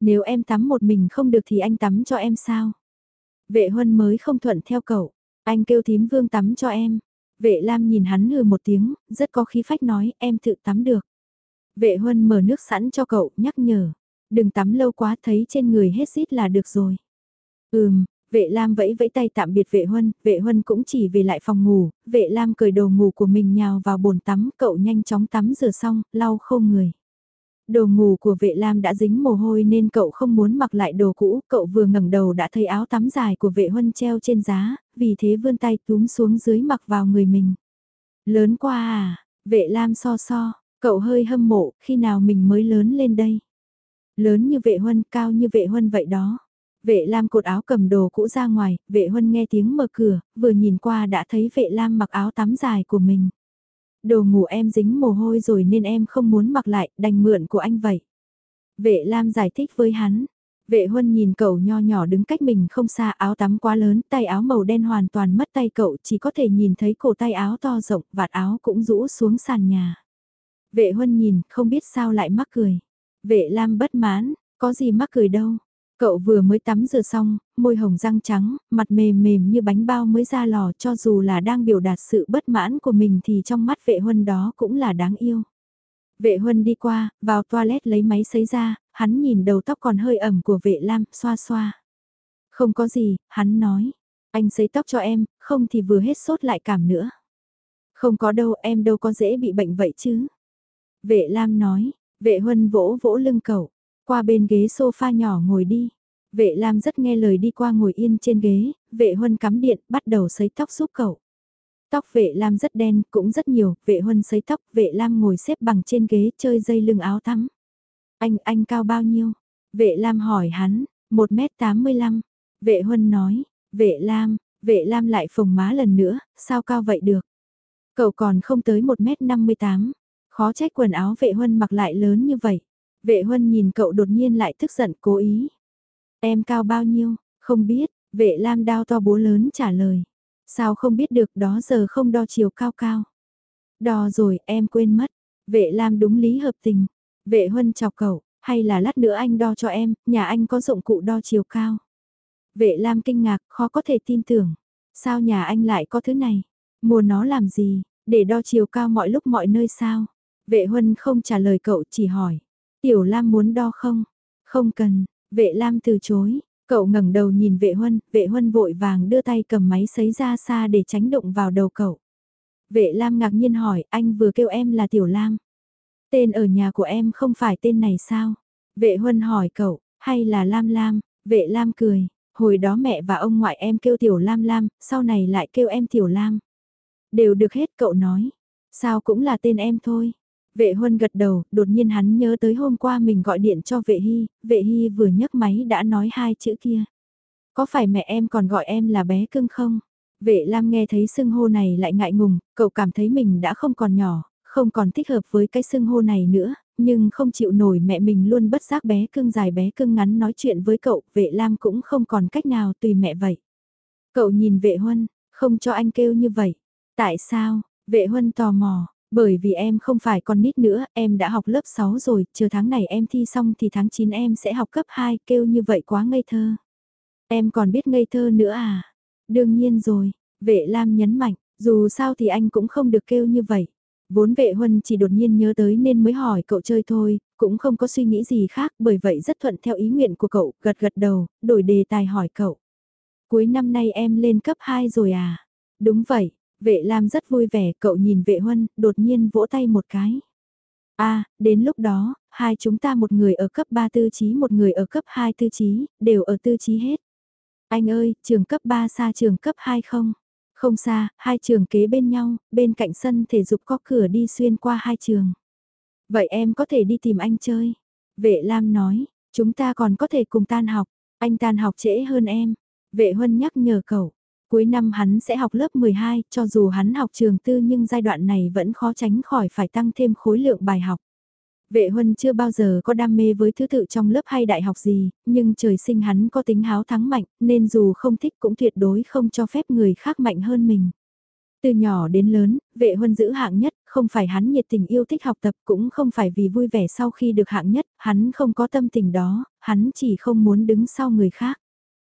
Nếu em tắm một mình không được thì anh tắm cho em sao? Vệ huân mới không thuận theo cậu, anh kêu thím vương tắm cho em. Vệ Lam nhìn hắn hừ một tiếng, rất có khí phách nói em tự tắm được. Vệ huân mở nước sẵn cho cậu, nhắc nhở. Đừng tắm lâu quá thấy trên người hết xít là được rồi. Ừm, vệ Lam vẫy vẫy tay tạm biệt vệ huân, vệ huân cũng chỉ về lại phòng ngủ, vệ Lam cởi đồ ngủ của mình nhào vào bồn tắm, cậu nhanh chóng tắm rửa xong, lau khô người. Đồ ngủ của vệ lam đã dính mồ hôi nên cậu không muốn mặc lại đồ cũ, cậu vừa ngẩng đầu đã thấy áo tắm dài của vệ huân treo trên giá, vì thế vươn tay túm xuống dưới mặc vào người mình. Lớn quá à, vệ lam so so, cậu hơi hâm mộ, khi nào mình mới lớn lên đây. Lớn như vệ huân, cao như vệ huân vậy đó. Vệ Lam cột áo cầm đồ cũ ra ngoài, vệ huân nghe tiếng mở cửa, vừa nhìn qua đã thấy vệ Lam mặc áo tắm dài của mình. Đồ ngủ em dính mồ hôi rồi nên em không muốn mặc lại, đành mượn của anh vậy. Vệ Lam giải thích với hắn. Vệ Huân nhìn cậu nho nhỏ đứng cách mình không xa áo tắm quá lớn, tay áo màu đen hoàn toàn mất tay cậu chỉ có thể nhìn thấy cổ tay áo to rộng, vạt áo cũng rũ xuống sàn nhà. Vệ Huân nhìn, không biết sao lại mắc cười. Vệ Lam bất mãn, có gì mắc cười đâu. Cậu vừa mới tắm rửa xong, môi hồng răng trắng, mặt mềm mềm như bánh bao mới ra lò cho dù là đang biểu đạt sự bất mãn của mình thì trong mắt vệ huân đó cũng là đáng yêu. Vệ huân đi qua, vào toilet lấy máy sấy ra, hắn nhìn đầu tóc còn hơi ẩm của vệ lam, xoa xoa. Không có gì, hắn nói. Anh sấy tóc cho em, không thì vừa hết sốt lại cảm nữa. Không có đâu, em đâu có dễ bị bệnh vậy chứ. Vệ lam nói, vệ huân vỗ vỗ lưng cậu. Qua bên ghế sofa nhỏ ngồi đi. Vệ Lam rất nghe lời đi qua ngồi yên trên ghế, vệ huân cắm điện, bắt đầu sấy tóc giúp cậu. Tóc vệ Lam rất đen, cũng rất nhiều, vệ huân sấy tóc, vệ Lam ngồi xếp bằng trên ghế chơi dây lưng áo tắm. Anh, anh cao bao nhiêu? Vệ Lam hỏi hắn, 1m85. Vệ huân nói, vệ Lam, vệ Lam lại phồng má lần nữa, sao cao vậy được? Cậu còn không tới 1m58, khó trách quần áo vệ huân mặc lại lớn như vậy. Vệ huân nhìn cậu đột nhiên lại tức giận cố ý. Em cao bao nhiêu, không biết, vệ lam đao to búa lớn trả lời. Sao không biết được đó giờ không đo chiều cao cao. Đo rồi em quên mất, vệ lam đúng lý hợp tình. Vệ huân chọc cậu, hay là lát nữa anh đo cho em, nhà anh có dụng cụ đo chiều cao. Vệ lam kinh ngạc, khó có thể tin tưởng. Sao nhà anh lại có thứ này? Mua nó làm gì? Để đo chiều cao mọi lúc mọi nơi sao? Vệ huân không trả lời cậu chỉ hỏi. Tiểu Lam muốn đo không? Không cần, vệ Lam từ chối. Cậu ngẩng đầu nhìn vệ huân, vệ huân vội vàng đưa tay cầm máy sấy ra xa để tránh đụng vào đầu cậu. Vệ Lam ngạc nhiên hỏi, anh vừa kêu em là Tiểu Lam. Tên ở nhà của em không phải tên này sao? Vệ huân hỏi cậu, hay là Lam Lam? Vệ Lam cười, hồi đó mẹ và ông ngoại em kêu Tiểu Lam Lam, sau này lại kêu em Tiểu Lam. Đều được hết cậu nói. Sao cũng là tên em thôi. Vệ huân gật đầu, đột nhiên hắn nhớ tới hôm qua mình gọi điện cho vệ hy, vệ hy vừa nhấc máy đã nói hai chữ kia. Có phải mẹ em còn gọi em là bé cưng không? Vệ Lam nghe thấy xưng hô này lại ngại ngùng, cậu cảm thấy mình đã không còn nhỏ, không còn thích hợp với cái xưng hô này nữa, nhưng không chịu nổi mẹ mình luôn bất giác bé cưng dài bé cưng ngắn nói chuyện với cậu, vệ Lam cũng không còn cách nào tùy mẹ vậy. Cậu nhìn vệ huân, không cho anh kêu như vậy. Tại sao? Vệ huân tò mò, bởi vì em không phải con nít nữa, em đã học lớp 6 rồi, chờ tháng này em thi xong thì tháng 9 em sẽ học cấp 2, kêu như vậy quá ngây thơ. Em còn biết ngây thơ nữa à? Đương nhiên rồi, vệ Lam nhấn mạnh, dù sao thì anh cũng không được kêu như vậy. Vốn vệ huân chỉ đột nhiên nhớ tới nên mới hỏi cậu chơi thôi, cũng không có suy nghĩ gì khác bởi vậy rất thuận theo ý nguyện của cậu, gật gật đầu, đổi đề tài hỏi cậu. Cuối năm nay em lên cấp 2 rồi à? Đúng vậy, Vệ Lam rất vui vẻ, cậu nhìn vệ huân, đột nhiên vỗ tay một cái. a à, đến lúc đó, hai chúng ta một người ở cấp 3 tư trí một người ở cấp 2 tư trí, đều ở tư trí hết. Anh ơi, trường cấp 3 xa trường cấp 2 không? Không xa, hai trường kế bên nhau, bên cạnh sân thể dục có cửa đi xuyên qua hai trường. Vậy em có thể đi tìm anh chơi. Vệ Lam nói, chúng ta còn có thể cùng tan học, anh tan học trễ hơn em. Vệ Huân nhắc nhở cậu, Cuối năm hắn sẽ học lớp 12, cho dù hắn học trường tư nhưng giai đoạn này vẫn khó tránh khỏi phải tăng thêm khối lượng bài học. Vệ huân chưa bao giờ có đam mê với thứ tự trong lớp hay đại học gì, nhưng trời sinh hắn có tính háo thắng mạnh, nên dù không thích cũng tuyệt đối không cho phép người khác mạnh hơn mình. Từ nhỏ đến lớn, vệ huân giữ hạng nhất, không phải hắn nhiệt tình yêu thích học tập cũng không phải vì vui vẻ sau khi được hạng nhất, hắn không có tâm tình đó, hắn chỉ không muốn đứng sau người khác.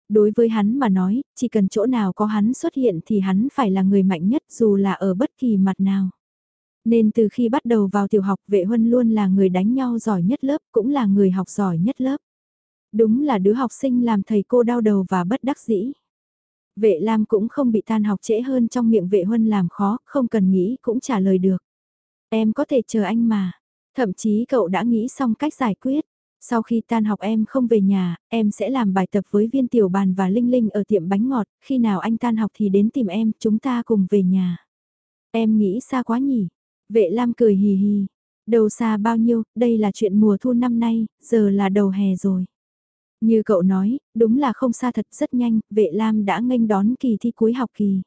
Đối với hắn mà nói, chỉ cần chỗ nào có hắn xuất hiện thì hắn phải là người mạnh nhất dù là ở bất kỳ mặt nào. Nên từ khi bắt đầu vào tiểu học vệ huân luôn là người đánh nhau giỏi nhất lớp cũng là người học giỏi nhất lớp. Đúng là đứa học sinh làm thầy cô đau đầu và bất đắc dĩ. Vệ Lam cũng không bị tan học trễ hơn trong miệng vệ huân làm khó, không cần nghĩ cũng trả lời được. Em có thể chờ anh mà. Thậm chí cậu đã nghĩ xong cách giải quyết. Sau khi tan học em không về nhà, em sẽ làm bài tập với viên tiểu bàn và Linh Linh ở tiệm bánh ngọt, khi nào anh tan học thì đến tìm em, chúng ta cùng về nhà. Em nghĩ xa quá nhỉ? Vệ Lam cười hì hì. Đầu xa bao nhiêu, đây là chuyện mùa thu năm nay, giờ là đầu hè rồi. Như cậu nói, đúng là không xa thật rất nhanh, vệ Lam đã nghênh đón kỳ thi cuối học kỳ.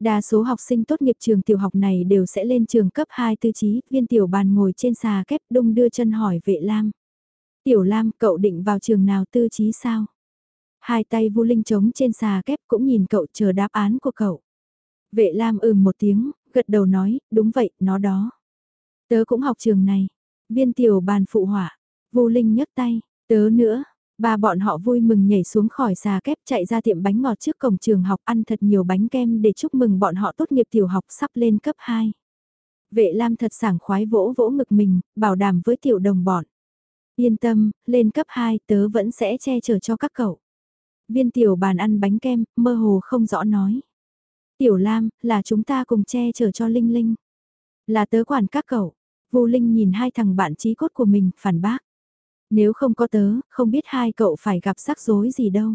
Đa số học sinh tốt nghiệp trường tiểu học này đều sẽ lên trường cấp 2 tư chí, viên tiểu bàn ngồi trên xà kép đông đưa chân hỏi vệ Lam. Tiểu Lam, cậu định vào trường nào tư trí sao? Hai tay vu linh trống trên xà kép cũng nhìn cậu chờ đáp án của cậu. Vệ Lam ừm một tiếng, gật đầu nói, đúng vậy, nó đó. Tớ cũng học trường này. Viên tiểu bàn phụ hỏa. Vu Linh nhấc tay, tớ nữa. Ba bọn họ vui mừng nhảy xuống khỏi xà kép chạy ra tiệm bánh ngọt trước cổng trường học ăn thật nhiều bánh kem để chúc mừng bọn họ tốt nghiệp tiểu học sắp lên cấp 2. Vệ Lam thật sảng khoái vỗ vỗ ngực mình, bảo đảm với tiểu đồng bọn. Yên tâm, lên cấp 2 tớ vẫn sẽ che chở cho các cậu. Viên tiểu bàn ăn bánh kem, mơ hồ không rõ nói. Tiểu Lam, là chúng ta cùng che chở cho Linh Linh. Là tớ quản các cậu. Vu Linh nhìn hai thằng bạn trí cốt của mình, phản bác. Nếu không có tớ, không biết hai cậu phải gặp rắc rối gì đâu.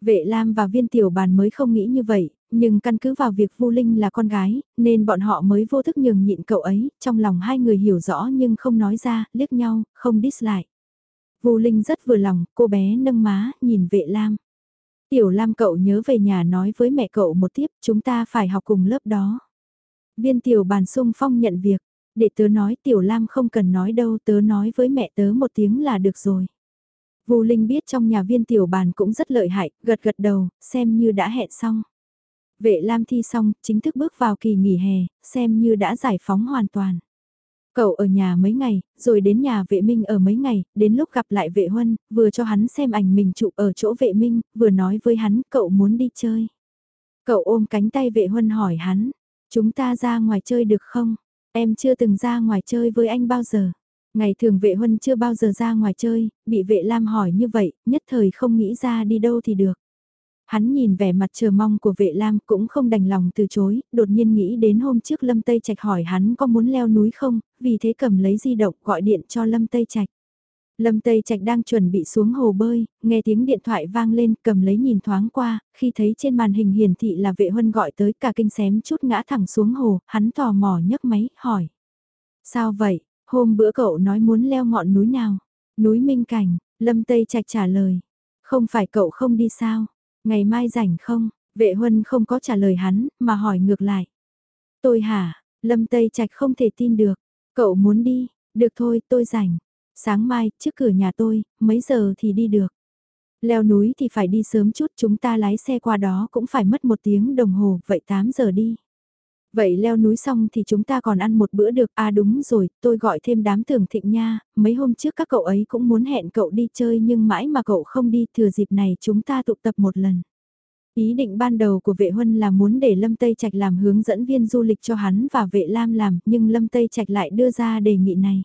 Vệ Lam và viên tiểu bàn mới không nghĩ như vậy, nhưng căn cứ vào việc Vu Linh là con gái, nên bọn họ mới vô thức nhường nhịn cậu ấy, trong lòng hai người hiểu rõ nhưng không nói ra, liếc nhau, không diss lại Vu Linh rất vừa lòng, cô bé nâng má, nhìn vệ Lam. Tiểu Lam cậu nhớ về nhà nói với mẹ cậu một tiếp, chúng ta phải học cùng lớp đó. Viên tiểu bàn sung phong nhận việc, để tớ nói Tiểu Lam không cần nói đâu tớ nói với mẹ tớ một tiếng là được rồi. Vu Linh biết trong nhà viên tiểu bàn cũng rất lợi hại, gật gật đầu, xem như đã hẹn xong. Vệ Lam thi xong, chính thức bước vào kỳ nghỉ hè, xem như đã giải phóng hoàn toàn. Cậu ở nhà mấy ngày, rồi đến nhà vệ minh ở mấy ngày, đến lúc gặp lại vệ huân, vừa cho hắn xem ảnh mình chụp ở chỗ vệ minh, vừa nói với hắn cậu muốn đi chơi. Cậu ôm cánh tay vệ huân hỏi hắn, chúng ta ra ngoài chơi được không? Em chưa từng ra ngoài chơi với anh bao giờ. Ngày thường vệ huân chưa bao giờ ra ngoài chơi, bị vệ lam hỏi như vậy, nhất thời không nghĩ ra đi đâu thì được. Hắn nhìn vẻ mặt chờ mong của vệ lam cũng không đành lòng từ chối, đột nhiên nghĩ đến hôm trước Lâm Tây Trạch hỏi hắn có muốn leo núi không, vì thế cầm lấy di động gọi điện cho Lâm Tây Trạch. Lâm Tây Trạch đang chuẩn bị xuống hồ bơi, nghe tiếng điện thoại vang lên, cầm lấy nhìn thoáng qua, khi thấy trên màn hình hiển thị là vệ huân gọi tới cả kinh xém chút ngã thẳng xuống hồ, hắn tò mò nhấc máy, hỏi. Sao vậy, hôm bữa cậu nói muốn leo ngọn núi nào? Núi Minh Cảnh, Lâm Tây Trạch trả lời. Không phải cậu không đi sao? Ngày mai rảnh không? Vệ huân không có trả lời hắn, mà hỏi ngược lại. Tôi hả? Lâm Tây Trạch không thể tin được. Cậu muốn đi? Được thôi, tôi rảnh. Sáng mai, trước cửa nhà tôi, mấy giờ thì đi được. Leo núi thì phải đi sớm chút, chúng ta lái xe qua đó cũng phải mất một tiếng đồng hồ, vậy 8 giờ đi. Vậy leo núi xong thì chúng ta còn ăn một bữa được, à đúng rồi, tôi gọi thêm đám tưởng thịnh nha, mấy hôm trước các cậu ấy cũng muốn hẹn cậu đi chơi nhưng mãi mà cậu không đi, thừa dịp này chúng ta tụ tập một lần. Ý định ban đầu của vệ huân là muốn để Lâm Tây Trạch làm hướng dẫn viên du lịch cho hắn và vệ Lam làm, nhưng Lâm Tây Trạch lại đưa ra đề nghị này.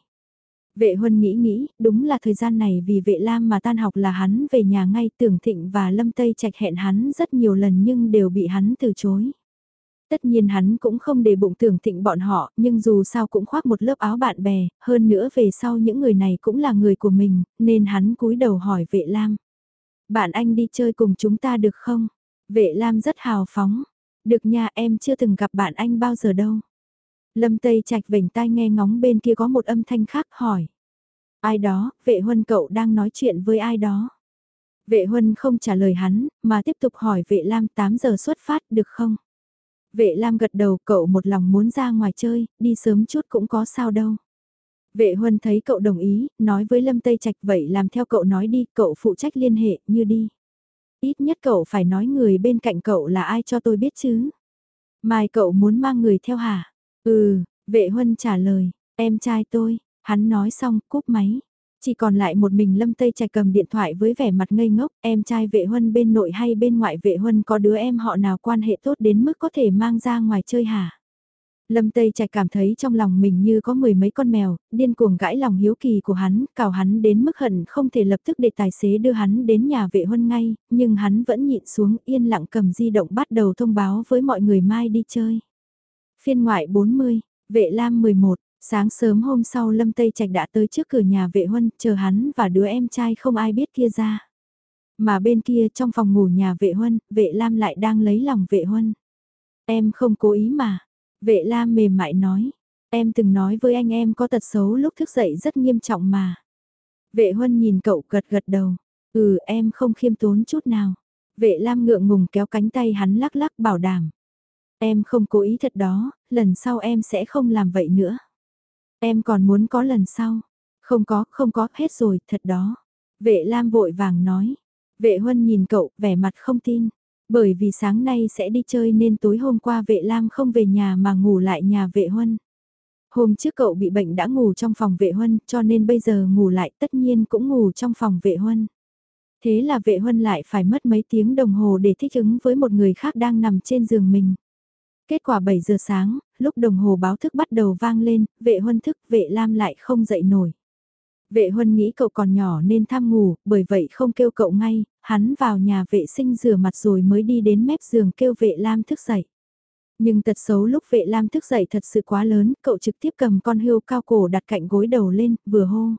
Vệ huân nghĩ nghĩ, đúng là thời gian này vì vệ lam mà tan học là hắn về nhà ngay tưởng thịnh và lâm tây trạch hẹn hắn rất nhiều lần nhưng đều bị hắn từ chối. Tất nhiên hắn cũng không để bụng tưởng thịnh bọn họ, nhưng dù sao cũng khoác một lớp áo bạn bè, hơn nữa về sau những người này cũng là người của mình, nên hắn cúi đầu hỏi vệ lam. Bạn anh đi chơi cùng chúng ta được không? Vệ lam rất hào phóng. Được nha em chưa từng gặp bạn anh bao giờ đâu. Lâm Tây Trạch vểnh tai nghe ngóng bên kia có một âm thanh khác hỏi. Ai đó, vệ huân cậu đang nói chuyện với ai đó. Vệ Huân không trả lời hắn, mà tiếp tục hỏi vệ Lam 8 giờ xuất phát được không? Vệ Lam gật đầu cậu một lòng muốn ra ngoài chơi, đi sớm chút cũng có sao đâu. Vệ Huân thấy cậu đồng ý, nói với Lâm Tây Trạch vậy làm theo cậu nói đi, cậu phụ trách liên hệ, như đi. Ít nhất cậu phải nói người bên cạnh cậu là ai cho tôi biết chứ. Mai cậu muốn mang người theo hả? Ừ, vệ Huân trả lời, em trai tôi, hắn nói xong cúp máy. Chỉ còn lại một mình Lâm Tây Trạch cầm điện thoại với vẻ mặt ngây ngốc, em trai vệ huân bên nội hay bên ngoại vệ huân có đứa em họ nào quan hệ tốt đến mức có thể mang ra ngoài chơi hả? Lâm Tây Trạch cảm thấy trong lòng mình như có mười mấy con mèo, điên cuồng gãi lòng hiếu kỳ của hắn, cào hắn đến mức hận không thể lập tức để tài xế đưa hắn đến nhà vệ huân ngay, nhưng hắn vẫn nhịn xuống yên lặng cầm di động bắt đầu thông báo với mọi người mai đi chơi. Phiên ngoại 40, vệ lam 11, Sáng sớm hôm sau Lâm Tây Trạch đã tới trước cửa nhà vệ huân, chờ hắn và đứa em trai không ai biết kia ra. Mà bên kia trong phòng ngủ nhà vệ huân, vệ Lam lại đang lấy lòng vệ huân. Em không cố ý mà. Vệ Lam mềm mại nói. Em từng nói với anh em có tật xấu lúc thức dậy rất nghiêm trọng mà. Vệ huân nhìn cậu gật gật đầu. Ừ em không khiêm tốn chút nào. Vệ Lam ngượng ngùng kéo cánh tay hắn lắc lắc bảo đảm. Em không cố ý thật đó, lần sau em sẽ không làm vậy nữa. Em còn muốn có lần sau. Không có, không có, hết rồi, thật đó. Vệ Lam vội vàng nói. Vệ Huân nhìn cậu, vẻ mặt không tin. Bởi vì sáng nay sẽ đi chơi nên tối hôm qua vệ Lam không về nhà mà ngủ lại nhà vệ Huân. Hôm trước cậu bị bệnh đã ngủ trong phòng vệ Huân cho nên bây giờ ngủ lại tất nhiên cũng ngủ trong phòng vệ Huân. Thế là vệ Huân lại phải mất mấy tiếng đồng hồ để thích ứng với một người khác đang nằm trên giường mình. Kết quả 7 giờ sáng, lúc đồng hồ báo thức bắt đầu vang lên, vệ huân thức, vệ lam lại không dậy nổi. Vệ huân nghĩ cậu còn nhỏ nên tham ngủ, bởi vậy không kêu cậu ngay, hắn vào nhà vệ sinh rửa mặt rồi mới đi đến mép giường kêu vệ lam thức dậy. Nhưng tật xấu lúc vệ lam thức dậy thật sự quá lớn, cậu trực tiếp cầm con hươu cao cổ đặt cạnh gối đầu lên, vừa hô.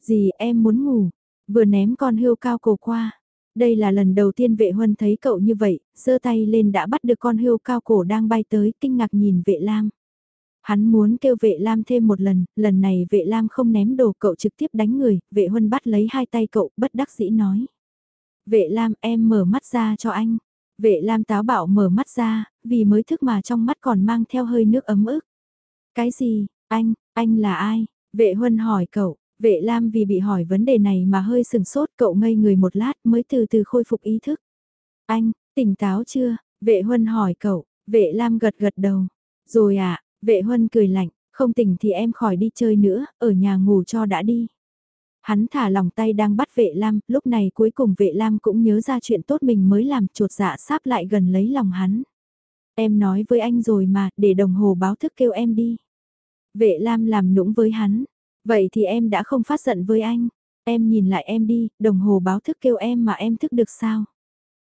Dì em muốn ngủ, vừa ném con hươu cao cổ qua. Đây là lần đầu tiên vệ huân thấy cậu như vậy, giơ tay lên đã bắt được con hươu cao cổ đang bay tới, kinh ngạc nhìn vệ lam. Hắn muốn kêu vệ lam thêm một lần, lần này vệ lam không ném đồ cậu trực tiếp đánh người, vệ huân bắt lấy hai tay cậu, bất đắc dĩ nói. Vệ lam em mở mắt ra cho anh. Vệ lam táo bạo mở mắt ra, vì mới thức mà trong mắt còn mang theo hơi nước ấm ức. Cái gì, anh, anh là ai? Vệ huân hỏi cậu, Vệ Lam vì bị hỏi vấn đề này mà hơi sừng sốt cậu ngây người một lát mới từ từ khôi phục ý thức. Anh, tỉnh táo chưa? Vệ Huân hỏi cậu, vệ Lam gật gật đầu. Rồi ạ, à, vệ Huân cười lạnh, không tỉnh thì em khỏi đi chơi nữa, ở nhà ngủ cho đã đi. Hắn thả lòng tay đang bắt vệ Lam, lúc này cuối cùng vệ Lam cũng nhớ ra chuyện tốt mình mới làm trột dạ sáp lại gần lấy lòng hắn. Em nói với anh rồi mà, để đồng hồ báo thức kêu em đi. Vệ Lam làm nũng với hắn, Vậy thì em đã không phát giận với anh. Em nhìn lại em đi, đồng hồ báo thức kêu em mà em thức được sao?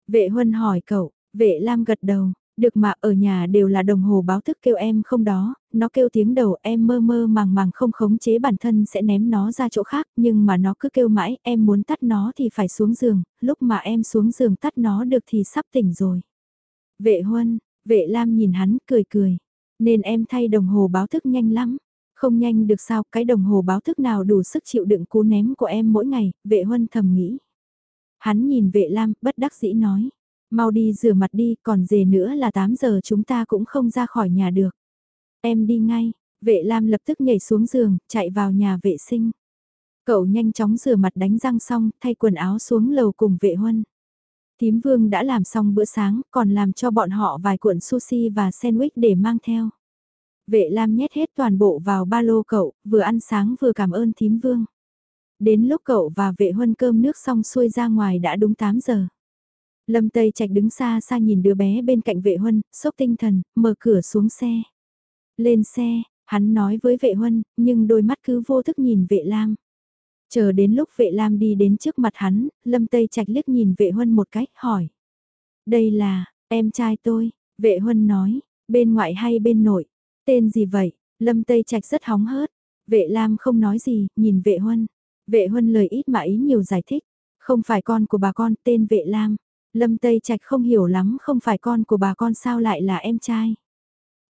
Vệ Huân hỏi cậu, vệ Lam gật đầu, được mà ở nhà đều là đồng hồ báo thức kêu em không đó, nó kêu tiếng đầu em mơ mơ màng màng không khống chế bản thân sẽ ném nó ra chỗ khác nhưng mà nó cứ kêu mãi em muốn tắt nó thì phải xuống giường, lúc mà em xuống giường tắt nó được thì sắp tỉnh rồi. Vệ Huân, vệ Lam nhìn hắn cười cười, nên em thay đồng hồ báo thức nhanh lắm. Không nhanh được sao, cái đồng hồ báo thức nào đủ sức chịu đựng cú ném của em mỗi ngày, vệ huân thầm nghĩ. Hắn nhìn vệ lam, bất đắc dĩ nói. Mau đi rửa mặt đi, còn dề nữa là 8 giờ chúng ta cũng không ra khỏi nhà được. Em đi ngay, vệ lam lập tức nhảy xuống giường, chạy vào nhà vệ sinh. Cậu nhanh chóng rửa mặt đánh răng xong, thay quần áo xuống lầu cùng vệ huân. Tím vương đã làm xong bữa sáng, còn làm cho bọn họ vài cuộn sushi và sandwich để mang theo. Vệ Lam nhét hết toàn bộ vào ba lô cậu, vừa ăn sáng vừa cảm ơn thím vương. Đến lúc cậu và vệ huân cơm nước xong xuôi ra ngoài đã đúng 8 giờ. Lâm Tây Trạch đứng xa xa nhìn đứa bé bên cạnh vệ huân, sốc tinh thần, mở cửa xuống xe. Lên xe, hắn nói với vệ huân, nhưng đôi mắt cứ vô thức nhìn vệ lam. Chờ đến lúc vệ lam đi đến trước mặt hắn, Lâm Tây Trạch liếc nhìn vệ huân một cách, hỏi. Đây là, em trai tôi, vệ huân nói, bên ngoại hay bên nội, Tên gì vậy? Lâm Tây Trạch rất hóng hớt. Vệ Lam không nói gì, nhìn vệ huân. Vệ huân lời ít mà ý nhiều giải thích. Không phải con của bà con, tên vệ Lam. Lâm Tây Trạch không hiểu lắm không phải con của bà con sao lại là em trai.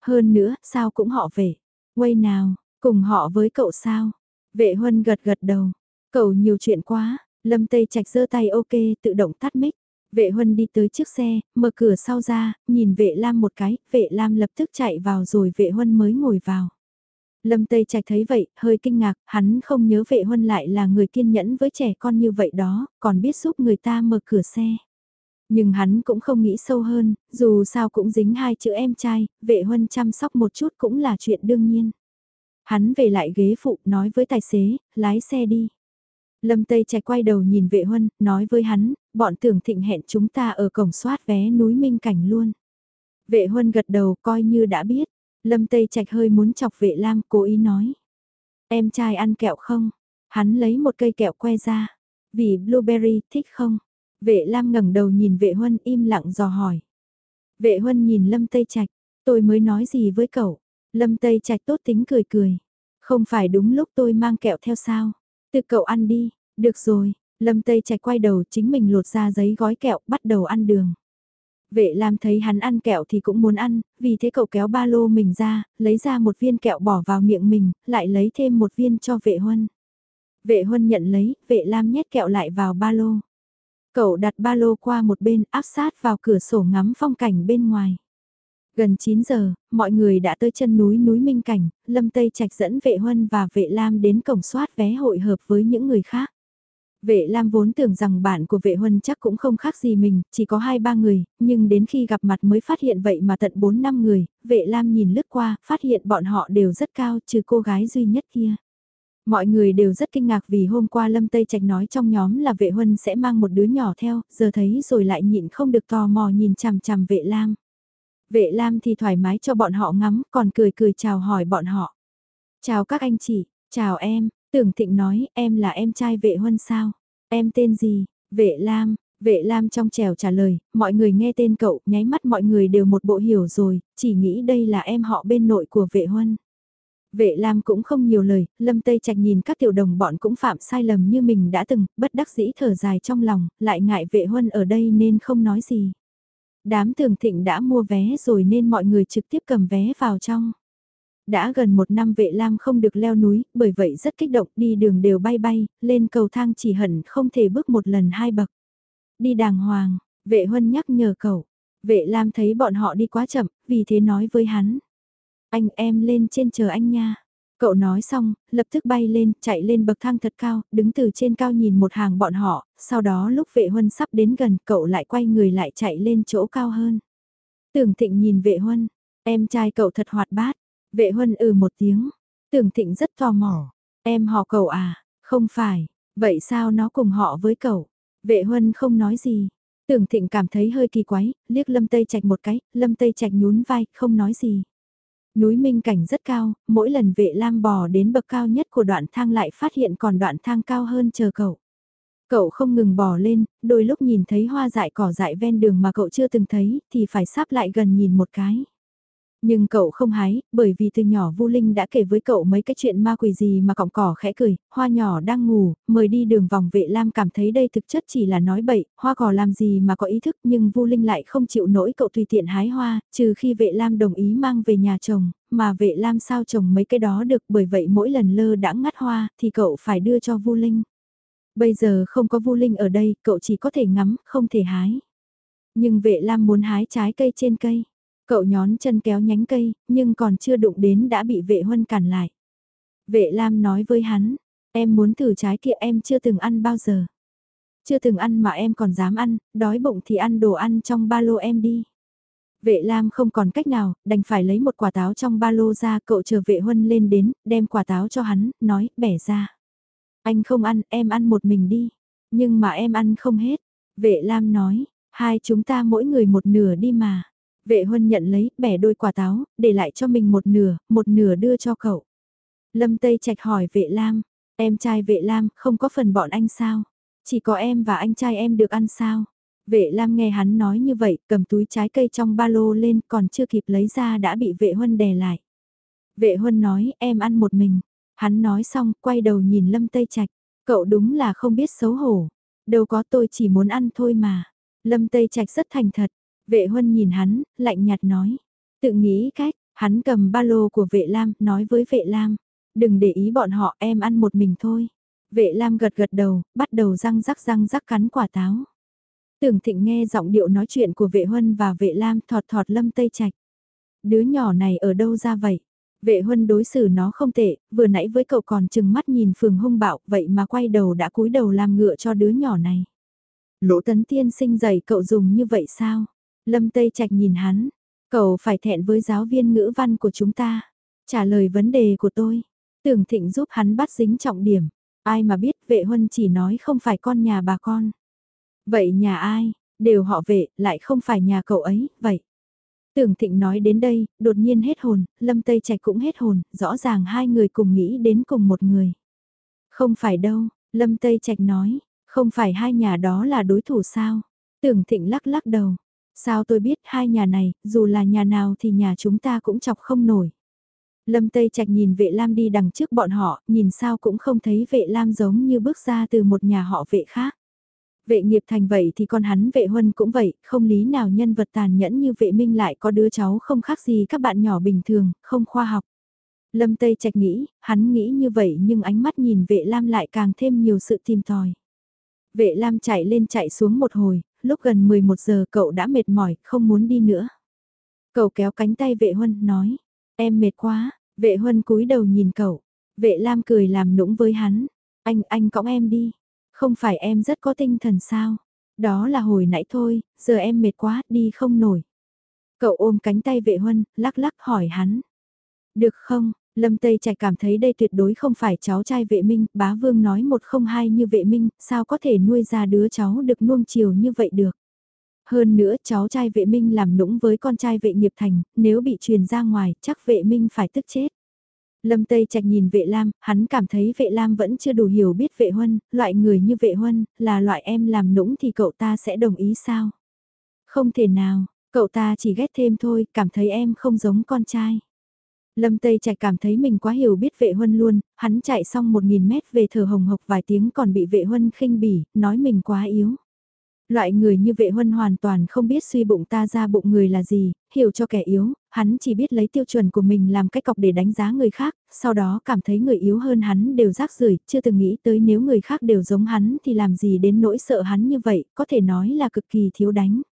Hơn nữa, sao cũng họ về. Quay nào, cùng họ với cậu sao? Vệ huân gật gật đầu. Cậu nhiều chuyện quá, Lâm Tây Trạch giơ tay ok tự động tắt mic. Vệ Huân đi tới chiếc xe, mở cửa sau ra, nhìn vệ Lam một cái, vệ Lam lập tức chạy vào rồi vệ Huân mới ngồi vào. Lâm Tây Trạch thấy vậy, hơi kinh ngạc, hắn không nhớ vệ Huân lại là người kiên nhẫn với trẻ con như vậy đó, còn biết giúp người ta mở cửa xe. Nhưng hắn cũng không nghĩ sâu hơn, dù sao cũng dính hai chữ em trai, vệ Huân chăm sóc một chút cũng là chuyện đương nhiên. Hắn về lại ghế phụ nói với tài xế, lái xe đi. Lâm Tây Trạch quay đầu nhìn vệ huân, nói với hắn, bọn tưởng thịnh hẹn chúng ta ở cổng soát vé núi Minh Cảnh luôn. Vệ huân gật đầu coi như đã biết, Lâm Tây Trạch hơi muốn chọc vệ lam cố ý nói. Em trai ăn kẹo không? Hắn lấy một cây kẹo que ra. Vì blueberry thích không? Vệ lam ngẩng đầu nhìn vệ huân im lặng dò hỏi. Vệ huân nhìn Lâm Tây Trạch, tôi mới nói gì với cậu? Lâm Tây Trạch tốt tính cười cười. Không phải đúng lúc tôi mang kẹo theo sao? Tự cậu ăn đi, được rồi, Lâm Tây Trạch quay đầu chính mình lột ra giấy gói kẹo bắt đầu ăn đường. Vệ Lam thấy hắn ăn kẹo thì cũng muốn ăn, vì thế cậu kéo ba lô mình ra, lấy ra một viên kẹo bỏ vào miệng mình, lại lấy thêm một viên cho vệ huân. Vệ huân nhận lấy, vệ Lam nhét kẹo lại vào ba lô. Cậu đặt ba lô qua một bên áp sát vào cửa sổ ngắm phong cảnh bên ngoài. Gần 9 giờ, mọi người đã tới chân núi núi Minh Cảnh, Lâm Tây Trạch dẫn vệ huân và vệ Lam đến cổng soát vé hội hợp với những người khác. Vệ Lam vốn tưởng rằng bạn của vệ huân chắc cũng không khác gì mình, chỉ có 2-3 người, nhưng đến khi gặp mặt mới phát hiện vậy mà tận 4-5 người, vệ Lam nhìn lướt qua, phát hiện bọn họ đều rất cao trừ cô gái duy nhất kia. Mọi người đều rất kinh ngạc vì hôm qua Lâm Tây Trạch nói trong nhóm là vệ huân sẽ mang một đứa nhỏ theo, giờ thấy rồi lại nhịn không được tò mò nhìn chằm chằm vệ Lam. Vệ Lam thì thoải mái cho bọn họ ngắm, còn cười cười chào hỏi bọn họ. Chào các anh chị, chào em, tưởng thịnh nói em là em trai vệ huân sao, em tên gì, vệ Lam, vệ Lam trong trèo trả lời, mọi người nghe tên cậu, nháy mắt mọi người đều một bộ hiểu rồi, chỉ nghĩ đây là em họ bên nội của vệ huân. Vệ Lam cũng không nhiều lời, Lâm Tây Trạch nhìn các tiểu đồng bọn cũng phạm sai lầm như mình đã từng, bất đắc dĩ thở dài trong lòng, lại ngại vệ huân ở đây nên không nói gì. Đám tường thịnh đã mua vé rồi nên mọi người trực tiếp cầm vé vào trong. Đã gần một năm vệ lam không được leo núi, bởi vậy rất kích động đi đường đều bay bay, lên cầu thang chỉ hận không thể bước một lần hai bậc. Đi đàng hoàng, vệ huân nhắc nhở cậu. Vệ lam thấy bọn họ đi quá chậm, vì thế nói với hắn. Anh em lên trên chờ anh nha. Cậu nói xong, lập tức bay lên, chạy lên bậc thang thật cao, đứng từ trên cao nhìn một hàng bọn họ, sau đó lúc vệ huân sắp đến gần, cậu lại quay người lại chạy lên chỗ cao hơn. Tưởng thịnh nhìn vệ huân, em trai cậu thật hoạt bát, vệ huân ừ một tiếng, tưởng thịnh rất tò mò, em họ cậu à, không phải, vậy sao nó cùng họ với cậu, vệ huân không nói gì. Tưởng thịnh cảm thấy hơi kỳ quái, liếc lâm tây trạch một cái, lâm tây trạch nhún vai, không nói gì. Núi Minh Cảnh rất cao, mỗi lần vệ lam bò đến bậc cao nhất của đoạn thang lại phát hiện còn đoạn thang cao hơn chờ cậu. Cậu không ngừng bò lên, đôi lúc nhìn thấy hoa dại cỏ dại ven đường mà cậu chưa từng thấy thì phải sắp lại gần nhìn một cái. Nhưng cậu không hái, bởi vì từ nhỏ Vu Linh đã kể với cậu mấy cái chuyện ma quỷ gì mà cọng cỏ khẽ cười, hoa nhỏ đang ngủ, mời đi đường vòng vệ lam cảm thấy đây thực chất chỉ là nói bậy, hoa cỏ làm gì mà có ý thức nhưng Vu Linh lại không chịu nổi cậu tùy tiện hái hoa, trừ khi vệ lam đồng ý mang về nhà chồng, mà vệ lam sao chồng mấy cái đó được bởi vậy mỗi lần lơ đã ngắt hoa thì cậu phải đưa cho Vu Linh. Bây giờ không có Vu Linh ở đây, cậu chỉ có thể ngắm, không thể hái. Nhưng vệ lam muốn hái trái cây trên cây. Cậu nhón chân kéo nhánh cây, nhưng còn chưa đụng đến đã bị vệ huân cản lại. Vệ Lam nói với hắn, em muốn thử trái kia em chưa từng ăn bao giờ. Chưa từng ăn mà em còn dám ăn, đói bụng thì ăn đồ ăn trong ba lô em đi. Vệ Lam không còn cách nào, đành phải lấy một quả táo trong ba lô ra, cậu chờ vệ huân lên đến, đem quả táo cho hắn, nói, bẻ ra. Anh không ăn, em ăn một mình đi. Nhưng mà em ăn không hết. Vệ Lam nói, hai chúng ta mỗi người một nửa đi mà. Vệ huân nhận lấy, bẻ đôi quả táo, để lại cho mình một nửa, một nửa đưa cho cậu. Lâm Tây Trạch hỏi vệ Lam, em trai vệ Lam, không có phần bọn anh sao? Chỉ có em và anh trai em được ăn sao? Vệ Lam nghe hắn nói như vậy, cầm túi trái cây trong ba lô lên, còn chưa kịp lấy ra đã bị vệ huân đè lại. Vệ huân nói, em ăn một mình. Hắn nói xong, quay đầu nhìn Lâm Tây Trạch. Cậu đúng là không biết xấu hổ. Đâu có tôi chỉ muốn ăn thôi mà. Lâm Tây Trạch rất thành thật. Vệ huân nhìn hắn, lạnh nhạt nói. Tự nghĩ cách, hắn cầm ba lô của vệ lam, nói với vệ lam. Đừng để ý bọn họ em ăn một mình thôi. Vệ Lam gật gật đầu, bắt đầu răng rắc răng rắc cắn quả táo. Tưởng thịnh nghe giọng điệu nói chuyện của vệ huân và vệ Lam thọt thọt lâm tây trạch. Đứa nhỏ này ở đâu ra vậy? Vệ huân đối xử nó không tệ, vừa nãy với cậu còn chừng mắt nhìn phường hung bạo, vậy mà quay đầu đã cúi đầu làm ngựa cho đứa nhỏ này. Lỗ tấn tiên sinh dày cậu dùng như vậy sao? Lâm Tây Trạch nhìn hắn, cậu phải thẹn với giáo viên ngữ văn của chúng ta. Trả lời vấn đề của tôi. Tưởng thịnh giúp hắn bắt dính trọng điểm. Ai mà biết vệ huân chỉ nói không phải con nhà bà con. Vậy nhà ai, đều họ vệ, lại không phải nhà cậu ấy, vậy. Tưởng thịnh nói đến đây, đột nhiên hết hồn, Lâm Tây Trạch cũng hết hồn, rõ ràng hai người cùng nghĩ đến cùng một người. Không phải đâu, Lâm Tây Trạch nói, không phải hai nhà đó là đối thủ sao? Tưởng thịnh lắc lắc đầu. Sao tôi biết hai nhà này, dù là nhà nào thì nhà chúng ta cũng chọc không nổi. Lâm Tây Trạch nhìn vệ lam đi đằng trước bọn họ, nhìn sao cũng không thấy vệ lam giống như bước ra từ một nhà họ vệ khác. Vệ nghiệp thành vậy thì con hắn vệ huân cũng vậy, không lý nào nhân vật tàn nhẫn như vệ minh lại có đứa cháu không khác gì các bạn nhỏ bình thường, không khoa học. Lâm Tây Trạch nghĩ, hắn nghĩ như vậy nhưng ánh mắt nhìn vệ lam lại càng thêm nhiều sự tìm tòi. Vệ lam chạy lên chạy xuống một hồi, lúc gần 11 giờ cậu đã mệt mỏi, không muốn đi nữa. Cậu kéo cánh tay vệ huân, nói, em mệt quá, vệ huân cúi đầu nhìn cậu. Vệ lam cười làm nũng với hắn, anh, anh cõng em đi. Không phải em rất có tinh thần sao? Đó là hồi nãy thôi, giờ em mệt quá, đi không nổi. Cậu ôm cánh tay vệ huân, lắc lắc hỏi hắn. Được không? Lâm Tây Trạch cảm thấy đây tuyệt đối không phải cháu trai vệ minh, bá vương nói một không hai như vệ minh, sao có thể nuôi ra đứa cháu được nuông chiều như vậy được. Hơn nữa cháu trai vệ minh làm nũng với con trai vệ nghiệp thành, nếu bị truyền ra ngoài chắc vệ minh phải tức chết. Lâm Tây Trạch nhìn vệ lam, hắn cảm thấy vệ lam vẫn chưa đủ hiểu biết vệ huân, loại người như vệ huân, là loại em làm nũng thì cậu ta sẽ đồng ý sao? Không thể nào, cậu ta chỉ ghét thêm thôi, cảm thấy em không giống con trai. Lâm Tây Trạch cảm thấy mình quá hiểu biết vệ huân luôn, hắn chạy xong 1.000 mét về thở hồng hộc vài tiếng còn bị vệ huân khinh bỉ, nói mình quá yếu. Loại người như vệ huân hoàn toàn không biết suy bụng ta ra bụng người là gì, hiểu cho kẻ yếu, hắn chỉ biết lấy tiêu chuẩn của mình làm cách cọc để đánh giá người khác, sau đó cảm thấy người yếu hơn hắn đều rác rưởi chưa từng nghĩ tới nếu người khác đều giống hắn thì làm gì đến nỗi sợ hắn như vậy, có thể nói là cực kỳ thiếu đánh.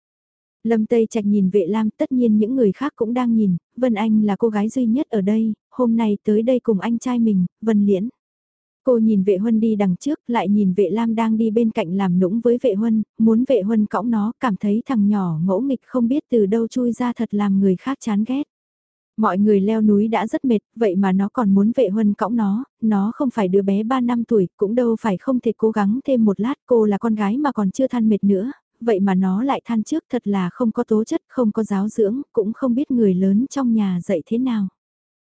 Lâm Tây Trạch nhìn vệ lam, tất nhiên những người khác cũng đang nhìn, Vân Anh là cô gái duy nhất ở đây, hôm nay tới đây cùng anh trai mình, Vân Liễn. Cô nhìn vệ huân đi đằng trước, lại nhìn vệ lam đang đi bên cạnh làm nũng với vệ huân, muốn vệ huân cõng nó, cảm thấy thằng nhỏ ngỗ nghịch không biết từ đâu chui ra thật làm người khác chán ghét. Mọi người leo núi đã rất mệt, vậy mà nó còn muốn vệ huân cõng nó, nó không phải đứa bé 3 năm tuổi, cũng đâu phải không thể cố gắng thêm một lát, cô là con gái mà còn chưa than mệt nữa, vậy mà nó lại than trước thật là không có tố chất, không có giáo dưỡng, cũng không biết người lớn trong nhà dạy thế nào.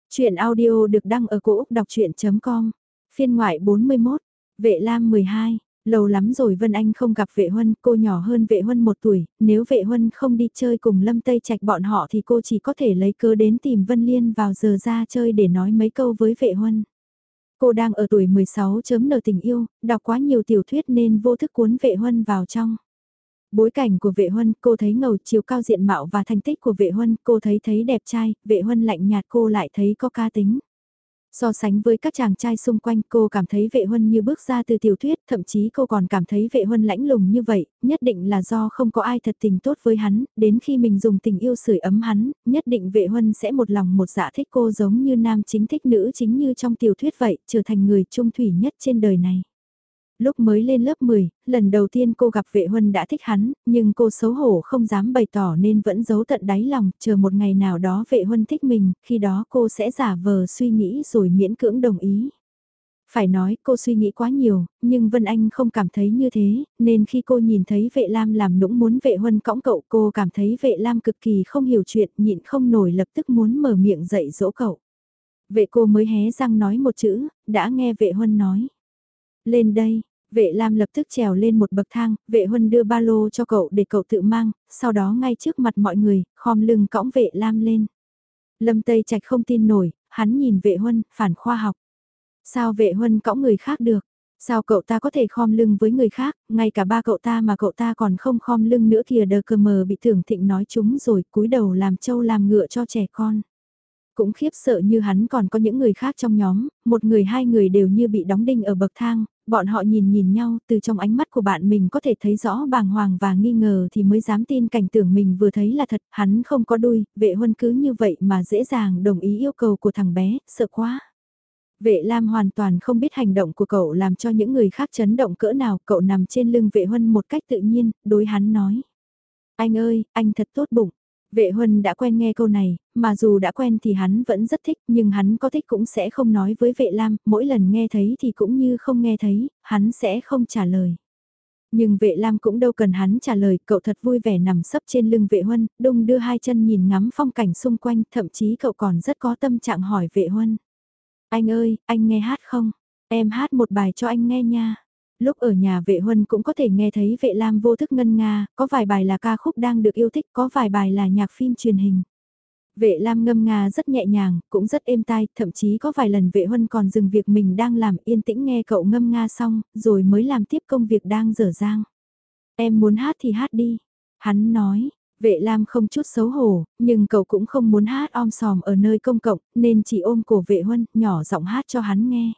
Chuyện audio được đăng ở cổ Úc đọc chuyện.com Phiên ngoại 41, vệ lam 12, lâu lắm rồi Vân Anh không gặp vệ huân, cô nhỏ hơn vệ huân một tuổi, nếu vệ huân không đi chơi cùng Lâm Tây Trạch bọn họ thì cô chỉ có thể lấy cớ đến tìm Vân Liên vào giờ ra chơi để nói mấy câu với vệ huân. Cô đang ở tuổi 16 chấm nở tình yêu, đọc quá nhiều tiểu thuyết nên vô thức cuốn vệ huân vào trong. Bối cảnh của vệ huân, cô thấy ngầu chiều cao diện mạo và thành tích của vệ huân, cô thấy thấy đẹp trai, vệ huân lạnh nhạt cô lại thấy có ca tính. So sánh với các chàng trai xung quanh cô cảm thấy vệ huân như bước ra từ tiểu thuyết, thậm chí cô còn cảm thấy vệ huân lãnh lùng như vậy, nhất định là do không có ai thật tình tốt với hắn, đến khi mình dùng tình yêu sưởi ấm hắn, nhất định vệ huân sẽ một lòng một dạ thích cô giống như nam chính thích nữ chính như trong tiểu thuyết vậy, trở thành người trung thủy nhất trên đời này. Lúc mới lên lớp 10, lần đầu tiên cô gặp vệ huân đã thích hắn, nhưng cô xấu hổ không dám bày tỏ nên vẫn giấu tận đáy lòng, chờ một ngày nào đó vệ huân thích mình, khi đó cô sẽ giả vờ suy nghĩ rồi miễn cưỡng đồng ý. Phải nói cô suy nghĩ quá nhiều, nhưng Vân Anh không cảm thấy như thế, nên khi cô nhìn thấy vệ lam làm nũng muốn vệ huân cõng cậu cô cảm thấy vệ lam cực kỳ không hiểu chuyện, nhịn không nổi lập tức muốn mở miệng dạy dỗ cậu. Vệ cô mới hé răng nói một chữ, đã nghe vệ huân nói. Lên đây, Vệ Lam lập tức trèo lên một bậc thang, vệ huân đưa ba lô cho cậu để cậu tự mang, sau đó ngay trước mặt mọi người, khom lưng cõng vệ Lam lên. Lâm Tây Trạch không tin nổi, hắn nhìn vệ huân, phản khoa học. Sao vệ huân cõng người khác được? Sao cậu ta có thể khom lưng với người khác, ngay cả ba cậu ta mà cậu ta còn không khom lưng nữa kìa đờ cờ mờ bị thưởng thịnh nói chúng rồi cúi đầu làm trâu làm ngựa cho trẻ con. Cũng khiếp sợ như hắn còn có những người khác trong nhóm, một người hai người đều như bị đóng đinh ở bậc thang, bọn họ nhìn nhìn nhau, từ trong ánh mắt của bạn mình có thể thấy rõ bàng hoàng và nghi ngờ thì mới dám tin cảnh tưởng mình vừa thấy là thật, hắn không có đuôi, vệ huân cứ như vậy mà dễ dàng đồng ý yêu cầu của thằng bé, sợ quá. Vệ Lam hoàn toàn không biết hành động của cậu làm cho những người khác chấn động cỡ nào, cậu nằm trên lưng vệ huân một cách tự nhiên, đối hắn nói. Anh ơi, anh thật tốt bụng. Vệ huân đã quen nghe câu này, mà dù đã quen thì hắn vẫn rất thích, nhưng hắn có thích cũng sẽ không nói với vệ lam, mỗi lần nghe thấy thì cũng như không nghe thấy, hắn sẽ không trả lời. Nhưng vệ lam cũng đâu cần hắn trả lời, cậu thật vui vẻ nằm sấp trên lưng vệ huân, đung đưa hai chân nhìn ngắm phong cảnh xung quanh, thậm chí cậu còn rất có tâm trạng hỏi vệ huân. Anh ơi, anh nghe hát không? Em hát một bài cho anh nghe nha. Lúc ở nhà vệ huân cũng có thể nghe thấy vệ lam vô thức ngân nga, có vài bài là ca khúc đang được yêu thích, có vài bài là nhạc phim truyền hình. Vệ lam ngâm nga rất nhẹ nhàng, cũng rất êm tai, thậm chí có vài lần vệ huân còn dừng việc mình đang làm yên tĩnh nghe cậu ngâm nga xong, rồi mới làm tiếp công việc đang dở dang. Em muốn hát thì hát đi. Hắn nói, Vệ Lam không chút xấu hổ, nhưng cậu cũng không muốn hát om sòm ở nơi công cộng, nên chỉ ôm cổ vệ huân, nhỏ giọng hát cho hắn nghe.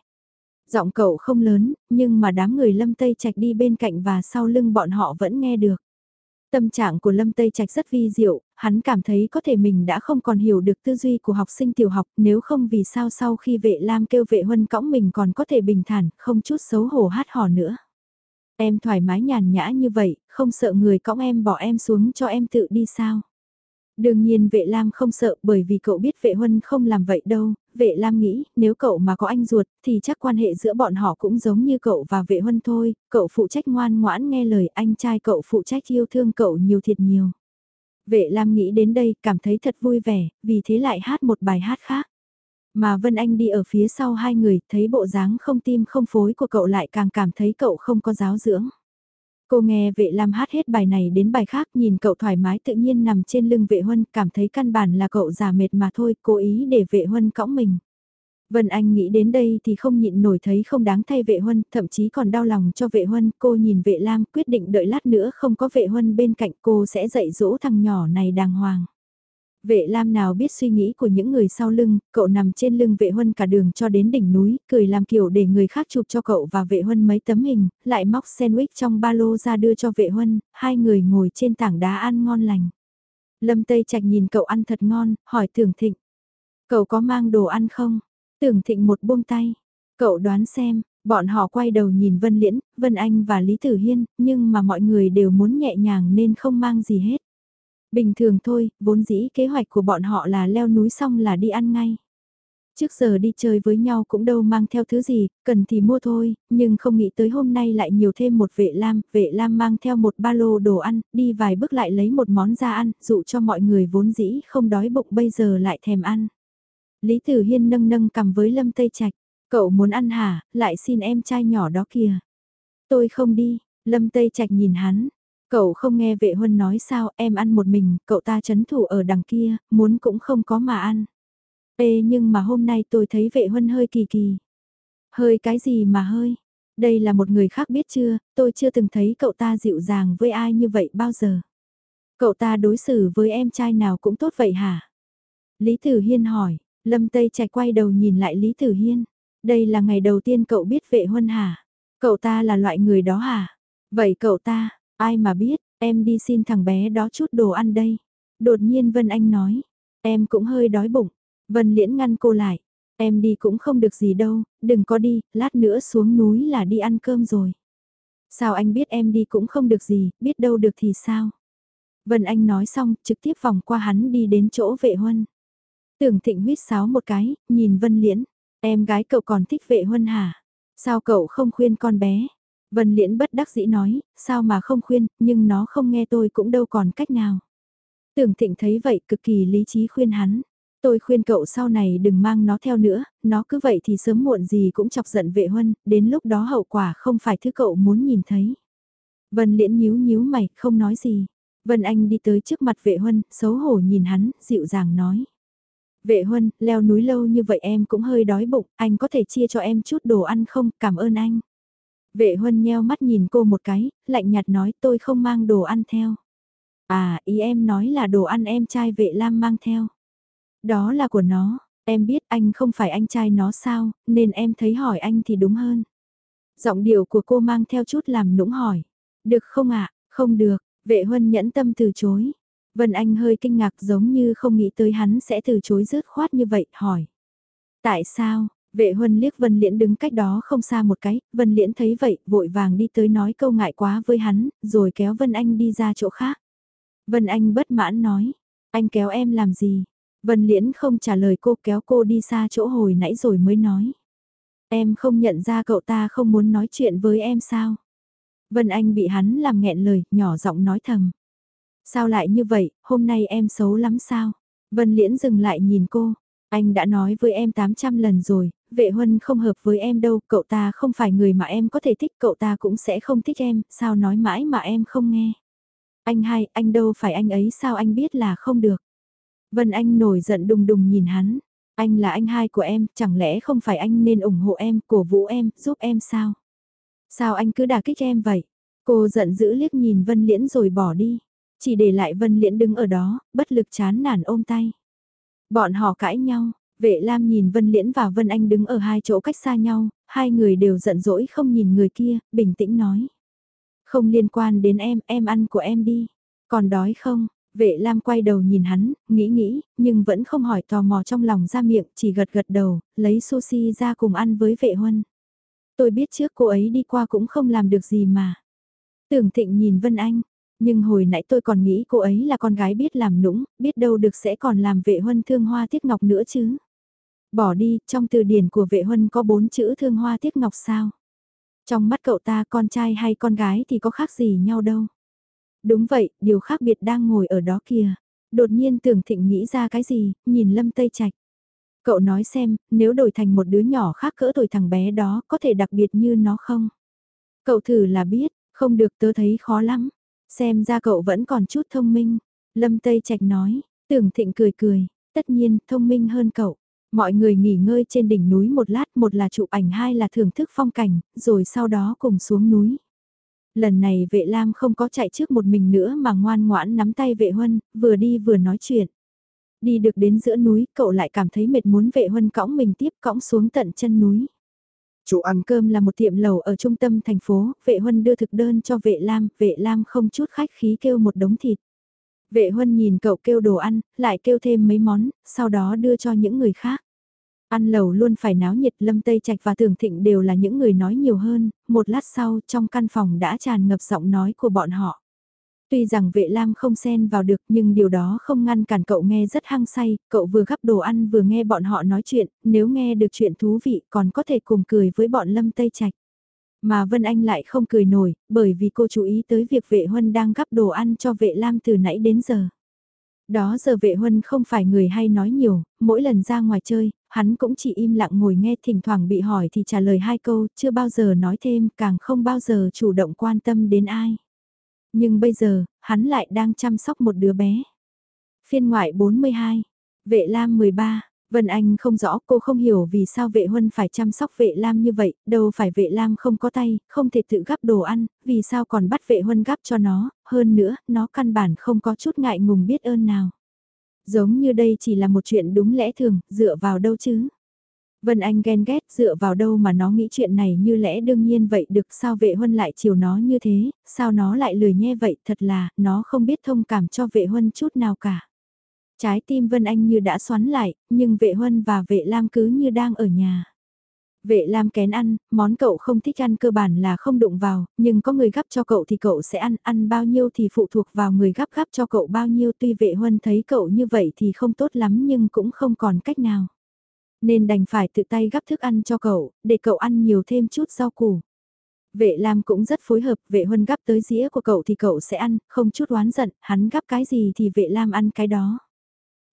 Giọng cậu không lớn, nhưng mà đám người Lâm Tây Trạch đi bên cạnh và sau lưng bọn họ vẫn nghe được. Tâm trạng của Lâm Tây Trạch rất vi diệu, hắn cảm thấy có thể mình đã không còn hiểu được tư duy của học sinh tiểu học nếu không vì sao sau khi vệ Lam kêu vệ huân cõng mình còn có thể bình thản, không chút xấu hổ hát hò nữa. Em thoải mái nhàn nhã như vậy, không sợ người cõng em bỏ em xuống cho em tự đi sao? Đương nhiên vệ Lam không sợ bởi vì cậu biết vệ Huân không làm vậy đâu, vệ Lam nghĩ nếu cậu mà có anh ruột thì chắc quan hệ giữa bọn họ cũng giống như cậu và vệ Huân thôi, cậu phụ trách ngoan ngoãn nghe lời anh trai cậu phụ trách yêu thương cậu nhiều thiệt nhiều. Vệ Lam nghĩ đến đây cảm thấy thật vui vẻ, vì thế lại hát một bài hát khác. Mà Vân Anh đi ở phía sau hai người, thấy bộ dáng không tim không phối của cậu lại càng cảm thấy cậu không có giáo dưỡng. Cô nghe vệ Lam hát hết bài này đến bài khác nhìn cậu thoải mái tự nhiên nằm trên lưng vệ huân cảm thấy căn bản là cậu già mệt mà thôi cố ý để vệ huân cõng mình. Vân Anh nghĩ đến đây thì không nhịn nổi thấy không đáng thay vệ huân, thậm chí còn đau lòng cho vệ huân, cô nhìn vệ Lam quyết định đợi lát nữa không có vệ huân bên cạnh cô sẽ dạy dỗ thằng nhỏ này đàng hoàng. Vệ Lam nào biết suy nghĩ của những người sau lưng, cậu nằm trên lưng vệ huân cả đường cho đến đỉnh núi, cười làm kiểu để người khác chụp cho cậu và vệ huân mấy tấm hình, lại móc sandwich trong ba lô ra đưa cho vệ huân, hai người ngồi trên tảng đá ăn ngon lành. Lâm Tây Trạch nhìn cậu ăn thật ngon, hỏi Tưởng Thịnh. Cậu có mang đồ ăn không? Tưởng Thịnh một buông tay. Cậu đoán xem, bọn họ quay đầu nhìn Vân Liễn, Vân Anh và Lý Tử Hiên, nhưng mà mọi người đều muốn nhẹ nhàng nên không mang gì hết. Bình thường thôi, vốn dĩ kế hoạch của bọn họ là leo núi xong là đi ăn ngay. Trước giờ đi chơi với nhau cũng đâu mang theo thứ gì, cần thì mua thôi, nhưng không nghĩ tới hôm nay lại nhiều thêm một vệ lam, vệ lam mang theo một ba lô đồ ăn, đi vài bước lại lấy một món ra ăn, dụ cho mọi người vốn dĩ không đói bụng bây giờ lại thèm ăn. Lý Tử Hiên nâng nâng cầm với Lâm Tây Trạch, cậu muốn ăn hả, lại xin em trai nhỏ đó kìa. Tôi không đi, Lâm Tây Trạch nhìn hắn, Cậu không nghe vệ huân nói sao em ăn một mình, cậu ta chấn thủ ở đằng kia, muốn cũng không có mà ăn. Ê nhưng mà hôm nay tôi thấy vệ huân hơi kỳ kỳ. Hơi cái gì mà hơi? Đây là một người khác biết chưa, tôi chưa từng thấy cậu ta dịu dàng với ai như vậy bao giờ. Cậu ta đối xử với em trai nào cũng tốt vậy hả? Lý Tử Hiên hỏi, Lâm Tây chạy quay đầu nhìn lại Lý Tử Hiên. Đây là ngày đầu tiên cậu biết vệ huân hả? Cậu ta là loại người đó hả? Vậy cậu ta, Ai mà biết, em đi xin thằng bé đó chút đồ ăn đây. Đột nhiên Vân Anh nói, em cũng hơi đói bụng. Vân Liễn ngăn cô lại, em đi cũng không được gì đâu, đừng có đi, lát nữa xuống núi là đi ăn cơm rồi. Sao anh biết em đi cũng không được gì, biết đâu được thì sao? Vân Anh nói xong, trực tiếp vòng qua hắn đi đến chỗ vệ huân. Tưởng thịnh huyết sáo một cái, nhìn Vân Liễn, em gái cậu còn thích vệ huân hả? Sao cậu không khuyên con bé? Vân Liễn bất đắc dĩ nói, sao mà không khuyên, nhưng nó không nghe tôi cũng đâu còn cách nào. Tưởng thịnh thấy vậy cực kỳ lý trí khuyên hắn. Tôi khuyên cậu sau này đừng mang nó theo nữa, nó cứ vậy thì sớm muộn gì cũng chọc giận vệ huân, đến lúc đó hậu quả không phải thứ cậu muốn nhìn thấy. Vân Liễn nhíu nhíu mày, không nói gì. Vân Anh đi tới trước mặt vệ huân, xấu hổ nhìn hắn, dịu dàng nói. Vệ huân, leo núi lâu như vậy em cũng hơi đói bụng, anh có thể chia cho em chút đồ ăn không, cảm ơn anh. Vệ huân nheo mắt nhìn cô một cái, lạnh nhạt nói tôi không mang đồ ăn theo. À, ý em nói là đồ ăn em trai vệ lam mang theo. Đó là của nó, em biết anh không phải anh trai nó sao, nên em thấy hỏi anh thì đúng hơn. Giọng điệu của cô mang theo chút làm nũng hỏi. Được không ạ? Không được, vệ huân nhẫn tâm từ chối. Vân Anh hơi kinh ngạc giống như không nghĩ tới hắn sẽ từ chối rớt khoát như vậy, hỏi. Tại sao? Vệ huân liếc Vân Liễn đứng cách đó không xa một cái, Vân Liễn thấy vậy, vội vàng đi tới nói câu ngại quá với hắn, rồi kéo Vân Anh đi ra chỗ khác. Vân Anh bất mãn nói, anh kéo em làm gì? Vân Liễn không trả lời cô kéo cô đi xa chỗ hồi nãy rồi mới nói. Em không nhận ra cậu ta không muốn nói chuyện với em sao? Vân Anh bị hắn làm nghẹn lời, nhỏ giọng nói thầm. Sao lại như vậy, hôm nay em xấu lắm sao? Vân Liễn dừng lại nhìn cô. Anh đã nói với em 800 lần rồi, vệ huân không hợp với em đâu, cậu ta không phải người mà em có thể thích, cậu ta cũng sẽ không thích em, sao nói mãi mà em không nghe. Anh hai, anh đâu phải anh ấy sao anh biết là không được. Vân Anh nổi giận đùng đùng nhìn hắn, anh là anh hai của em, chẳng lẽ không phải anh nên ủng hộ em, cổ vũ em, giúp em sao? Sao anh cứ đả kích em vậy? Cô giận dữ liếc nhìn Vân Liễn rồi bỏ đi. Chỉ để lại Vân Liễn đứng ở đó, bất lực chán nản ôm tay. Bọn họ cãi nhau, vệ Lam nhìn Vân Liễn và Vân Anh đứng ở hai chỗ cách xa nhau, hai người đều giận dỗi không nhìn người kia, bình tĩnh nói. Không liên quan đến em, em ăn của em đi. Còn đói không? Vệ Lam quay đầu nhìn hắn, nghĩ nghĩ, nhưng vẫn không hỏi tò mò trong lòng ra miệng, chỉ gật gật đầu, lấy sushi ra cùng ăn với vệ huân. Tôi biết trước cô ấy đi qua cũng không làm được gì mà. Tưởng thịnh nhìn Vân Anh, nhưng hồi nãy tôi còn nghĩ cô ấy là con gái biết làm nũng, biết đâu được sẽ còn làm vệ huân thương hoa tiếc ngọc nữa chứ. Bỏ đi, trong từ điển của vệ huân có bốn chữ thương hoa tiếc ngọc sao? Trong mắt cậu ta con trai hay con gái thì có khác gì nhau đâu. Đúng vậy, điều khác biệt đang ngồi ở đó kìa. Đột nhiên tưởng thịnh nghĩ ra cái gì, nhìn lâm tây trạch. Cậu nói xem, nếu đổi thành một đứa nhỏ khác cỡ tuổi thằng bé đó có thể đặc biệt như nó không? Cậu thử là biết, không được tớ thấy khó lắm. Xem ra cậu vẫn còn chút thông minh. Lâm Tây Trạch nói, tưởng thịnh cười cười, tất nhiên thông minh hơn cậu. Mọi người nghỉ ngơi trên đỉnh núi một lát, một là chụp ảnh hai là thưởng thức phong cảnh, rồi sau đó cùng xuống núi. Lần này vệ lam không có chạy trước một mình nữa mà ngoan ngoãn nắm tay vệ huân, vừa đi vừa nói chuyện. Đi được đến giữa núi, cậu lại cảm thấy mệt muốn vệ huân cõng mình tiếp cõng xuống tận chân núi. Chỗ ăn cơm là một tiệm lầu ở trung tâm thành phố, vệ huân đưa thực đơn cho vệ lam, vệ lam không chút khách khí kêu một đống thịt. Vệ huân nhìn cậu kêu đồ ăn, lại kêu thêm mấy món, sau đó đưa cho những người khác. Ăn lầu luôn phải náo nhiệt Lâm Tây Trạch và Tưởng Thịnh đều là những người nói nhiều hơn, một lát sau trong căn phòng đã tràn ngập giọng nói của bọn họ. Tuy rằng vệ lam không xen vào được nhưng điều đó không ngăn cản cậu nghe rất hăng say, cậu vừa gắp đồ ăn vừa nghe bọn họ nói chuyện, nếu nghe được chuyện thú vị còn có thể cùng cười với bọn Lâm Tây Trạch. Mà Vân Anh lại không cười nổi, bởi vì cô chú ý tới việc vệ huân đang gắp đồ ăn cho vệ lam từ nãy đến giờ. Đó giờ vệ huân không phải người hay nói nhiều, mỗi lần ra ngoài chơi, hắn cũng chỉ im lặng ngồi nghe thỉnh thoảng bị hỏi thì trả lời hai câu, chưa bao giờ nói thêm, càng không bao giờ chủ động quan tâm đến ai. Nhưng bây giờ, hắn lại đang chăm sóc một đứa bé. Phiên ngoại 42, vệ lam 13, Vân Anh không rõ cô không hiểu vì sao vệ huân phải chăm sóc vệ lam như vậy, đâu phải vệ lam không có tay, không thể tự gắp đồ ăn, vì sao còn bắt vệ huân gắp cho nó, hơn nữa, nó căn bản không có chút ngại ngùng biết ơn nào. Giống như đây chỉ là một chuyện đúng lẽ thường, dựa vào đâu chứ? Vân Anh ghen ghét dựa vào đâu mà nó nghĩ chuyện này như lẽ đương nhiên vậy được sao vệ huân lại chiều nó như thế, sao nó lại lười nghe vậy thật là, nó không biết thông cảm cho vệ huân chút nào cả. Trái tim Vân Anh như đã xoắn lại, nhưng vệ huân và vệ lam cứ như đang ở nhà. Vệ Lam kén ăn, món cậu không thích ăn cơ bản là không đụng vào, nhưng có người gắp cho cậu thì cậu sẽ ăn, ăn bao nhiêu thì phụ thuộc vào người gắp gắp cho cậu bao nhiêu tuy vệ huân thấy cậu như vậy thì không tốt lắm nhưng cũng không còn cách nào. Nên đành phải tự tay gắp thức ăn cho cậu, để cậu ăn nhiều thêm chút rau củ. Vệ Lam cũng rất phối hợp, vệ huân gắp tới dĩa của cậu thì cậu sẽ ăn, không chút oán giận, hắn gắp cái gì thì vệ Lam ăn cái đó.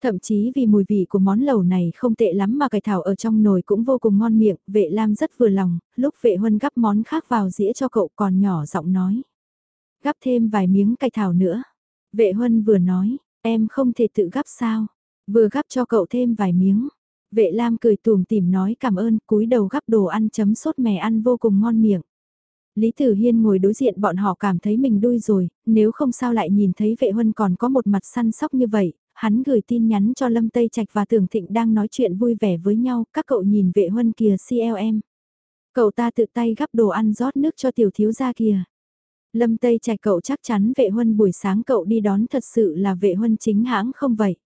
Thậm chí vì mùi vị của món lẩu này không tệ lắm mà cải thảo ở trong nồi cũng vô cùng ngon miệng, vệ Lam rất vừa lòng, lúc vệ huân gắp món khác vào dĩa cho cậu còn nhỏ giọng nói. Gắp thêm vài miếng cải thảo nữa. Vệ huân vừa nói, em không thể tự gắp sao, vừa gắp cho cậu thêm vài miếng. Vệ Lam cười tùm tìm nói cảm ơn, cúi đầu gắp đồ ăn chấm sốt mè ăn vô cùng ngon miệng. Lý Tử Hiên ngồi đối diện bọn họ cảm thấy mình đuôi rồi, nếu không sao lại nhìn thấy vệ huân còn có một mặt săn sóc như vậy, hắn gửi tin nhắn cho Lâm Tây Trạch và Tưởng Thịnh đang nói chuyện vui vẻ với nhau, các cậu nhìn vệ huân kìa CLM. Cậu ta tự tay gắp đồ ăn rót nước cho tiểu thiếu gia kìa. Lâm Tây Trạch cậu chắc chắn vệ huân buổi sáng cậu đi đón thật sự là vệ huân chính hãng không vậy?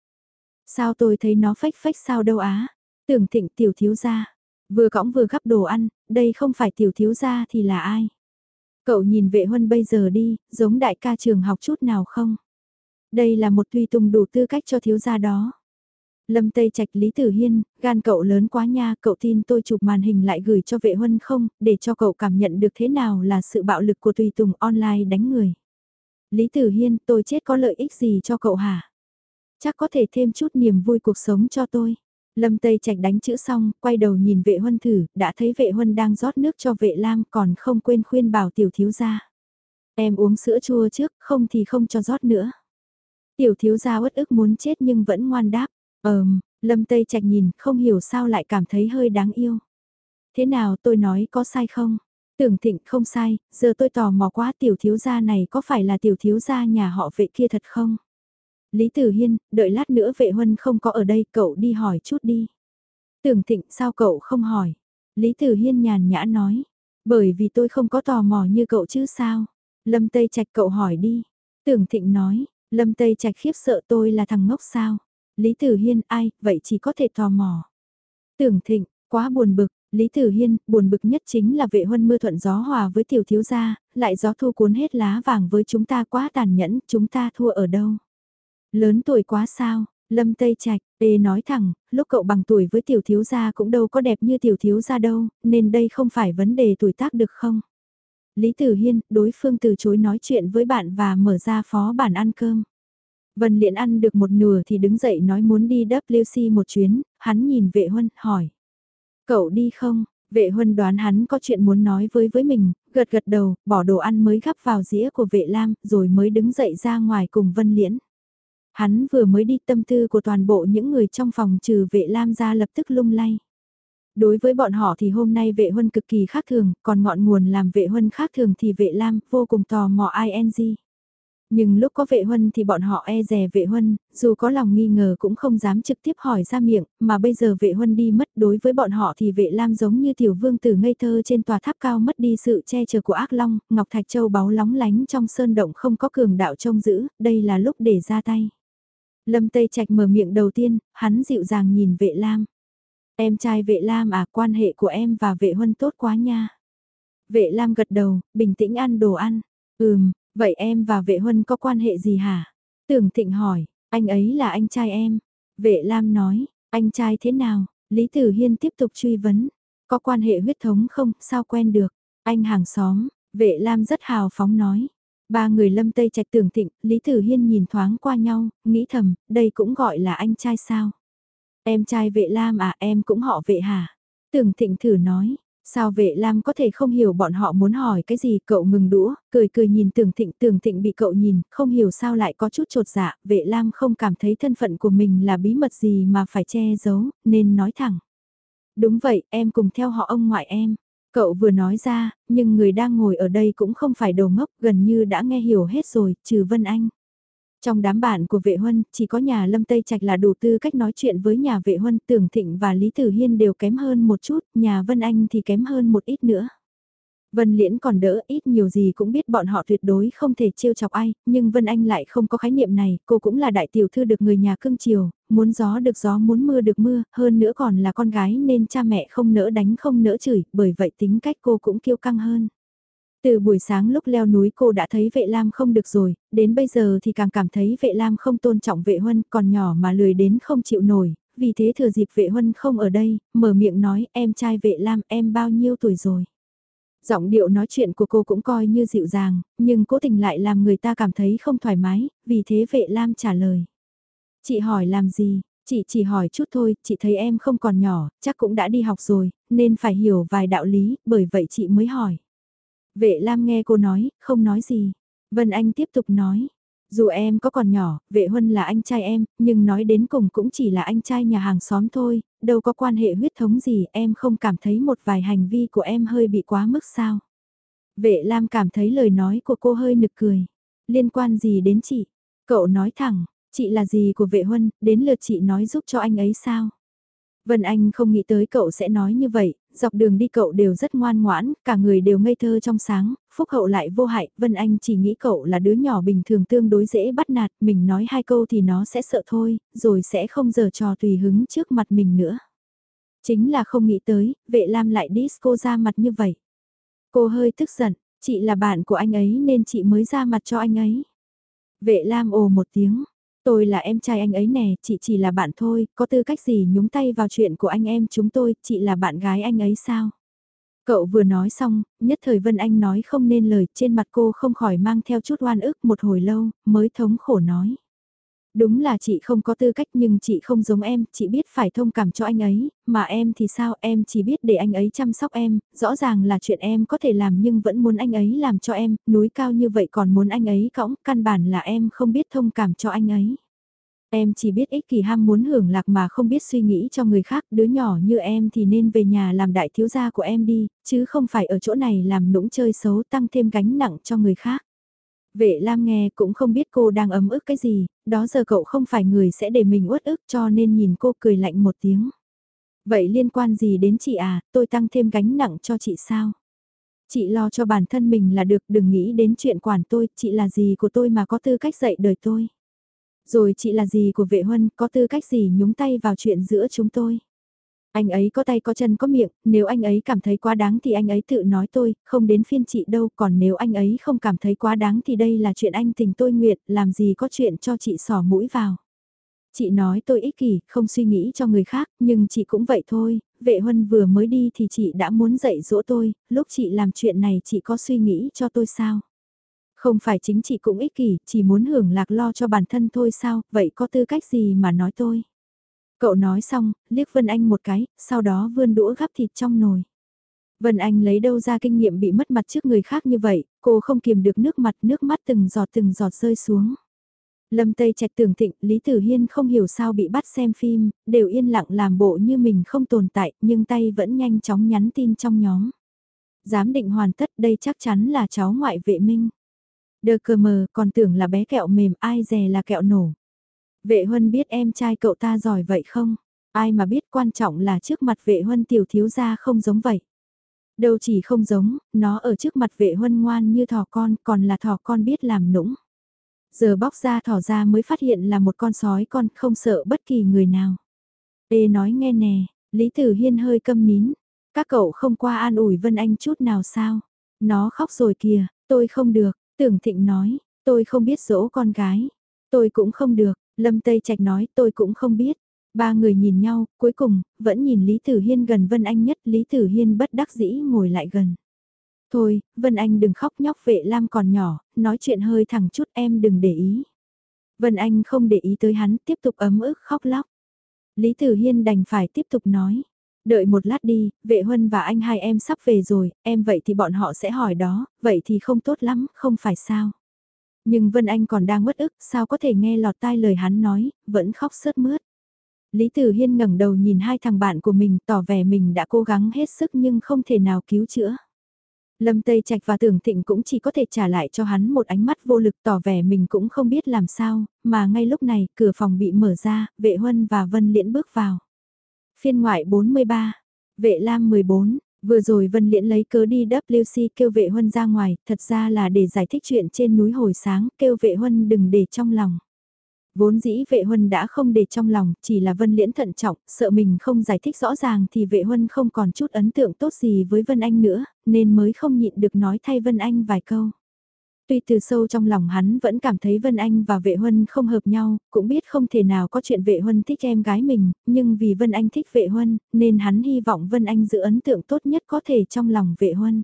Sao tôi thấy nó phách phách sao đâu á? Tưởng thịnh tiểu thiếu gia. Vừa cõng vừa gắp đồ ăn, đây không phải tiểu thiếu gia thì là ai? Cậu nhìn vệ huân bây giờ đi, giống đại ca trường học chút nào không? Đây là một tùy tùng đủ tư cách cho thiếu gia đó. Lâm Tây Trạch Lý Tử Hiên, gan cậu lớn quá nha, cậu tin tôi chụp màn hình lại gửi cho vệ huân không, để cho cậu cảm nhận được thế nào là sự bạo lực của tùy tùng online đánh người. Lý Tử Hiên, tôi chết có lợi ích gì cho cậu hả? Chắc có thể thêm chút niềm vui cuộc sống cho tôi. Lâm Tây Trạch đánh chữ xong, quay đầu nhìn vệ huân thử, đã thấy vệ huân đang rót nước cho vệ lam còn không quên khuyên bảo tiểu thiếu gia. Em uống sữa chua trước, không thì không cho rót nữa. Tiểu thiếu gia uất ức muốn chết nhưng vẫn ngoan đáp. Ờm, Lâm Tây Trạch nhìn, không hiểu sao lại cảm thấy hơi đáng yêu. Thế nào tôi nói có sai không? Tưởng thịnh không sai, giờ tôi tò mò quá tiểu thiếu gia này có phải là tiểu thiếu gia nhà họ vệ kia thật không? Lý Tử Hiên, đợi lát nữa vệ huân không có ở đây, cậu đi hỏi chút đi. Tưởng thịnh sao cậu không hỏi? Lý Tử Hiên nhàn nhã nói. Bởi vì tôi không có tò mò như cậu chứ sao? Lâm Tây Trạch cậu hỏi đi. Tưởng thịnh nói, Lâm Tây Trạch khiếp sợ tôi là thằng ngốc sao? Lý Tử Hiên ai, vậy chỉ có thể tò mò. Tưởng thịnh, quá buồn bực, Lý Tử Hiên, buồn bực nhất chính là vệ huân mưa thuận gió hòa với tiểu thiếu gia, lại gió thu cuốn hết lá vàng với chúng ta quá tàn nhẫn, chúng ta thua ở đâu. Lớn tuổi quá sao, Lâm Tây Trạch, ê nói thẳng, lúc cậu bằng tuổi với tiểu thiếu gia cũng đâu có đẹp như tiểu thiếu gia đâu, nên đây không phải vấn đề tuổi tác được không? Lý Tử Hiên, đối phương từ chối nói chuyện với bạn và mở ra phó bản ăn cơm. Vân Liễn ăn được một nửa thì đứng dậy nói muốn đi WC một chuyến, hắn nhìn vệ huân, hỏi. Cậu đi không? Vệ huân đoán hắn có chuyện muốn nói với với mình, gật gật đầu, bỏ đồ ăn mới gắp vào dĩa của vệ lam, rồi mới đứng dậy ra ngoài cùng Vân Liễn. Hắn vừa mới đi tâm tư của toàn bộ những người trong phòng trừ vệ lam ra lập tức lung lay. Đối với bọn họ thì hôm nay vệ huân cực kỳ khác thường, còn ngọn nguồn làm vệ huân khác thường thì vệ lam vô cùng tò mò ing. Nhưng lúc có vệ huân thì bọn họ e rè vệ huân, dù có lòng nghi ngờ cũng không dám trực tiếp hỏi ra miệng, mà bây giờ vệ huân đi mất đối với bọn họ thì vệ lam giống như tiểu vương tử ngây thơ trên tòa tháp cao mất đi sự che chở của ác long, ngọc thạch châu báu lóng lánh trong sơn động không có cường đạo trông giữ, đây là lúc để ra tay. Lâm Tây Trạch mở miệng đầu tiên, hắn dịu dàng nhìn vệ lam. Em trai vệ lam à, quan hệ của em và vệ huân tốt quá nha. Vệ lam gật đầu, bình tĩnh ăn đồ ăn. Ừm, Vậy em và vệ huân có quan hệ gì hả? Tưởng thịnh hỏi, anh ấy là anh trai em. Vệ Lam nói, anh trai thế nào? Lý Tử Hiên tiếp tục truy vấn. Có quan hệ huyết thống không? Sao quen được? Anh hàng xóm, vệ Lam rất hào phóng nói. Ba người lâm tây trạch tưởng thịnh, Lý Tử Hiên nhìn thoáng qua nhau, nghĩ thầm, đây cũng gọi là anh trai sao? Em trai vệ Lam à em cũng họ vệ hả? Tưởng thịnh thử nói, Sao vệ Lam có thể không hiểu bọn họ muốn hỏi cái gì, cậu ngừng đũa, cười cười nhìn tưởng thịnh, tưởng thịnh bị cậu nhìn, không hiểu sao lại có chút trột dạ, vệ Lam không cảm thấy thân phận của mình là bí mật gì mà phải che giấu, nên nói thẳng. Đúng vậy, em cùng theo họ ông ngoại em. Cậu vừa nói ra, nhưng người đang ngồi ở đây cũng không phải đồ ngốc, gần như đã nghe hiểu hết rồi, trừ Vân Anh. Trong đám bạn của vệ huân, chỉ có nhà Lâm Tây Trạch là đủ tư cách nói chuyện với nhà vệ huân, Tưởng Thịnh và Lý Tử Hiên đều kém hơn một chút, nhà Vân Anh thì kém hơn một ít nữa. Vân Liễn còn đỡ, ít nhiều gì cũng biết bọn họ tuyệt đối không thể trêu chọc ai, nhưng Vân Anh lại không có khái niệm này, cô cũng là đại tiểu thư được người nhà cưng chiều, muốn gió được gió muốn mưa được mưa, hơn nữa còn là con gái nên cha mẹ không nỡ đánh không nỡ chửi, bởi vậy tính cách cô cũng kiêu căng hơn. Từ buổi sáng lúc leo núi cô đã thấy vệ lam không được rồi, đến bây giờ thì càng cảm thấy vệ lam không tôn trọng vệ huân còn nhỏ mà lười đến không chịu nổi, vì thế thừa dịp vệ huân không ở đây, mở miệng nói em trai vệ lam em bao nhiêu tuổi rồi. Giọng điệu nói chuyện của cô cũng coi như dịu dàng, nhưng cố tình lại làm người ta cảm thấy không thoải mái, vì thế vệ lam trả lời. Chị hỏi làm gì, chị chỉ hỏi chút thôi, chị thấy em không còn nhỏ, chắc cũng đã đi học rồi, nên phải hiểu vài đạo lý, bởi vậy chị mới hỏi. Vệ Lam nghe cô nói, không nói gì. Vân Anh tiếp tục nói. Dù em có còn nhỏ, vệ huân là anh trai em, nhưng nói đến cùng cũng chỉ là anh trai nhà hàng xóm thôi, đâu có quan hệ huyết thống gì, em không cảm thấy một vài hành vi của em hơi bị quá mức sao. Vệ Lam cảm thấy lời nói của cô hơi nực cười. Liên quan gì đến chị? Cậu nói thẳng, chị là gì của vệ huân, đến lượt chị nói giúp cho anh ấy sao? Vân Anh không nghĩ tới cậu sẽ nói như vậy, dọc đường đi cậu đều rất ngoan ngoãn, cả người đều ngây thơ trong sáng, phúc hậu lại vô hại, Vân Anh chỉ nghĩ cậu là đứa nhỏ bình thường tương đối dễ bắt nạt, mình nói hai câu thì nó sẽ sợ thôi, rồi sẽ không giờ trò tùy hứng trước mặt mình nữa. Chính là không nghĩ tới, vệ lam lại disco ra mặt như vậy. Cô hơi tức giận, chị là bạn của anh ấy nên chị mới ra mặt cho anh ấy. Vệ lam ồ một tiếng, tôi là em trai anh ấy nè, chị chỉ là bạn thôi, có tư cách gì nhúng tay vào chuyện của anh em chúng tôi, chị là bạn gái anh ấy sao? Cậu vừa nói xong, nhất thời Vân Anh nói không nên lời, trên mặt cô không khỏi mang theo chút oan ức một hồi lâu, mới thống khổ nói. Đúng là chị không có tư cách nhưng chị không giống em, chị biết phải thông cảm cho anh ấy, mà em thì sao, em chỉ biết để anh ấy chăm sóc em, rõ ràng là chuyện em có thể làm nhưng vẫn muốn anh ấy làm cho em, núi cao như vậy còn muốn anh ấy cõng, căn bản là em không biết thông cảm cho anh ấy. Em chỉ biết ích kỳ ham muốn hưởng lạc mà không biết suy nghĩ cho người khác, đứa nhỏ như em thì nên về nhà làm đại thiếu gia của em đi, chứ không phải ở chỗ này làm nũng chơi xấu tăng thêm gánh nặng cho người khác. Vệ Lam nghe cũng không biết cô đang ấm ức cái gì, đó giờ cậu không phải người sẽ để mình uất ức cho nên nhìn cô cười lạnh một tiếng. Vậy liên quan gì đến chị à, tôi tăng thêm gánh nặng cho chị sao? Chị lo cho bản thân mình là được, đừng nghĩ đến chuyện quản tôi, chị là gì của tôi mà có tư cách dạy đời tôi. Rồi chị là gì của vệ huân, có tư cách gì nhúng tay vào chuyện giữa chúng tôi. Anh ấy có tay có chân có miệng, nếu anh ấy cảm thấy quá đáng thì anh ấy tự nói tôi, không đến phiên chị đâu, còn nếu anh ấy không cảm thấy quá đáng thì đây là chuyện anh tình tôi nguyện, làm gì có chuyện cho chị sỏ mũi vào. Chị nói tôi ích kỷ, không suy nghĩ cho người khác, nhưng chị cũng vậy thôi, vệ huân vừa mới đi thì chị đã muốn dạy dỗ tôi, lúc chị làm chuyện này chị có suy nghĩ cho tôi sao? Không phải chính chị cũng ích kỷ, chỉ muốn hưởng lạc lo cho bản thân thôi sao, vậy có tư cách gì mà nói tôi? Cậu nói xong, liếc Vân Anh một cái, sau đó vươn đũa gắp thịt trong nồi. Vân Anh lấy đâu ra kinh nghiệm bị mất mặt trước người khác như vậy, cô không kiềm được nước mặt, nước mắt từng giọt từng giọt rơi xuống. Lâm Tây Trạch tưởng thịnh, Lý Tử Hiên không hiểu sao bị bắt xem phim, đều yên lặng làm bộ như mình không tồn tại, nhưng tay vẫn nhanh chóng nhắn tin trong nhóm. Giám định hoàn tất đây chắc chắn là cháu ngoại vệ minh. Đờ cờ mờ còn tưởng là bé kẹo mềm ai dè là kẹo nổ. Vệ huân biết em trai cậu ta giỏi vậy không? Ai mà biết quan trọng là trước mặt vệ huân tiểu thiếu gia không giống vậy. Đâu chỉ không giống, nó ở trước mặt vệ huân ngoan như thỏ con, còn là thỏ con biết làm nũng. Giờ bóc ra thỏ ra mới phát hiện là một con sói con không sợ bất kỳ người nào. Ê nói nghe nè, Lý Tử Hiên hơi câm nín. Các cậu không qua an ủi Vân Anh chút nào sao? Nó khóc rồi kìa, tôi không được, tưởng thịnh nói, tôi không biết dỗ con gái. Tôi cũng không được, Lâm Tây Trạch nói tôi cũng không biết. Ba người nhìn nhau, cuối cùng, vẫn nhìn Lý Tử Hiên gần Vân Anh nhất, Lý Tử Hiên bất đắc dĩ ngồi lại gần. Thôi, Vân Anh đừng khóc nhóc vệ lam còn nhỏ, nói chuyện hơi thẳng chút em đừng để ý. Vân Anh không để ý tới hắn, tiếp tục ấm ức khóc lóc. Lý Tử Hiên đành phải tiếp tục nói. Đợi một lát đi, vệ huân và anh hai em sắp về rồi, em vậy thì bọn họ sẽ hỏi đó, vậy thì không tốt lắm, không phải sao. Nhưng Vân Anh còn đang mất ức, sao có thể nghe lọt tai lời hắn nói, vẫn khóc sướt mướt. Lý Tử Hiên ngẩng đầu nhìn hai thằng bạn của mình tỏ vẻ mình đã cố gắng hết sức nhưng không thể nào cứu chữa. Lâm Tây Trạch và Tưởng Thịnh cũng chỉ có thể trả lại cho hắn một ánh mắt vô lực tỏ vẻ mình cũng không biết làm sao, mà ngay lúc này cửa phòng bị mở ra, vệ huân và Vân Liễn bước vào. Phiên ngoại 43, vệ lam 14, Vừa rồi Vân Liễn lấy cớ đi WC kêu vệ huân ra ngoài, thật ra là để giải thích chuyện trên núi hồi sáng, kêu vệ huân đừng để trong lòng. Vốn dĩ vệ huân đã không để trong lòng, chỉ là Vân Liễn thận trọng, sợ mình không giải thích rõ ràng thì vệ huân không còn chút ấn tượng tốt gì với Vân Anh nữa, nên mới không nhịn được nói thay Vân Anh vài câu. Tuy từ sâu trong lòng hắn vẫn cảm thấy Vân Anh và Vệ Huân không hợp nhau, cũng biết không thể nào có chuyện Vệ Huân thích em gái mình, nhưng vì Vân Anh thích Vệ Huân, nên hắn hy vọng Vân Anh giữ ấn tượng tốt nhất có thể trong lòng Vệ Huân.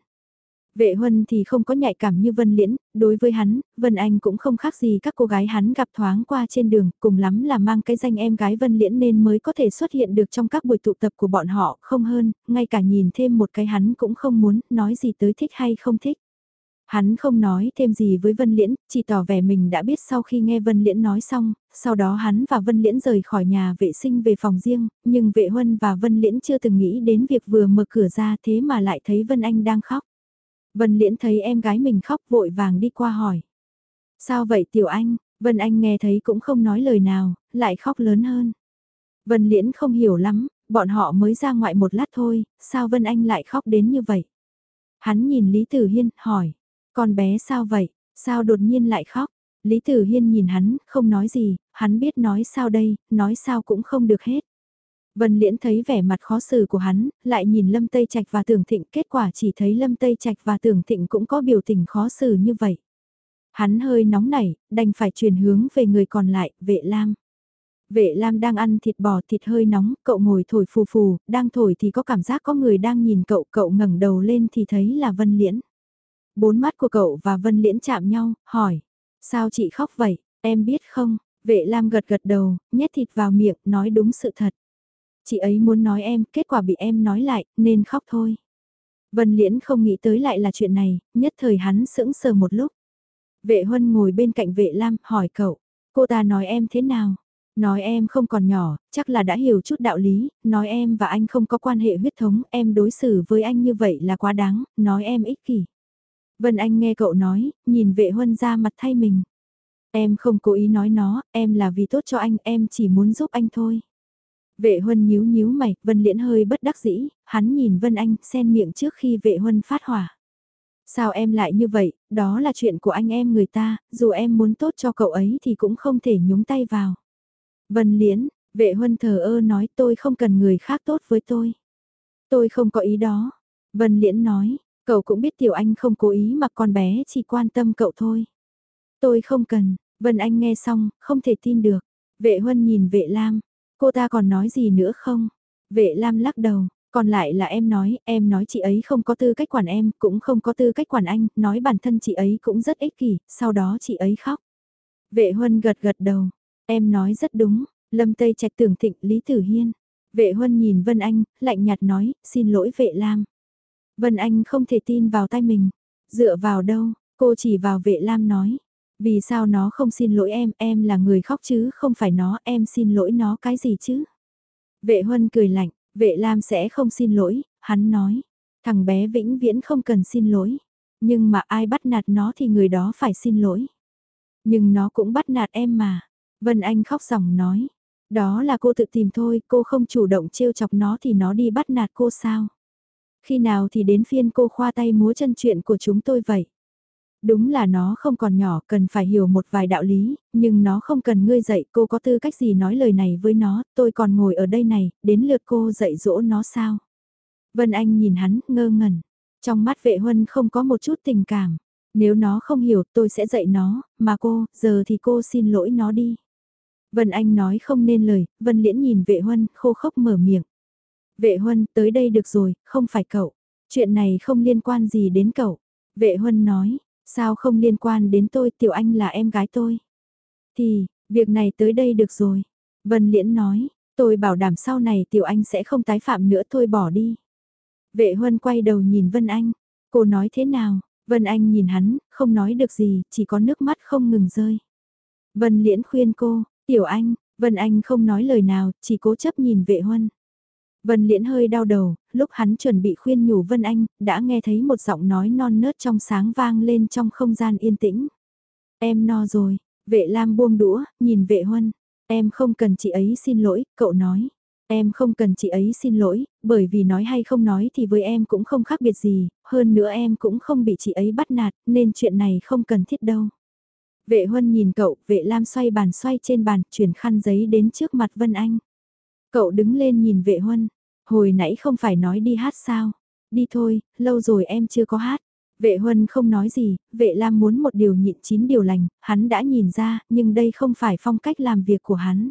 Vệ Huân thì không có nhạy cảm như Vân Liễn, đối với hắn, Vân Anh cũng không khác gì các cô gái hắn gặp thoáng qua trên đường, cùng lắm là mang cái danh em gái Vân Liễn nên mới có thể xuất hiện được trong các buổi tụ tập của bọn họ, không hơn, ngay cả nhìn thêm một cái hắn cũng không muốn, nói gì tới thích hay không thích. Hắn không nói thêm gì với Vân Liễn, chỉ tỏ vẻ mình đã biết sau khi nghe Vân Liễn nói xong, sau đó hắn và Vân Liễn rời khỏi nhà vệ sinh về phòng riêng, nhưng vệ huân và Vân Liễn chưa từng nghĩ đến việc vừa mở cửa ra thế mà lại thấy Vân Anh đang khóc. Vân Liễn thấy em gái mình khóc vội vàng đi qua hỏi. Sao vậy Tiểu Anh? Vân Anh nghe thấy cũng không nói lời nào, lại khóc lớn hơn. Vân Liễn không hiểu lắm, Bọn họ mới ra ngoại một lát thôi, sao Vân Anh lại khóc đến như vậy? Hắn nhìn Lý Tử Hiên, hỏi, con bé sao vậy, sao đột nhiên lại khóc? Lý Tử Hiên nhìn hắn, không nói gì, hắn biết nói sao đây, nói sao cũng không được hết. Vân Liễn thấy vẻ mặt khó xử của hắn, lại nhìn Lâm Tây Trạch và Tưởng Thịnh, kết quả chỉ thấy Lâm Tây Trạch và Tưởng Thịnh cũng có biểu tình khó xử như vậy. Hắn hơi nóng nảy, đành phải chuyển hướng về người còn lại, vệ lam. Vệ Lam đang ăn thịt bò thịt hơi nóng, cậu ngồi thổi phù phù, đang thổi thì có cảm giác có người đang nhìn cậu, cậu ngẩng đầu lên thì thấy là Vân Liễn. Bốn mắt của cậu và Vân Liễn chạm nhau, hỏi, sao chị khóc vậy, em biết không? Vệ Lam gật gật đầu, nhét thịt vào miệng, nói đúng sự thật. Chị ấy muốn nói em, kết quả bị em nói lại, nên khóc thôi. Vân Liễn không nghĩ tới lại là chuyện này, nhất thời hắn sững sờ một lúc. Vệ Huân ngồi bên cạnh vệ Lam, hỏi cậu, cô ta nói em thế nào? Nói em không còn nhỏ, chắc là đã hiểu chút đạo lý, nói em và anh không có quan hệ huyết thống, em đối xử với anh như vậy là quá đáng, nói em ích kỷ. Vân Anh nghe cậu nói, nhìn vệ huân ra mặt thay mình. Em không cố ý nói nó, em là vì tốt cho anh, em chỉ muốn giúp anh thôi. Vệ huân nhíu nhíu mày, Vân Liễn hơi bất đắc dĩ, hắn nhìn Vân Anh, sen miệng trước khi vệ huân phát hỏa. Sao em lại như vậy, đó là chuyện của anh em người ta, dù em muốn tốt cho cậu ấy thì cũng không thể nhúng tay vào. Vân Liễn, vệ huân thờ ơ nói tôi không cần người khác tốt với tôi. Tôi không có ý đó. Vân Liễn nói, cậu cũng biết tiểu anh không cố ý mà con bé chỉ quan tâm cậu thôi. Tôi không cần, Vân Anh nghe xong, không thể tin được. Vệ huân nhìn vệ lam, cô ta còn nói gì nữa không? Vệ lam lắc đầu, còn lại là em nói, em nói chị ấy không có tư cách quản em, cũng không có tư cách quản anh, nói bản thân chị ấy cũng rất ích kỷ, sau đó chị ấy khóc. Vệ huân gật gật đầu, Em nói rất đúng, Lâm Tây Trạch tưởng thịnh Lý Tử Hiên. Vệ Huân nhìn Vân Anh, lạnh nhạt nói, xin lỗi vệ Lam. Vân Anh không thể tin vào tay mình. Dựa vào đâu, cô chỉ vào vệ Lam nói. Vì sao nó không xin lỗi em, em là người khóc chứ không phải nó, em xin lỗi nó cái gì chứ. Vệ Huân cười lạnh, vệ Lam sẽ không xin lỗi, hắn nói. Thằng bé vĩnh viễn không cần xin lỗi. Nhưng mà ai bắt nạt nó thì người đó phải xin lỗi. Nhưng nó cũng bắt nạt em mà. Vân Anh khóc ròng nói, đó là cô tự tìm thôi, cô không chủ động trêu chọc nó thì nó đi bắt nạt cô sao? Khi nào thì đến phiên cô khoa tay múa chân chuyện của chúng tôi vậy? Đúng là nó không còn nhỏ, cần phải hiểu một vài đạo lý, nhưng nó không cần ngươi dạy, cô có tư cách gì nói lời này với nó, tôi còn ngồi ở đây này, đến lượt cô dạy dỗ nó sao? Vân Anh nhìn hắn, ngơ ngẩn. Trong mắt vệ huân không có một chút tình cảm. Nếu nó không hiểu tôi sẽ dạy nó, mà cô, giờ thì cô xin lỗi nó đi. Vân Anh nói không nên lời, Vân Liễn nhìn vệ huân, khô khốc mở miệng. Vệ huân, tới đây được rồi, không phải cậu. Chuyện này không liên quan gì đến cậu. Vệ huân nói, sao không liên quan đến tôi, tiểu anh là em gái tôi. Thì, việc này tới đây được rồi. Vân Liễn nói, tôi bảo đảm sau này tiểu anh sẽ không tái phạm nữa thôi bỏ đi. Vệ huân quay đầu nhìn Vân Anh, cô nói thế nào, Vân Anh nhìn hắn, không nói được gì, chỉ có nước mắt không ngừng rơi. Vân Liễn khuyên cô, Tiểu Anh, Vân Anh không nói lời nào, chỉ cố chấp nhìn vệ huân. Vân Liễn hơi đau đầu, lúc hắn chuẩn bị khuyên nhủ Vân Anh, đã nghe thấy một giọng nói non nớt trong sáng vang lên trong không gian yên tĩnh. Em no rồi, vệ lam buông đũa, nhìn vệ huân. Em không cần chị ấy xin lỗi, cậu nói. Em không cần chị ấy xin lỗi, bởi vì nói hay không nói thì với em cũng không khác biệt gì, hơn nữa em cũng không bị chị ấy bắt nạt, nên chuyện này không cần thiết đâu. Vệ huân nhìn cậu, vệ lam xoay bàn xoay trên bàn, chuyển khăn giấy đến trước mặt Vân Anh. Cậu đứng lên nhìn vệ huân, hồi nãy không phải nói đi hát sao? Đi thôi, lâu rồi em chưa có hát. Vệ huân không nói gì, vệ lam muốn một điều nhịn chín điều lành, hắn đã nhìn ra, nhưng đây không phải phong cách làm việc của hắn.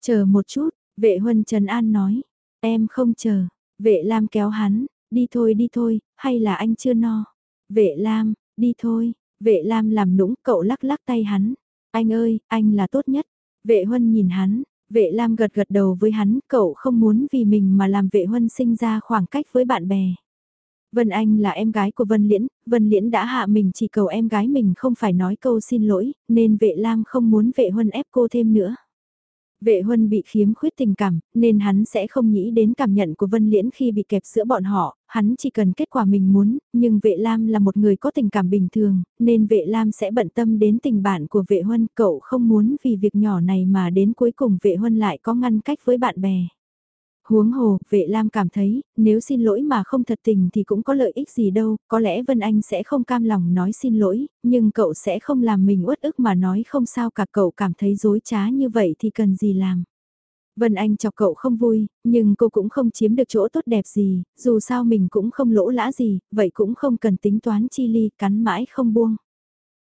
Chờ một chút, vệ huân Trần An nói, em không chờ, vệ lam kéo hắn, đi thôi đi thôi, hay là anh chưa no. Vệ lam, đi thôi, Vệ Lam làm nũng cậu lắc lắc tay hắn. Anh ơi, anh là tốt nhất. Vệ Huân nhìn hắn, vệ Lam gật gật đầu với hắn, cậu không muốn vì mình mà làm vệ Huân sinh ra khoảng cách với bạn bè. Vân Anh là em gái của Vân Liễn, Vân Liễn đã hạ mình chỉ cầu em gái mình không phải nói câu xin lỗi, nên vệ Lam không muốn vệ Huân ép cô thêm nữa. Vệ Huân bị khiếm khuyết tình cảm, nên hắn sẽ không nghĩ đến cảm nhận của Vân Liễn khi bị kẹp giữa bọn họ, hắn chỉ cần kết quả mình muốn, nhưng vệ Lam là một người có tình cảm bình thường, nên vệ Lam sẽ bận tâm đến tình bạn của vệ Huân, cậu không muốn vì việc nhỏ này mà đến cuối cùng vệ Huân lại có ngăn cách với bạn bè. Huống hồ, vệ Lam cảm thấy, nếu xin lỗi mà không thật tình thì cũng có lợi ích gì đâu, có lẽ Vân Anh sẽ không cam lòng nói xin lỗi, nhưng cậu sẽ không làm mình uất ức mà nói không sao cả cậu cảm thấy dối trá như vậy thì cần gì làm. Vân Anh chọc cậu không vui, nhưng cô cũng không chiếm được chỗ tốt đẹp gì, dù sao mình cũng không lỗ lã gì, vậy cũng không cần tính toán chi ly, cắn mãi không buông.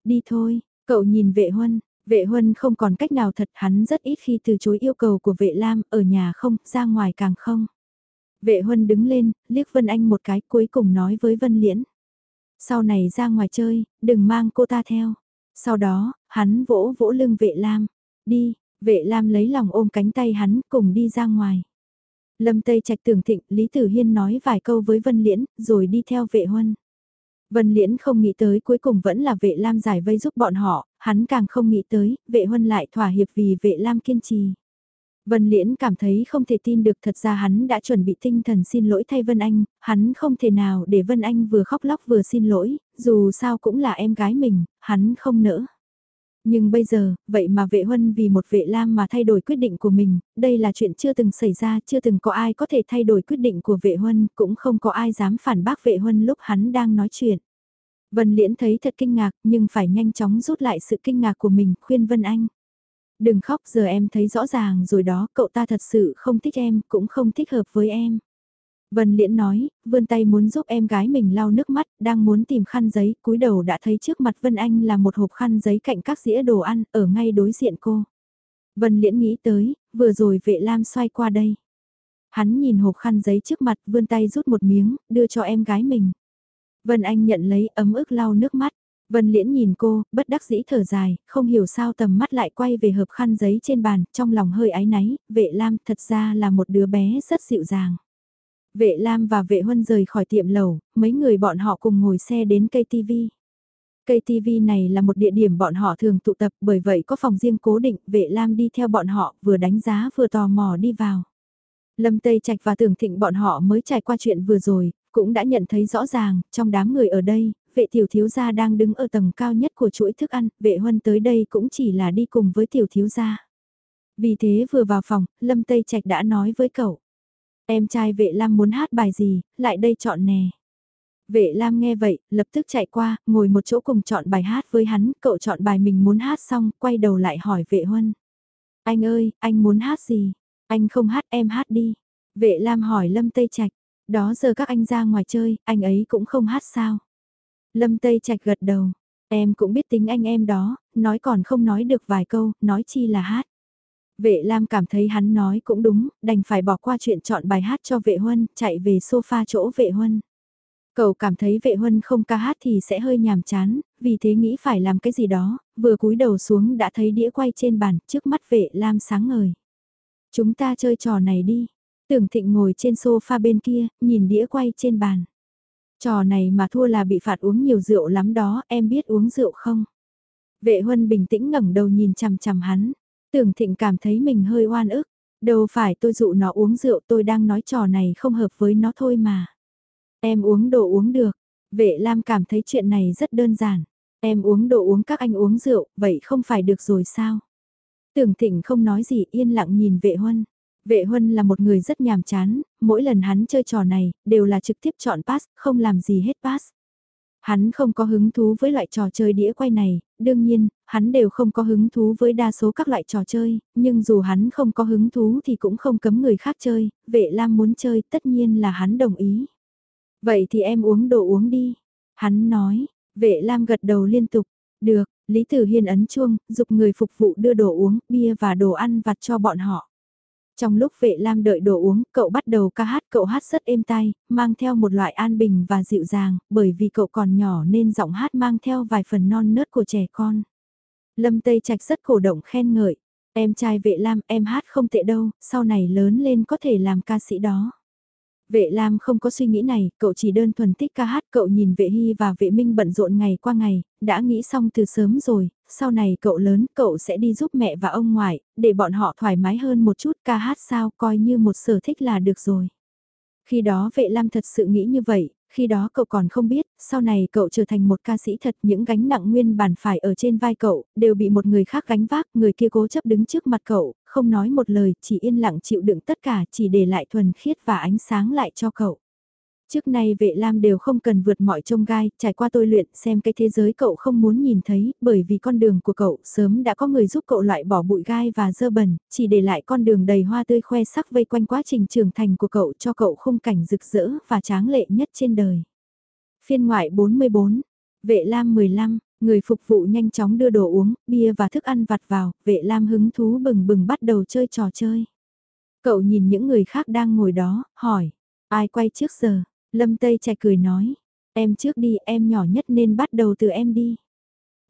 Đi thôi, cậu nhìn vệ huân, vệ huân không còn cách nào thật hắn rất ít khi từ chối yêu cầu của vệ lam, ở nhà không, ra ngoài càng không. Vệ huân đứng lên, liếc Vân Anh một cái cuối cùng nói với Vân Liễn. Sau này ra ngoài chơi, đừng mang cô ta theo. Sau đó, hắn vỗ vỗ lưng vệ lam. Đi, Vệ Lam lấy lòng ôm cánh tay hắn cùng đi ra ngoài. Lâm Tây Trạch tưởng thịnh, Lý Tử Hiên nói vài câu với Vân Liễn, rồi đi theo vệ huân. Vân Liễn không nghĩ tới cuối cùng vẫn là vệ Lam giải vây giúp bọn họ, hắn càng không nghĩ tới, vệ huân lại thỏa hiệp vì vệ Lam kiên trì. Vân Liễn cảm thấy không thể tin được thật ra hắn đã chuẩn bị tinh thần xin lỗi thay Vân Anh, hắn không thể nào để Vân Anh vừa khóc lóc vừa xin lỗi, dù sao cũng là em gái mình, hắn không nỡ. Nhưng bây giờ, vậy mà vệ huân vì một vệ lam mà thay đổi quyết định của mình, đây là chuyện chưa từng xảy ra, chưa từng có ai có thể thay đổi quyết định của vệ huân, cũng không có ai dám phản bác vệ huân lúc hắn đang nói chuyện. Vân Liễn thấy thật kinh ngạc, nhưng phải nhanh chóng rút lại sự kinh ngạc của mình, khuyên Vân Anh. Đừng khóc giờ em thấy rõ ràng rồi đó, cậu ta thật sự không thích em, cũng không thích hợp với em. Vân Liễn nói, vươn tay muốn giúp em gái mình lau nước mắt, đang muốn tìm khăn giấy, cúi đầu đã thấy trước mặt Vân Anh là một hộp khăn giấy cạnh các dĩa đồ ăn, ở ngay đối diện cô. Vân Liễn nghĩ tới, vừa rồi vệ lam xoay qua đây. Hắn nhìn hộp khăn giấy trước mặt, vươn tay rút một miếng, đưa cho em gái mình. Vân Anh nhận lấy ấm ức lau nước mắt. Vân Liễn nhìn cô, bất đắc dĩ thở dài, không hiểu sao tầm mắt lại quay về hộp khăn giấy trên bàn, trong lòng hơi áy náy, vệ lam thật ra là một đứa bé rất dịu dàng. Vệ Lam và vệ Huân rời khỏi tiệm lầu, mấy người bọn họ cùng ngồi xe đến cây TV. Cây TV này là một địa điểm bọn họ thường tụ tập bởi vậy có phòng riêng cố định, vệ Lam đi theo bọn họ vừa đánh giá vừa tò mò đi vào. Lâm Tây Trạch và Tưởng Thịnh bọn họ mới trải qua chuyện vừa rồi, cũng đã nhận thấy rõ ràng, trong đám người ở đây, vệ tiểu thiếu gia đang đứng ở tầng cao nhất của chuỗi thức ăn, vệ huân tới đây cũng chỉ là đi cùng với tiểu thiếu gia. Vì thế vừa vào phòng, Lâm Tây Trạch đã nói với cậu. Em trai vệ Lam muốn hát bài gì, lại đây chọn nè. Vệ Lam nghe vậy, lập tức chạy qua, ngồi một chỗ cùng chọn bài hát với hắn, cậu chọn bài mình muốn hát xong, quay đầu lại hỏi vệ huân. Anh ơi, anh muốn hát gì? Anh không hát em hát đi. Vệ Lam hỏi Lâm Tây Trạch, đó giờ các anh ra ngoài chơi, anh ấy cũng không hát sao? Lâm Tây Trạch gật đầu, em cũng biết tính anh em đó, nói còn không nói được vài câu, nói chi là hát. Vệ Lam cảm thấy hắn nói cũng đúng, đành phải bỏ qua chuyện chọn bài hát cho vệ huân, chạy về sofa chỗ vệ huân. Cậu cảm thấy vệ huân không ca hát thì sẽ hơi nhàm chán, vì thế nghĩ phải làm cái gì đó, vừa cúi đầu xuống đã thấy đĩa quay trên bàn, trước mắt vệ Lam sáng ngời. Chúng ta chơi trò này đi. Tưởng thịnh ngồi trên sofa bên kia, nhìn đĩa quay trên bàn. Trò này mà thua là bị phạt uống nhiều rượu lắm đó, em biết uống rượu không? Vệ huân bình tĩnh ngẩng đầu nhìn chằm chằm hắn. Tưởng thịnh cảm thấy mình hơi oan ức. Đâu phải tôi dụ nó uống rượu tôi đang nói trò này không hợp với nó thôi mà. Em uống đồ uống được. Vệ Lam cảm thấy chuyện này rất đơn giản. Em uống đồ uống các anh uống rượu, vậy không phải được rồi sao? Tưởng thịnh không nói gì yên lặng nhìn vệ huân. Vệ huân là một người rất nhàm chán, mỗi lần hắn chơi trò này, đều là trực tiếp chọn pass, không làm gì hết pass. Hắn không có hứng thú với loại trò chơi đĩa quay này, đương nhiên, hắn đều không có hứng thú với đa số các loại trò chơi, nhưng dù hắn không có hứng thú thì cũng không cấm người khác chơi, vệ lam muốn chơi tất nhiên là hắn đồng ý. Vậy thì em uống đồ uống đi. Hắn nói, vệ lam gật đầu liên tục, được, Lý Tử Hiên ấn chuông, dục người phục vụ đưa đồ uống, bia và đồ ăn vặt cho bọn họ. Trong lúc vệ lam đợi đồ uống, cậu bắt đầu ca hát, cậu hát rất êm tai, mang theo một loại an bình và dịu dàng, bởi vì cậu còn nhỏ nên giọng hát mang theo vài phần non nớt của trẻ con. Lâm Tây Trạch rất cổ động khen ngợi, em trai vệ lam em hát không tệ đâu, sau này lớn lên có thể làm ca sĩ đó. Vệ Lam không có suy nghĩ này, cậu chỉ đơn thuần thích ca hát, cậu nhìn vệ Hy và vệ Minh bận rộn ngày qua ngày, đã nghĩ xong từ sớm rồi, sau này cậu lớn, cậu sẽ đi giúp mẹ và ông ngoại, để bọn họ thoải mái hơn một chút ca hát sao coi như một sở thích là được rồi. Khi đó vệ Lam thật sự nghĩ như vậy, khi đó cậu còn không biết, sau này cậu trở thành một ca sĩ thật những gánh nặng nguyên bản phải ở trên vai cậu, đều bị một người khác gánh vác, người kia cố chấp đứng trước mặt cậu, không nói một lời, chỉ yên lặng chịu đựng tất cả, chỉ để lại thuần khiết và ánh sáng lại cho cậu. Trước nay vệ lam đều không cần vượt mọi trông gai, trải qua tôi luyện xem cái thế giới cậu không muốn nhìn thấy, bởi vì con đường của cậu sớm đã có người giúp cậu loại bỏ bụi gai và dơ bẩn, chỉ để lại con đường đầy hoa tươi khoe sắc vây quanh quá trình trưởng thành của cậu cho cậu khung cảnh rực rỡ và tráng lệ nhất trên đời. Phiên ngoại 44, vệ lam 15, người phục vụ nhanh chóng đưa đồ uống, bia và thức ăn vặt vào, vệ lam hứng thú bừng bừng bắt đầu chơi trò chơi. Cậu nhìn những người khác đang ngồi đó, hỏi, ai quay trước giờ? Lâm Tây Trạch cười nói, em trước đi, em nhỏ nhất nên bắt đầu từ em đi.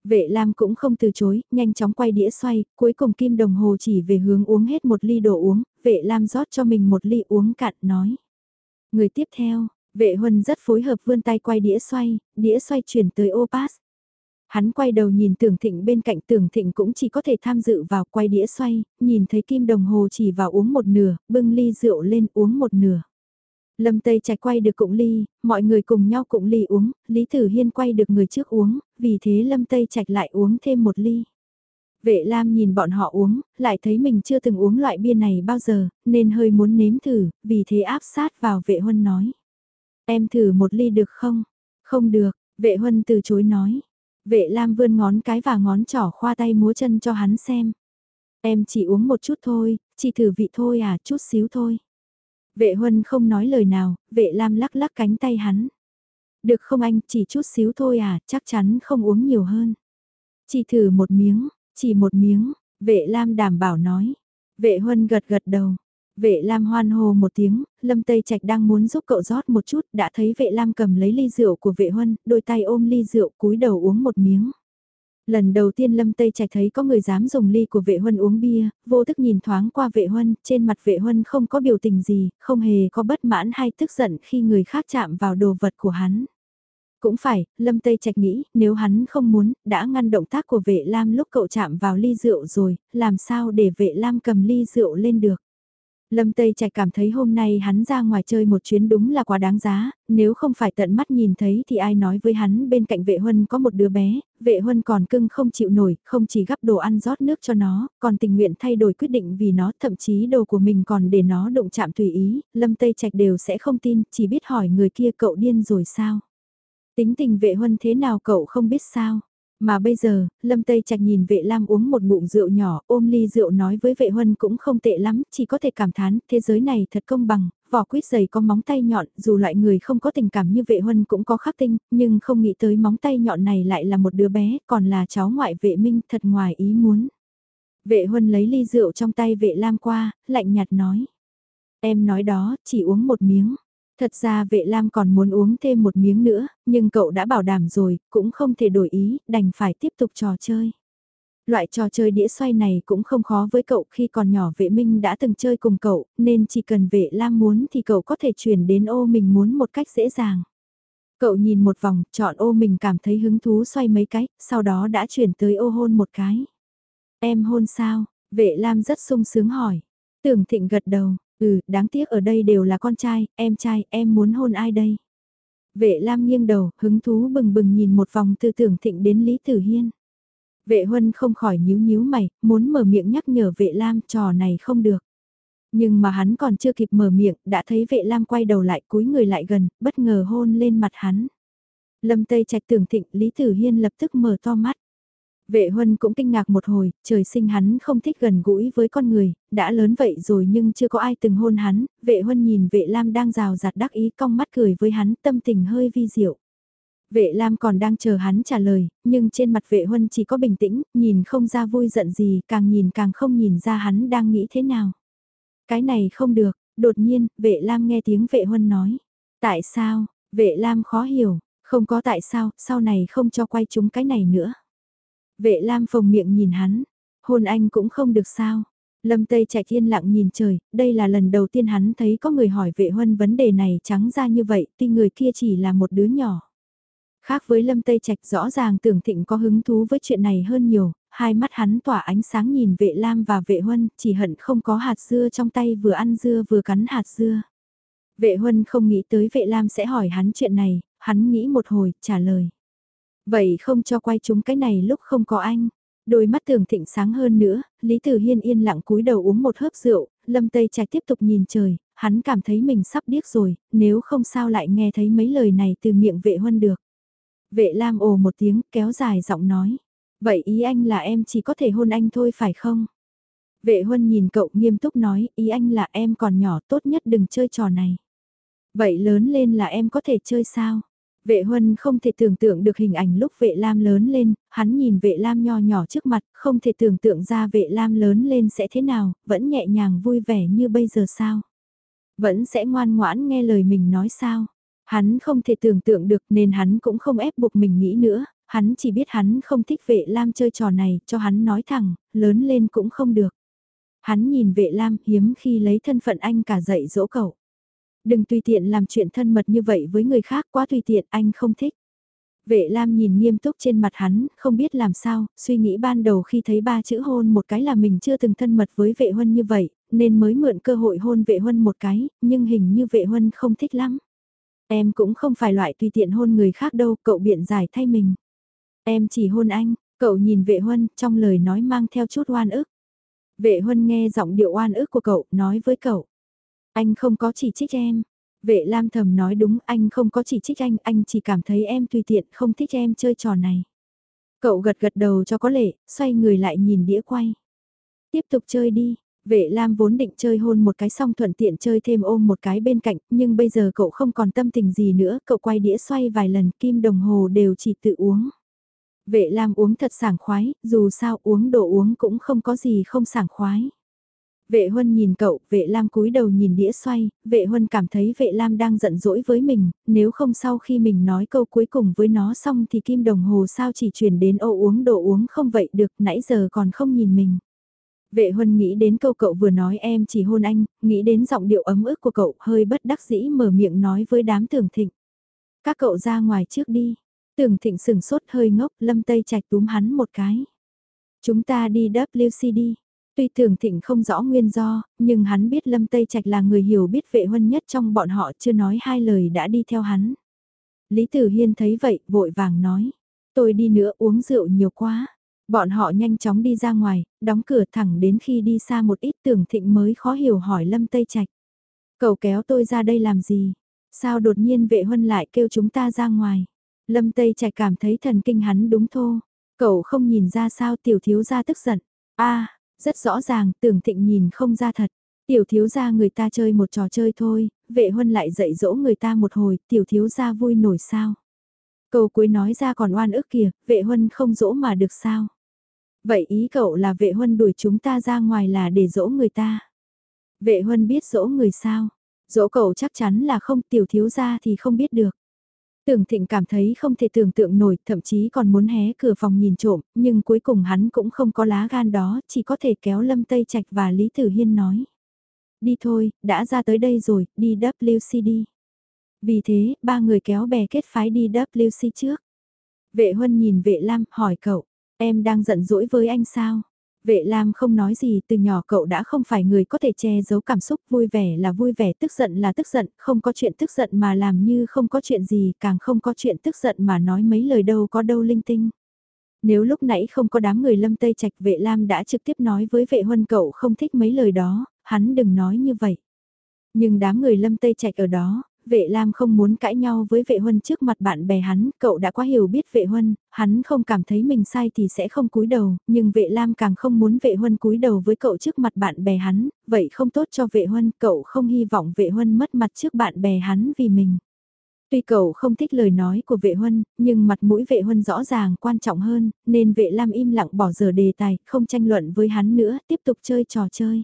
Vệ Lam cũng không từ chối, nhanh chóng quay đĩa xoay, cuối cùng kim đồng hồ chỉ về hướng uống hết một ly đồ uống, vệ Lam rót cho mình một ly uống cạn nói. Người tiếp theo, vệ huân rất phối hợp vươn tay quay đĩa xoay, đĩa xoay chuyển tới ô pass. Hắn quay đầu nhìn tưởng thịnh bên cạnh tưởng thịnh cũng chỉ có thể tham dự vào quay đĩa xoay, nhìn thấy kim đồng hồ chỉ vào uống một nửa, bưng ly rượu lên uống một nửa. Lâm Tây Trạch quay được cụng ly, mọi người cùng nhau cụng ly uống, Lý Tử Hiên quay được người trước uống, vì thế Lâm Tây Trạch lại uống thêm một ly. Vệ Lam nhìn bọn họ uống, lại thấy mình chưa từng uống loại bia này bao giờ, nên hơi muốn nếm thử, vì thế áp sát vào vệ huân nói. Em thử một ly được không? Không được, vệ huân từ chối nói. Vệ Lam vươn ngón cái và ngón trỏ khoa tay múa chân cho hắn xem. Em chỉ uống một chút thôi, chỉ thử vị thôi à, chút xíu thôi. Vệ huân không nói lời nào, vệ lam lắc lắc cánh tay hắn. Được không anh, chỉ chút xíu thôi à, chắc chắn không uống nhiều hơn. Chỉ thử một miếng, chỉ một miếng, vệ lam đảm bảo nói. Vệ huân gật gật đầu. Vệ Lam hoan hô một tiếng, Lâm Tây Trạch đang muốn giúp cậu rót một chút, đã thấy Vệ Lam cầm lấy ly rượu của Vệ Huân, đôi tay ôm ly rượu cúi đầu uống một miếng. Lần đầu tiên Lâm Tây Trạch thấy có người dám dùng ly của vệ huân uống bia, vô thức nhìn thoáng qua vệ huân, trên mặt vệ huân không có biểu tình gì, không hề có bất mãn hay tức giận khi người khác chạm vào đồ vật của hắn. Cũng phải, Lâm Tây Trạch nghĩ, nếu hắn không muốn, đã ngăn động tác của vệ lam lúc cậu chạm vào ly rượu rồi, làm sao để vệ lam cầm ly rượu lên được. Lâm Tây Trạch cảm thấy hôm nay hắn ra ngoài chơi một chuyến đúng là quá đáng giá, nếu không phải tận mắt nhìn thấy thì ai nói với hắn bên cạnh vệ huân có một đứa bé, vệ huân còn cưng không chịu nổi, không chỉ gắp đồ ăn rót nước cho nó, còn tình nguyện thay đổi quyết định vì nó, thậm chí đồ của mình còn để nó đụng chạm tùy ý, Lâm Tây Trạch đều sẽ không tin, chỉ biết hỏi người kia cậu điên rồi sao. Tính tình vệ huân thế nào cậu không biết sao. Mà bây giờ, Lâm Tây Trạch nhìn vệ lam uống một ngụm rượu nhỏ, ôm ly rượu nói với vệ huân cũng không tệ lắm, chỉ có thể cảm thán, thế giới này thật công bằng, vỏ quýt dày có móng tay nhọn, dù loại người không có tình cảm như vệ huân cũng có khắc tinh, nhưng không nghĩ tới móng tay nhọn này lại là một đứa bé, còn là cháu ngoại vệ minh thật ngoài ý muốn. Vệ huân lấy ly rượu trong tay vệ lam qua, lạnh nhạt nói. Em nói đó, chỉ uống một miếng. Thật ra vệ lam còn muốn uống thêm một miếng nữa, nhưng cậu đã bảo đảm rồi, cũng không thể đổi ý, đành phải tiếp tục trò chơi. Loại trò chơi đĩa xoay này cũng không khó với cậu khi còn nhỏ vệ minh đã từng chơi cùng cậu, nên chỉ cần vệ lam muốn thì cậu có thể chuyển đến ô mình muốn một cách dễ dàng. Cậu nhìn một vòng, chọn ô mình cảm thấy hứng thú xoay mấy cái, sau đó đã chuyển tới ô hôn một cái. Em hôn sao? Vệ lam rất sung sướng hỏi. Tưởng thịnh gật đầu, Ừ, đáng tiếc ở đây đều là con trai, em trai, em muốn hôn ai đây? Vệ Lam nghiêng đầu, hứng thú bừng bừng nhìn một vòng từ tưởng thịnh đến Lý Tử Hiên. Vệ Huân không khỏi nhíu nhíu mày, muốn mở miệng nhắc nhở vệ Lam trò này không được. Nhưng mà hắn còn chưa kịp mở miệng, đã thấy vệ Lam quay đầu lại cúi người lại gần, bất ngờ hôn lên mặt hắn. Lâm Tây Trạch tưởng thịnh Lý Tử Hiên lập tức mở to mắt. Vệ huân cũng kinh ngạc một hồi, trời sinh hắn không thích gần gũi với con người, đã lớn vậy rồi nhưng chưa có ai từng hôn hắn, vệ huân nhìn vệ lam đang rào rạt đắc ý cong mắt cười với hắn tâm tình hơi vi diệu. Vệ Lam còn đang chờ hắn trả lời, nhưng trên mặt vệ huân chỉ có bình tĩnh, nhìn không ra vui giận gì, càng nhìn càng không nhìn ra hắn đang nghĩ thế nào. Cái này không được, đột nhiên, vệ Lam nghe tiếng vệ huân nói. Tại sao, vệ Lam khó hiểu, không có tại sao, sau này không cho quay chúng cái này nữa. Vệ Lam phồng miệng nhìn hắn, hôn anh cũng không được sao. Lâm Tây Trạch yên lặng nhìn trời, đây là lần đầu tiên hắn thấy có người hỏi vệ huân vấn đề này trắng ra như vậy, tuy người kia chỉ là một đứa nhỏ. Khác với Lâm Tây Trạch rõ ràng tưởng thịnh có hứng thú với chuyện này hơn nhiều, hai mắt hắn tỏa ánh sáng nhìn vệ lam và vệ huân, chỉ hận không có hạt dưa trong tay vừa ăn dưa vừa cắn hạt dưa. Vệ huân không nghĩ tới vệ lam sẽ hỏi hắn chuyện này, hắn nghĩ một hồi, trả lời. Vậy không cho quay chúng cái này lúc không có anh. Đôi mắt tường thịnh sáng hơn nữa, Lý Tử Hiên yên lặng cúi đầu uống một hớp rượu, Lâm Tây Trạch tiếp tục nhìn trời, hắn cảm thấy mình sắp điếc rồi, nếu không sao lại nghe thấy mấy lời này từ miệng vệ huân được. Vệ Lam ồ một tiếng, kéo dài giọng nói. Vậy ý anh là em chỉ có thể hôn anh thôi phải không? Vệ huân nhìn cậu nghiêm túc nói, ý anh là em còn nhỏ tốt nhất đừng chơi trò này. Vậy lớn lên là em có thể chơi sao? Vệ huân không thể tưởng tượng được hình ảnh lúc vệ lam lớn lên, hắn nhìn vệ lam nho nhỏ trước mặt, không thể tưởng tượng ra vệ lam lớn lên sẽ thế nào, vẫn nhẹ nhàng vui vẻ như bây giờ sao? Vẫn sẽ ngoan ngoãn nghe lời mình nói sao? Hắn không thể tưởng tượng được nên hắn cũng không ép buộc mình nghĩ nữa, hắn chỉ biết hắn không thích vệ lam chơi trò này, cho hắn nói thẳng, lớn lên cũng không được. Hắn nhìn vệ lam hiếm khi lấy thân phận anh cả dạy dỗ cậu. Đừng tùy tiện làm chuyện thân mật như vậy với người khác quá tùy tiện anh không thích. Vệ Lam nhìn nghiêm túc trên mặt hắn, không biết làm sao, suy nghĩ ban đầu khi thấy ba chữ hôn một cái là mình chưa từng thân mật với vệ huân như vậy, nên mới mượn cơ hội hôn vệ huân một cái, nhưng hình như vệ huân không thích lắm. Em cũng không phải loại tùy tiện hôn người khác đâu, cậu biện giải thay mình. Em chỉ hôn anh, cậu nhìn vệ huân, trong lời nói mang theo chút oan ức. Vệ huân nghe giọng điệu oan ức của cậu, nói với cậu. Anh không có chỉ trích em. Vệ Lam thầm nói đúng, anh không có chỉ trích anh, anh chỉ cảm thấy em tùy tiện, không thích em chơi trò này. Cậu gật gật đầu cho có lệ, xoay người lại nhìn đĩa quay. Tiếp tục chơi đi, Vệ Lam vốn định chơi hôn một cái xong thuận tiện chơi thêm ôm một cái bên cạnh, nhưng bây giờ cậu không còn tâm tình gì nữa, cậu quay đĩa xoay vài lần, kim đồng hồ đều chỉ tự uống. Vệ Lam uống thật sảng khoái, dù sao uống đồ uống cũng không có gì không sảng khoái. Vệ Huân nhìn cậu, vệ Lam cúi đầu nhìn đĩa xoay, vệ Huân cảm thấy vệ Lam đang giận dỗi với mình, nếu không sau khi mình nói câu cuối cùng với nó xong thì kim đồng hồ sao chỉ chuyển đến ô uống đồ uống không vậy được, nãy giờ còn không nhìn mình. Vệ Huân nghĩ đến câu cậu vừa nói em chỉ hôn anh, nghĩ đến giọng điệu ấm ức của cậu hơi bất đắc dĩ mở miệng nói với đám tưởng thịnh. Các cậu ra ngoài trước đi. Tưởng thịnh sừng sốt hơi ngốc, lâm tây chạch túm hắn một cái. Chúng ta đi WC đi. Tuy thường thịnh không rõ nguyên do, nhưng hắn biết lâm tây trạch là người hiểu biết vệ huân nhất trong bọn họ chưa nói hai lời đã đi theo hắn. Lý Tử Hiên thấy vậy, vội vàng nói. Tôi đi nữa uống rượu nhiều quá. Bọn họ nhanh chóng đi ra ngoài, đóng cửa thẳng đến khi đi xa một ít tưởng thịnh mới khó hiểu hỏi Lâm Tây Trạch. Cậu kéo tôi ra đây làm gì? Sao đột nhiên vệ huân lại kêu chúng ta ra ngoài? Lâm Tây Trạch cảm thấy thần kinh hắn đúng thô. Cậu không nhìn ra sao tiểu thiếu gia tức giận. a rất rõ ràng tưởng thịnh nhìn không ra thật. Tiểu thiếu gia người ta chơi một trò chơi thôi, vệ huân lại dạy dỗ người ta một hồi, tiểu thiếu gia vui nổi sao. Câu cuối nói ra còn oan ức kìa, vệ huân không dỗ mà được sao. Vậy ý cậu là vệ huân đuổi chúng ta ra ngoài là để dỗ người ta. Vệ huân biết dỗ người sao? Dỗ cậu chắc chắn là không tiểu thiếu gia thì không biết được. Tưởng thịnh cảm thấy không thể tưởng tượng nổi, thậm chí còn muốn hé cửa phòng nhìn trộm, nhưng cuối cùng hắn cũng không có lá gan đó, chỉ có thể kéo Lâm Tây Trạch và Lý Tử Hiên nói. Đi thôi, đã ra tới đây rồi, đi WC đi. Vì thế, ba người kéo bè kết phái đi WC trước. Vệ Huân nhìn vệ Lam, hỏi cậu, Em đang giận dỗi với anh sao? Vệ Lam không nói gì, từ nhỏ cậu đã không phải người có thể che giấu cảm xúc vui vẻ là vui vẻ, tức giận là tức giận, không có chuyện tức giận mà làm như không có chuyện gì, càng không có chuyện tức giận mà nói mấy lời đâu có đâu linh tinh. Nếu lúc nãy không có đám người lâm Tây Trạch vệ Lam đã trực tiếp nói với vệ huân cậu không thích mấy lời đó, hắn đừng nói như vậy. Nhưng đám người lâm Tây Trạch ở đó, vệ Lam không muốn cãi nhau với vệ huân trước mặt bạn bè hắn, cậu đã quá hiểu biết vệ huân, hắn không cảm thấy mình sai thì sẽ không cúi đầu, nhưng vệ Lam càng không muốn vệ huân cúi đầu với cậu trước mặt bạn bè hắn, vậy không tốt cho vệ huân, cậu không hy vọng vệ huân mất mặt trước bạn bè hắn vì mình. Tuy cậu không thích lời nói của vệ huân, nhưng mặt mũi vệ huân rõ ràng quan trọng hơn, nên vệ Lam im lặng bỏ giờ đề tài, không tranh luận với hắn nữa, tiếp tục chơi trò chơi.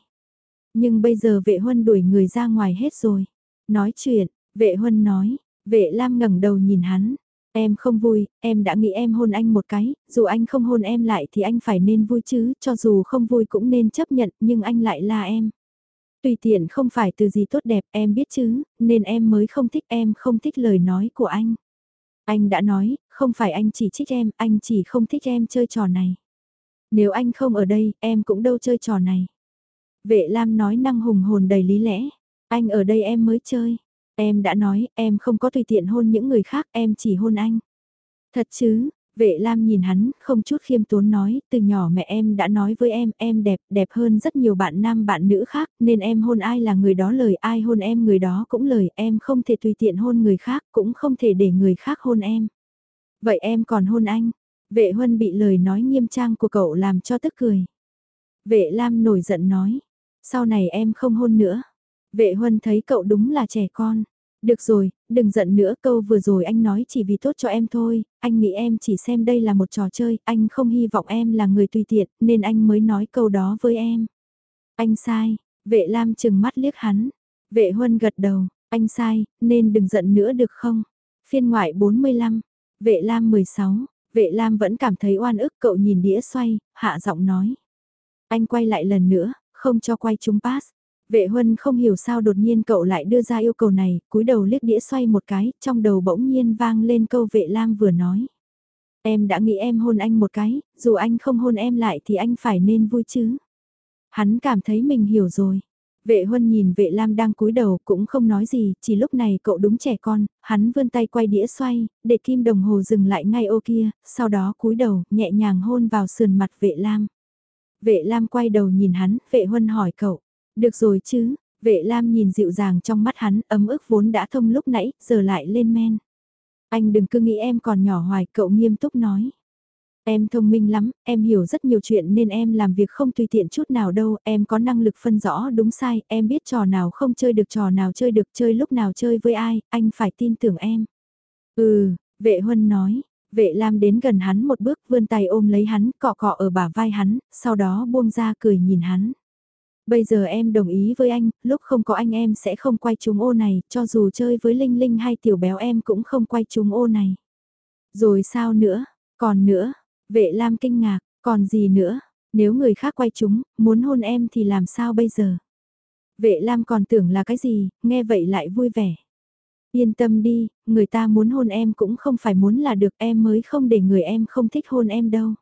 Nhưng bây giờ vệ huân đuổi người ra ngoài hết rồi. Nói chuyện, Vệ Huân nói, vệ Lam ngẩng đầu nhìn hắn. Em không vui, em đã nghĩ em hôn anh một cái, dù anh không hôn em lại thì anh phải nên vui chứ, cho dù không vui cũng nên chấp nhận, nhưng anh lại là em. Tùy tiện không phải từ gì tốt đẹp, em biết chứ, nên em mới không thích em không thích lời nói của anh. Anh đã nói, không phải anh chỉ trích em, anh chỉ không thích em chơi trò này. Nếu anh không ở đây, em cũng đâu chơi trò này. Vệ Lam nói năng hùng hồn đầy lý lẽ, anh ở đây em mới chơi. Em đã nói, em không có tùy tiện hôn những người khác, em chỉ hôn anh. Thật chứ, vệ lam nhìn hắn, không chút khiêm tốn nói, từ nhỏ mẹ em đã nói với em, em đẹp, đẹp hơn rất nhiều bạn nam bạn nữ khác, nên em hôn ai là người đó lời, ai hôn em người đó cũng lời, em không thể tùy tiện hôn người khác, cũng không thể để người khác hôn em. Vậy em còn hôn anh? Vệ huân bị lời nói nghiêm trang của cậu làm cho tức cười. Vệ lam nổi giận nói, sau này em không hôn nữa. Vệ huân thấy cậu đúng là trẻ con. Được rồi, đừng giận nữa câu vừa rồi anh nói chỉ vì tốt cho em thôi, anh nghĩ em chỉ xem đây là một trò chơi, anh không hy vọng em là người tùy tiện, nên anh mới nói câu đó với em. Anh sai, vệ lam chừng mắt liếc hắn, vệ huân gật đầu, anh sai, nên đừng giận nữa được không? Phiên ngoại 45, vệ lam 16, vệ lam vẫn cảm thấy oan ức cậu nhìn đĩa xoay, hạ giọng nói. Anh quay lại lần nữa, không cho quay chúng pass. Vệ huân không hiểu sao đột nhiên cậu lại đưa ra yêu cầu này, cúi đầu liếc đĩa xoay một cái, trong đầu bỗng nhiên vang lên câu vệ lam vừa nói. Em đã nghĩ em hôn anh một cái, dù anh không hôn em lại thì anh phải nên vui chứ. Hắn cảm thấy mình hiểu rồi. Vệ huân nhìn vệ lam đang cúi đầu cũng không nói gì, chỉ lúc này cậu đúng trẻ con, hắn vươn tay quay đĩa xoay, để kim đồng hồ dừng lại ngay ô kia, sau đó cúi đầu, nhẹ nhàng hôn vào sườn mặt vệ lam. Vệ lam quay đầu nhìn hắn, vệ huân hỏi cậu, được rồi chứ, vệ lam nhìn dịu dàng trong mắt hắn, ấm ức vốn đã thông lúc nãy, giờ lại lên men. Anh đừng cứ nghĩ em còn nhỏ hoài, cậu nghiêm túc nói. Em thông minh lắm, em hiểu rất nhiều chuyện nên em làm việc không tùy tiện chút nào đâu, em có năng lực phân rõ đúng sai, em biết trò nào không chơi được trò nào chơi được chơi lúc nào chơi với ai, anh phải tin tưởng em. Ừ, vệ huân nói, vệ lam đến gần hắn một bước vươn tay ôm lấy hắn, cọ cọ ở bả vai hắn, sau đó buông ra cười nhìn hắn. Bây giờ em đồng ý với anh, lúc không có anh em sẽ không quay trúng ô này, cho dù chơi với Linh Linh hay tiểu béo em cũng không quay trúng ô này. Rồi sao nữa, còn nữa, vệ lam kinh ngạc, còn gì nữa, nếu người khác quay chúng, muốn hôn em thì làm sao bây giờ? Vệ lam còn tưởng là cái gì, nghe vậy lại vui vẻ. Yên tâm đi, người ta muốn hôn em cũng không phải muốn là được em mới không để người em không thích hôn em đâu.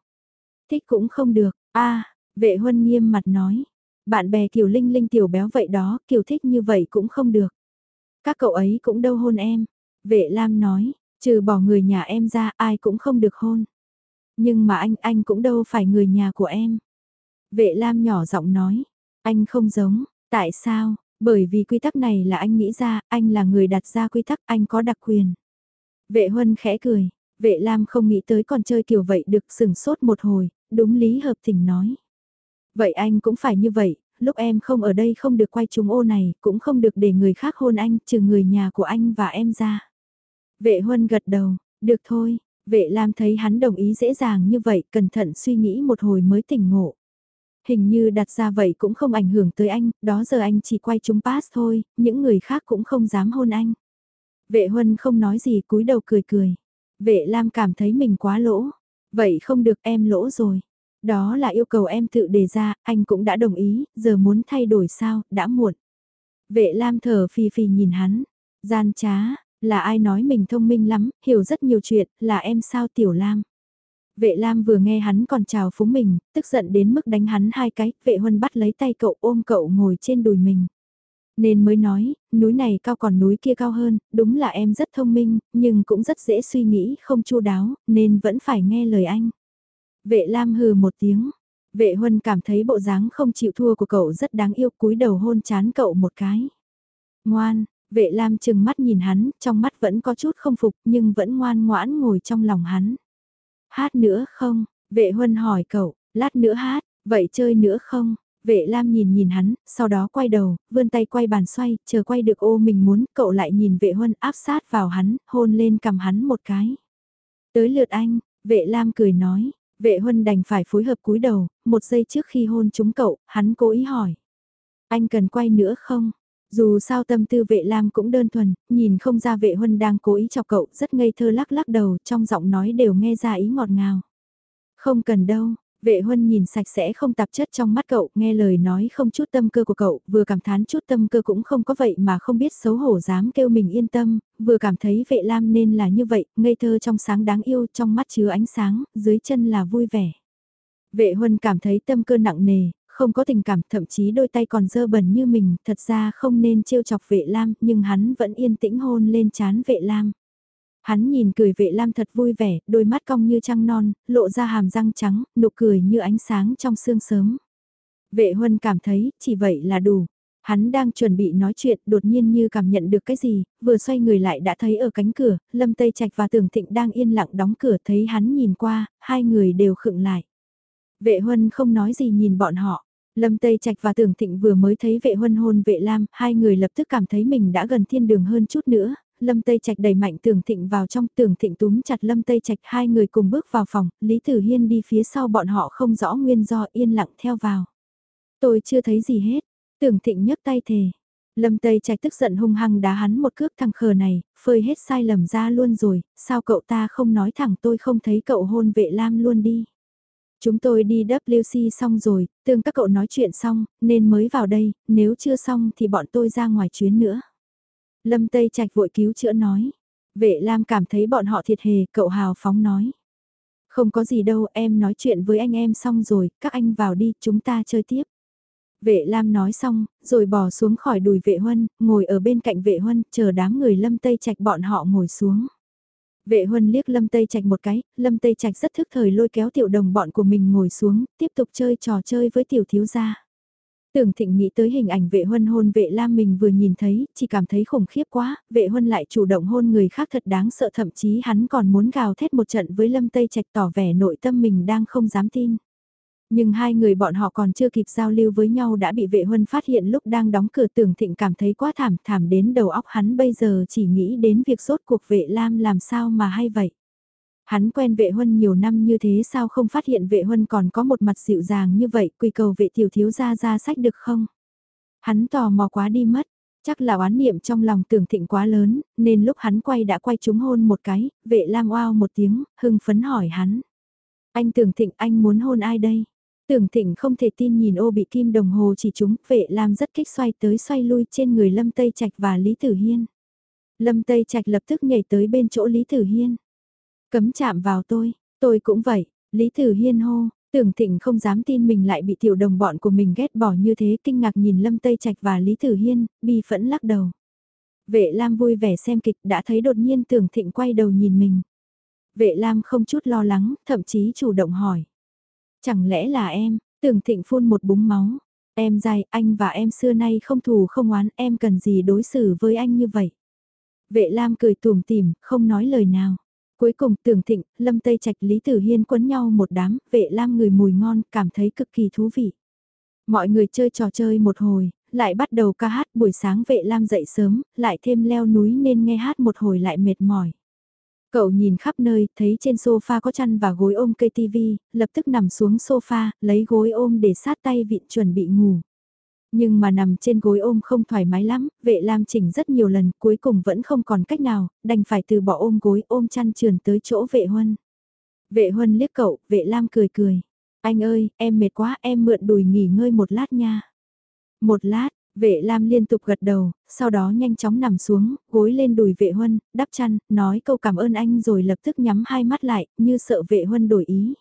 Thích cũng không được, a vệ huân nghiêm mặt nói. Bạn bè Kiều Linh Linh tiểu béo vậy đó, Kiều thích như vậy cũng không được. Các cậu ấy cũng đâu hôn em. Vệ Lam nói, trừ bỏ người nhà em ra ai cũng không được hôn. Nhưng mà anh, anh cũng đâu phải người nhà của em. Vệ Lam nhỏ giọng nói, anh không giống, tại sao? Bởi vì quy tắc này là anh nghĩ ra, anh là người đặt ra quy tắc, anh có đặc quyền. Vệ Huân khẽ cười, vệ Lam không nghĩ tới còn chơi kiểu vậy được sừng sốt một hồi, đúng lý hợp tình nói. Vậy anh cũng phải như vậy, lúc em không ở đây không được quay trúng ô này, cũng không được để người khác hôn anh, trừ người nhà của anh và em ra. Vệ Huân gật đầu, được thôi, vệ Lam thấy hắn đồng ý dễ dàng như vậy, cẩn thận suy nghĩ một hồi mới tỉnh ngộ. Hình như đặt ra vậy cũng không ảnh hưởng tới anh, đó giờ anh chỉ quay trúng pass thôi, những người khác cũng không dám hôn anh. Vệ Huân không nói gì cúi đầu cười cười. Vệ Lam cảm thấy mình quá lỗ. Vậy không được em lỗ rồi. Đó là yêu cầu em tự đề ra, anh cũng đã đồng ý, giờ muốn thay đổi sao, đã muộn. Vệ Lam thở phì phì nhìn hắn, gian trá, là ai nói mình thông minh lắm, hiểu rất nhiều chuyện, là em sao Tiểu Lam. Vệ Lam vừa nghe hắn còn chào phúng mình, tức giận đến mức đánh hắn hai cái, vệ huân bắt lấy tay cậu ôm cậu ngồi trên đùi mình. Nên mới nói, núi này cao còn núi kia cao hơn, đúng là em rất thông minh, nhưng cũng rất dễ suy nghĩ, không chu đáo, nên vẫn phải nghe lời anh. Vệ Lam hừ một tiếng. Vệ Huân cảm thấy bộ dáng không chịu thua của cậu rất đáng yêu cúi đầu hôn chán cậu một cái. Ngoan, vệ Lam chừng mắt nhìn hắn, trong mắt vẫn có chút không phục nhưng vẫn ngoan ngoãn ngồi trong lòng hắn. Hát nữa không? Vệ Huân hỏi cậu, lát nữa hát, vậy chơi nữa không? Vệ Lam nhìn nhìn hắn, sau đó quay đầu, vươn tay quay bàn xoay, chờ quay được ô mình muốn, cậu lại nhìn vệ Huân áp sát vào hắn, hôn lên cầm hắn một cái. Tới lượt anh, vệ Lam cười nói, Vệ huân đành phải phối hợp cúi đầu, một giây trước khi hôn chúng cậu, hắn cố ý hỏi. Anh cần quay nữa không? Dù sao tâm tư vệ lam cũng đơn thuần, nhìn không ra vệ huân đang cố ý chọc cậu, rất ngây thơ lắc lắc đầu, trong giọng nói đều nghe ra ý ngọt ngào. Không cần đâu, Vệ huân nhìn sạch sẽ không tạp chất trong mắt cậu, nghe lời nói không chút tâm cơ của cậu, vừa cảm thán chút tâm cơ cũng không có vậy mà không biết xấu hổ dám kêu mình yên tâm, vừa cảm thấy vệ lam nên là như vậy, ngây thơ trong sáng đáng yêu, trong mắt chứa ánh sáng, dưới chân là vui vẻ. Vệ huân cảm thấy tâm cơ nặng nề, không có tình cảm, thậm chí đôi tay còn dơ bẩn như mình, thật ra không nên trêu chọc vệ lam, nhưng hắn vẫn yên tĩnh hôn lên chán vệ lam. Hắn nhìn cười vệ lam thật vui vẻ, đôi mắt cong như trăng non, lộ ra hàm răng trắng, nụ cười như ánh sáng trong sương sớm. Vệ huân cảm thấy, chỉ vậy là đủ. Hắn đang chuẩn bị nói chuyện, đột nhiên như cảm nhận được cái gì, vừa xoay người lại đã thấy ở cánh cửa, Lâm Tây Trạch và Tưởng Thịnh đang yên lặng đóng cửa thấy hắn nhìn qua, hai người đều khựng lại. Vệ huân không nói gì nhìn bọn họ. Lâm Tây Trạch và Tưởng Thịnh vừa mới thấy vệ huân hôn vệ lam, hai người lập tức cảm thấy mình đã gần thiên đường hơn chút nữa. Lâm Tây Trạch đẩy mạnh Tưởng Thịnh vào trong, Tưởng Thịnh túm chặt Lâm Tây Trạch, hai người cùng bước vào phòng, Lý Tử Hiên đi phía sau bọn họ không rõ nguyên do yên lặng theo vào. Tôi chưa thấy gì hết, Tưởng Thịnh nhấc tay thề. Lâm Tây Trạch tức giận hung hăng đá hắn một cước thằng khờ này, phơi hết sai lầm ra luôn rồi, sao cậu ta không nói thẳng tôi không thấy cậu hôn vệ lam luôn đi. Chúng tôi đi WC xong rồi, tương các cậu nói chuyện xong, nên mới vào đây, nếu chưa xong thì bọn tôi ra ngoài chuyến nữa. Lâm Tây Trạch vội cứu chữa nói. Vệ Lam cảm thấy bọn họ thiệt hề, cậu hào phóng nói. Không có gì đâu, em nói chuyện với anh em xong rồi, các anh vào đi, chúng ta chơi tiếp. Vệ Lam nói xong, rồi bỏ xuống khỏi đùi vệ huân, ngồi ở bên cạnh vệ huân, chờ đám người lâm tây trạch bọn họ ngồi xuống. Vệ huân liếc lâm tây trạch một cái, lâm tây trạch rất thức thời lôi kéo tiểu đồng bọn của mình ngồi xuống, tiếp tục chơi trò chơi với tiểu thiếu gia. Tưởng thịnh nghĩ tới hình ảnh vệ huân hôn vệ lam mình vừa nhìn thấy, chỉ cảm thấy khủng khiếp quá, vệ huân lại chủ động hôn người khác thật đáng sợ thậm chí hắn còn muốn gào thét một trận với lâm tây trạch tỏ vẻ nội tâm mình đang không dám tin. Nhưng hai người bọn họ còn chưa kịp giao lưu với nhau đã bị vệ huân phát hiện lúc đang đóng cửa tưởng thịnh cảm thấy quá thảm thảm đến đầu óc hắn bây giờ chỉ nghĩ đến việc rốt cuộc vệ lam làm sao mà hay vậy. Hắn quen vệ huân nhiều năm như thế sao không phát hiện vệ huân còn có một mặt dịu dàng như vậy quy cầu vệ tiểu thiếu ra ra sách được không? Hắn tò mò quá đi mất, chắc là oán niệm trong lòng tưởng thịnh quá lớn, nên lúc hắn quay đã quay chúng hôn một cái, vệ lam oao một tiếng, hưng phấn hỏi hắn. Anh tưởng thịnh anh muốn hôn ai đây? Tưởng thịnh không thể tin nhìn ô bị kim đồng hồ chỉ trúng, vệ lam rất kích xoay tới xoay lui trên người Lâm Tây Trạch và Lý Tử Hiên. Lâm Tây Trạch lập tức nhảy tới bên chỗ Lý Tử Hiên. Cấm chạm vào tôi, tôi cũng vậy, Lý Tử Hiên hô, tưởng thịnh không dám tin mình lại bị tiểu đồng bọn của mình ghét bỏ như thế kinh ngạc nhìn Lâm Tây Trạch và Lý Tử Hiên, bi phẫn lắc đầu. Vệ Lam vui vẻ xem kịch đã thấy đột nhiên tưởng thịnh quay đầu nhìn mình. Vệ Lam không chút lo lắng, thậm chí chủ động hỏi. Chẳng lẽ là em, tưởng thịnh phun một búng máu. Em dài, anh và em xưa nay không thù không oán, em cần gì đối xử với anh như vậy. Vệ Lam cười tùm tìm, không nói lời nào. Cuối cùng tưởng thịnh, Lâm Tây Trạch Lý Tử Hiên quấn nhau một đám, vệ Lam người mùi ngon, cảm thấy cực kỳ thú vị. Mọi người chơi trò chơi một hồi, lại bắt đầu ca hát buổi sáng vệ Lam dậy sớm, lại thêm leo núi nên nghe hát một hồi lại mệt mỏi. Cậu nhìn khắp nơi, thấy trên sofa có chăn và gối ôm cây tivi, lập tức nằm xuống sofa, lấy gối ôm để sát tay vịn chuẩn bị ngủ. Nhưng mà nằm trên gối ôm không thoải mái lắm, vệ lam chỉnh rất nhiều lần, cuối cùng vẫn không còn cách nào, đành phải từ bỏ ôm gối ôm chăn trườn tới chỗ vệ huân. Vệ huân liếc cậu, vệ lam cười cười. Anh ơi, em mệt quá, em mượn đùi nghỉ ngơi một lát nha. Một lát, Vệ Lam liên tục gật đầu, sau đó nhanh chóng nằm xuống, gối lên đùi vệ huân, đắp chăn, nói câu cảm ơn anh rồi lập tức nhắm hai mắt lại, như sợ vệ huân đổi ý.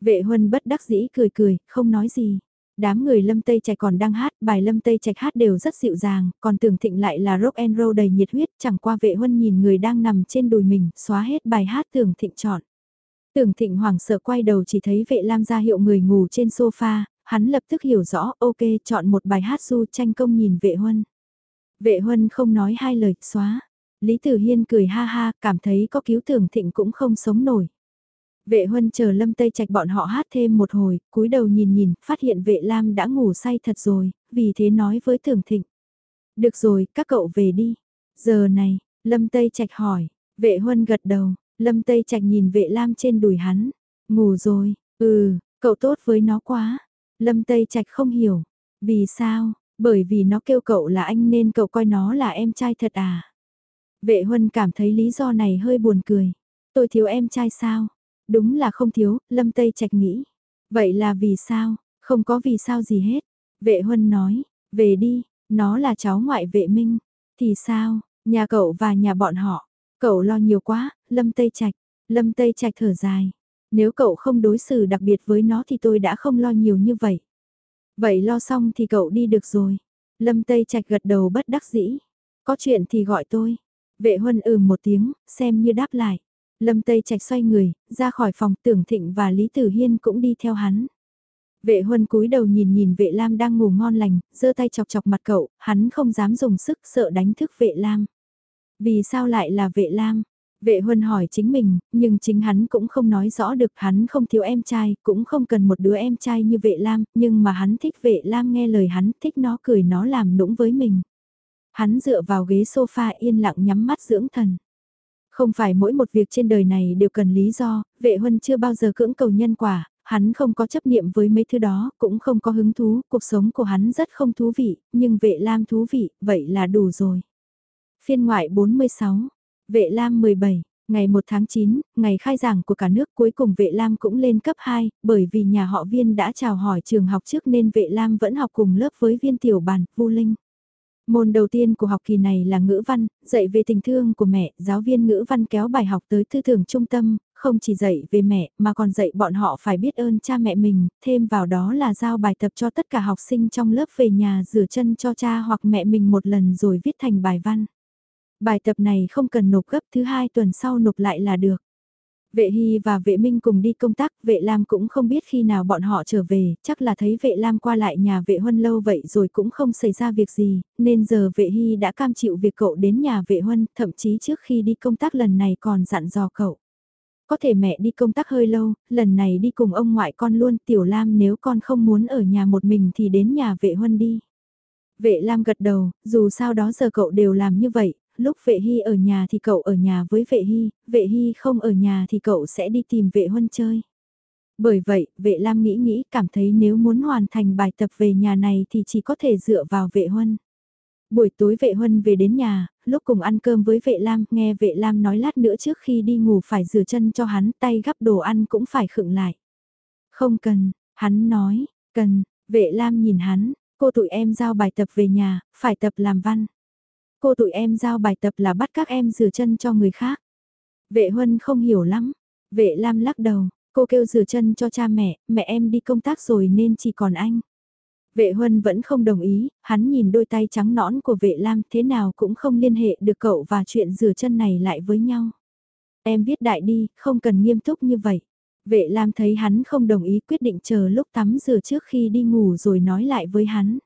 Vệ huân bất đắc dĩ cười cười, không nói gì. Đám người lâm tây trạch còn đang hát, bài lâm tây trạch hát đều rất dịu dàng, còn tưởng thịnh lại là rock and roll đầy nhiệt huyết, chẳng qua vệ huân nhìn người đang nằm trên đùi mình, xóa hết bài hát tưởng thịnh chọn. Tưởng thịnh hoảng sợ quay đầu chỉ thấy vệ lam ra hiệu người ngủ trên sofa, hắn lập tức hiểu rõ, ok, chọn một bài hát du tranh công nhìn vệ huân. Vệ huân không nói hai lời, xóa. Lý Tử Hiên cười ha ha, cảm thấy có cứu tưởng thịnh cũng không sống nổi. Vệ huân chờ lâm tây trạch bọn họ hát thêm một hồi, cúi đầu nhìn nhìn, phát hiện vệ lam đã ngủ say thật rồi, vì thế nói với Thường thịnh. Được rồi, các cậu về đi. Giờ này, lâm tây trạch hỏi, vệ huân gật đầu, lâm tây trạch nhìn vệ lam trên đùi hắn. Ngủ rồi, ừ, cậu tốt với nó quá. Lâm Tây Trạch không hiểu. Vì sao? Bởi vì nó kêu cậu là anh nên cậu coi nó là em trai thật à? Vệ Huân cảm thấy lý do này hơi buồn cười. Tôi thiếu em trai sao? Đúng là không thiếu, Lâm Tây Trạch nghĩ. Vậy là vì sao? Không có vì sao gì hết. Vệ Huân nói, về đi, nó là cháu ngoại vệ minh. Thì sao, nhà cậu và nhà bọn họ. Cậu lo nhiều quá, Lâm Tây Trạch. Lâm Tây Trạch thở dài. Nếu cậu không đối xử đặc biệt với nó thì tôi đã không lo nhiều như vậy. Vậy lo xong thì cậu đi được rồi. Lâm Tây Trạch gật đầu bất đắc dĩ. Có chuyện thì gọi tôi. Vệ huân ừ một tiếng, xem như đáp lại. Lâm Tây Trạch xoay người, ra khỏi phòng tưởng thịnh và Lý Tử Hiên cũng đi theo hắn. Vệ huân cúi đầu nhìn nhìn vệ lam đang ngủ ngon lành, giơ tay chọc chọc mặt cậu, hắn không dám dùng sức sợ đánh thức vệ lam. Vì sao lại là vệ lam? Vệ huân hỏi chính mình, nhưng chính hắn cũng không nói rõ được hắn không thiếu em trai, cũng không cần một đứa em trai như vệ lam, nhưng mà hắn thích vệ lam nghe lời hắn, thích nó cười nó làm nũng với mình. Hắn dựa vào ghế sofa yên lặng nhắm mắt dưỡng thần. Không phải mỗi một việc trên đời này đều cần lý do, vệ huân chưa bao giờ cưỡng cầu nhân quả, hắn không có chấp niệm với mấy thứ đó, cũng không có hứng thú, cuộc sống của hắn rất không thú vị, nhưng vệ lam thú vị, vậy là đủ rồi. Phiên ngoại 46, vệ lam 17, ngày 1 tháng 9, ngày khai giảng của cả nước cuối cùng vệ lam cũng lên cấp 2, bởi vì nhà họ viên đã chào hỏi trường học trước nên vệ lam vẫn học cùng lớp với viên tiểu bàn, Vu Linh. Môn đầu tiên của học kỳ này là ngữ văn, dạy về tình thương của mẹ, giáo viên ngữ văn kéo bài học tới thư thưởng trung tâm, không chỉ dạy về mẹ mà còn dạy bọn họ phải biết ơn cha mẹ mình, thêm vào đó là giao bài tập cho tất cả học sinh trong lớp về nhà rửa chân cho cha hoặc mẹ mình một lần rồi viết thành bài văn. Bài tập này không cần nộp gấp thứ hai tuần sau nộp lại là được. Vệ Hy và vệ Minh cùng đi công tác, vệ Lam cũng không biết khi nào bọn họ trở về, chắc là thấy vệ Lam qua lại nhà vệ Huân lâu vậy rồi cũng không xảy ra việc gì, nên giờ vệ Hy đã cam chịu việc cậu đến nhà vệ Huân, thậm chí trước khi đi công tác lần này còn dặn dò cậu. Có thể mẹ đi công tác hơi lâu, lần này đi cùng ông ngoại con luôn, Tiểu Lam nếu con không muốn ở nhà một mình thì đến nhà vệ Huân đi. Vệ Lam gật đầu, dù sao đó giờ cậu đều làm như vậy, lúc vệ hy ở nhà thì cậu ở nhà với vệ hy, vệ hy không ở nhà thì cậu sẽ đi tìm vệ huân chơi. Bởi vậy, vệ Lam nghĩ nghĩ cảm thấy nếu muốn hoàn thành bài tập về nhà này thì chỉ có thể dựa vào vệ huân. Buổi tối vệ huân về đến nhà, lúc cùng ăn cơm với vệ Lam, nghe vệ Lam nói lát nữa trước khi đi ngủ phải rửa chân cho hắn, tay gắp đồ ăn cũng phải khựng lại. Không cần, hắn nói, cần, vệ Lam nhìn hắn, cô tụi em giao bài tập về nhà, phải tập làm văn cô tụi em giao bài tập là bắt các em rửa chân cho người khác. Vệ Huân không hiểu lắm. Vệ Lam lắc đầu, cô kêu rửa chân cho cha mẹ, mẹ em đi công tác rồi nên chỉ còn anh. Vệ Huân vẫn không đồng ý, hắn nhìn đôi tay trắng nõn của vệ Lam thế nào cũng không liên hệ được cậu và chuyện rửa chân này lại với nhau. Em viết đại đi, không cần nghiêm túc như vậy. Vệ Lam thấy hắn không đồng ý quyết định chờ lúc tắm rửa trước khi đi ngủ rồi nói lại với hắn.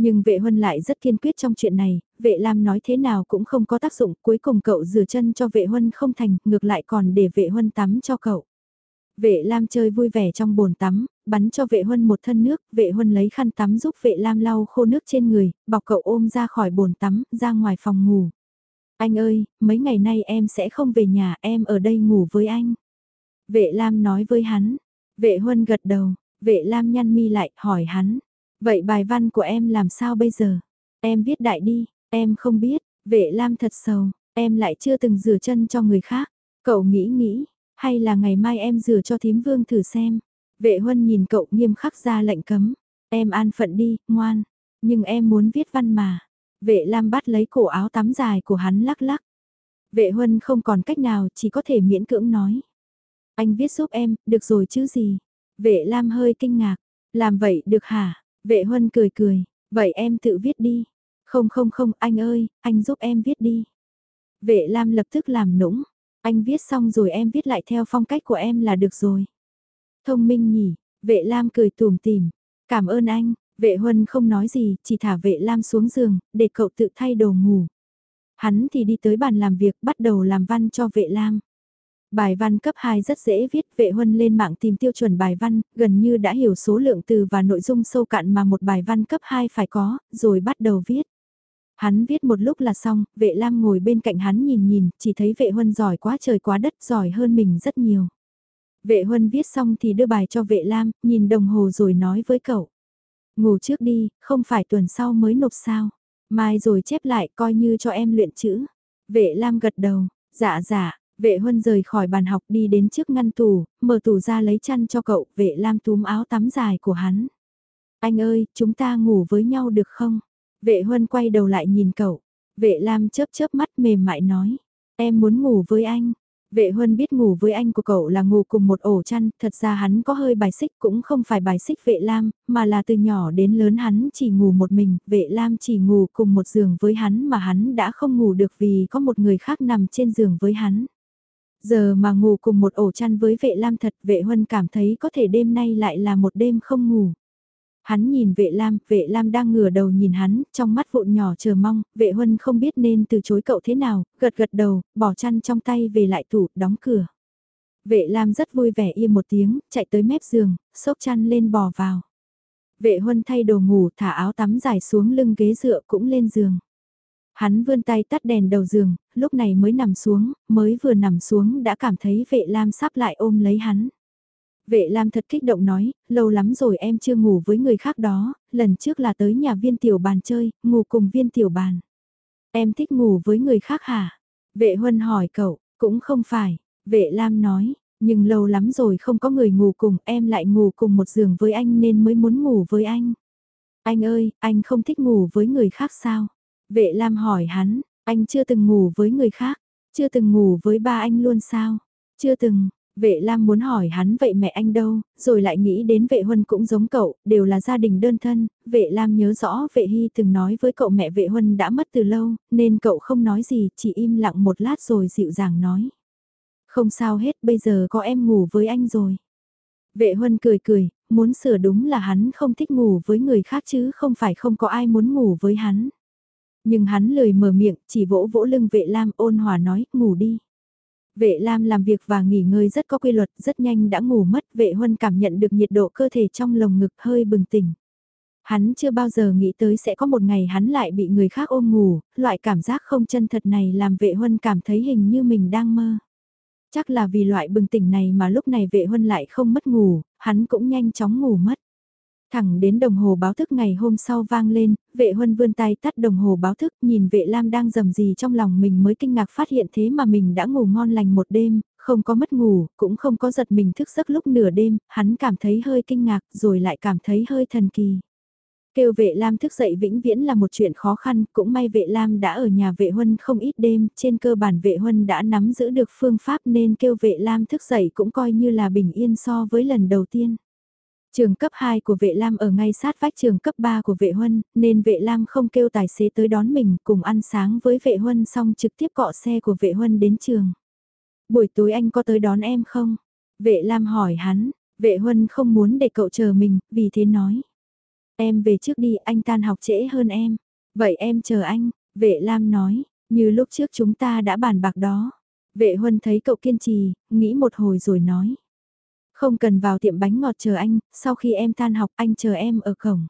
Nhưng vệ huân lại rất kiên quyết trong chuyện này, vệ lam nói thế nào cũng không có tác dụng, cuối cùng cậu rửa chân cho vệ huân không thành, ngược lại còn để vệ huân tắm cho cậu. Vệ lam chơi vui vẻ trong bồn tắm, bắn cho vệ huân một thân nước, vệ huân lấy khăn tắm giúp vệ lam lau khô nước trên người, bọc cậu ôm ra khỏi bồn tắm, ra ngoài phòng ngủ. Anh ơi, mấy ngày nay em sẽ không về nhà, em ở đây ngủ với anh. Vệ lam nói với hắn, vệ huân gật đầu, vệ lam nhăn mi lại, hỏi hắn, Vậy bài văn của em làm sao bây giờ? Em viết đại đi, em không biết, vệ lam thật sầu, em lại chưa từng rửa chân cho người khác. Cậu nghĩ nghĩ, hay là ngày mai em rửa cho thím vương thử xem. Vệ huân nhìn cậu nghiêm khắc ra lệnh cấm. Em an phận đi, ngoan. Nhưng em muốn viết văn mà. Vệ lam bắt lấy cổ áo tắm dài của hắn lắc lắc. Vệ huân không còn cách nào chỉ có thể miễn cưỡng nói. Anh viết giúp em, được rồi chứ gì. Vệ lam hơi kinh ngạc. Làm vậy được hả? Vệ huân cười cười, vậy em tự viết đi. Không không không, anh ơi, anh giúp em viết đi. Vệ Lam lập tức làm nũng, anh viết xong rồi em viết lại theo phong cách của em là được rồi. Thông minh nhỉ, vệ Lam cười tủm tìm, cảm ơn anh, vệ Huân không nói gì, chỉ thả vệ Lam xuống giường, để cậu tự thay đồ ngủ. Hắn thì đi tới bàn làm việc bắt đầu làm văn cho vệ Lam. Bài văn cấp 2 rất dễ viết, vệ huân lên mạng tìm tiêu chuẩn bài văn, gần như đã hiểu số lượng từ và nội dung sâu cạn mà một bài văn cấp 2 phải có, rồi bắt đầu viết. Hắn viết một lúc là xong, vệ lam ngồi bên cạnh hắn nhìn nhìn, chỉ thấy vệ huân giỏi quá trời quá đất, giỏi hơn mình rất nhiều. Vệ huân viết xong thì đưa bài cho vệ lam, nhìn đồng hồ rồi nói với cậu. Ngủ trước đi, không phải tuần sau mới nộp sao. Mai rồi chép lại coi như cho em luyện chữ. Vệ lam gật đầu, dạ dạ, Vệ huân rời khỏi bàn học đi đến trước ngăn tủ, mở tủ ra lấy chăn cho cậu, vệ lam túm áo tắm dài của hắn. Anh ơi, chúng ta ngủ với nhau được không? Vệ huân quay đầu lại nhìn cậu. Vệ lam chớp chớp mắt mềm mại nói. Em muốn ngủ với anh. Vệ huân biết ngủ với anh của cậu là ngủ cùng một ổ chăn, thật ra hắn có hơi bài xích cũng không phải bài xích vệ lam, mà là từ nhỏ đến lớn hắn chỉ ngủ một mình, vệ lam chỉ ngủ cùng một giường với hắn mà hắn đã không ngủ được vì có một người khác nằm trên giường với hắn. Giờ mà ngủ cùng một ổ chăn với vệ lam thật vệ huân cảm thấy có thể đêm nay lại là một đêm không ngủ. Hắn nhìn vệ lam, vệ lam đang ngửa đầu nhìn hắn, trong mắt vụn nhỏ chờ mong, vệ huân không biết nên từ chối cậu thế nào, gật gật đầu, bỏ chăn trong tay về lại tủ, đóng cửa. Vệ lam rất vui vẻ im một tiếng, chạy tới mép giường, xốc chăn lên bò vào. Vệ huân thay đồ ngủ thả áo tắm dài xuống lưng ghế dựa cũng lên giường. Hắn vươn tay tắt đèn đầu giường, lúc này mới nằm xuống, mới vừa nằm xuống đã cảm thấy vệ lam sắp lại ôm lấy hắn. Vệ Lam thật kích động nói, lâu lắm rồi em chưa ngủ với người khác đó, lần trước là tới nhà viên tiểu bàn chơi, ngủ cùng viên tiểu bàn. Em thích ngủ với người khác hả? Vệ Huân hỏi cậu, cũng không phải, vệ Lam nói, nhưng lâu lắm rồi không có người ngủ cùng, em lại ngủ cùng một giường với anh nên mới muốn ngủ với anh. Anh ơi, anh không thích ngủ với người khác sao? Vệ Lam hỏi hắn, anh chưa từng ngủ với người khác, chưa từng ngủ với ba anh luôn sao? Chưa từng, Vệ Lam muốn hỏi hắn vậy mẹ anh đâu, rồi lại nghĩ đến vệ huân cũng giống cậu, đều là gia đình đơn thân, vệ Lam nhớ rõ vệ hy từng nói với cậu mẹ vệ huân đã mất từ lâu, nên cậu không nói gì, chỉ im lặng một lát rồi dịu dàng nói. Không sao hết, bây giờ có em ngủ với anh rồi. Vệ huân cười cười, muốn sửa đúng là hắn không thích ngủ với người khác chứ không phải không có ai muốn ngủ với hắn. Nhưng hắn lời mở miệng, chỉ vỗ vỗ lưng vệ Lam ôn hòa nói, ngủ đi. Vệ Lam làm việc và nghỉ ngơi rất có quy luật, rất nhanh đã ngủ mất, vệ huân cảm nhận được nhiệt độ cơ thể trong lồng ngực hơi bừng tỉnh. Hắn chưa bao giờ nghĩ tới sẽ có một ngày hắn lại bị người khác ôm ngủ, loại cảm giác không chân thật này làm vệ huân cảm thấy hình như mình đang mơ. Chắc là vì loại bừng tỉnh này mà lúc này vệ huân lại không mất ngủ, hắn cũng nhanh chóng ngủ mất. Thẳng đến đồng hồ báo thức ngày hôm sau vang lên, vệ huân vươn tay tắt đồng hồ báo thức nhìn vệ lam đang dầm gì trong lòng mình mới kinh ngạc phát hiện thế mà mình đã ngủ ngon lành một đêm, không có mất ngủ, cũng không có giật mình thức giấc lúc nửa đêm, hắn cảm thấy hơi kinh ngạc rồi lại cảm thấy hơi thần kỳ. Kêu vệ lam thức dậy vĩnh viễn là một chuyện khó khăn, cũng may vệ lam đã ở nhà vệ huân không ít đêm, trên cơ bản vệ huân đã nắm giữ được phương pháp nên kêu vệ lam thức dậy cũng coi như là bình yên so với lần đầu tiên. Trường cấp 2 của vệ Lam ở ngay sát vách trường cấp 3 của vệ Huân, nên vệ Lam không kêu tài xế tới đón mình cùng ăn sáng với vệ Huân xong trực tiếp cọ xe của vệ Huân đến trường. Buổi tối anh có tới đón em không? Vệ Lam hỏi hắn, vệ Huân không muốn để cậu chờ mình, vì thế nói. Em về trước đi, anh tan học trễ hơn em. Vậy em chờ anh, vệ Lam nói, như lúc trước chúng ta đã bàn bạc đó. Vệ Huân thấy cậu kiên trì, nghĩ một hồi rồi nói. Không cần vào tiệm bánh ngọt chờ anh, sau khi em tan học anh chờ em ở cổng.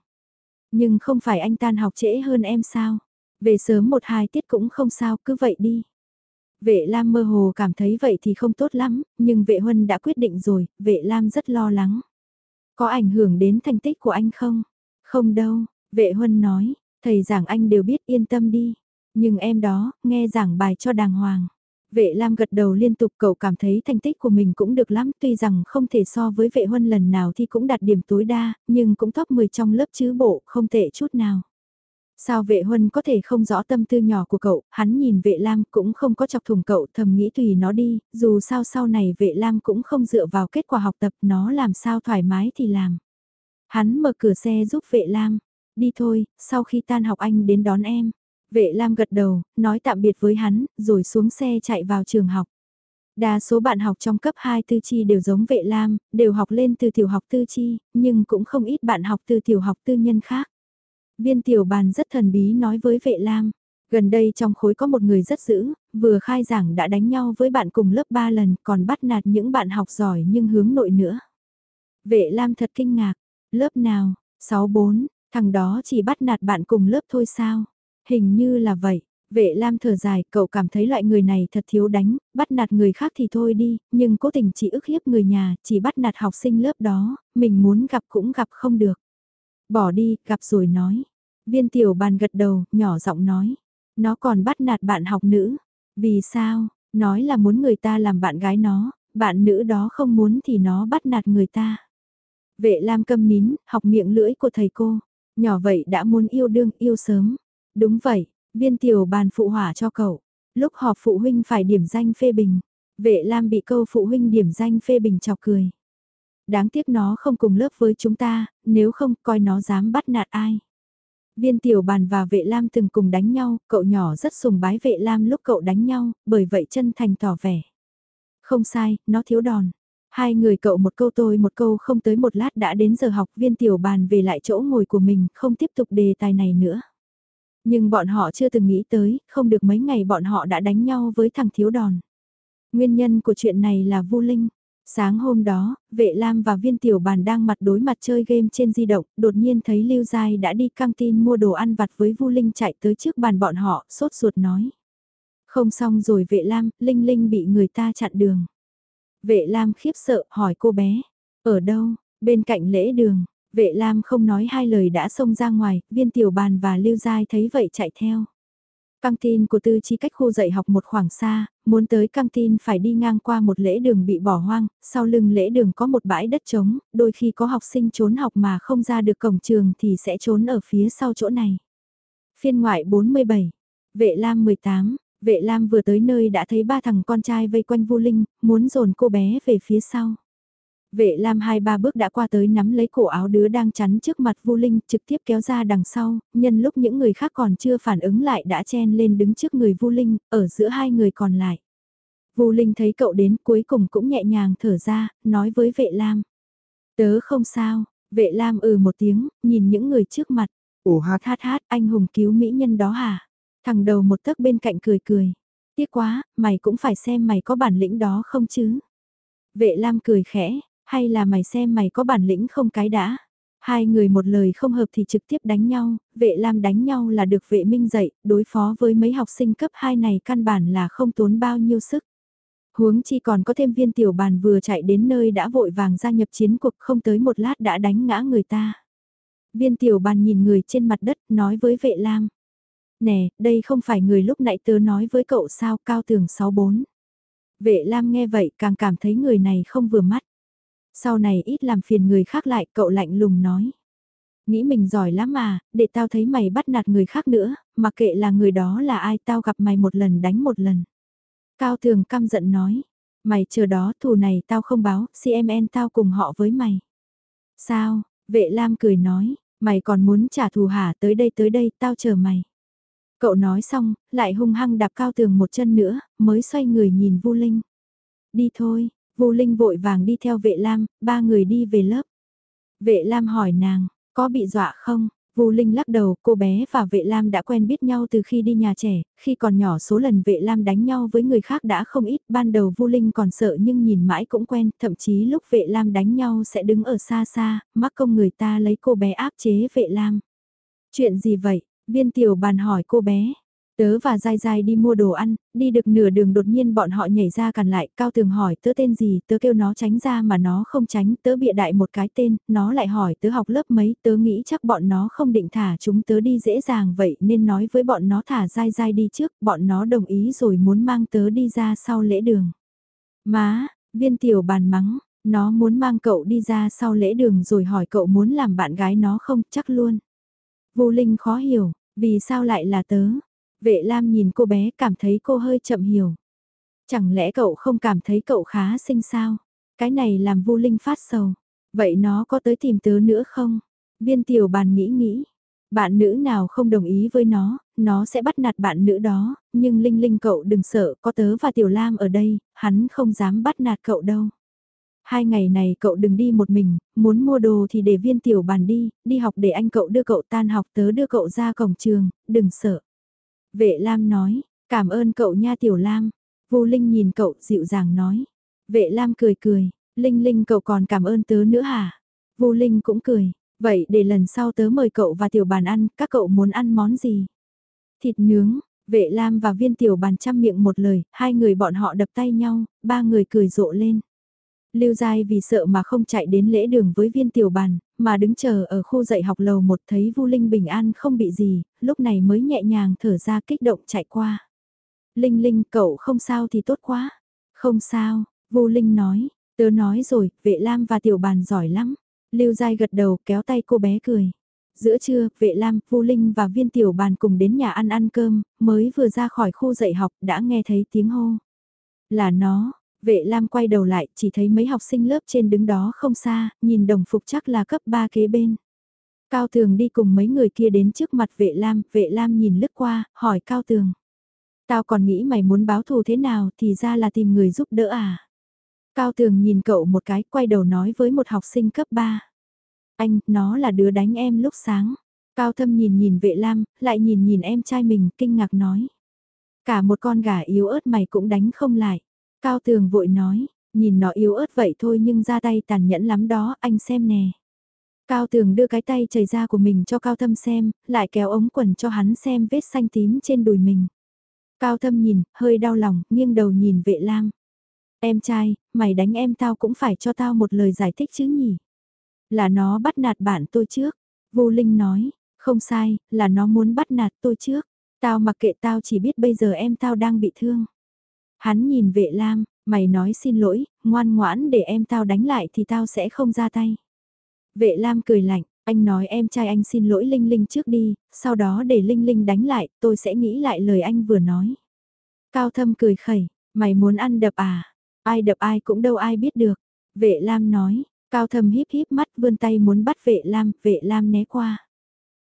Nhưng không phải anh tan học trễ hơn em sao? Về sớm một hai tiết cũng không sao, cứ vậy đi. Vệ Lam mơ hồ cảm thấy vậy thì không tốt lắm, nhưng vệ Huân đã quyết định rồi, vệ Lam rất lo lắng. Có ảnh hưởng đến thành tích của anh không? Không đâu, vệ Huân nói, thầy giảng anh đều biết yên tâm đi. Nhưng em đó, nghe giảng bài cho đàng hoàng. Vệ Lam gật đầu liên tục cậu cảm thấy thành tích của mình cũng được lắm tuy rằng không thể so với vệ huân lần nào thì cũng đạt điểm tối đa, nhưng cũng top 10 trong lớp chứ bộ, không tệ chút nào. Sao vệ huân có thể không rõ tâm tư nhỏ của cậu, hắn nhìn vệ lam cũng không có chọc thùng cậu thầm nghĩ tùy nó đi, dù sao sau này vệ lam cũng không dựa vào kết quả học tập nó làm sao thoải mái thì làm. Hắn mở cửa xe giúp vệ lam, đi thôi, sau khi tan học anh đến đón em. Vệ Lam gật đầu, nói tạm biệt với hắn, rồi xuống xe chạy vào trường học. Đa số bạn học trong cấp 2 tư chi đều giống vệ Lam, đều học lên từ tiểu học tư chi, nhưng cũng không ít bạn học từ tiểu học tư nhân khác. Viên tiểu bàn rất thần bí nói với vệ Lam, gần đây trong khối có một người rất dữ, vừa khai giảng đã đánh nhau với bạn cùng lớp 3 lần, còn bắt nạt những bạn học giỏi nhưng hướng nội nữa. Vệ Lam thật kinh ngạc, lớp nào, 64, thằng đó chỉ bắt nạt bạn cùng lớp thôi sao? Hình như là vậy. Vệ Lam thở dài, cậu cảm thấy loại người này thật thiếu đánh, bắt nạt người khác thì thôi đi, nhưng cố tình chỉ ức hiếp người nhà, chỉ bắt nạt học sinh lớp đó, mình muốn gặp cũng gặp không được. Bỏ đi, gặp rồi nói. Viên tiểu bàn gật đầu, nhỏ giọng nói. Nó còn bắt nạt bạn học nữ. Vì sao? Nói là muốn người ta làm bạn gái nó, bạn nữ đó không muốn thì nó bắt nạt người ta. Vệ Lam câm nín, học miệng lưỡi của thầy cô. Nhỏ vậy đã muốn yêu đương, yêu sớm. Đúng vậy, viên tiểu bàn phụ hỏa cho cậu. Lúc họp phụ huynh phải điểm danh phê bình. Vệ Lam bị câu phụ huynh điểm danh phê bình chọc cười. Đáng tiếc nó không cùng lớp với chúng ta, nếu không coi nó dám bắt nạt ai. Viên tiểu bàn và vệ lam từng cùng đánh nhau, cậu nhỏ rất sùng bái vệ lam lúc cậu đánh nhau, bởi vậy chân thành tỏ vẻ. Không sai, nó thiếu đòn. Hai người cậu một câu tôi một câu không tới một lát đã đến giờ học viên tiểu bàn về lại chỗ ngồi của mình, không tiếp tục đề tài này nữa. Nhưng bọn họ chưa từng nghĩ tới, không được mấy ngày bọn họ đã đánh nhau với thằng thiếu đòn. Nguyên nhân của chuyện này là Vu Linh. Sáng hôm đó, vệ lam và viên tiểu bàn đang mặt đối mặt chơi game trên di động, đột nhiên thấy Lưu Giai đã đi căng tin mua đồ ăn vặt với Vu Linh chạy tới trước bàn bọn họ, sốt ruột nói. Không xong rồi vệ lam, Linh Linh bị người ta chặn đường. Vệ lam khiếp sợ, hỏi cô bé, ở đâu, bên cạnh lễ đường, vệ lam không nói hai lời đã xông ra ngoài, viên tiểu bàn và Lưu Giai thấy vậy chạy theo. Căng tin của tư chi cách khu dạy học một khoảng xa, muốn tới căng tin phải đi ngang qua một lễ đường bị bỏ hoang, sau lưng lễ đường có một bãi đất trống, đôi khi có học sinh trốn học mà không ra được cổng trường thì sẽ trốn ở phía sau chỗ này. Phiên ngoại 47, vệ lam 18, vệ lam vừa tới nơi đã thấy ba thằng con trai vây quanh Vu Linh, muốn dồn cô bé về phía sau. Vệ Lam hai ba bước đã qua tới nắm lấy cổ áo đứa đang chắn trước mặt Vu Linh trực tiếp kéo ra đằng sau, nhân lúc những người khác còn chưa phản ứng lại đã chen lên đứng trước người Vu Linh, ở giữa hai người còn lại. Vu Linh thấy cậu đến cuối cùng cũng nhẹ nhàng thở ra, nói với vệ Lam. Tớ không sao, vệ Lam ừ một tiếng, nhìn những người trước mặt. Ồ hát hát hát, anh hùng cứu mỹ nhân đó hả? Thằng đầu một tấc bên cạnh cười cười. Tiếc quá, mày cũng phải xem mày có bản lĩnh đó không chứ? Vệ Lam cười khẽ, hay là mày xem mày có bản lĩnh không cái đã. Hai người một lời không hợp thì trực tiếp đánh nhau, vệ lam đánh nhau là được vệ minh dạy, đối phó với mấy học sinh cấp 2 này căn bản là không tốn bao nhiêu sức. Huống chi còn có thêm viên tiểu bàn vừa chạy đến nơi đã vội vàng gia nhập chiến cuộc không tới một lát đã đánh ngã người ta. Viên tiểu bàn nhìn người trên mặt đất nói với vệ lam. Nè, đây không phải người lúc nãy tớ nói với cậu sao cao tường 64. Vệ lam nghe vậy càng cảm thấy người này không vừa mắt sau này ít làm phiền người khác lại, cậu lạnh lùng nói. Nghĩ mình giỏi lắm mà, để tao thấy mày bắt nạt người khác nữa, mặc kệ là người đó là ai tao gặp mày một lần đánh một lần. Cao Tường căm giận nói, mày chờ đó thù này tao không báo, CMN tao cùng họ với mày. Sao, vệ Lam cười nói, mày còn muốn trả thù hả tới đây tới đây tao chờ mày. Cậu nói xong, lại hung hăng đạp Cao Tường một chân nữa, mới xoay người nhìn Vu Linh. Đi thôi, Vu Linh vội vàng đi theo vệ lam, ba người đi về lớp. Vệ lam hỏi nàng, có bị dọa không? Vu Linh lắc đầu, cô bé và vệ lam đã quen biết nhau từ khi đi nhà trẻ, khi còn nhỏ số lần vệ lam đánh nhau với người khác đã không ít, ban đầu Vu Linh còn sợ nhưng nhìn mãi cũng quen, thậm chí lúc vệ lam đánh nhau sẽ đứng ở xa xa, mắc công người ta lấy cô bé áp chế vệ lam. Chuyện gì vậy? Viên tiểu bàn hỏi cô bé, Tớ và dai dai đi mua đồ ăn, đi được nửa đường đột nhiên bọn họ nhảy ra cản lại, Cao Tường hỏi tớ tên gì, tớ kêu nó tránh ra mà nó không tránh, tớ bịa đại một cái tên, nó lại hỏi tớ học lớp mấy, tớ nghĩ chắc bọn nó không định thả chúng tớ đi dễ dàng vậy nên nói với bọn nó thả dai dai đi trước, bọn nó đồng ý rồi muốn mang tớ đi ra sau lễ đường. Má, viên tiểu bàn mắng, nó muốn mang cậu đi ra sau lễ đường rồi hỏi cậu muốn làm bạn gái nó không, chắc luôn. Vô Linh khó hiểu, vì sao lại là tớ? Vệ Lam nhìn cô bé cảm thấy cô hơi chậm hiểu. Chẳng lẽ cậu không cảm thấy cậu khá xinh sao? Cái này làm Vu Linh phát sầu. Vậy nó có tới tìm tớ nữa không? Viên tiểu bàn nghĩ nghĩ. Bạn nữ nào không đồng ý với nó, nó sẽ bắt nạt bạn nữ đó, nhưng Linh Linh cậu đừng sợ, có tớ và Tiểu Lam ở đây, hắn không dám bắt nạt cậu đâu. Hai ngày này cậu đừng đi một mình, muốn mua đồ thì để viên tiểu bàn đi, đi học để anh cậu đưa cậu tan học tớ đưa cậu ra cổng trường, đừng sợ. Vệ Lam nói, cảm ơn cậu nha Tiểu Lam. Vu Linh nhìn cậu dịu dàng nói. Vệ Lam cười cười, Linh Linh cậu còn cảm ơn tớ nữa hả? Vu Linh cũng cười, vậy để lần sau tớ mời cậu và Tiểu Bàn ăn, các cậu muốn ăn món gì? Thịt nướng, Vệ Lam và viên Tiểu Bàn chăm miệng một lời, hai người bọn họ đập tay nhau, ba người cười rộ lên. Lưu Giai vì sợ mà không chạy đến lễ đường với viên tiểu bàn, mà đứng chờ ở khu dạy học lầu một thấy Vu Linh bình an không bị gì, lúc này mới nhẹ nhàng thở ra kích động chạy qua. Linh Linh cậu không sao thì tốt quá. Không sao, Vu Linh nói, tớ nói rồi, vệ lam và tiểu bàn giỏi lắm. Lưu Giai gật đầu kéo tay cô bé cười. Giữa trưa, vệ lam, Vu Linh và viên tiểu bàn cùng đến nhà ăn ăn cơm, mới vừa ra khỏi khu dạy học đã nghe thấy tiếng hô. Là nó, Vệ Lam quay đầu lại, chỉ thấy mấy học sinh lớp trên đứng đó không xa, nhìn đồng phục chắc là cấp 3 kế bên. Cao Tường đi cùng mấy người kia đến trước mặt vệ Lam, vệ Lam nhìn lướt qua, hỏi Cao Tường. Tao còn nghĩ mày muốn báo thù thế nào thì ra là tìm người giúp đỡ à. Cao Tường nhìn cậu một cái, quay đầu nói với một học sinh cấp 3. Anh, nó là đứa đánh em lúc sáng. Cao Thâm nhìn nhìn vệ Lam, lại nhìn nhìn em trai mình, kinh ngạc nói. Cả một con gà yếu ớt mày cũng đánh không lại. Cao Tường vội nói, nhìn nó yếu ớt vậy thôi nhưng ra tay tàn nhẫn lắm đó, anh xem nè. Cao Tường đưa cái tay chảy ra của mình cho Cao Thâm xem, lại kéo ống quần cho hắn xem vết xanh tím trên đùi mình. Cao Thâm nhìn, hơi đau lòng, nghiêng đầu nhìn vệ lam. Em trai, mày đánh em tao cũng phải cho tao một lời giải thích chứ nhỉ? Là nó bắt nạt bạn tôi trước. Vô Linh nói, không sai, là nó muốn bắt nạt tôi trước. Tao mặc kệ tao chỉ biết bây giờ em tao đang bị thương. Hắn nhìn vệ lam, mày nói xin lỗi, ngoan ngoãn để em tao đánh lại thì tao sẽ không ra tay. Vệ lam cười lạnh, anh nói em trai anh xin lỗi Linh Linh trước đi, sau đó để Linh Linh đánh lại, tôi sẽ nghĩ lại lời anh vừa nói. Cao thâm cười khẩy, mày muốn ăn đập à? Ai đập ai cũng đâu ai biết được. Vệ Lam nói, Cao thâm híp híp mắt vươn tay muốn bắt vệ Lam, vệ Lam né qua.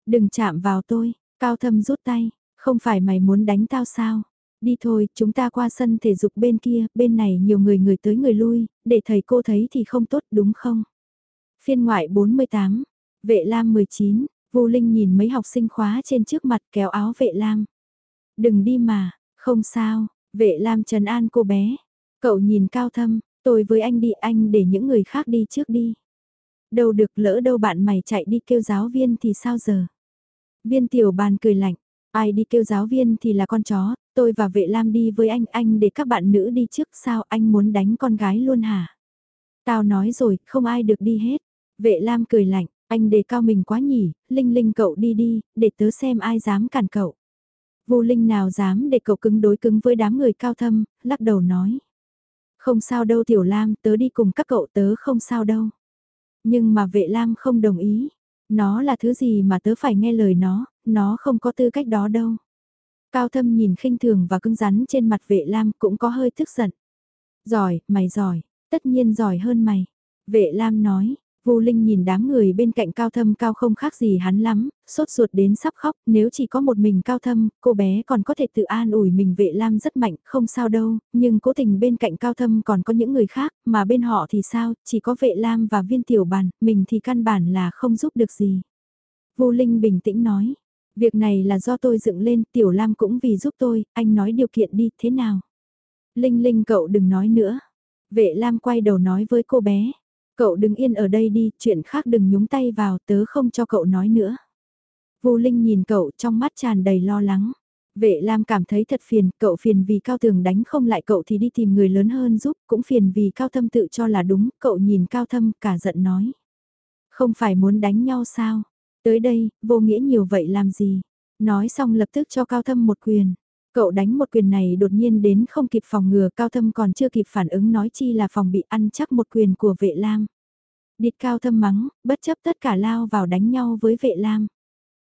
Đừng chạm vào tôi, Cao thâm rút tay, không phải mày muốn đánh tao sao? Đi thôi, chúng ta qua sân thể dục bên kia, bên này nhiều người người tới người lui, để thầy cô thấy thì không tốt đúng không? Phiên ngoại 48, vệ lam 19, vô linh nhìn mấy học sinh khóa trên trước mặt kéo áo vệ lam. Đừng đi mà, không sao, vệ lam trần an cô bé. Cậu nhìn cao thâm, tôi với anh đi anh để những người khác đi trước đi. Đâu được lỡ đâu bạn mày chạy đi kêu giáo viên thì sao giờ? Viên tiểu bàn cười lạnh, ai đi kêu giáo viên thì là con chó, tôi và vệ lam đi với anh, anh để các bạn nữ đi trước sao anh muốn đánh con gái luôn hả? Tao nói rồi, không ai được đi hết. Vệ lam cười lạnh, anh đề cao mình quá nhỉ, Linh Linh cậu đi đi, để tớ xem ai dám cản cậu. Vô Linh nào dám để cậu cứng đối cứng với đám người cao thâm, lắc đầu nói. Không sao đâu Tiểu Lam, tớ đi cùng các cậu tớ không sao đâu. Nhưng mà vệ Lam không đồng ý. Nó là thứ gì mà tớ phải nghe lời nó, nó không có tư cách đó đâu. Cao thâm nhìn khinh thường và cứng rắn trên mặt vệ Lam cũng có hơi tức giận. Giỏi, mày giỏi, tất nhiên giỏi hơn mày. Vệ Lam nói, Vu Linh nhìn đám người bên cạnh cao thâm cao không khác gì hắn lắm, sốt ruột đến sắp khóc, nếu chỉ có một mình cao thâm, cô bé còn có thể tự an ủi mình vệ lam rất mạnh, không sao đâu, nhưng cố tình bên cạnh cao thâm còn có những người khác, mà bên họ thì sao, chỉ có vệ lam và viên tiểu bàn, mình thì căn bản là không giúp được gì. Vu Linh bình tĩnh nói, việc này là do tôi dựng lên, tiểu lam cũng vì giúp tôi, anh nói điều kiện đi, thế nào? Linh Linh cậu đừng nói nữa. Vệ lam quay đầu nói với cô bé Cậu đừng yên ở đây đi, chuyện khác đừng nhúng tay vào, tớ không cho cậu nói nữa. Vô Linh nhìn cậu trong mắt tràn đầy lo lắng. Vệ Lam cảm thấy thật phiền, cậu phiền vì Cao Tường đánh không lại cậu thì đi tìm người lớn hơn giúp, cũng phiền vì Cao Thâm tự cho là đúng, cậu nhìn Cao Thâm cả giận nói. Không phải muốn đánh nhau sao? Tới đây, vô nghĩa nhiều vậy làm gì? Nói xong lập tức cho Cao Thâm một quyền. Cậu đánh một quyền này đột nhiên đến không kịp phòng ngừa cao thâm còn chưa kịp phản ứng nói chi là phòng bị ăn chắc một quyền của vệ lam. Địt cao thâm mắng, bất chấp tất cả lao vào đánh nhau với vệ lam.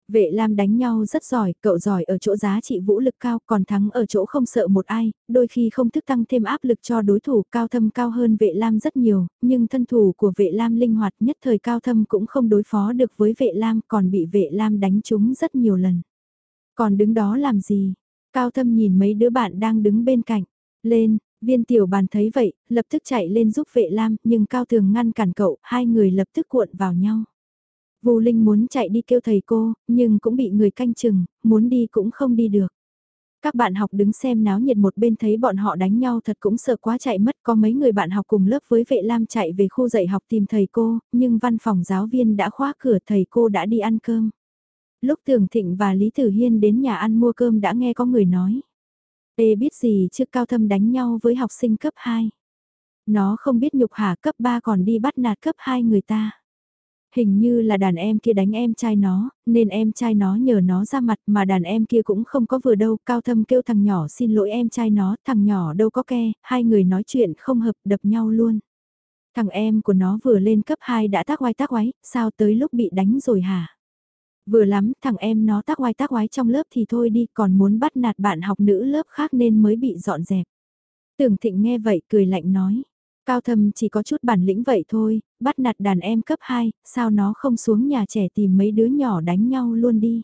Vệ Lam đánh nhau rất giỏi, cậu giỏi ở chỗ giá trị vũ lực cao còn thắng ở chỗ không sợ một ai, đôi khi không thức tăng thêm áp lực cho đối thủ cao thâm cao hơn vệ Lam rất nhiều, nhưng thân thủ của vệ Lam linh hoạt nhất thời cao thâm cũng không đối phó được với vệ Lam còn bị vệ Lam đánh trúng rất nhiều lần. Còn đứng đó làm gì, Cao thâm nhìn mấy đứa bạn đang đứng bên cạnh. Lên, viên tiểu bàn thấy vậy, lập tức chạy lên giúp vệ lam, nhưng Cao thường ngăn cản cậu, hai người lập tức cuộn vào nhau. Vu Linh muốn chạy đi kêu thầy cô, nhưng cũng bị người canh chừng, muốn đi cũng không đi được. Các bạn học đứng xem náo nhiệt một bên thấy bọn họ đánh nhau thật cũng sợ quá chạy mất có mấy người bạn học cùng lớp với vệ lam chạy về khu dạy học tìm thầy cô, nhưng văn phòng giáo viên đã khóa cửa thầy cô đã đi ăn cơm. Lúc Tưởng Thịnh và Lý Tử Hiên đến nhà ăn mua cơm đã nghe có người nói. Ê biết gì trước cao thâm đánh nhau với học sinh cấp 2. Nó không biết nhục hả cấp 3 còn đi bắt nạt cấp 2 người ta. Hình như là đàn em kia đánh em trai nó, nên em trai nó nhờ nó ra mặt mà đàn em kia cũng không có vừa đâu. Cao thâm kêu thằng nhỏ xin lỗi em trai nó, thằng nhỏ đâu có ke, hai người nói chuyện không hợp đập nhau luôn. Thằng em của nó vừa lên cấp 2 đã tác oai tác oái, sao tới lúc bị đánh rồi hả? Vừa lắm, thằng em nó tác oai tác oái trong lớp thì thôi đi, còn muốn bắt nạt bạn học nữ lớp khác nên mới bị dọn dẹp. Tưởng thịnh nghe vậy cười lạnh nói. Cao thâm chỉ có chút bản lĩnh vậy thôi, bắt nạt đàn em cấp 2, sao nó không xuống nhà trẻ tìm mấy đứa nhỏ đánh nhau luôn đi.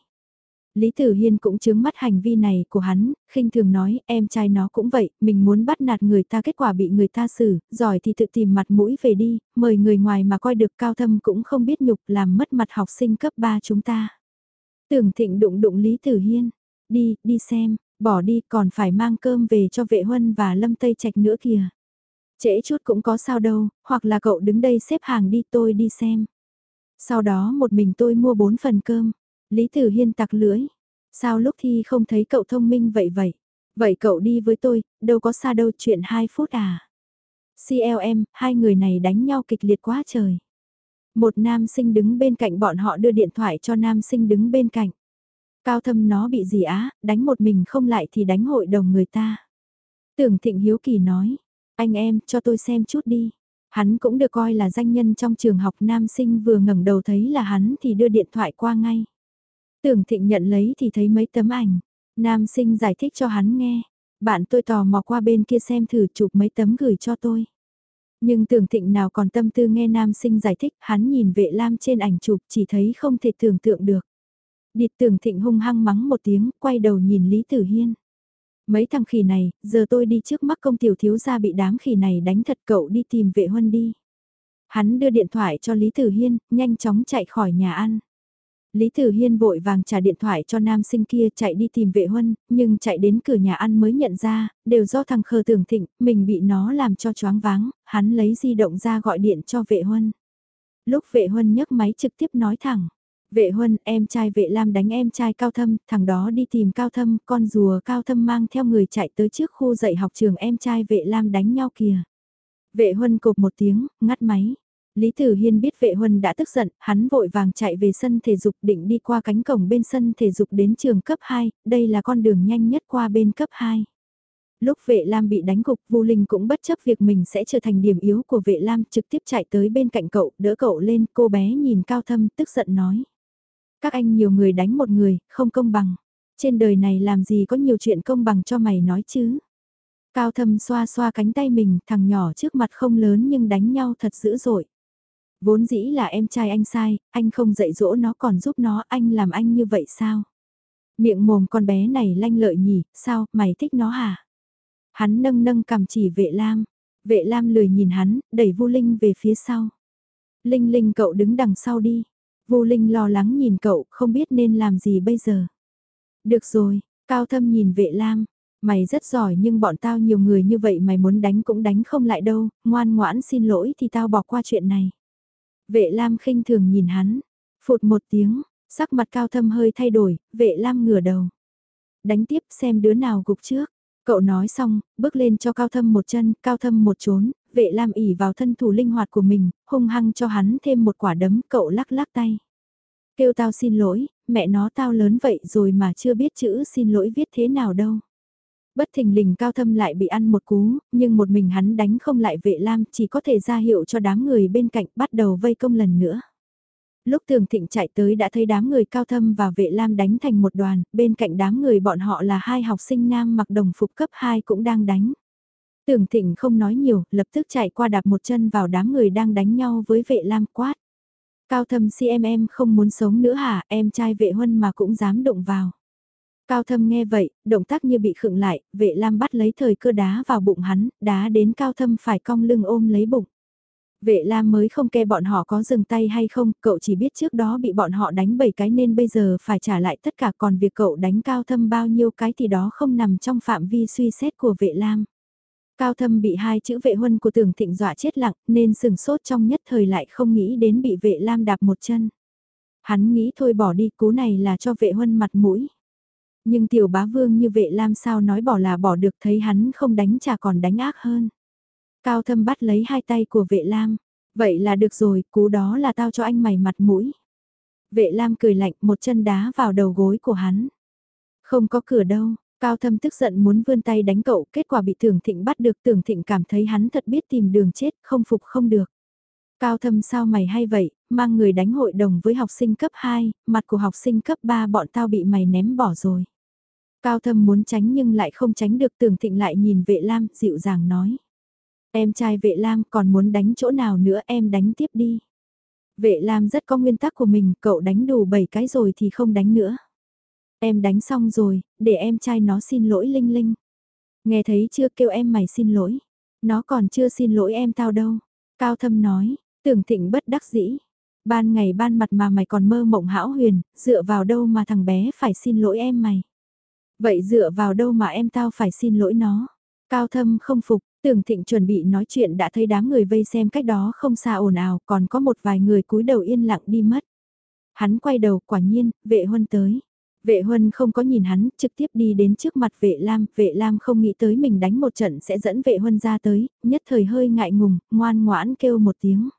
Lý Tử Hiên cũng chứng mắt hành vi này của hắn, khinh thường nói, em trai nó cũng vậy, mình muốn bắt nạt người ta kết quả bị người ta xử, giỏi thì tự tìm mặt mũi về đi, mời người ngoài mà coi được cao thâm cũng không biết nhục làm mất mặt học sinh cấp 3 chúng ta. Tưởng thịnh đụng đụng Lý Tử Hiên, đi, đi xem, bỏ đi còn phải mang cơm về cho vệ huân và lâm tây trạch nữa kìa. Trễ chút cũng có sao đâu, hoặc là cậu đứng đây xếp hàng đi tôi đi xem. Sau đó một mình tôi mua bốn phần cơm. Lý Tử Hiên tặc lưỡi. Sao lúc thi không thấy cậu thông minh vậy vậy? Vậy cậu đi với tôi, đâu có xa đâu chuyện 2 phút à? CLM, hai người này đánh nhau kịch liệt quá trời. Một nam sinh đứng bên cạnh bọn họ đưa điện thoại cho nam sinh đứng bên cạnh. Cao thâm nó bị gì á, đánh một mình không lại thì đánh hội đồng người ta. Tưởng thịnh hiếu kỳ nói, anh em cho tôi xem chút đi. Hắn cũng được coi là danh nhân trong trường học nam sinh vừa ngẩng đầu thấy là hắn thì đưa điện thoại qua ngay. Tưởng thịnh nhận lấy thì thấy mấy tấm ảnh. Nam sinh giải thích cho hắn nghe. Bạn tôi tò mò qua bên kia xem thử chụp mấy tấm gửi cho tôi. Nhưng tưởng thịnh nào còn tâm tư nghe nam sinh giải thích, hắn nhìn vệ lam trên ảnh chụp chỉ thấy không thể tưởng tượng được. Điệt tưởng thịnh hung hăng mắng một tiếng, quay đầu nhìn Lý Tử Hiên. Mấy thằng khỉ này, giờ tôi đi trước mắt công tiểu thiếu gia bị đám khỉ này đánh thật cậu đi tìm vệ huân đi. Hắn đưa điện thoại cho Lý Tử Hiên, nhanh chóng chạy khỏi nhà ăn. Lý Tử Hiên vội vàng trả điện thoại cho nam sinh kia chạy đi tìm vệ huân, nhưng chạy đến cửa nhà ăn mới nhận ra, đều do thằng khờ tưởng thịnh, mình bị nó làm cho choáng váng, hắn lấy di động ra gọi điện cho vệ huân. Lúc vệ huân nhấc máy trực tiếp nói thẳng, vệ huân em trai vệ lam đánh em trai cao thâm, thằng đó đi tìm cao thâm, con rùa cao thâm mang theo người chạy tới trước khu dạy học trường em trai vệ lam đánh nhau kìa. Vệ huân cộp một tiếng, ngắt máy. Lý Tử Hiên biết vệ huân đã tức giận, hắn vội vàng chạy về sân thể dục định đi qua cánh cổng bên sân thể dục đến trường cấp 2, đây là con đường nhanh nhất qua bên cấp 2. Lúc vệ Lam bị đánh gục, Vu Linh cũng bất chấp việc mình sẽ trở thành điểm yếu của vệ Lam trực tiếp chạy tới bên cạnh cậu, đỡ cậu lên, cô bé nhìn cao thâm, tức giận nói. Các anh nhiều người đánh một người, không công bằng. Trên đời này làm gì có nhiều chuyện công bằng cho mày nói chứ. Cao thâm xoa xoa cánh tay mình, thằng nhỏ trước mặt không lớn nhưng đánh nhau thật dữ dội. Vốn dĩ là em trai anh sai, anh không dạy dỗ nó còn giúp nó, anh làm anh như vậy sao? Miệng mồm con bé này lanh lợi nhỉ, sao, mày thích nó hả? Hắn nâng nâng cầm chỉ vệ lam, vệ lam lười nhìn hắn, đẩy Vu Linh về phía sau. Linh Linh cậu đứng đằng sau đi. Vu Linh lo lắng nhìn cậu, không biết nên làm gì bây giờ. Được rồi, Cao Thâm nhìn vệ lam, mày rất giỏi nhưng bọn tao nhiều người như vậy mày muốn đánh cũng đánh không lại đâu, ngoan ngoãn xin lỗi thì tao bỏ qua chuyện này. Vệ Lam khinh thường nhìn hắn, phụt một tiếng, sắc mặt cao thâm hơi thay đổi, vệ Lam ngửa đầu. Đánh tiếp xem đứa nào gục trước. Cậu nói xong, bước lên cho cao thâm một chân, cao thâm một trốn, vệ Lam ỉ vào thân thủ linh hoạt của mình, hung hăng cho hắn thêm một quả đấm, cậu lắc lắc tay. Kêu tao xin lỗi, mẹ nó tao lớn vậy rồi mà chưa biết chữ xin lỗi viết thế nào đâu. Bất thình lình cao thâm lại bị ăn một cú, nhưng một mình hắn đánh không lại vệ lam chỉ có thể ra hiệu cho đám người bên cạnh bắt đầu vây công lần nữa. Lúc tường thịnh chạy tới đã thấy đám người cao thâm và vệ lam đánh thành một đoàn, bên cạnh đám người bọn họ là hai học sinh nam mặc đồng phục cấp 2 cũng đang đánh. Tường thịnh không nói nhiều, lập tức chạy qua đạp một chân vào đám người đang đánh nhau với vệ lam quát. Cao thâm si em em không muốn sống nữa hả, em trai vệ huân mà cũng dám động vào. Cao thâm nghe vậy, động tác như bị khựng lại, vệ lam bắt lấy thời cơ đá vào bụng hắn, đá đến cao thâm phải cong lưng ôm lấy bụng. Vệ lam mới không ke bọn họ có dừng tay hay không, cậu chỉ biết trước đó bị bọn họ đánh 7 cái nên bây giờ phải trả lại tất cả còn việc cậu đánh cao thâm bao nhiêu cái thì đó không nằm trong phạm vi suy xét của vệ lam. Cao thâm bị hai chữ vệ huân của tưởng thịnh dọa chết lặng nên sừng sốt trong nhất thời lại không nghĩ đến bị vệ lam đạp một chân. Hắn nghĩ thôi bỏ đi cú này là cho vệ huân mặt mũi. Nhưng tiểu bá vương như vệ lam sao nói bỏ là bỏ được thấy hắn không đánh trả còn đánh ác hơn. Cao thâm bắt lấy hai tay của vệ lam. Vậy là được rồi, cú đó là tao cho anh mày mặt mũi. Vệ lam cười lạnh một chân đá vào đầu gối của hắn. Không có cửa đâu, Cao thâm tức giận muốn vươn tay đánh cậu, kết quả bị tưởng thịnh bắt được tưởng thịnh cảm thấy hắn thật biết tìm đường chết, không phục không được. Cao thâm sao mày hay vậy, mang người đánh hội đồng với học sinh cấp 2, mặt của học sinh cấp 3 bọn tao bị mày ném bỏ rồi. Cao thâm muốn tránh nhưng lại không tránh được tưởng thịnh lại nhìn vệ lam dịu dàng nói. Em trai vệ lam còn muốn đánh chỗ nào nữa em đánh tiếp đi. Vệ lam rất có nguyên tắc của mình, cậu đánh đủ 7 cái rồi thì không đánh nữa. Em đánh xong rồi, để em trai nó xin lỗi Linh Linh. Nghe thấy chưa kêu em mày xin lỗi. Nó còn chưa xin lỗi em tao đâu. Cao thâm nói, tưởng thịnh bất đắc dĩ. Ban ngày ban mặt mà mày còn mơ mộng hão huyền, dựa vào đâu mà thằng bé phải xin lỗi em mày. Vậy dựa vào đâu mà em tao phải xin lỗi nó. Cao thâm không phục, tưởng thịnh chuẩn bị nói chuyện đã thấy đám người vây xem cách đó không xa ồn ào, còn có một vài người cúi đầu yên lặng đi mất. Hắn quay đầu quả nhiên, vệ huân tới. Vệ huân không có nhìn hắn, trực tiếp đi đến trước mặt vệ lam, vệ lam không nghĩ tới mình đánh một trận sẽ dẫn vệ huân ra tới, nhất thời hơi ngại ngùng, ngoan ngoãn kêu một tiếng.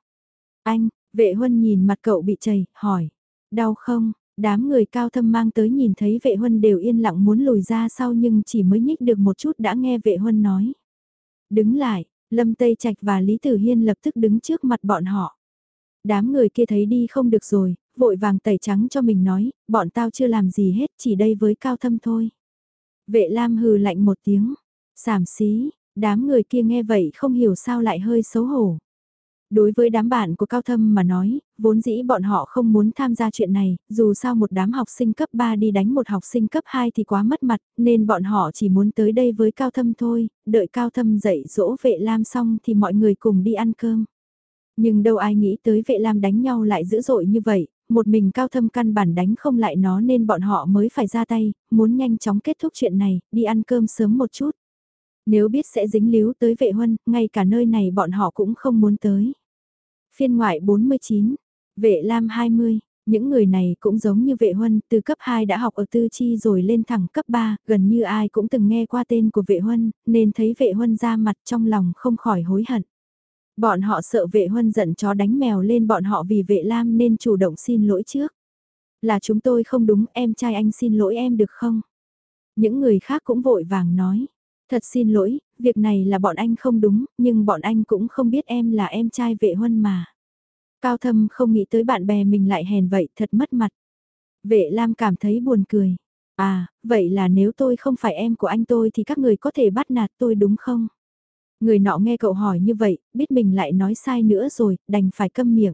Anh, vệ huân nhìn mặt cậu bị chảy, hỏi, đau không? Đám người cao thâm mang tới nhìn thấy vệ huân đều yên lặng muốn lùi ra sau nhưng chỉ mới nhích được một chút đã nghe vệ huân nói. Đứng lại, Lâm Tây Trạch và Lý Tử Hiên lập tức đứng trước mặt bọn họ. Đám người kia thấy đi không được rồi, vội vàng tẩy trắng cho mình nói, bọn tao chưa làm gì hết, chỉ đây với cao thâm thôi. Vệ Lam hừ lạnh một tiếng, sảm xí, đám người kia nghe vậy không hiểu sao lại hơi xấu hổ. Đối với đám bạn của Cao Thâm mà nói, vốn dĩ bọn họ không muốn tham gia chuyện này, dù sao một đám học sinh cấp 3 đi đánh một học sinh cấp 2 thì quá mất mặt, nên bọn họ chỉ muốn tới đây với Cao Thâm thôi, đợi Cao Thâm dạy dỗ vệ lam xong thì mọi người cùng đi ăn cơm. Nhưng đâu ai nghĩ tới vệ lam đánh nhau lại dữ dội như vậy, một mình cao thâm căn bản đánh không lại nó nên bọn họ mới phải ra tay, muốn nhanh chóng kết thúc chuyện này, đi ăn cơm sớm một chút. Nếu biết sẽ dính líu tới vệ huân, ngay cả nơi này bọn họ cũng không muốn tới. Phiên ngoại 49, vệ lam 20, những người này cũng giống như vệ huân, từ cấp 2 đã học ở tư chi rồi lên thẳng cấp 3, gần như ai cũng từng nghe qua tên của vệ huân, nên thấy vệ huân ra mặt trong lòng không khỏi hối hận. Bọn họ sợ vệ huân giận chó đánh mèo lên bọn họ vì vệ lam nên chủ động xin lỗi trước. Là chúng tôi không đúng, em trai anh xin lỗi em được không? Những người khác cũng vội vàng nói. Thật xin lỗi, việc này là bọn anh không đúng, nhưng bọn anh cũng không biết em là em trai vệ huân mà. Cao thâm không nghĩ tới bạn bè mình lại hèn vậy, thật mất mặt. Vệ Lam cảm thấy buồn cười. À, vậy là nếu tôi không phải em của anh tôi thì các người có thể bắt nạt tôi đúng không? Người nọ nghe cậu hỏi như vậy, biết mình lại nói sai nữa rồi, đành phải câm miệng.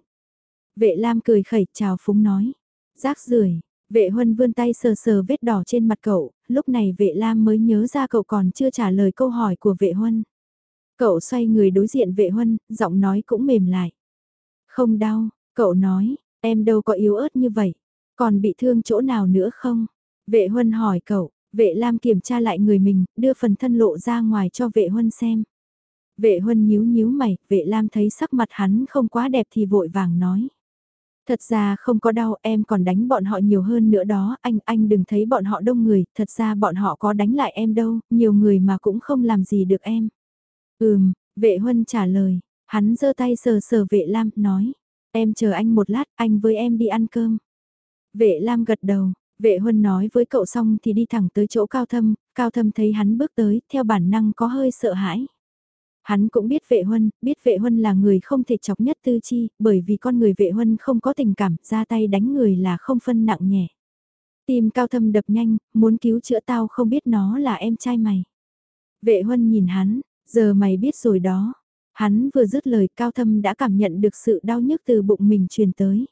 Vệ Lam cười khẩy chào phúng nói. Rác rưởi vệ huân vươn tay sờ sờ vết đỏ trên mặt cậu, lúc này vệ Lam mới nhớ ra cậu còn chưa trả lời câu hỏi của vệ huân. Cậu xoay người đối diện vệ huân, giọng nói cũng mềm lại. Không đau, cậu nói, em đâu có yếu ớt như vậy, còn bị thương chỗ nào nữa không? Vệ huân hỏi cậu, vệ Lam kiểm tra lại người mình, đưa phần thân lộ ra ngoài cho vệ huân xem. Vệ huân nhíu nhíu mày, vệ lam thấy sắc mặt hắn không quá đẹp thì vội vàng nói. Thật ra không có đau em còn đánh bọn họ nhiều hơn nữa đó, anh, anh đừng thấy bọn họ đông người, thật ra bọn họ có đánh lại em đâu, nhiều người mà cũng không làm gì được em. Ừm, vệ huân trả lời, hắn giơ tay sờ sờ vệ lam, nói, em chờ anh một lát, anh với em đi ăn cơm. Vệ lam gật đầu, vệ huân nói với cậu xong thì đi thẳng tới chỗ cao thâm, cao thâm thấy hắn bước tới, theo bản năng có hơi sợ hãi. Hắn cũng biết vệ huân, biết vệ huân là người không thể chọc nhất tư chi, bởi vì con người vệ huân không có tình cảm, ra tay đánh người là không phân nặng nhẹ. Tim cao thâm đập nhanh, muốn cứu chữa tao không biết nó là em trai mày. Vệ huân nhìn hắn, giờ mày biết rồi đó. Hắn vừa dứt lời cao thâm đã cảm nhận được sự đau nhức từ bụng mình truyền tới.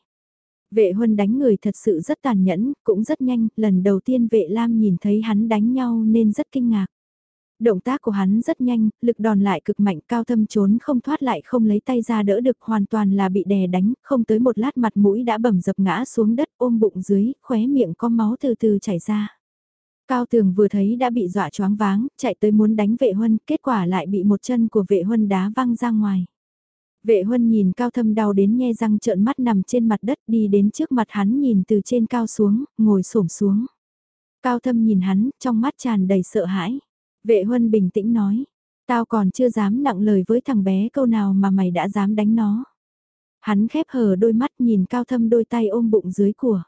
Vệ huân đánh người thật sự rất tàn nhẫn, cũng rất nhanh, lần đầu tiên vệ lam nhìn thấy hắn đánh nhau nên rất kinh ngạc. Động tác của hắn rất nhanh, lực đòn lại cực mạnh cao thâm trốn không thoát lại không lấy tay ra đỡ được hoàn toàn là bị đè đánh, không tới một lát mặt mũi đã bầm dập ngã xuống đất ôm bụng dưới, khóe miệng có máu từ từ chảy ra. Cao tường vừa thấy đã bị dọa choáng váng, chạy tới muốn đánh vệ huân, kết quả lại bị một chân của vệ huân đá văng ra ngoài. Vệ huân nhìn cao thâm đau đến nhe răng trợn mắt nằm trên mặt đất đi đến trước mặt hắn nhìn từ trên cao xuống, ngồi xổm xuống. Cao thâm nhìn hắn, trong mắt tràn đầy sợ hãi. Vệ huân bình tĩnh nói, tao còn chưa dám nặng lời với thằng bé câu nào mà mày đã dám đánh nó. Hắn khép hờ đôi mắt nhìn cao thâm đôi tay ôm bụng dưới của.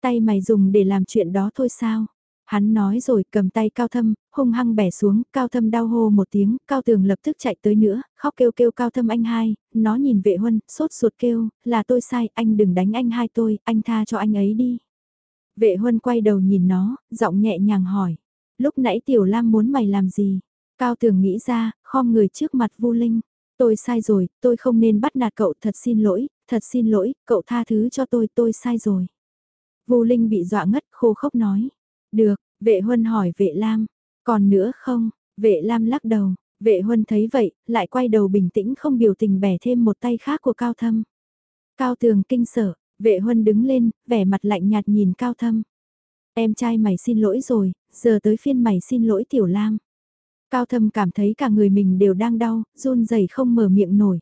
Tay mày dùng để làm chuyện đó thôi sao? Hắn nói rồi cầm tay cao thâm, hung hăng bẻ xuống, cao thâm đau hô một tiếng, cao tường lập tức chạy tới nữa, khóc kêu kêu cao thâm anh hai, nó nhìn vệ huân, sốt ruột kêu, là tôi sai, anh đừng đánh anh hai tôi, anh tha cho anh ấy đi. Vệ huân quay đầu nhìn nó, giọng nhẹ nhàng hỏi, Lúc nãy Tiểu Lam muốn mày làm gì? Cao Tường nghĩ ra, khom người trước mặt Vu Linh. Tôi sai rồi, tôi không nên bắt nạt cậu, thật xin lỗi, thật xin lỗi, cậu tha thứ cho tôi, tôi sai rồi. Vu Linh bị dọa ngất khô khốc nói. Được, vệ huân hỏi vệ Lam, còn nữa không? Vệ Lam lắc đầu, vệ huân thấy vậy, lại quay đầu bình tĩnh không biểu tình bẻ thêm một tay khác của Cao Thâm. Cao Tường kinh sợ, vệ huân đứng lên, vẻ mặt lạnh nhạt nhìn Cao Thâm. Em trai mày xin lỗi rồi, giờ tới phiên mày xin lỗi Tiểu Lam. Cao Thâm cảm thấy cả người mình đều đang đau, run rẩy không mở miệng nổi.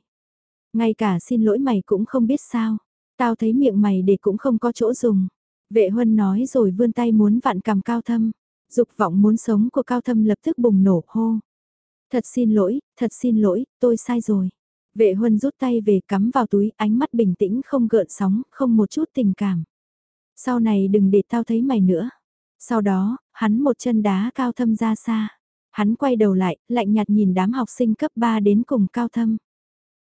Ngay cả xin lỗi mày cũng không biết sao. Tao thấy miệng mày để cũng không có chỗ dùng. Vệ huân nói rồi vươn tay muốn vặn cầm Cao Thâm. Dục vọng muốn sống của Cao Thâm lập tức bùng nổ hô. Thật xin lỗi, thật xin lỗi, tôi sai rồi. Vệ huân rút tay về cắm vào túi, ánh mắt bình tĩnh không gợn sóng, không một chút tình cảm. Sau này đừng để tao thấy mày nữa. Sau đó, hắn một chân đá cao thâm ra xa. Hắn quay đầu lại, lạnh nhạt nhìn đám học sinh cấp 3 đến cùng cao thâm.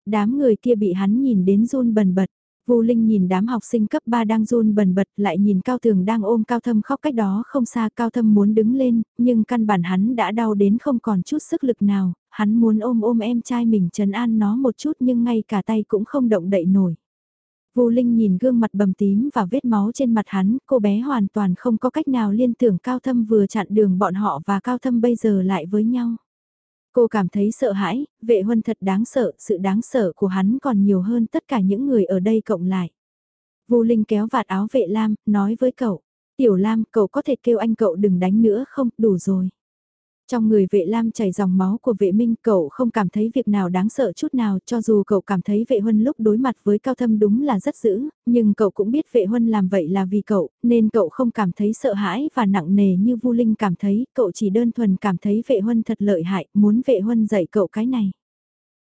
Đám người kia bị hắn nhìn đến run bần bật. Vu Linh nhìn đám học sinh cấp 3 đang run bần bật lại nhìn Cao Tường đang ôm Cao Thâm khóc cách đó không xa Cao Thâm muốn đứng lên, nhưng căn bản hắn đã đau đến không còn chút sức lực nào, hắn muốn ôm ôm em trai mình trấn an nó một chút nhưng ngay cả tay cũng không động đậy nổi. Vu Linh nhìn gương mặt bầm tím và vết máu trên mặt hắn, cô bé hoàn toàn không có cách nào liên tưởng Cao Thâm vừa chặn đường bọn họ và Cao Thâm bây giờ lại với nhau. Cô cảm thấy sợ hãi, vệ huân thật đáng sợ, sự đáng sợ của hắn còn nhiều hơn tất cả những người ở đây cộng lại. Vu Linh kéo vạt áo vệ Lam, nói với cậu, Tiểu Lam, cậu có thể kêu anh cậu đừng đánh nữa không, đủ rồi. Trong người vệ lam chảy dòng máu của vệ minh cậu không cảm thấy việc nào đáng sợ chút nào cho dù cậu cảm thấy vệ huân lúc đối mặt với cao thâm đúng là rất dữ, nhưng cậu cũng biết vệ huân làm vậy là vì cậu, nên cậu không cảm thấy sợ hãi và nặng nề như Vu Linh cảm thấy, cậu chỉ đơn thuần cảm thấy vệ huân thật lợi hại, muốn vệ huân dạy cậu cái này.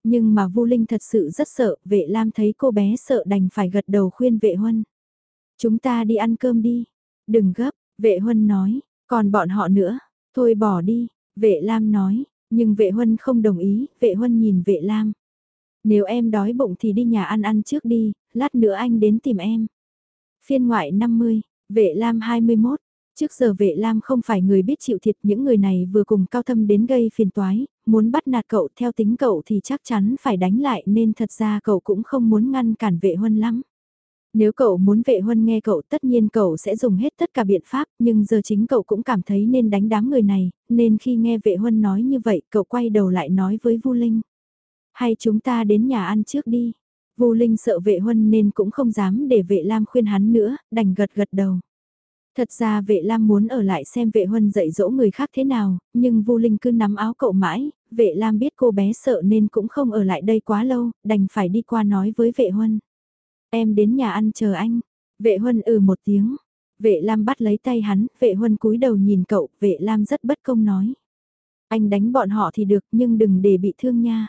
Nhưng mà Vu Linh thật sự rất sợ, vệ lam thấy cô bé sợ đành phải gật đầu khuyên vệ huân. Chúng ta đi ăn cơm đi, đừng gấp, vệ huân nói, còn bọn họ nữa, thôi bỏ đi, Vệ Lam nói, nhưng vệ huân không đồng ý, vệ huân nhìn vệ Lam. Nếu em đói bụng thì đi nhà ăn ăn trước đi, lát nữa anh đến tìm em. Phiên ngoại 50, vệ Lam 21, Trước giờ vệ Lam không phải người biết chịu thiệt những người này vừa cùng cao thâm đến gây phiền toái, muốn bắt nạt cậu theo tính cậu thì chắc chắn phải đánh lại nên thật ra cậu cũng không muốn ngăn cản vệ huân lắm. Nếu cậu muốn vệ huân nghe cậu tất nhiên cậu sẽ dùng hết tất cả biện pháp, nhưng giờ chính cậu cũng cảm thấy nên đánh đám người này, nên khi nghe vệ huân nói như vậy cậu quay đầu lại nói với Vu Linh. Hay chúng ta đến nhà ăn trước đi. Vu Linh sợ vệ huân nên cũng không dám để vệ Lam khuyên hắn nữa, đành gật gật đầu. Thật ra vệ Lam muốn ở lại xem vệ huân dạy dỗ người khác thế nào, nhưng Vu Linh cứ nắm áo cậu mãi, vệ Lam biết cô bé sợ nên cũng không ở lại đây quá lâu, đành phải đi qua nói với vệ huân. Em đến nhà ăn chờ anh. Vệ huân ừ một tiếng. Vệ Lam bắt lấy tay hắn, vệ huân cúi đầu nhìn cậu, vệ Lam rất bất công nói. Anh đánh bọn họ thì được nhưng đừng để bị thương nha.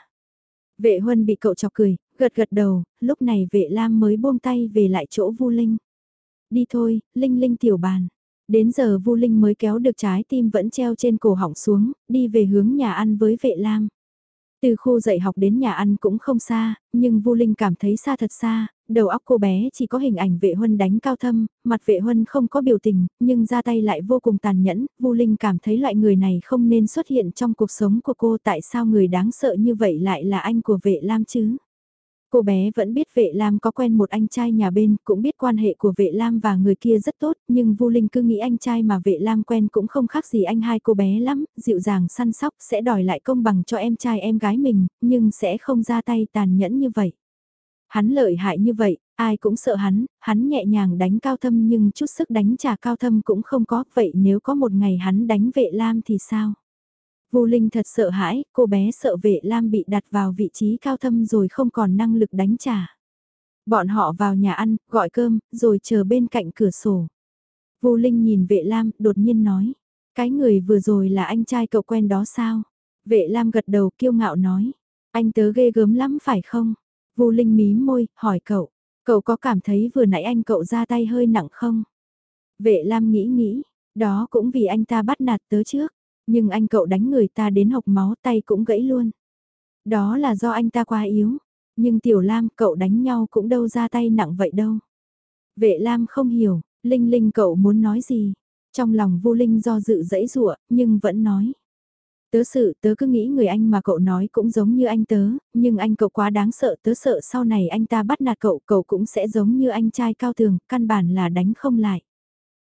Vệ huân bị cậu chọc cười, gật gật đầu, lúc này vệ Lam mới buông tay về lại chỗ Vu Linh. Đi thôi, Linh Linh tiểu bàn. Đến giờ Vu Linh mới kéo được trái tim vẫn treo trên cổ họng xuống, đi về hướng nhà ăn với vệ Lam. Từ khu dạy học đến nhà ăn cũng không xa, nhưng Vu Linh cảm thấy xa thật xa, đầu óc cô bé chỉ có hình ảnh vệ huân đánh cao thâm, mặt vệ huân không có biểu tình, nhưng ra tay lại vô cùng tàn nhẫn, Vu Linh cảm thấy loại người này không nên xuất hiện trong cuộc sống của cô tại sao người đáng sợ như vậy lại là anh của vệ Lam chứ? Cô bé vẫn biết vệ Lam có quen một anh trai nhà bên, cũng biết quan hệ của vệ Lam và người kia rất tốt, nhưng Vu Linh cứ nghĩ anh trai mà vệ Lam quen cũng không khác gì anh hai cô bé lắm, dịu dàng săn sóc sẽ đòi lại công bằng cho em trai em gái mình, nhưng sẽ không ra tay tàn nhẫn như vậy. Hắn lợi hại như vậy, ai cũng sợ hắn, hắn nhẹ nhàng đánh cao thâm nhưng chút sức đánh trả cao thâm cũng không có, vậy nếu có một ngày hắn đánh vệ Lam thì sao? Vu Linh thật sợ hãi, cô bé sợ vệ Lam bị đặt vào vị trí cao thâm rồi không còn năng lực đánh trả. Bọn họ vào nhà ăn, gọi cơm, rồi chờ bên cạnh cửa sổ. Vu Linh nhìn vệ Lam, đột nhiên nói. Cái người vừa rồi là anh trai cậu quen đó sao? Vệ Lam gật đầu kiêu ngạo nói. Anh tớ ghê gớm lắm phải không? Vu Linh mí môi, hỏi cậu. Cậu có cảm thấy vừa nãy anh cậu ra tay hơi nặng không? Vệ Lam nghĩ nghĩ, đó cũng vì anh ta bắt nạt tớ trước. Nhưng anh cậu đánh người ta đến hộc máu tay cũng gãy luôn. Đó là do anh ta quá yếu. Nhưng Tiểu Lam cậu đánh nhau cũng đâu ra tay nặng vậy đâu. Vệ Lam không hiểu, Linh Linh cậu muốn nói gì? Trong lòng Vu Linh do dự dẫy dụa, nhưng vẫn nói. Tớ sự tớ cứ nghĩ người anh mà cậu nói cũng giống như anh tớ, nhưng anh cậu quá đáng sợ tớ sợ sau này anh ta bắt nạt cậu, cậu cũng sẽ giống như anh trai cao tường, căn bản là đánh không lại.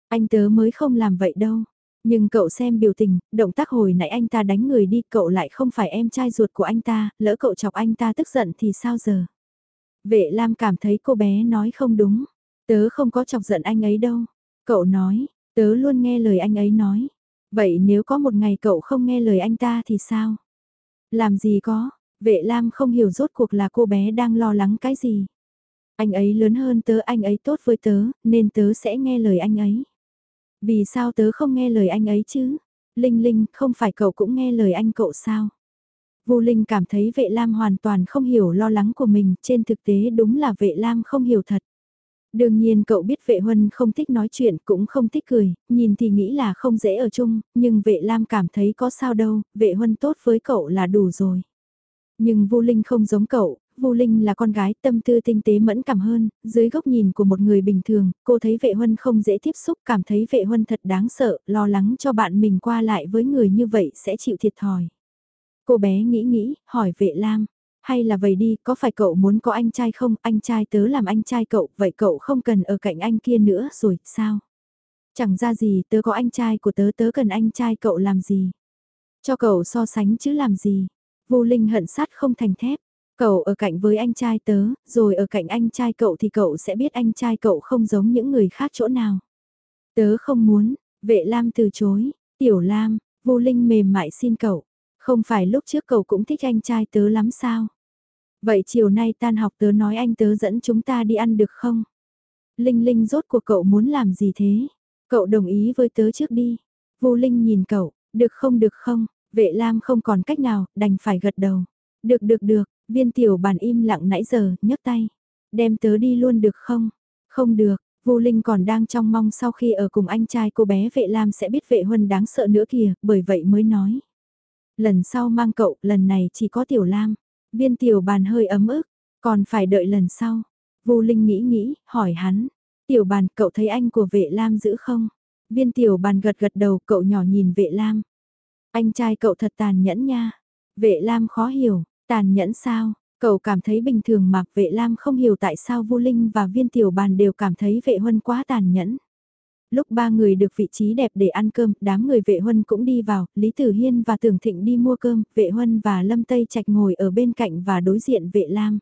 Anh tớ mới không làm vậy đâu. Nhưng cậu xem biểu tình, động tác hồi nãy anh ta đánh người đi, cậu lại không phải em trai ruột của anh ta, lỡ cậu chọc anh ta tức giận thì sao giờ? Vệ Lam cảm thấy cô bé nói không đúng. Tớ không có chọc giận anh ấy đâu. Cậu nói, tớ luôn nghe lời anh ấy nói. Vậy nếu có một ngày cậu không nghe lời anh ta thì sao? Làm gì có, vệ Lam không hiểu rốt cuộc là cô bé đang lo lắng cái gì. Anh ấy lớn hơn tớ, anh ấy tốt với tớ, nên tớ sẽ nghe lời anh ấy. Vì sao tớ không nghe lời anh ấy chứ? Linh Linh, không phải cậu cũng nghe lời anh cậu sao? Vu Linh cảm thấy vệ lam hoàn toàn không hiểu lo lắng của mình, trên thực tế đúng là vệ lam không hiểu thật. Đương nhiên cậu biết vệ huân không thích nói chuyện cũng không thích cười, nhìn thì nghĩ là không dễ ở chung, nhưng vệ lam cảm thấy có sao đâu, vệ huân tốt với cậu là đủ rồi. Nhưng Vu Linh không giống cậu, Vu Linh là con gái tâm tư tinh tế mẫn cảm hơn, dưới góc nhìn của một người bình thường, cô thấy vệ huân không dễ tiếp xúc, cảm thấy vệ huân thật đáng sợ, lo lắng cho bạn mình qua lại với người như vậy sẽ chịu thiệt thòi. Cô bé nghĩ nghĩ, hỏi vệ lam, hay là vậy đi, có phải cậu muốn có anh trai không, anh trai tớ làm anh trai cậu, vậy cậu không cần ở cạnh anh kia nữa rồi, sao? Chẳng ra gì, tớ có anh trai của tớ, tớ cần anh trai cậu làm gì? Cho cậu so sánh chứ làm gì? Vô Linh hận sát không thành thép. Cậu ở cạnh với anh trai tớ, rồi ở cạnh anh trai cậu thì cậu sẽ biết anh trai cậu không giống những người khác chỗ nào. Tớ không muốn, vệ Lam từ chối, tiểu Lam, vô linh mềm mại xin cậu. Không phải lúc trước cậu cũng thích anh trai tớ lắm sao? Vậy chiều nay tan học tớ nói anh tớ dẫn chúng ta đi ăn được không? Linh Linh rốt của cậu muốn làm gì thế? Cậu đồng ý với tớ trước đi. Vô Linh nhìn cậu, được không được không? Vệ Lam không còn cách nào, đành phải gật đầu. Được được được, viên tiểu bàn im lặng nãy giờ, nhấc tay. Đem tớ đi luôn được không? Không được, vu Linh còn đang trong mong sau khi ở cùng anh trai cô bé vệ Lam sẽ biết vệ huân đáng sợ nữa kìa, bởi vậy mới nói. Lần sau mang cậu, lần này chỉ có tiểu Lam. Viên tiểu bàn hơi ấm ức, còn phải đợi lần sau. vu Linh nghĩ nghĩ, hỏi hắn. Tiểu bàn, cậu thấy anh của vệ Lam giữ không? Viên tiểu bàn gật gật đầu, cậu nhỏ nhìn vệ Lam. Anh trai cậu thật tàn nhẫn nha. Vệ Lam khó hiểu, tàn nhẫn sao? Cậu cảm thấy bình thường mà vệ Lam không hiểu tại sao Vu Linh và viên tiểu bàn đều cảm thấy vệ huân quá tàn nhẫn. Lúc ba người được vị trí đẹp để ăn cơm, đám người vệ huân cũng đi vào, Lý Tử Hiên và Tưởng Thịnh đi mua cơm, vệ huân và Lâm Tây Trạch ngồi ở bên cạnh và đối diện vệ Lam.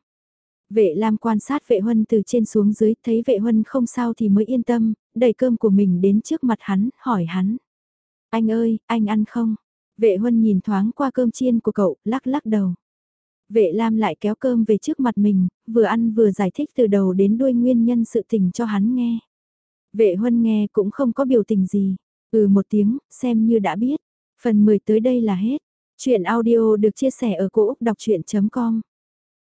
Vệ Lam quan sát vệ huân từ trên xuống dưới, thấy vệ huân không sao thì mới yên tâm, đẩy cơm của mình đến trước mặt hắn, hỏi hắn. Anh ơi, anh ăn không? Vệ huân nhìn thoáng qua cơm chiên của cậu, lắc lắc đầu. Vệ Lam lại kéo cơm về trước mặt mình, vừa ăn vừa giải thích từ đầu đến đuôi nguyên nhân sự tình cho hắn nghe. Vệ Huân nghe cũng không có biểu tình gì, ừ một tiếng, xem như đã biết. Phần 10 tới đây là hết. Chuyện audio được chia sẻ ở cỗ đọc chuyện.com